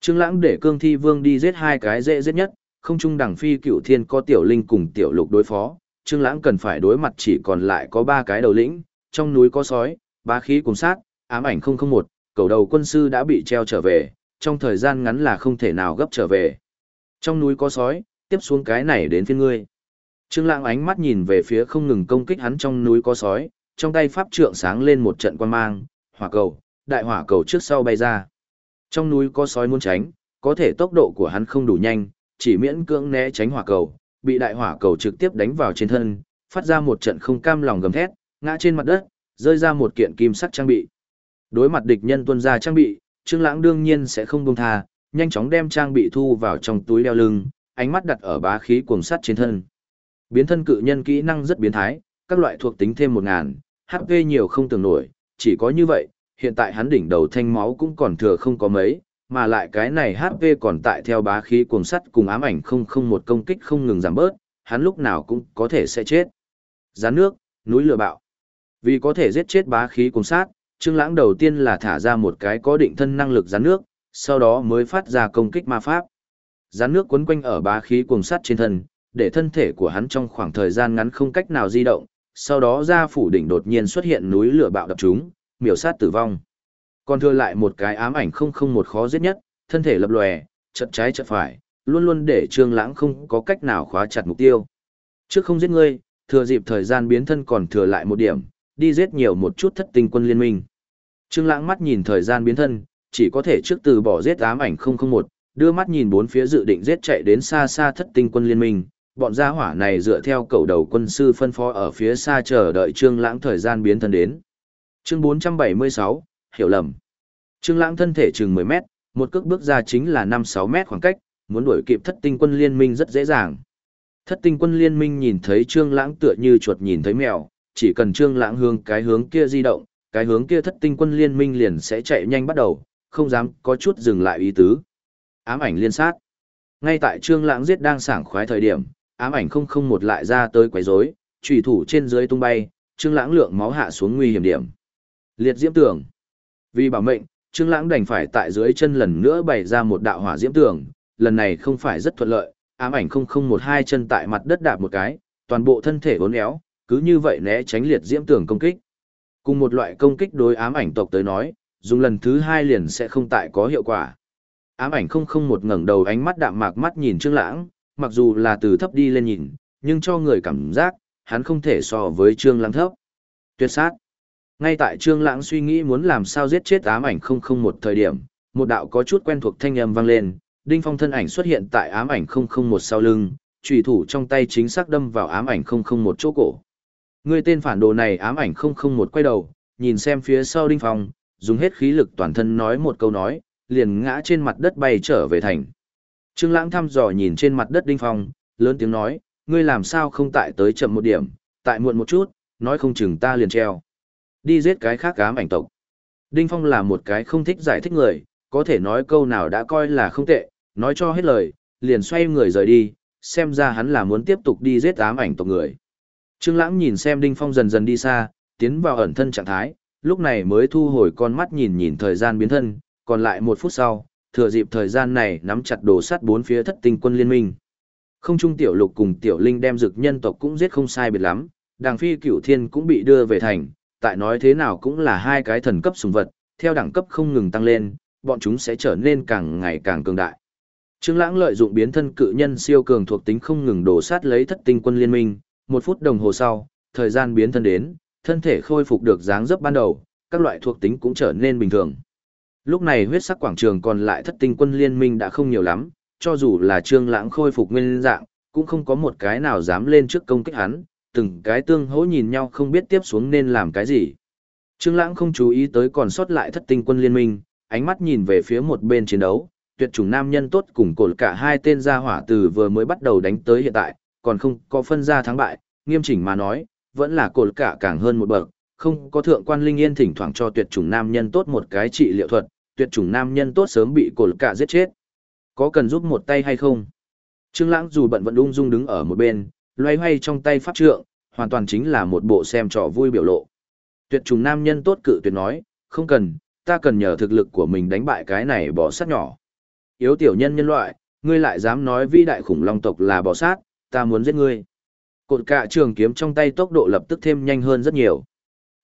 Trương Lãng để Cương Thi Vương đi giết hai cái dễ giết nhất, không trung đẳng phi cựu thiên có tiểu linh cùng tiểu lục đối phó, Trương Lãng cần phải đối mặt chỉ còn lại có ba cái đầu lĩnh, trong núi có sói, ba khí cùng sát, ám ảnh 001, cầu đầu quân sư đã bị treo trở về, trong thời gian ngắn là không thể nào gấp trở về. Trong núi có sói, tiếp xuống cái này đến phiên ngươi. Trương Lãng ánh mắt nhìn về phía không ngừng công kích hắn trong núi có sói, trong tay pháp trượng sáng lên một trận quang mang, hỏa cầu, đại hỏa cầu trước sau bay ra. Trong núi có sói muốn tránh, có thể tốc độ của hắn không đủ nhanh, chỉ miễn cưỡng né tránh hỏa cầu, bị đại hỏa cầu trực tiếp đánh vào trên thân, phát ra một trận không cam lòng gầm thét, ngã trên mặt đất, rơi ra một kiện kim sắc trang bị. Đối mặt địch nhân tuân ra trang bị, Trương Lãng đương nhiên sẽ không buông tha, nhanh chóng đem trang bị thu vào trong túi đeo lưng, ánh mắt đặt ở bá khí cuồng sắt trên thân. Biến thân cự nhân kỹ năng rất biến thái, các loại thuộc tính thêm 1000, HP nhiều không tưởng nổi, chỉ có như vậy, hiện tại hắn đỉnh đầu thanh máu cũng còn thừa không có mấy, mà lại cái này HP còn tại theo bá khí cuồng sắt cùng ám ảnh không không một công kích không ngừng giảm bớt, hắn lúc nào cũng có thể sẽ chết. Gián nước, núi lửa bạo. Vì có thể giết chết bá khí cuồng sát, Trương Lãng đầu tiên là thả ra một cái có định thân năng lực gián nước, sau đó mới phát ra công kích ma pháp. Gián nước quấn quanh ở bá khí cuồng sắt trên thân, để thân thể của hắn trong khoảng thời gian ngắn không cách nào di động, sau đó ra phủ đỉnh đột nhiên xuất hiện núi lửa bạo đập chúng, miểu sát tử vong. Còn thừa lại một cái ám ảnh không không một khó giết nhất, thân thể lập lòe, chật trái chật phải, luôn luôn để Trương Lãng không có cách nào khóa chặt mục tiêu. Trước không giết ngươi, thừa dịp thời gian biến thân còn thừa lại một điểm, đi giết nhiều một chút thất tinh quân liên minh. Trương Lãng mắt nhìn thời gian biến thân, chỉ có thể trước từ bỏ giết ám ảnh 001, đưa mắt nhìn bốn phía dự định giết chạy đến xa xa thất tinh quân liên minh. Bọn gia hỏa này dựa theo cầu đầu quân sư phân phó ở phía xa chờ đợi Trương Lãng thời gian biến thân đến. Chương 476, hiểu lầm. Trương Lãng thân thể chừng 10 mét, một cước bước ra chính là 5-6 mét khoảng cách, muốn đuổi kịp thất tinh quân liên minh rất dễ dàng. Thất tinh quân liên minh nhìn thấy Trương Lãng tựa như chuột nhìn thấy mèo, chỉ cần Trương Lãng hướng cái hướng kia di động, cái hướng kia thất tinh quân liên minh liền sẽ chạy nhanh bắt đầu, không dám có chút dừng lại ý tứ. Ám ảnh liên sát. Ngay tại Trương Lãng giết đang sảng khoái thời điểm, ám ảnh không không một lại ra tới quấy rối, chủy thủ trên dưới tung bay, Trương Lãng lượng máu hạ xuống nguy hiểm điểm. Liệt diễm tường. Vì bảo mệnh, Trương Lãng đành phải tại dưới chân lần nữa bày ra một đạo hỏa diễm tường, lần này không phải rất thuận lợi, ám ảnh không không một hai chân tại mặt đất đạp một cái, toàn bộ thân thể uốn éo, cứ như vậy né tránh liệt diễm tường công kích. Cùng một loại công kích đối ám ảnh tộc tới nói, dùng lần thứ hai liền sẽ không tại có hiệu quả. Ám ảnh không không một ngẩng đầu ánh mắt đạm mạc mắt nhìn Trương Lãng, mặc dù là từ thấp đi lên nhìn, nhưng cho người cảm giác, hắn không thể so với Trương Lãng thấp. Tuyệt sát. Ngay tại Trương Lãng suy nghĩ muốn làm sao giết chết ám ảnh không không một thời điểm, một đạo có chút quen thuộc thanh âm vang lên, Đinh Phong thân ảnh xuất hiện tại ám ảnh không không một sau lưng, chủy thủ trong tay chính xác đâm vào ám ảnh không không một chỗ cổ. Người tên phản đồ này ám ảnh không không một quay đầu, nhìn xem phía sau Đinh Phong, dùng hết khí lực toàn thân nói một câu nói, liền ngã trên mặt đất bay trở về thành. Trương Lãng thăm dò nhìn trên mặt đất Đinh Phong, lớn tiếng nói, ngươi làm sao không tại tới chậm một điểm, tại muộn một chút, nói không chừng ta liền treo. Đi giết cái khác ám ảnh tộc. Đinh Phong là một cái không thích giải thích người, có thể nói câu nào đã coi là không tệ, nói cho hết lời, liền xoay người rời đi, xem ra hắn là muốn tiếp tục đi giết ám ảnh tộc người. Trương Lãng nhìn xem Đinh Phong dần dần đi xa, tiến vào ẩn thân trạng thái, lúc này mới thu hồi con mắt nhìn nhìn thời gian biến thân, còn lại một phút sau, thừa dịp thời gian này nắm chặt đồ sắt bốn phía thất tinh quân liên minh. Không trung tiểu lục cùng tiểu linh đem dực nhân tộc cũng giết không sai biệt lắm, đàng phi cửu thiên cũng bị đưa về thành, tại nói thế nào cũng là hai cái thần cấp sùng vật, theo đẳng cấp không ngừng tăng lên, bọn chúng sẽ trở nên càng ngày càng cường đại. Trương Lãng lợi dụng biến thân cự nhân siêu cường thuộc tính không ngừng đổ sát lấy thất tinh quân liên minh, một phút đồng hồ sau, thời gian biến thân đến, thân thể khôi phục được dáng dấp ban đầu, các loại thuộc tính cũng trở nên bình thường. Lúc này huyết sắc quảng trường còn lại thất tinh quân liên minh đã không nhiều lắm, cho dù là Trương Lãng khôi phục nguyên dạng, cũng không có một cái nào dám lên trước công kích hắn, từng cái tương hỗ nhìn nhau không biết tiếp xuống nên làm cái gì. Trương Lãng không chú ý tới còn sót lại thất tinh quân liên minh, ánh mắt nhìn về phía một bên chiến đấu, tuyệt chủng nam nhân tốt cùng cổ cả hai tên gia hỏa từ vừa mới bắt đầu đánh tới hiện tại, còn không có phân ra thắng bại, nghiêm chỉnh mà nói, vẫn là cổ cả càng hơn một bậc, không có thượng quan linh yên thỉnh thoảng cho tuyệt chủng nam nhân tốt một cái trị liệu thuật, tuyệt chủng nam nhân tốt sớm bị cổ cả giết chết. Có cần giúp một tay hay không? Trương Lãng dù bận vận ung dung đứng ở một bên, loay hoay trong tay pháp trượng, hoàn toàn chính là một bộ xem trò vui biểu lộ. Tuyệt trùng nam nhân tốt cự tuyệt nói, không cần, ta cần nhờ thực lực của mình đánh bại cái này bò sát nhỏ. Yếu tiểu nhân nhân loại, ngươi lại dám nói vĩ đại khủng long tộc là bò sát, ta muốn giết ngươi. Cột cạ trường kiếm trong tay tốc độ lập tức thêm nhanh hơn rất nhiều.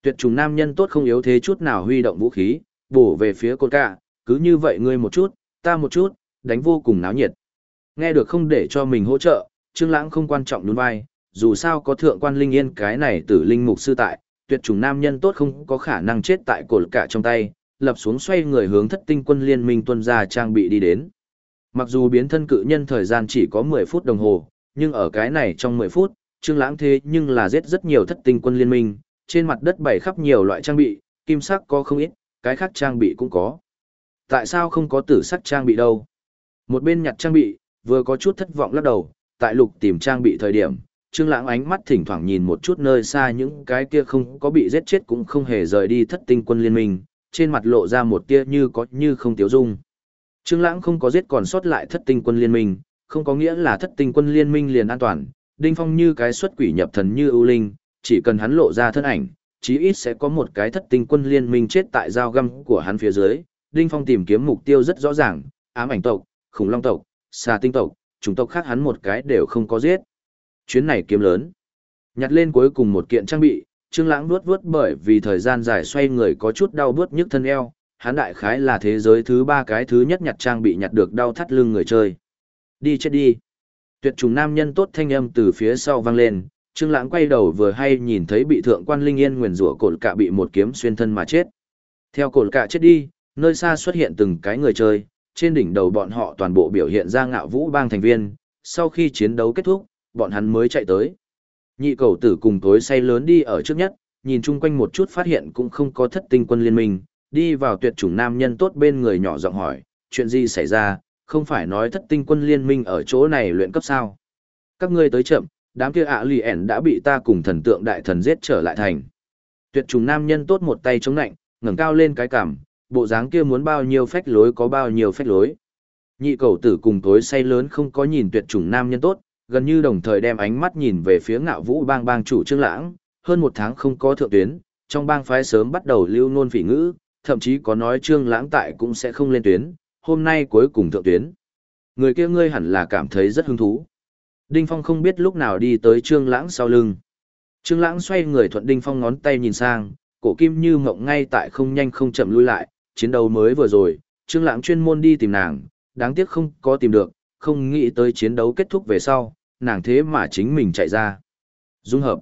Tuyệt trùng nam nhân tốt không yếu thế chút nào huy động vũ khí, bổ về phía cột cạ, cứ như vậy ngươi một chút, ta một chút, đánh vô cùng náo nhiệt. Nghe được không để cho mình hỗ trợ, Trương Lãng không quan trọng nhún vai, dù sao có thượng quan linh yên cái này tử linh mục sư tại, tuyệt chủng nam nhân tốt không có khả năng chết tại cột cả trong tay, lập xuống xoay người hướng thất tinh quân liên minh tuân ra trang bị đi đến. Mặc dù biến thân cự nhân thời gian chỉ có 10 phút đồng hồ, nhưng ở cái này trong 10 phút, Trương Lãng thế nhưng là giết rất nhiều thất tinh quân liên minh, trên mặt đất bày khắp nhiều loại trang bị, kim sắc có không ít, cái khác trang bị cũng có. Tại sao không có tử sắc trang bị đâu? Một bên nhặt trang bị, vừa có chút thất vọng lắc đầu, tại lục tìm trang bị thời điểm, Trương Lãng ánh mắt thỉnh thoảng nhìn một chút nơi xa những cái kia không có bị giết chết cũng không hề rời đi thất tinh quân liên minh, trên mặt lộ ra một tia như có như không tiêu dung. Trương Lãng không có giết còn sót lại thất tinh quân liên minh, không có nghĩa là thất tinh quân liên minh liền an toàn, Đinh Phong như cái xuất quỷ nhập thần như ưu linh, chỉ cần hắn lộ ra thân ảnh, chí ít sẽ có một cái thất tinh quân liên minh chết tại giao găm của hắn phía dưới. Đinh Phong tìm kiếm mục tiêu rất rõ ràng, ám ảnh tộc, khủng long tộc, xà tinh tộc, chủng tộc khác hắn một cái đều không có giết. Chuyến này kiếm lớn. Nhặt lên cuối cùng một kiện trang bị, Trương Lãng vuốt vuốt bởi vì thời gian dài xoay người có chút đau buốt nhức thân eo, hắn đại khái là thế giới thứ ba cái thứ nhất nhặt trang bị nhặt được đau thắt lưng người chơi. Đi chết đi. Tuyệt trùng nam nhân tốt thanh âm từ phía sau vang lên, Trương Lãng quay đầu vừa hay nhìn thấy bị thượng quan Linh Yên nguyền rủa cột cạ bị một kiếm xuyên thân mà chết. Theo cột cạ chết đi, nơi xa xuất hiện từng cái người chơi, trên đỉnh đầu bọn họ toàn bộ biểu hiện ra ngạo vũ bang thành viên, sau khi chiến đấu kết thúc, bọn hắn mới chạy tới. Nhị cầu tử cùng tối say lớn đi ở trước nhất, nhìn chung quanh một chút phát hiện cũng không có thất tinh quân liên minh, đi vào tuyệt chủng nam nhân tốt bên người nhỏ giọng hỏi, chuyện gì xảy ra, không phải nói thất tinh quân liên minh ở chỗ này luyện cấp sao. Các ngươi tới chậm, đám kia ạ lì ẻn đã bị ta cùng thần tượng đại thần giết trở lại thành. Tuyệt trùng nam nhân tốt một tay chống nạnh, ngẩng cao lên cái cằm, bộ dáng kia muốn bao nhiêu phách lối có bao nhiêu phách lối. Nhị cầu tử cùng tối say lớn không có nhìn tuyệt trùng nam nhân tốt, gần như đồng thời đem ánh mắt nhìn về phía ngạo vũ bang bang chủ trương lãng, hơn một tháng không có thượng tuyến, trong bang phái sớm bắt đầu lưu nôn phỉ ngữ, thậm chí có nói trương lãng tại cũng sẽ không lên tuyến, hôm nay cuối cùng thượng tuyến. Người kia ngươi hẳn là cảm thấy rất hứng thú. Đinh Phong không biết lúc nào đi tới Trương Lãng sau lưng. Trương Lãng xoay người thuận Đinh Phong ngón tay nhìn sang, cổ kim như mộng ngay tại không nhanh không chậm lui lại, chiến đấu mới vừa rồi, Trương Lãng chuyên môn đi tìm nàng, đáng tiếc không có tìm được, không nghĩ tới chiến đấu kết thúc về sau, nàng thế mà chính mình chạy ra. Dung hợp.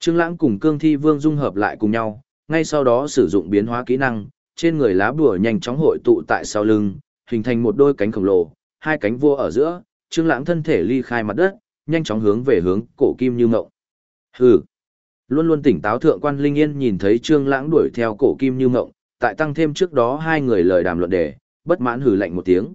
Trương Lãng cùng Cương Thi Vương dung hợp lại cùng nhau, ngay sau đó sử dụng biến hóa kỹ năng, trên người lá bùa nhanh chóng hội tụ tại sau lưng, hình thành một đôi cánh khổng lồ, hai cánh vua ở giữa, Trương Lãng thân thể ly khai mặt đất, nhanh chóng hướng về hướng cổ kim như ngộng. Hừ. Luôn luôn tỉnh táo thượng quan Linh Yên nhìn thấy Trương Lãng đuổi theo cổ kim như ngộng, tại tăng thêm trước đó hai người lời đàm luận đề, bất mãn hừ lạnh một tiếng.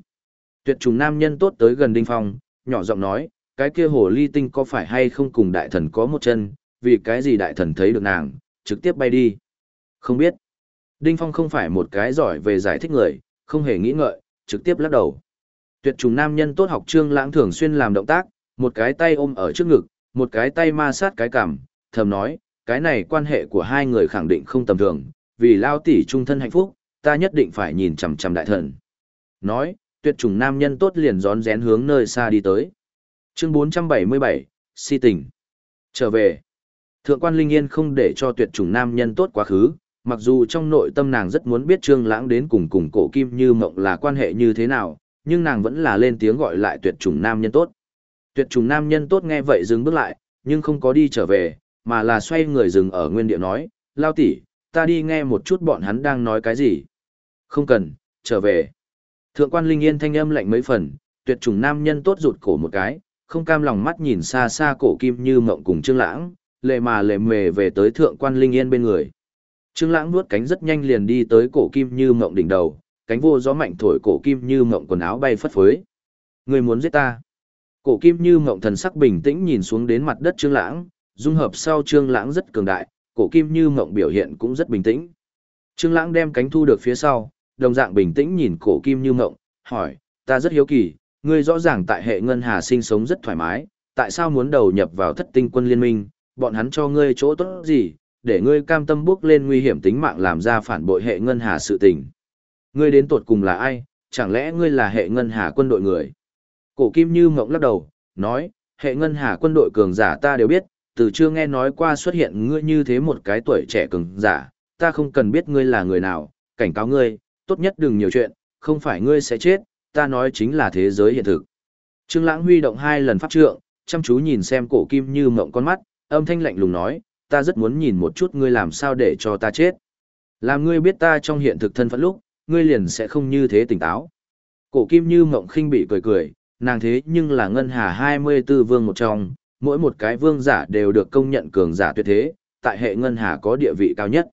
Tuyệt trùng nam nhân tốt tới gần Đinh Phong, nhỏ giọng nói, cái kia hồ ly tinh có phải hay không cùng đại thần có một chân, vì cái gì đại thần thấy được nàng, trực tiếp bay đi. Không biết. Đinh Phong không phải một cái giỏi về giải thích người, không hề nghĩ ngợi, trực tiếp lắc đầu. Tuyệt trùng nam nhân tốt học trương lãng thường xuyên làm động tác, một cái tay ôm ở trước ngực, một cái tay ma sát cái cằm, thầm nói, cái này quan hệ của hai người khẳng định không tầm thường, vì lao tỷ trung thân hạnh phúc, ta nhất định phải nhìn chằm chằm đại thần. Nói, tuyệt trùng nam nhân tốt liền rón rén hướng nơi xa đi tới. Chương 477, si tình. Trở về. Thượng quan Linh Yên không để cho tuyệt trùng nam nhân tốt quá khứ, mặc dù trong nội tâm nàng rất muốn biết Trương Lãng đến cùng cùng cổ kim như mộng là quan hệ như thế nào, nhưng nàng vẫn là lên tiếng gọi lại tuyệt trùng nam nhân tốt. Tuyệt trùng nam nhân tốt nghe vậy dừng bước lại, nhưng không có đi trở về, mà là xoay người dừng ở nguyên địa nói, lao tỷ, ta đi nghe một chút bọn hắn đang nói cái gì. Không cần, trở về. Thượng quan Linh Yên thanh âm lạnh mấy phần, tuyệt trùng nam nhân tốt rụt cổ một cái, không cam lòng mắt nhìn xa xa cổ kim như mộng cùng Trương Lãng, lệ mà lệ mề về tới thượng quan Linh Yên bên người. Trương Lãng nuốt cánh rất nhanh liền đi tới cổ kim như mộng đỉnh đầu, cánh vô gió mạnh thổi cổ kim như mộng quần áo bay phất phới. Người muốn giết ta. Cổ kim như mộng thần sắc bình tĩnh nhìn xuống đến mặt đất Trương Lãng, dung hợp sau Trương Lãng rất cường đại, cổ kim như mộng biểu hiện cũng rất bình tĩnh. Trương Lãng đem cánh thu được phía sau, đồng dạng bình tĩnh nhìn cổ kim như mộng, hỏi, ta rất hiếu kỳ, ngươi rõ ràng tại hệ ngân hà sinh sống rất thoải mái, tại sao muốn đầu nhập vào thất tinh quân liên minh, bọn hắn cho ngươi chỗ tốt gì, để ngươi cam tâm bước lên nguy hiểm tính mạng làm ra phản bội hệ ngân hà sự tình. Ngươi đến tột cùng là ai, chẳng lẽ ngươi là hệ ngân hà quân đội người? Cổ kim như mộng lắc đầu, nói, hệ ngân hà quân đội cường giả ta đều biết, từ chưa nghe nói qua xuất hiện ngươi như thế một cái tuổi trẻ cường giả, ta không cần biết ngươi là người nào, cảnh cáo ngươi, tốt nhất đừng nhiều chuyện, không phải ngươi sẽ chết, ta nói chính là thế giới hiện thực. Trương Lãng huy động hai lần pháp trượng, chăm chú nhìn xem cổ kim như mộng con mắt, âm thanh lạnh lùng nói, ta rất muốn nhìn một chút ngươi làm sao để cho ta chết. Làm ngươi biết ta trong hiện thực thân phận lúc, ngươi liền sẽ không như thế tỉnh táo. Cổ kim như mộng khinh bị cười cười, nàng thế nhưng là ngân hà 24 vương một trong, mỗi một cái vương giả đều được công nhận cường giả tuyệt thế, tại hệ ngân hà có địa vị cao nhất.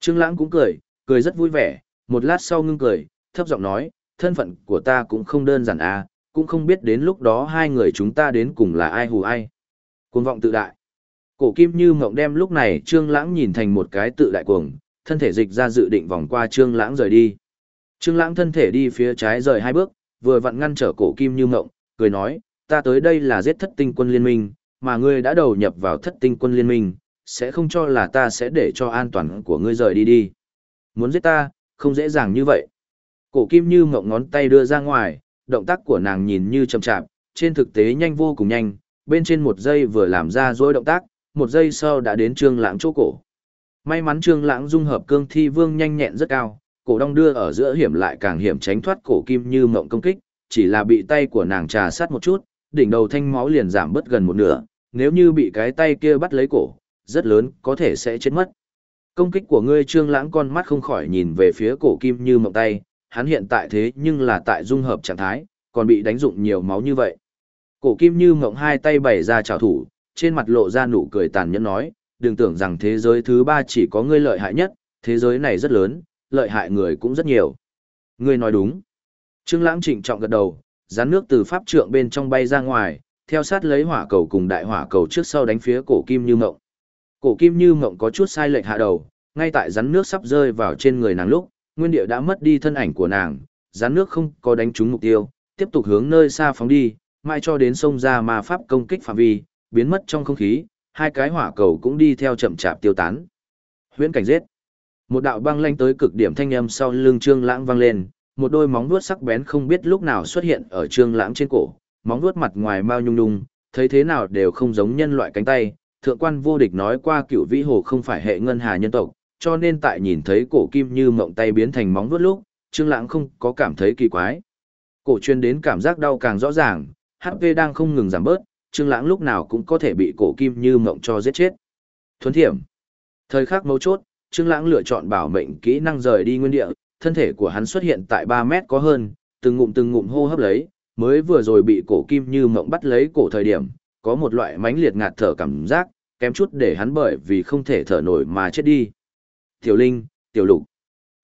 Trương Lãng cũng cười, cười rất vui vẻ, một lát sau ngưng cười, thấp giọng nói, thân phận của ta cũng không đơn giản à, cũng không biết đến lúc đó hai người chúng ta đến cùng là ai hù ai. Cuồng vọng tự đại. Cổ kim như mộng đem lúc này Trương Lãng nhìn thành một cái tự đại cuồng, thân thể dịch ra dự định vòng qua Trương Lãng rời đi. Trương Lãng thân thể đi phía trái rời hai bước, vừa vặn ngăn trở cổ kim như mộng, cười nói, ta tới đây là giết thất tinh quân liên minh, mà ngươi đã đầu nhập vào thất tinh quân liên minh, sẽ không cho là ta sẽ để cho an toàn của ngươi rời đi đi. Muốn giết ta, không dễ dàng như vậy. Cổ kim như mộng ngón tay đưa ra ngoài, động tác của nàng nhìn như chậm chạp, trên thực tế nhanh vô cùng nhanh, bên trên một giây vừa làm ra dối động tác, một giây sau đã đến trương lãng chỗ cổ. May mắn trương lãng dung hợp cương thi vương nhanh nhẹn rất cao, cổ đong đưa ở giữa hiểm lại càng hiểm tránh thoát cổ kim như mộng công kích, chỉ là bị tay của nàng trà sát một chút, đỉnh đầu thanh máu liền giảm bớt gần một nửa, nếu như bị cái tay kia bắt lấy cổ, rất lớn, có thể sẽ chết mất. Công kích của ngươi trương lãng con mắt không khỏi nhìn về phía cổ kim như mộng tay, hắn hiện tại thế nhưng là tại dung hợp trạng thái, còn bị đánh dụng nhiều máu như vậy. Cổ kim như mộng hai tay bày ra trào thủ, trên mặt lộ ra nụ cười tàn nhẫn nói, đừng tưởng rằng thế giới thứ ba chỉ có ngươi lợi hại nhất, thế giới này rất lớn, lợi hại người cũng rất nhiều. Ngươi nói đúng. Trương Lãng trịnh trọng gật đầu, rắn nước từ pháp trượng bên trong bay ra ngoài, theo sát lấy hỏa cầu cùng đại hỏa cầu trước sau đánh phía cổ kim như mộng. Cổ kim như mộng có chút sai lệch hạ đầu, ngay tại rắn nước sắp rơi vào trên người nàng lúc, nguyên địa đã mất đi thân ảnh của nàng, rắn nước không có đánh trúng mục tiêu, tiếp tục hướng nơi xa phóng đi, mai cho đến sông ra ma pháp công kích phạm vi, biến mất trong không khí, hai cái hỏa cầu cũng đi theo chậm chạp tiêu tán. Huyễn cảnh giết. Một đạo băng lanh tới cực điểm thanh âm sau lưng Trương Lãng vang lên, một đôi móng vuốt sắc bén không biết lúc nào xuất hiện ở Trương Lãng trên cổ, móng vuốt mặt ngoài mao nhung nhung, thấy thế nào đều không giống nhân loại cánh tay. Thượng quan vô địch nói qua cựu vĩ hồ không phải hệ ngân hà nhân tộc, cho nên tại nhìn thấy cổ kim như mộng tay biến thành móng vuốt lúc, Trương Lãng không có cảm thấy kỳ quái. Cổ truyền đến cảm giác đau càng rõ ràng, HP đang không ngừng giảm bớt, Trương Lãng lúc nào cũng có thể bị cổ kim như mộng cho giết chết. Thuấn thiểm. Thời khắc mấu chốt, Trương Lãng lựa chọn bảo mệnh kỹ năng rời đi nguyên địa, thân thể của hắn xuất hiện tại 3 mét có hơn, từng ngụm từng ngụm hô hấp lấy, mới vừa rồi bị cổ kim như mộng bắt lấy cổ thời điểm, có một loại mãnh liệt ngạt thở cảm giác, kém chút để hắn bởi vì không thể thở nổi mà chết đi. Tiểu Linh, Tiểu Lục.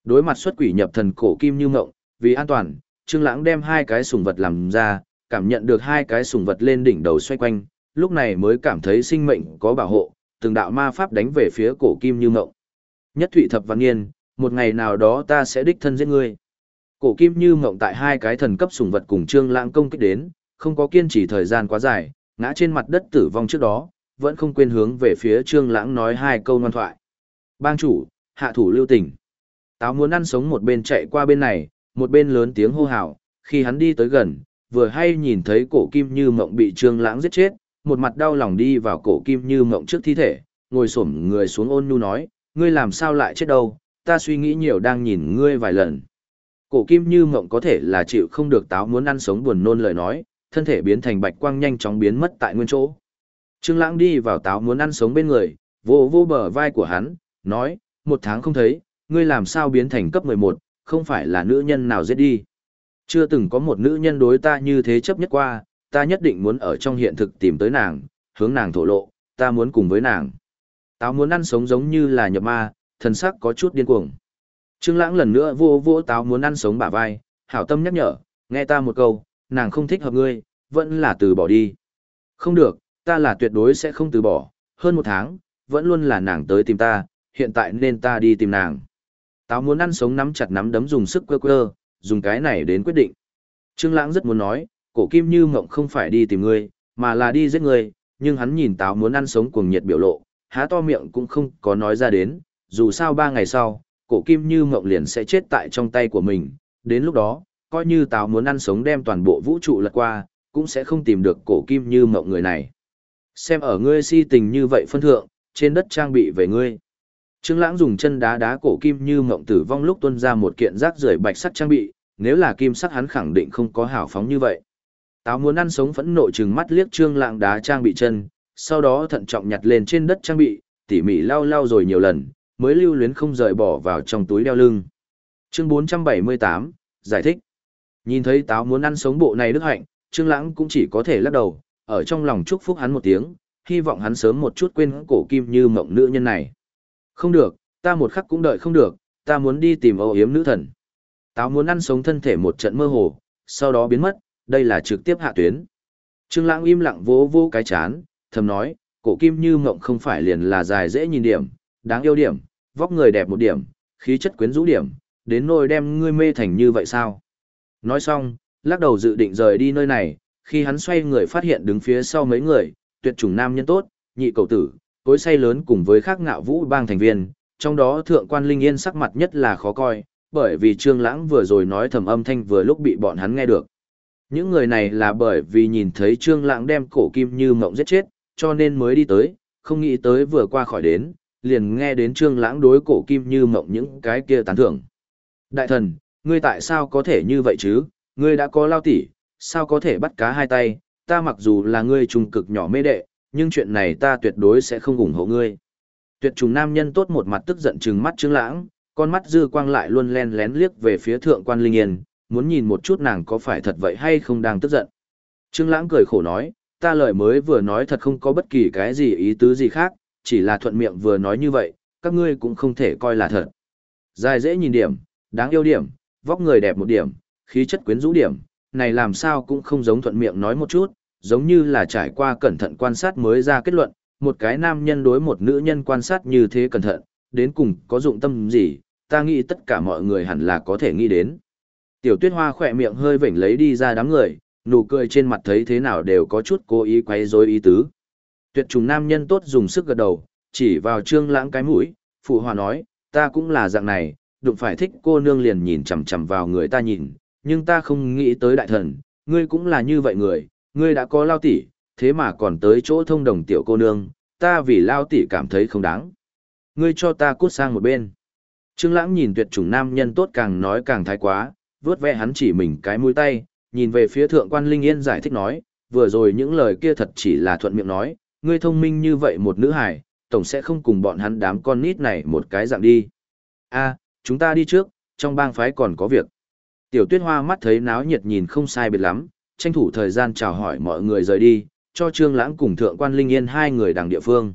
Đối mặt xuất quỷ nhập thần cổ kim như mộng, vì an toàn, Trương Lãng đem hai cái sùng vật làm ra, cảm nhận được hai cái sùng vật lên đỉnh đầu xoay quanh, lúc này mới cảm thấy sinh mệnh có bảo hộ, từng đạo ma pháp đánh về phía cổ kim như mộng. Nhất Thụy Thập Văn Nghiên, một ngày nào đó ta sẽ đích thân giết ngươi. Cổ kim như mộng tại hai cái thần cấp sùng vật cùng Trương Lãng công kích đến, không có kiên trì thời gian quá dài, ngã trên mặt đất tử vong trước đó, vẫn không quên hướng về phía Trương Lãng nói hai câu ngoan thoại. Bang chủ, hạ thủ lưu tình. Táo muốn ăn sống một bên chạy qua bên này, một bên lớn tiếng hô hào, khi hắn đi tới gần, vừa hay nhìn thấy cổ kim như mộng bị trương lãng giết chết, một mặt đau lòng đi vào cổ kim như mộng trước thi thể, ngồi xổm người xuống ôn nhu nói, ngươi làm sao lại chết đâu, ta suy nghĩ nhiều đang nhìn ngươi vài lần. Cổ kim như mộng có thể là chịu không được táo muốn ăn sống buồn nôn lời nói, thân thể biến thành bạch quang nhanh chóng biến mất tại nguyên chỗ. Trương lãng đi vào táo muốn ăn sống bên người, vô vô bờ vai của hắn, nói, một tháng không thấy, ngươi làm sao biến thành cấp 11, không phải là nữ nhân nào giết đi. Chưa từng có một nữ nhân đối ta như thế chấp nhất qua, ta nhất định muốn ở trong hiện thực tìm tới nàng, hướng nàng thổ lộ, ta muốn cùng với nàng. Táo muốn ăn sống giống như là nhập ma, thần sắc có chút điên cuồng. Trương Lãng lần nữa vô vô táo muốn ăn sống bả vai, hảo tâm nhắc nhở, nghe ta một câu, nàng không thích hợp ngươi, vẫn là từ bỏ đi. Không được, ta là tuyệt đối sẽ không từ bỏ, hơn một tháng, vẫn luôn là nàng tới tìm ta, hiện tại nên ta đi tìm nàng. Táo muốn ăn sống nắm chặt nắm đấm dùng sức quơ quơ, dùng cái này đến quyết định. Trương Lãng rất muốn nói, cổ kim như mộng không phải đi tìm ngươi, mà là đi giết ngươi, nhưng hắn nhìn táo muốn ăn sống cuồng nhiệt biểu lộ, há to miệng cũng không có nói ra đến, dù sao ba ngày sau, cổ kim như mộng liền sẽ chết tại trong tay của mình, đến lúc đó, coi như táo muốn ăn sống đem toàn bộ vũ trụ lật qua, cũng sẽ không tìm được cổ kim như mộng người này. Xem ở ngươi si tình như vậy phân thượng, trên đất trang bị về ngươi. Trương Lãng dùng chân đá đá cổ kim như mộng tử vong lúc tuôn ra một kiện rác rưởi bạch sắt trang bị, nếu là kim sắt hắn khẳng định không có hảo phóng như vậy. Táo muốn ăn sống phẫn nộ trừng mắt liếc Trương Lãng đá trang bị chân, sau đó thận trọng nhặt lên trên đất trang bị, tỉ mỉ lau lau rồi nhiều lần, mới lưu luyến không rời bỏ vào trong túi đeo lưng. Chương 478, giải thích. Nhìn thấy táo muốn ăn sống bộ này đức hạnh, Trương Lãng cũng chỉ có thể lắc đầu, ở trong lòng chúc phúc hắn một tiếng, hy vọng hắn sớm một chút quên cổ kim như mộng nữ nhân này. Không được, ta một khắc cũng đợi không được, ta muốn đi tìm âu yếm nữ thần. Táo muốn ăn sống thân thể một trận mơ hồ, sau đó biến mất, đây là trực tiếp hạ tuyến. Trương Lãng im lặng vỗ vỗ cái chán, thầm nói, cổ kim như mộng không phải liền là dài dễ nhìn điểm, đáng yêu điểm, vóc người đẹp một điểm, khí chất quyến rũ điểm, đến nỗi đem ngươi mê thành như vậy sao? Nói xong, lắc đầu dự định rời đi nơi này, khi hắn xoay người phát hiện đứng phía sau mấy người, tuyệt chủng nam nhân tốt, nhị cầu tử, cối say lớn cùng với khác ngạo vũ bang thành viên, trong đó thượng quan linh yên sắc mặt nhất là khó coi, bởi vì Trương Lãng vừa rồi nói thầm âm thanh vừa lúc bị bọn hắn nghe được. Những người này là bởi vì nhìn thấy Trương Lãng đem cổ kim như mộng giết chết, cho nên mới đi tới, không nghĩ tới vừa qua khỏi đến, liền nghe đến Trương Lãng đối cổ kim như mộng những cái kia tán thưởng. Đại thần, ngươi tại sao có thể như vậy chứ, ngươi đã có lao tỉ, sao có thể bắt cá hai tay, ta mặc dù là ngươi trùng cực nhỏ mê đệ, nhưng chuyện này ta tuyệt đối sẽ không ủng hộ ngươi. Tuyệt trùng nam nhân tốt một mặt tức giận trừng mắt Trương Lãng, con mắt dư quang lại luôn len lén liếc về phía thượng quan Linh Yên, muốn nhìn một chút nàng có phải thật vậy hay không đang tức giận. Trương Lãng cười khổ nói, ta lời mới vừa nói thật không có bất kỳ cái gì ý tứ gì khác, chỉ là thuận miệng vừa nói như vậy, các ngươi cũng không thể coi là thật. Dài dễ nhìn điểm, đáng yêu điểm, vóc người đẹp một điểm, khí chất quyến rũ điểm, này làm sao cũng không giống thuận miệng nói một chút, giống như là trải qua cẩn thận quan sát mới ra kết luận, một cái nam nhân đối một nữ nhân quan sát như thế cẩn thận, đến cùng có dụng tâm gì, ta nghĩ tất cả mọi người hẳn là có thể nghĩ đến. Tiểu tuyết hoa khỏe miệng hơi vểnh lấy đi ra đám người, nụ cười trên mặt thấy thế nào đều có chút cố ý quấy rối ý tứ. Tuyệt trùng nam nhân tốt dùng sức gật đầu, chỉ vào trương lãng cái mũi, phụ hòa nói, ta cũng là dạng này, đụng phải thích cô nương liền nhìn chằm chằm vào người ta nhìn, nhưng ta không nghĩ tới đại thần, ngươi cũng là như vậy người, ngươi đã có lao tỷ, thế mà còn tới chỗ thông đồng tiểu cô nương, ta vì lao tỷ cảm thấy không đáng. Ngươi cho ta cút sang một bên. Trương Lãng nhìn tuyệt chủng nam nhân tốt càng nói càng thái quá, vướt ve hắn chỉ mình cái mũi tay, nhìn về phía thượng quan Linh Yên giải thích nói, vừa rồi những lời kia thật chỉ là thuận miệng nói, ngươi thông minh như vậy một nữ hài, tổng sẽ không cùng bọn hắn đám con nít này một cái dạng đi. A, chúng ta đi trước, trong bang phái còn có việc. Tiểu tuyết hoa mắt thấy náo nhiệt nhìn không sai biệt lắm, tranh thủ thời gian chào hỏi mọi người rời đi, cho Trương Lãng cùng Thượng quan Linh Yên hai người đằng địa phương.